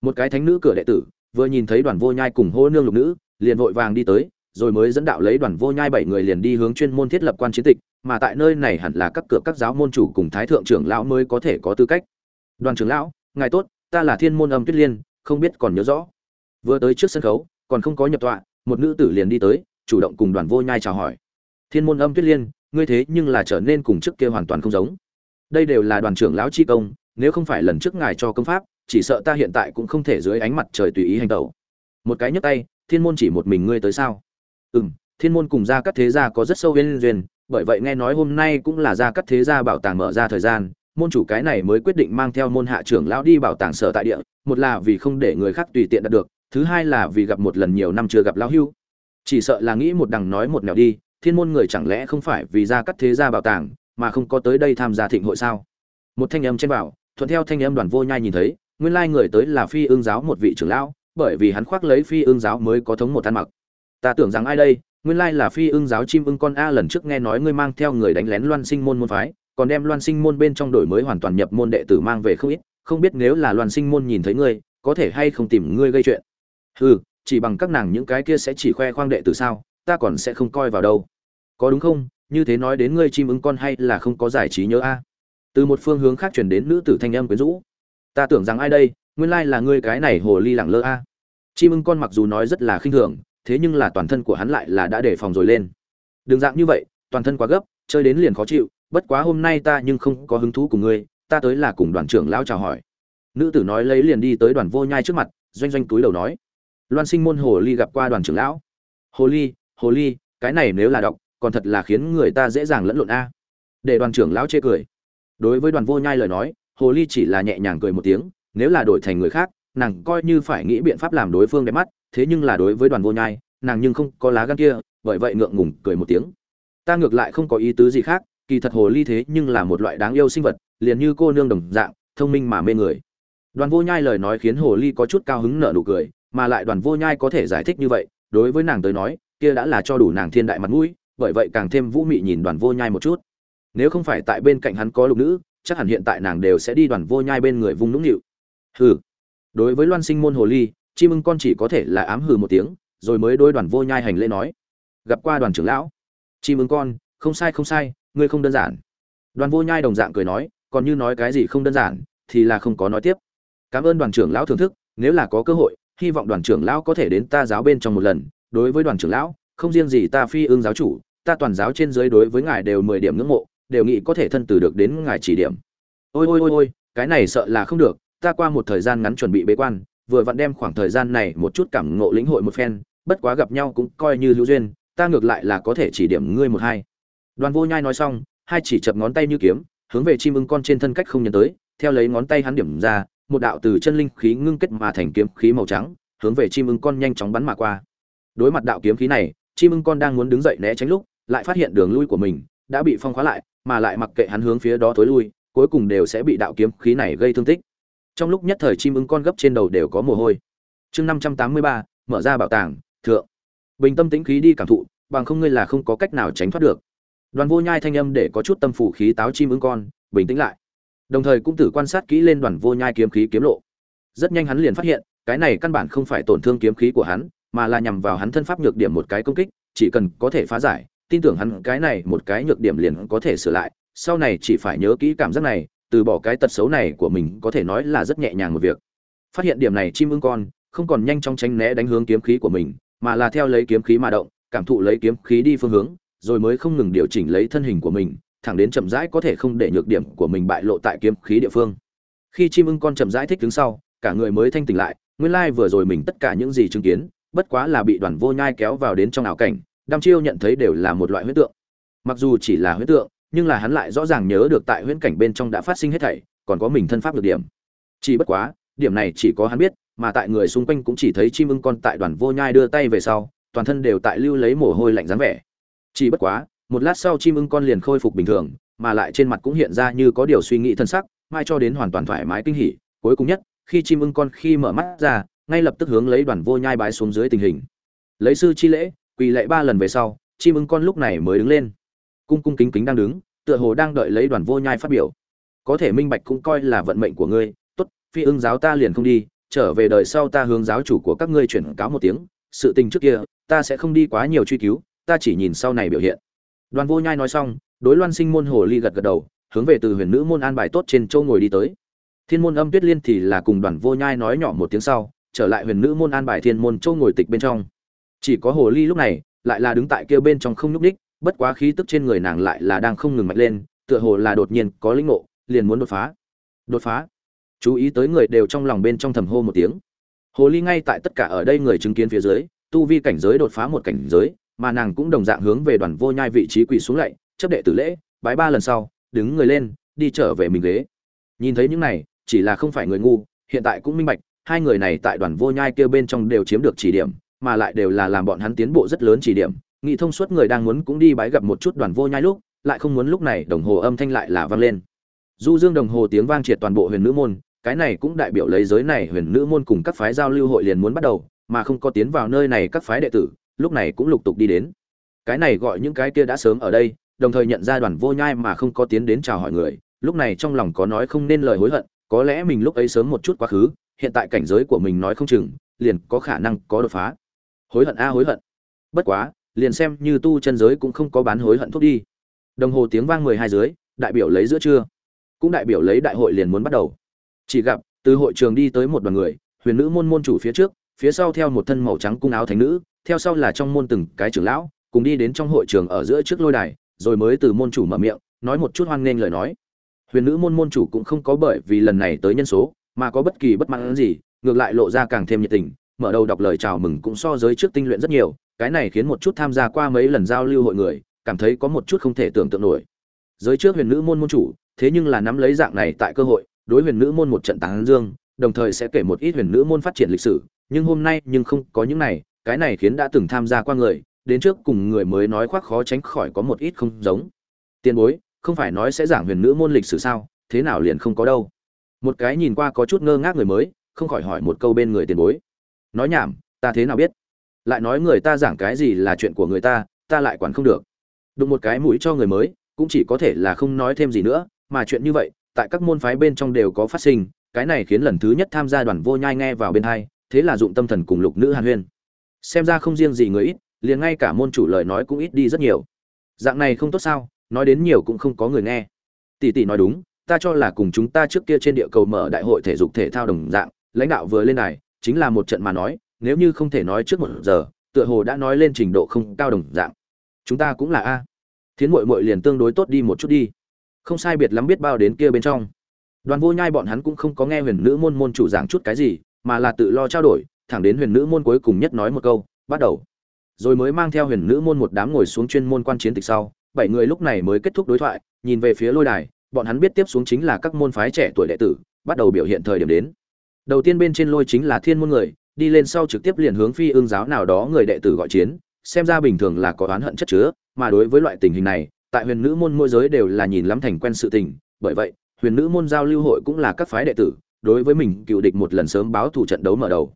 một cái thánh nữ cửa đệ tử, vừa nhìn thấy đoàn vô nhai cùng hô nương lục nữ, liền vội vàng đi tới, rồi mới dẫn đạo lấy đoàn vô nhai bảy người liền đi hướng chuyên môn thiết lập quan chiến tịch, mà tại nơi này hẳn là các cửa các giáo môn chủ cùng thái thượng trưởng lão mới có thể có tư cách. Đoàn trưởng lão, ngài tốt, ta là thiên môn âm tuyết liên, không biết còn nhớ rõ. Vừa tới trước sân khấu, còn không có nhập tọa, một nữ tử liền đi tới, chủ động cùng đoàn vô nhai chào hỏi. Thiên môn âm tuyết liên, ngươi thế nhưng là trở nên cùng trước kia hoàn toàn không giống. Đây đều là đoàn trưởng lão chi công, nếu không phải lần trước ngài cho công pháp chỉ sợ ta hiện tại cũng không thể dưới ánh mặt trời tùy ý hành tẩu. Một cái nhấc tay, thiên môn chỉ một mình ngươi tới sao? Ừm, thiên môn cùng gia các thế gia có rất sâu liên duyên, bởi vậy nghe nói hôm nay cũng là gia các thế gia bảo tàng mở ra thời gian, môn chủ cái này mới quyết định mang theo môn hạ trưởng lão đi bảo tàng sở tại địa, một là vì không để người khác tùy tiện đạt được, thứ hai là vì gặp một lần nhiều năm chưa gặp lão hưu. Chỉ sợ là nghĩ một đằng nói một nẻo đi, thiên môn người chẳng lẽ không phải vì gia cắt thế gia bảo tàng, mà không có tới đây tham gia thịnh hội sao? Một thanh âm trên bảo, thuận theo thanh âm đoàn vô nhai nhìn thấy nguyên lai người tới là phi ương giáo một vị trưởng lão, bởi vì hắn khoác lấy phi ương giáo mới có thống một ăn mặc. Ta tưởng rằng ai đây? Nguyên lai là phi ương giáo chim ưng con a lần trước nghe nói ngươi mang theo người đánh lén loan sinh môn môn phái, còn đem loan sinh môn bên trong đổi mới hoàn toàn nhập môn đệ tử mang về không ít, không biết nếu là loan sinh môn nhìn thấy ngươi, có thể hay không tìm ngươi gây chuyện. Hừ, chỉ bằng các nàng những cái kia sẽ chỉ khoe khoang đệ tử sao, ta còn sẽ không coi vào đâu. Có đúng không? Như thế nói đến ngươi chim ưng con hay là không có giải trí nhớ a? Từ một phương hướng khác chuyển đến nữ tử thanh âm quyến rũ ta tưởng rằng ai đây, nguyên lai là ngươi cái này hồ ly lẳng lơ a. Chim ưng con mặc dù nói rất là khinh thường, thế nhưng là toàn thân của hắn lại là đã đề phòng rồi lên. Đừng dạng như vậy, toàn thân quá gấp, chơi đến liền khó chịu, bất quá hôm nay ta nhưng không có hứng thú cùng ngươi, ta tới là cùng đoàn trưởng lão chào hỏi. Nữ tử nói lấy liền đi tới đoàn vô nhai trước mặt, doanh doanh túi đầu nói. Loan sinh môn hồ ly gặp qua đoàn trưởng lão. Hồ ly hồ ly, cái này nếu là đọc, còn thật là khiến người ta dễ dàng lẫn lộn a. Để đoàn trưởng lão chê cười. Đối với đoàn vô nhai lời nói hồ ly chỉ là nhẹ nhàng cười một tiếng, nếu là đổi thành người khác, nàng coi như phải nghĩ biện pháp làm đối phương đẹp mắt, thế nhưng là đối với đoàn vô nhai, nàng nhưng không có lá gan kia, bởi vậy ngượng ngùng cười một tiếng. Ta ngược lại không có ý tứ gì khác, kỳ thật hồ ly thế nhưng là một loại đáng yêu sinh vật, liền như cô nương đồng dạng, thông minh mà mê người. Đoàn vô nhai lời nói khiến hồ ly có chút cao hứng nở nụ cười, mà lại đoàn vô nhai có thể giải thích như vậy, đối với nàng tới nói, kia đã là cho đủ nàng thiên đại mặt mũi, bởi vậy càng thêm vũ mị nhìn đoàn vô nhai một chút. Nếu không phải tại bên cạnh hắn có lục nữ chắc hẳn hiện tại nàng đều sẽ đi đoàn vô nhai bên người vung nũng nịu. Hừ. Đối với loan sinh môn hồ ly, chim ưng con chỉ có thể là ám hừ một tiếng, rồi mới đối đoàn vô nhai hành lễ nói. Gặp qua đoàn trưởng lão. Chim ưng con, không sai không sai, ngươi không đơn giản. Đoàn vô nhai đồng dạng cười nói, còn như nói cái gì không đơn giản, thì là không có nói tiếp. Cảm ơn đoàn trưởng lão thưởng thức, nếu là có cơ hội, hy vọng đoàn trưởng lão có thể đến ta giáo bên trong một lần. Đối với đoàn trưởng lão, không riêng gì ta phi ương giáo chủ, ta toàn giáo trên dưới đối với ngài đều mười điểm ngưỡng mộ đều nghĩ có thể thân từ được đến ngài chỉ điểm. Ôi ôi ôi ôi, cái này sợ là không được, ta qua một thời gian ngắn chuẩn bị bế quan, vừa vặn đem khoảng thời gian này một chút cảm ngộ lĩnh hội một phen, bất quá gặp nhau cũng coi như hữu duyên, ta ngược lại là có thể chỉ điểm ngươi một hai. Đoàn vô nhai nói xong, hai chỉ chập ngón tay như kiếm, hướng về chim ưng con trên thân cách không nhận tới, theo lấy ngón tay hắn điểm ra, một đạo từ chân linh khí ngưng kết mà thành kiếm khí màu trắng, hướng về chim ưng con nhanh chóng bắn mà qua. Đối mặt đạo kiếm khí này, chim ưng con đang muốn đứng dậy né tránh lúc, lại phát hiện đường lui của mình đã bị phong khóa lại mà lại mặc kệ hắn hướng phía đó tối lui, cuối cùng đều sẽ bị đạo kiếm khí này gây thương tích. Trong lúc nhất thời chim ưng con gấp trên đầu đều có mồ hôi. Chương năm trăm tám mươi ba, mở ra bảo tàng, thượng. Bình tâm tĩnh khí đi cảm thụ, bằng không ngươi là không có cách nào tránh thoát được. Đoàn vô nhai thanh âm để có chút tâm phủ khí táo chim ưng con, bình tĩnh lại. Đồng thời cũng thử quan sát kỹ lên đoàn vô nhai kiếm khí kiếm lộ. Rất nhanh hắn liền phát hiện, cái này căn bản không phải tổn thương kiếm khí của hắn, mà là nhằm vào hắn thân pháp nhược điểm một cái công kích, chỉ cần có thể phá giải tin tưởng hắn cái này một cái nhược điểm liền có thể sửa lại, sau này chỉ phải nhớ kỹ cảm giác này, từ bỏ cái tật xấu này của mình có thể nói là rất nhẹ nhàng một việc. Phát hiện điểm này chim ưng con, không còn nhanh chóng tránh né đánh hướng kiếm khí của mình, mà là theo lấy kiếm khí mà động, cảm thụ lấy kiếm khí đi phương hướng, rồi mới không ngừng điều chỉnh lấy thân hình của mình, thẳng đến chậm rãi có thể không để nhược điểm của mình bại lộ tại kiếm khí địa phương. Khi chim ưng con chậm rãi thích đứng sau, cả người mới thanh tỉnh lại, nguyên lai vừa rồi mình tất cả những gì chứng kiến, bất quá là bị đoàn vô nhai kéo vào đến trong ảo cảnh đăm chiêu nhận thấy đều là một loại huyễn tượng. Mặc dù chỉ là huyễn tượng, nhưng là hắn lại rõ ràng nhớ được tại huyễn cảnh bên trong đã phát sinh hết thảy, còn có mình thân pháp được điểm. Chỉ bất quá, điểm này chỉ có hắn biết, mà tại người xung quanh cũng chỉ thấy chim ưng con tại đoàn vô nhai đưa tay về sau, toàn thân đều tại lưu lấy mồ hôi lạnh dáng vẻ. Chỉ bất quá, một lát sau chim ưng con liền khôi phục bình thường, mà lại trên mặt cũng hiện ra như có điều suy nghĩ thân sắc, mai cho đến hoàn toàn thoải mái kinh hỉ. Cuối cùng nhất, khi chim ưng con khi mở mắt ra, ngay lập tức hướng lấy đoàn vô nhai bái xuống dưới tình hình. Lấy sư chi lễ quỳ lạy ba lần về sau, chim ưng con lúc này mới đứng lên. Cung cung kính kính đang đứng, tựa hồ đang đợi lấy đoàn vô nhai phát biểu. Có thể minh bạch cũng coi là vận mệnh của ngươi, tốt, phi ưng giáo ta liền không đi, trở về đời sau ta hướng giáo chủ của các ngươi chuyển cáo một tiếng, sự tình trước kia, ta sẽ không đi quá nhiều truy cứu, ta chỉ nhìn sau này biểu hiện. Đoàn vô nhai nói xong, đối loan sinh môn hồ ly gật gật đầu, hướng về từ huyền nữ môn an bài tốt trên châu ngồi đi tới. Thiên môn âm tuyết liên thì là cùng đoàn vô nhai nói nhỏ một tiếng sau, trở lại huyền nữ môn an bài thiên môn châu ngồi tịch bên trong chỉ có hồ ly lúc này lại là đứng tại kia bên trong không nhúc ních bất quá khí tức trên người nàng lại là đang không ngừng mạnh lên, tựa hồ là đột nhiên có linh ngộ, liền muốn đột phá. Đột phá. Chú ý tới người đều trong lòng bên trong thầm hô một tiếng. Hồ ly ngay tại tất cả ở đây người chứng kiến phía dưới, tu vi cảnh giới đột phá một cảnh giới, mà nàng cũng đồng dạng hướng về đoàn vô nhai vị trí quỳ xuống lạy, chấp đệ tử lễ, bái ba lần sau, đứng người lên, đi trở về mình ghế. Nhìn thấy những này, chỉ là không phải người ngu, hiện tại cũng minh bạch, hai người này tại đoàn vô nhai kêu bên trong đều chiếm được chỉ điểm mà lại đều là làm bọn hắn tiến bộ rất lớn chỉ điểm. Nghị thông suốt người đang muốn cũng đi bái gặp một chút đoàn vô nhai lúc, lại không muốn lúc này đồng hồ âm thanh lại là vang lên. Du dương đồng hồ tiếng vang triệt toàn bộ huyền nữ môn, cái này cũng đại biểu lấy giới này huyền nữ môn cùng các phái giao lưu hội liền muốn bắt đầu, mà không có tiến vào nơi này các phái đệ tử, lúc này cũng lục tục đi đến. Cái này gọi những cái kia đã sớm ở đây, đồng thời nhận ra đoàn vô nhai mà không có tiến đến chào hỏi người, lúc này trong lòng có nói không nên lời hối hận, có lẽ mình lúc ấy sớm một chút quá khứ, hiện tại cảnh giới của mình nói không chừng, liền có khả năng có đột phá hối hận a à hối hận. Bất quá, liền xem như tu chân giới cũng không có bán hối hận thuốc đi. Đồng hồ tiếng vang mười hai dưới, đại biểu lấy giữa trưa. Cũng đại biểu lấy đại hội liền muốn bắt đầu. Chỉ gặp, từ hội trường đi tới một đoàn người, huyền nữ môn môn chủ phía trước, phía sau theo một thân màu trắng cung áo thánh nữ, theo sau là trong môn từng cái trưởng lão, cùng đi đến trong hội trường ở giữa trước lôi đài, rồi mới từ môn chủ mở miệng, nói một chút hoan nghênh lời nói. Huyền nữ môn môn chủ cũng không có bởi vì lần này tới nhân số, mà có bất kỳ bất mãn gì, ngược lại lộ ra càng thêm nhiệt tình mở đầu đọc lời chào mừng cũng so giới trước tinh luyện rất nhiều, cái này khiến một chút tham gia qua mấy lần giao lưu hội người, cảm thấy có một chút không thể tưởng tượng nổi. Giới trước huyền nữ môn môn chủ, thế nhưng là nắm lấy dạng này tại cơ hội, đối huyền nữ môn một trận tán dương, đồng thời sẽ kể một ít huyền nữ môn phát triển lịch sử, nhưng hôm nay nhưng không có những này, cái này khiến đã từng tham gia qua người, đến trước cùng người mới nói khoác khó tránh khỏi có một ít không giống. Tiền bối, không phải nói sẽ giảng huyền nữ môn lịch sử sao, thế nào liền không có đâu. Một cái nhìn qua có chút ngơ ngác người mới, không khỏi hỏi một câu bên người tiền bối nói nhảm, ta thế nào biết? Lại nói người ta giảng cái gì là chuyện của người ta ta lại quản không được. Đụng một cái mũi cho người mới, cũng chỉ có thể là không nói thêm gì nữa, mà chuyện như vậy, tại các môn phái bên trong đều có phát sinh, cái này khiến lần thứ nhất tham gia đoàn vô nhai nghe vào bên hai, thế là dụng tâm thần cùng lục nữ hàn huyên. Xem ra không riêng gì người ít, liền ngay cả môn chủ lời nói cũng ít đi rất nhiều. Dạng này không tốt sao, nói đến nhiều cũng không có người nghe. Tỷ tỷ nói đúng, ta cho là cùng chúng ta trước kia trên địa cầu mở đại hội thể dục thể thao đồng dạng, lãnh đạo vừa lên này chính là một trận mà nói, nếu như không thể nói trước một giờ, tựa hồ đã nói lên trình độ không cao đồng dạng. Chúng ta cũng là a. Thiến mội mội liền tương đối tốt đi một chút đi. Không sai biệt lắm biết bao đến kia bên trong. Đoàn vô nhai bọn hắn cũng không có nghe huyền nữ môn môn chủ giảng chút cái gì, mà là tự lo trao đổi, thẳng đến huyền nữ môn cuối cùng nhất nói một câu, bắt đầu. Rồi mới mang theo huyền nữ môn một đám ngồi xuống chuyên môn quan chiến tịch sau, bảy người lúc này mới kết thúc đối thoại, nhìn về phía lôi đài, bọn hắn biết tiếp xuống chính là các môn phái trẻ tuổi đệ tử, bắt đầu biểu hiện thời điểm đến đầu tiên bên trên lôi chính là thiên môn người, đi lên sau trực tiếp liền hướng phi ương giáo nào đó người đệ tử gọi chiến, xem ra bình thường là có oán hận chất chứa, mà đối với loại tình hình này, tại huyền nữ môn môi giới đều là nhìn lắm thành quen sự tình, bởi vậy, huyền nữ môn giao lưu hội cũng là các phái đệ tử, đối với mình cựu địch một lần sớm báo thủ trận đấu mở đầu.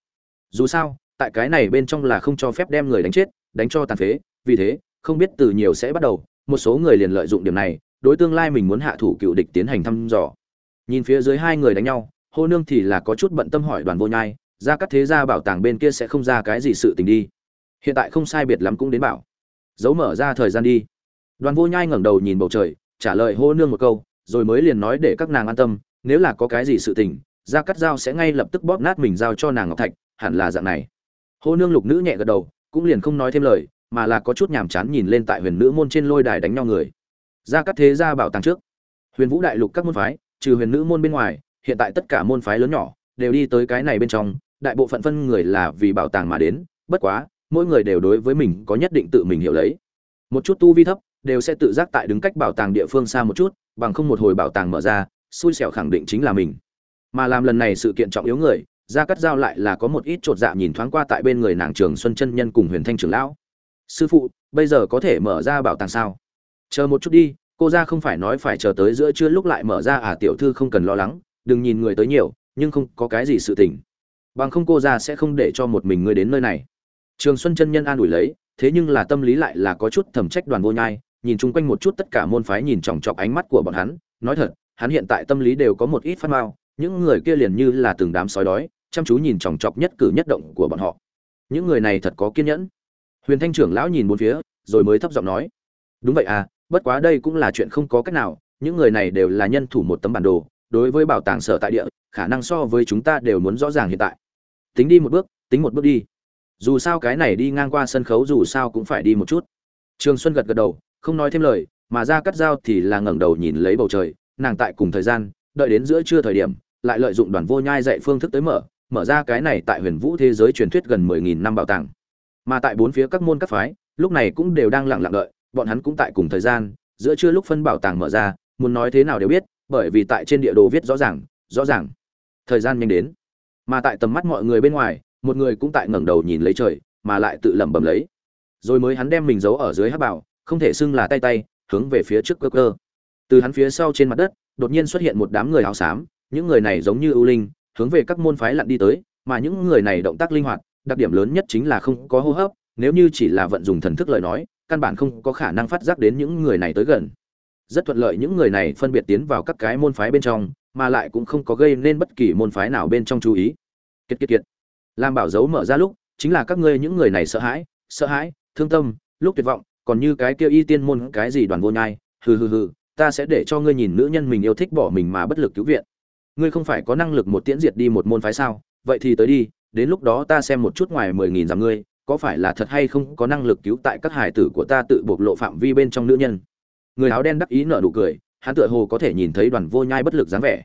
Dù sao, tại cái này bên trong là không cho phép đem người đánh chết, đánh cho tàn phế, vì thế, không biết từ nhiều sẽ bắt đầu, một số người liền lợi dụng điểm này, đối tương lai mình muốn hạ thủ cựu địch tiến hành thăm dò. Nhìn phía dưới hai người đánh nhau hô nương thì là có chút bận tâm hỏi đoàn vô nhai, ra các thế gia bảo tàng bên kia sẽ không ra cái gì sự tình đi. Hiện tại không sai biệt lắm cũng đến bảo. Giấu mở ra thời gian đi. Đoàn vô nhai ngẩng đầu nhìn bầu trời, trả lời hô nương một câu, rồi mới liền nói để các nàng an tâm, nếu là có cái gì sự tình, ra cắt dao sẽ ngay lập tức bóp nát mình giao cho nàng ngọc thạch, hẳn là dạng này. Hô nương lục nữ nhẹ gật đầu, cũng liền không nói thêm lời, mà là có chút nhàm chán nhìn lên tại huyền nữ môn trên lôi đài đánh nhau người. Ra cắt thế gia bảo tàng trước. Huyền vũ đại lục các môn phái, trừ huyền nữ môn bên ngoài hiện tại tất cả môn phái lớn nhỏ đều đi tới cái này bên trong, đại bộ phận phân người là vì bảo tàng mà đến, bất quá, mỗi người đều đối với mình có nhất định tự mình hiểu lấy. Một chút tu vi thấp, đều sẽ tự giác tại đứng cách bảo tàng địa phương xa một chút, bằng không một hồi bảo tàng mở ra, xui xẻo khẳng định chính là mình. Mà làm lần này sự kiện trọng yếu người ra cắt giao lại là có một ít chột dạ nhìn thoáng qua tại bên người nàng trường xuân chân nhân cùng huyền thanh trưởng lão. Sư phụ, bây giờ có thể mở ra bảo tàng sao? Chờ một chút đi, cô ra không phải nói phải chờ tới giữa trưa lúc lại mở ra à tiểu thư không cần lo lắng đừng nhìn người tới nhiều, nhưng không có cái gì sự tình. Bằng không cô ra sẽ không để cho một mình ngươi đến nơi này. Trường xuân chân nhân an ủi lấy, thế nhưng là tâm lý lại là có chút thẩm trách đoàn vô nhai, nhìn chung quanh một chút tất cả môn phái nhìn chòng chọc ánh mắt của bọn hắn, nói thật, hắn hiện tại tâm lý đều có một ít phát mao những người kia liền như là từng đám sói đói, chăm chú nhìn chòng chọc nhất cử nhất động của bọn họ. Những người này thật có kiên nhẫn. Huyền thanh trưởng lão nhìn bốn phía, rồi mới thấp giọng nói, đúng vậy à bất quá đây cũng là chuyện không có cách nào, những người này đều là nhân thủ một tấm bản đồ đối với bảo tàng sở tại địa, khả năng so với chúng ta đều muốn rõ ràng hiện tại. Tính đi một bước, tính một bước đi. Dù sao cái này đi ngang qua sân khấu dù sao cũng phải đi một chút. Trường xuân gật gật đầu, không nói thêm lời, mà ra cắt dao thì là ngẩng đầu nhìn lấy bầu trời, nàng tại cùng thời gian, đợi đến giữa trưa thời điểm, lại lợi dụng đoàn vô nhai dạy phương thức tới mở mở ra cái này tại huyền vũ thế giới truyền thuyết gần mười nghìn năm bảo tàng. Mà tại bốn phía các môn các phái, lúc này cũng đều đang lặng lặng đợi, bọn hắn cũng tại cùng thời gian, giữa trưa lúc phân bảo tàng mở ra, muốn nói thế nào đều biết bởi vì tại trên địa đồ viết rõ ràng rõ ràng. Thời gian nhanh đến. Mà tại tầm mắt mọi người bên ngoài, một người cũng tại ngẩng đầu nhìn lấy trời, mà lại tự lẩm bẩm lấy. Rồi mới hắn đem mình giấu ở dưới hát bảo, không thể xưng là tay tay, hướng về phía trước cơ cơ. Từ hắn phía sau trên mặt đất, đột nhiên xuất hiện một đám người áo xám, những người này giống như ưu linh, hướng về các môn phái lặn đi tới, mà những người này động tác linh hoạt, đặc điểm lớn nhất chính là không có hô hấp, nếu như chỉ là vận dùng thần thức lời nói, căn bản không có khả năng phát giác đến những người này tới gần rất thuận lợi những người này phân biệt tiến vào các cái môn phái bên trong, mà lại cũng không có gây nên bất kỳ môn phái nào bên trong chú ý. Kiệt kiệt kiệt. Làm bảo dấu mở ra lúc, chính là các ngươi những người này sợ hãi sợ hãi, thương tâm, lúc tuyệt vọng, còn như cái kia y tiên môn cái gì đoàn vô nhai, hừ hừ hừ, ta sẽ để cho ngươi nhìn nữ nhân mình yêu thích bỏ mình mà bất lực cứu viện. Ngươi không phải có năng lực một tiễn diệt đi một môn phái sao? Vậy thì tới đi, đến lúc đó ta xem một chút ngoài mười nghìn dặm ngươi, có phải là thật hay không có năng lực cứu tại các hải tử của ta tự bộc lộ phạm vi bên trong nữ nhân? Người áo đen đắc ý nở nụ cười, hắn tựa hồ có thể nhìn thấy đoàn vô nhai bất lực dáng vẻ.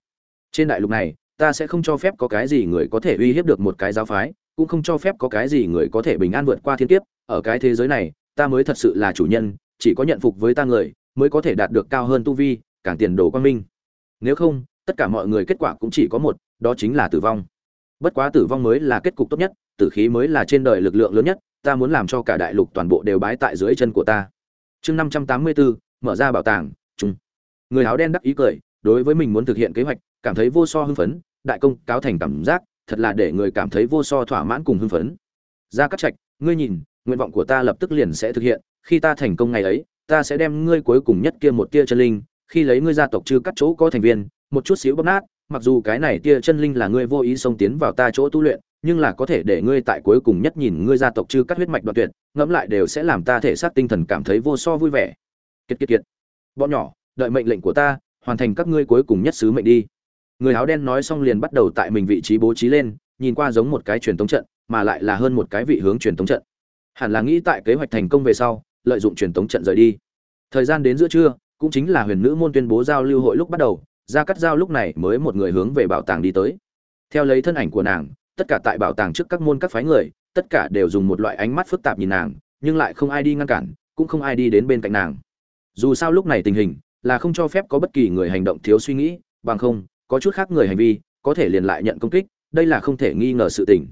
Trên đại lục này, ta sẽ không cho phép có cái gì người có thể uy hiếp được một cái giáo phái, cũng không cho phép có cái gì người có thể bình an vượt qua thiên kiếp. Ở cái thế giới này, ta mới thật sự là chủ nhân, chỉ có nhận phục với ta người, mới có thể đạt được cao hơn tu vi, càng tiền đồ quang minh. Nếu không, tất cả mọi người kết quả cũng chỉ có một, đó chính là tử vong. Bất quá tử vong mới là kết cục tốt nhất, tử khí mới là trên đời lực lượng lớn nhất, ta muốn làm cho cả đại lục toàn bộ đều bái tại dưới chân của ta. Chương năm trăm tám mươi bốn mở ra bảo tàng, chung. Người áo đen đắc ý cười, đối với mình muốn thực hiện kế hoạch, cảm thấy vô so hưng phấn, đại công cáo thành cảm giác, thật là để người cảm thấy vô so thỏa mãn cùng hưng phấn. Ra cắt trạch, ngươi nhìn, nguyện vọng của ta lập tức liền sẽ thực hiện, khi ta thành công ngày ấy, ta sẽ đem ngươi cuối cùng nhất kia một tia chân linh, khi lấy ngươi gia tộc chư cắt chỗ có thành viên, một chút xíu bóp nát, mặc dù cái này tia chân linh là ngươi vô ý xông tiến vào ta chỗ tu luyện, nhưng là có thể để ngươi tại cuối cùng nhất nhìn ngươi gia tộc chư cắt huyết mạch đoạn tuyệt, ngẫm lại đều sẽ làm ta thể xác tinh thần cảm thấy vô so vui vẻ kiệt kiệt kiệt. Bọn nhỏ, đợi mệnh lệnh của ta, hoàn thành các ngươi cuối cùng nhất sứ mệnh đi. Người áo đen nói xong liền bắt đầu tại mình vị trí bố trí lên, nhìn qua giống một cái truyền thống trận, mà lại là hơn một cái vị hướng truyền thống trận. Hẳn là nghĩ tại kế hoạch thành công về sau, lợi dụng truyền thống trận rời đi. Thời gian đến giữa trưa, cũng chính là huyền nữ môn tuyên bố giao lưu hội lúc bắt đầu ra cắt giao lúc này mới một người hướng về bảo tàng đi tới. Theo lấy thân ảnh của nàng, tất cả tại bảo tàng trước các môn các phái người, tất cả đều dùng một loại ánh mắt phức tạp nhìn nàng, nhưng lại không ai đi ngăn cản, cũng không ai đi đến bên cạnh nàng dù sao lúc này tình hình là không cho phép có bất kỳ người hành động thiếu suy nghĩ, bằng không, có chút khác người hành vi có thể liền lại nhận công kích, đây là không thể nghi ngờ sự tình.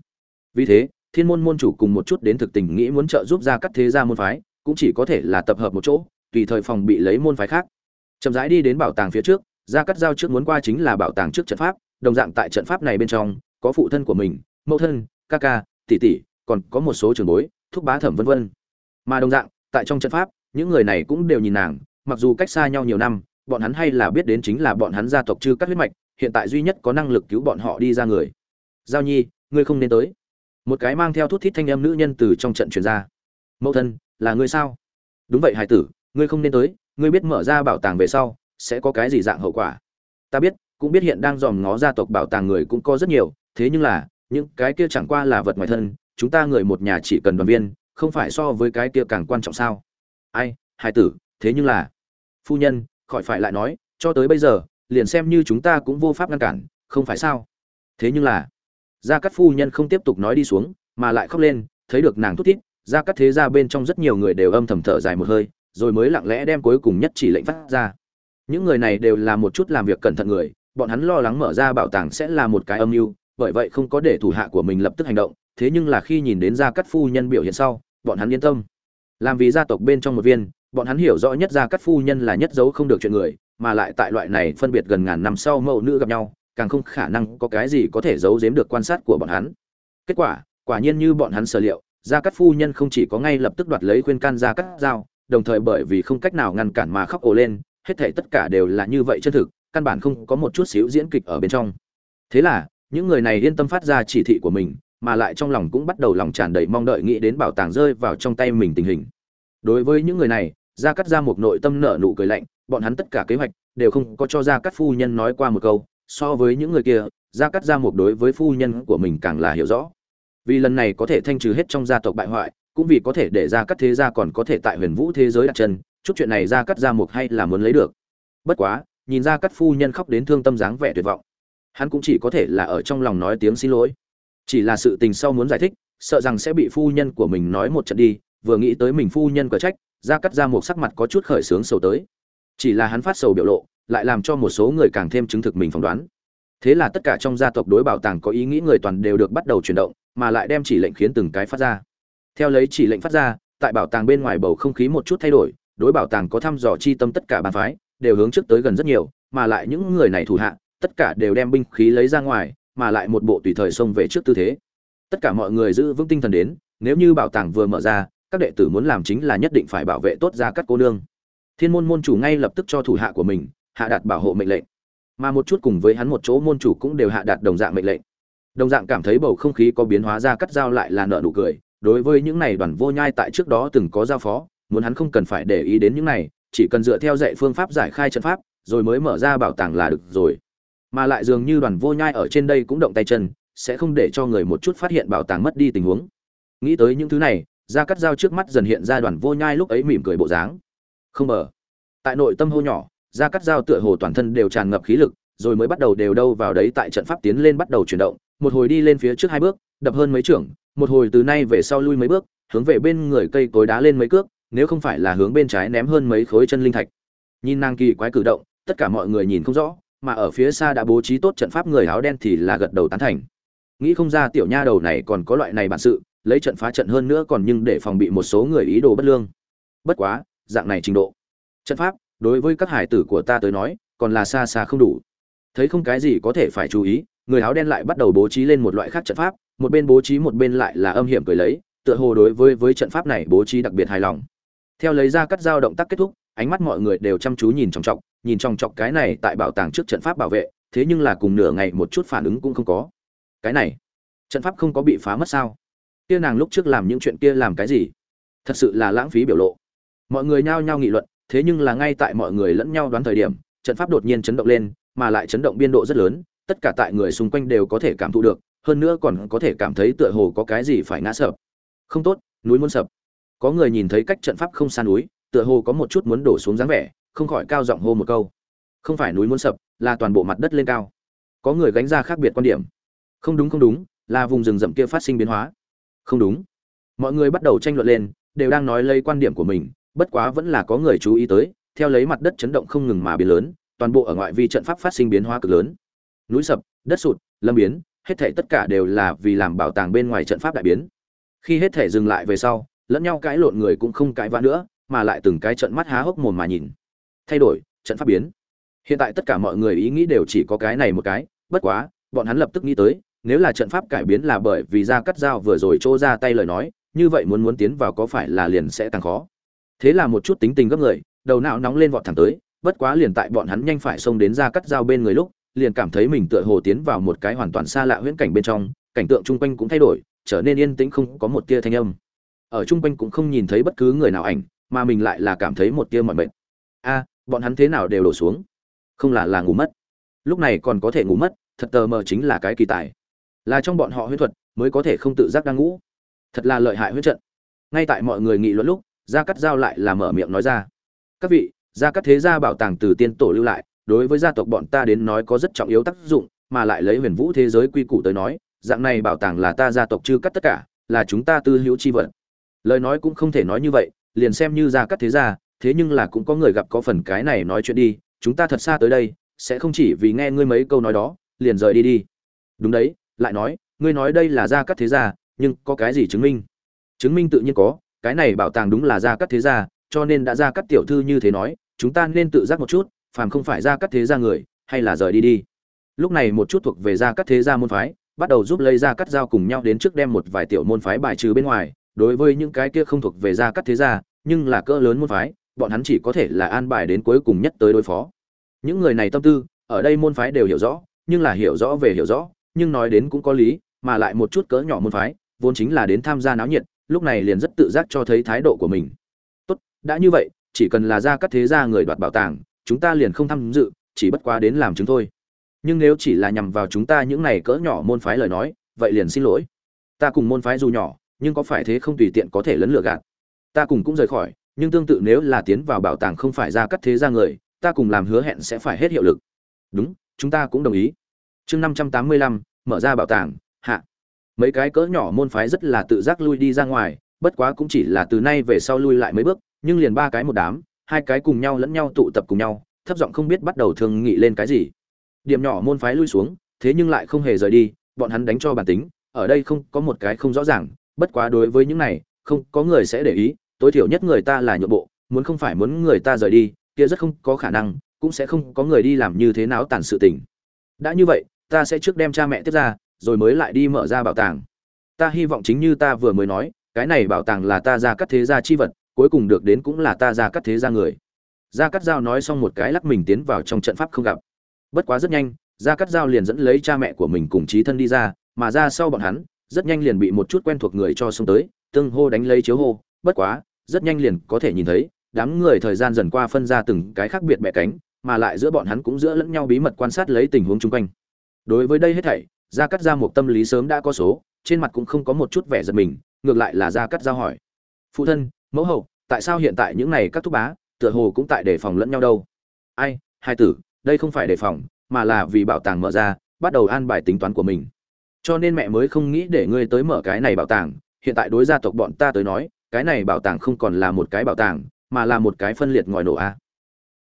Vì thế, thiên môn môn chủ cùng một chút đến thực tình nghĩ muốn trợ giúp ra cắt thế gia môn phái, cũng chỉ có thể là tập hợp một chỗ, tùy thời phòng bị lấy môn phái khác. Chậm rãi đi đến bảo tàng phía trước, ra cắt giao trước muốn qua chính là bảo tàng trước trận pháp, đồng dạng tại trận pháp này bên trong, có phụ thân của mình, mẫu thân, ca ca, tỷ tỷ, còn có một số trường bối, thúc bá thẩm vân vân. Mà đồng dạng, tại trong trận pháp những người này cũng đều nhìn nàng, mặc dù cách xa nhau nhiều năm, bọn hắn hay là biết đến chính là bọn hắn gia tộc chư các huyết mạch, hiện tại duy nhất có năng lực cứu bọn họ đi ra người. Giao nhi, ngươi không nên tới. Một cái mang theo thuốc thít thanh em nữ nhân từ trong trận truyền ra. Mẫu thân, là ngươi sao? Đúng vậy, hải tử, ngươi không nên tới, ngươi biết mở ra bảo tàng về sau, sẽ có cái gì dạng hậu quả. Ta biết, cũng biết hiện đang dòm ngó gia tộc bảo tàng người cũng có rất nhiều, thế nhưng là, những cái kia chẳng qua là vật ngoài thân, chúng ta người một nhà chỉ cần đoàn viên, không phải so với cái kia càng quan trọng sao? Ai hải tử, thế nhưng là phu nhân, khỏi phải lại nói, cho tới bây giờ, liền xem như chúng ta cũng vô pháp ngăn cản, không phải sao? Thế nhưng là gia cát phu nhân không tiếp tục nói đi xuống, mà lại khóc lên, thấy được nàng thút thít, gia cát thế ra bên trong rất nhiều người đều âm thầm thở dài một hơi, rồi mới lặng lẽ đem cuối cùng nhất chỉ lệnh phát ra. Những người này đều là một chút làm việc cẩn thận người, bọn hắn lo lắng mở ra bảo tàng sẽ là một cái âm mưu, bởi vậy không có để thủ hạ của mình lập tức hành động, thế nhưng là khi nhìn đến gia cát phu nhân biểu hiện sau, bọn hắn yên tâm làm vì gia tộc bên trong một viên, bọn hắn hiểu rõ nhất gia cát phu nhân là nhất dấu không được chuyện người, mà lại tại loại này phân biệt gần ngàn năm sau mẫu nữ gặp nhau, càng không khả năng có cái gì có thể giấu giếm được quan sát của bọn hắn. Kết quả quả nhiên như bọn hắn sở liệu, gia cát phu nhân không chỉ có ngay lập tức đoạt lấy khuyên can gia cát giao, đồng thời bởi vì không cách nào ngăn cản mà khóc ồ lên, hết thảy tất cả đều là như vậy chân thực, căn bản không có một chút xíu diễn kịch ở bên trong. Thế là, những người này yên tâm phát ra chỉ thị của mình mà lại trong lòng cũng bắt đầu lòng tràn đầy mong đợi nghĩ đến bảo tàng rơi vào trong tay mình tình hình. Đối với những người này, gia cắt ra một nội tâm nợ nụ cười lạnh, bọn hắn tất cả kế hoạch đều không có cho gia cắt phu nhân nói qua một câu, so với những người kia, gia cắt ra một đối với phu nhân của mình càng là hiểu rõ. Vì lần này có thể thanh trừ hết trong gia tộc bại hoại, cũng vì có thể để gia cắt thế gia còn có thể tại huyền vũ thế giới đặt chân, chút chuyện này gia cắt ra một hay là muốn lấy được. Bất quá, nhìn gia cắt phu nhân khóc đến thương tâm dáng vẻ tuyệt vọng. Hắn cũng chỉ có thể là ở trong lòng nói tiếng xin lỗi chỉ là sự tình sau muốn giải thích, sợ rằng sẽ bị phu nhân của mình nói một trận đi, vừa nghĩ tới mình phu nhân cờ trách, ra cắt ra một sắc mặt có chút khởi sướng sầu tới. Chỉ là hắn phát sầu biểu lộ, lại làm cho một số người càng thêm chứng thực mình phỏng đoán. Thế là tất cả trong gia tộc đối bảo tàng có ý nghĩ người toàn đều được bắt đầu chuyển động, mà lại đem chỉ lệnh khiến từng cái phát ra. Theo lấy chỉ lệnh phát ra, tại bảo tàng bên ngoài bầu không khí một chút thay đổi, đối bảo tàng có thăm dò chi tâm tất cả bàn phái, đều hướng trước tới gần rất nhiều, mà lại những người này thủ hạ, tất cả đều đem binh khí lấy ra ngoài mà lại một bộ tùy thời xông về trước tư thế. Tất cả mọi người giữ vững tinh thần đến, nếu như bảo tàng vừa mở ra, các đệ tử muốn làm chính là nhất định phải bảo vệ tốt ra các cô nương. Thiên môn môn chủ ngay lập tức cho thủ hạ của mình, hạ đạt bảo hộ mệnh lệnh. Mà một chút cùng với hắn một chỗ môn chủ cũng đều hạ đạt đồng dạng mệnh lệnh. Đồng dạng cảm thấy bầu không khí có biến hóa ra cắt giao lại là nợ nụ cười, đối với những này đoàn vô nhai tại trước đó từng có giao phó, muốn hắn không cần phải để ý đến những này, chỉ cần dựa theo dạy phương pháp giải khai trận pháp, rồi mới mở ra bảo tàng là được rồi mà lại dường như đoàn vô nhai ở trên đây cũng động tay chân, sẽ không để cho người một chút phát hiện bảo tàng mất đi tình huống. Nghĩ tới những thứ này ra cắt dao trước mắt dần hiện ra đoàn vô nhai lúc ấy mỉm cười bộ dáng. Không mở tại nội tâm hô nhỏ ra cắt dao tựa hồ toàn thân đều tràn ngập khí lực, rồi mới bắt đầu đều đâu vào đấy tại trận pháp tiến lên bắt đầu chuyển động, một hồi đi lên phía trước hai bước, đập hơn mấy trưởng, một hồi từ nay về sau lui mấy bước, hướng về bên người cây cối đá lên mấy cước, nếu không phải là hướng bên trái ném hơn mấy khối chân linh thạch. Nhìn nàng kỳ quái cử động, tất cả mọi người nhìn không rõ mà ở phía xa đã bố trí tốt trận pháp người áo đen thì là gật đầu tán thành. Nghĩ không ra tiểu nha đầu này còn có loại này bản sự, lấy trận phá trận hơn nữa còn nhưng để phòng bị một số người ý đồ bất lương. Bất quá, dạng này trình độ. Trận pháp, đối với các hải tử của ta tới nói, còn là xa xa không đủ. Thấy không cái gì có thể phải chú ý, người áo đen lại bắt đầu bố trí lên một loại khác trận pháp, một bên bố trí một bên lại là âm hiểm cười lấy, tựa hồ đối với với trận pháp này bố trí đặc biệt hài lòng. Theo lấy ra cắt dao động tác kết thúc ánh mắt mọi người đều chăm chú nhìn trọng trọng nhìn trọng trọng cái này tại bảo tàng trước trận pháp bảo vệ, thế nhưng là cùng nửa ngày một chút phản ứng cũng không có. Cái này, trận pháp không có bị phá mất sao? Kia nàng lúc trước làm những chuyện kia làm cái gì? Thật sự là lãng phí biểu lộ. Mọi người nhao nhao nghị luận, thế nhưng là ngay tại mọi người lẫn nhau đoán thời điểm, trận pháp đột nhiên chấn động lên, mà lại chấn động biên độ rất lớn, tất cả tại người xung quanh đều có thể cảm thụ được, hơn nữa còn có thể cảm thấy tựa hồ có cái gì phải ngã sập. Không tốt, núi muốn sập. Có người nhìn thấy cách trận pháp không xa núi tựa hồ có một chút muốn đổ xuống dáng vẻ, không khỏi cao giọng hô một câu. Không phải núi muốn sập, là toàn bộ mặt đất lên cao. Có người gánh ra khác biệt quan điểm. Không đúng không đúng, là vùng rừng rậm kia phát sinh biến hóa. Không đúng. Mọi người bắt đầu tranh luận lên, đều đang nói lấy quan điểm của mình, bất quá vẫn là có người chú ý tới, theo lấy mặt đất chấn động không ngừng mà biến lớn, toàn bộ ở ngoại vi trận pháp phát sinh biến hóa cực lớn. Núi sập, đất sụt, lâm biến, hết thảy tất cả đều là vì làm bảo tàng bên ngoài trận pháp đại biến. Khi hết thể dừng lại về sau, lẫn nhau cãi lộn người cũng không cãi vã nữa mà lại từng cái trận mắt há hốc mồm mà nhìn. Thay đổi, trận pháp biến. Hiện tại tất cả mọi người ý nghĩ đều chỉ có cái này một cái, bất quá, bọn hắn lập tức nghĩ tới, nếu là trận pháp cải biến là bởi vì ra cắt dao vừa rồi chỗ ra tay lời nói, như vậy muốn muốn tiến vào có phải là liền sẽ càng khó? Thế là một chút tính tình gấp người, đầu não nóng lên vọt thẳng tới, bất quá liền tại bọn hắn nhanh phải xông đến ra cắt dao bên người lúc, liền cảm thấy mình tựa hồ tiến vào một cái hoàn toàn xa lạ huyễn cảnh bên trong, cảnh tượng chung quanh cũng thay đổi, trở nên yên tĩnh không có một tia thanh âm. Ở chung quanh cũng không nhìn thấy bất cứ người nào ảnh mà mình lại là cảm thấy một tia mọi mệt. A, bọn hắn thế nào đều đổ xuống. Không là là ngủ mất. Lúc này còn có thể ngủ mất, thật tờ mờ chính là cái kỳ tài. Là trong bọn họ huyễn thuật mới có thể không tự giác đang ngủ. Thật là lợi hại huyết trận. Ngay tại mọi người nghị luận lúc, gia cắt giao lại là mở miệng nói ra. Các vị, gia cắt thế gia bảo tàng từ tiên tổ lưu lại, đối với gia tộc bọn ta đến nói có rất trọng yếu tác dụng, mà lại lấy huyền vũ thế giới quy củ tới nói, dạng này bảo tàng là ta gia tộc chưa cắt tất cả, là chúng ta tư hữu chi vật. Lời nói cũng không thể nói như vậy liền xem như gia cắt thế gia, thế nhưng là cũng có người gặp có phần cái này nói chuyện đi, chúng ta thật xa tới đây, sẽ không chỉ vì nghe ngươi mấy câu nói đó, liền rời đi đi. Đúng đấy, lại nói, ngươi nói đây là gia cắt thế gia, nhưng có cái gì chứng minh? Chứng minh tự nhiên có, cái này bảo tàng đúng là gia cắt thế gia, cho nên đã gia cắt tiểu thư như thế nói, chúng ta nên tự giác một chút, phàm không phải gia cắt thế gia người, hay là rời đi đi. Lúc này một chút thuộc về gia cắt thế gia môn phái, bắt đầu giúp lấy ra cắt dao cùng nhau đến trước đem một vài tiểu môn phái bài trừ bên ngoài đối với những cái kia không thuộc về gia cắt thế gia, nhưng là cỡ lớn môn phái, bọn hắn chỉ có thể là an bài đến cuối cùng nhất tới đối phó. Những người này tâm tư, ở đây môn phái đều hiểu rõ, nhưng là hiểu rõ về hiểu rõ, nhưng nói đến cũng có lý, mà lại một chút cỡ nhỏ môn phái, vốn chính là đến tham gia náo nhiệt, lúc này liền rất tự giác cho thấy thái độ của mình. Tốt, đã như vậy, chỉ cần là gia cắt thế gia người đoạt bảo tàng, chúng ta liền không tham dự, chỉ bất quá đến làm chứng thôi. Nhưng nếu chỉ là nhằm vào chúng ta những này cỡ nhỏ môn phái lời nói, vậy liền xin lỗi. Ta cùng môn phái dù nhỏ nhưng có phải thế không tùy tiện có thể lấn lừa gạt. Ta cùng cũng rời khỏi, nhưng tương tự nếu là tiến vào bảo tàng không phải ra cắt thế ra người, ta cùng làm hứa hẹn sẽ phải hết hiệu lực. Đúng, chúng ta cũng đồng ý. Chương năm trăm tám mươi lăm, mở ra bảo tàng, hạ. Mấy cái cỡ nhỏ môn phái rất là tự giác lui đi ra ngoài, bất quá cũng chỉ là từ nay về sau lui lại mấy bước, nhưng liền ba cái một đám, hai cái cùng nhau lẫn nhau tụ tập cùng nhau, thấp giọng không biết bắt đầu thương nghị lên cái gì. Điểm nhỏ môn phái lui xuống, thế nhưng lại không hề rời đi, bọn hắn đánh cho bản tính, ở đây không có một cái không rõ ràng bất quá đối với những này, không có người sẽ để ý, tối thiểu nhất người ta là nhượng bộ, muốn không phải muốn người ta rời đi, kia rất không có khả năng, cũng sẽ không có người đi làm như thế nào tàn sự tình. Đã như vậy, ta sẽ trước đem cha mẹ tiếp ra, rồi mới lại đi mở ra bảo tàng. Ta hy vọng chính như ta vừa mới nói, cái này bảo tàng là ta ra cắt thế gia chi vật, cuối cùng được đến cũng là ta ra cắt thế gia người. Gia cắt giao nói xong một cái lắc mình tiến vào trong trận pháp không gặp. Bất quá rất nhanh gia cắt giao liền dẫn lấy cha mẹ của mình cùng trí thân đi ra, mà ra sau bọn hắn rất nhanh liền bị một chút quen thuộc người cho xông tới, tương hô đánh lấy chiếu hô, bất quá, rất nhanh liền có thể nhìn thấy, đám người thời gian dần qua phân ra từng cái khác biệt bẻ cánh, mà lại giữa bọn hắn cũng giữa lẫn nhau bí mật quan sát lấy tình huống chung quanh. Đối với đây hết thảy, gia cắt gia một tâm lý sớm đã có số, trên mặt cũng không có một chút vẻ giật mình, ngược lại là gia cắt gia hỏi. Phụ thân, mẫu hậu, tại sao hiện tại những này các thúc bá, tựa hồ cũng tại đề phòng lẫn nhau đâu? Ai, hai tử, đây không phải đề phòng, mà là vì bảo tàng mở ra, bắt đầu an bài tính toán của mình cho nên mẹ mới không nghĩ để ngươi tới mở cái này bảo tàng, hiện tại đối gia tộc bọn ta tới nói, cái này bảo tàng không còn là một cái bảo tàng, mà là một cái phân liệt ngòi nổ a.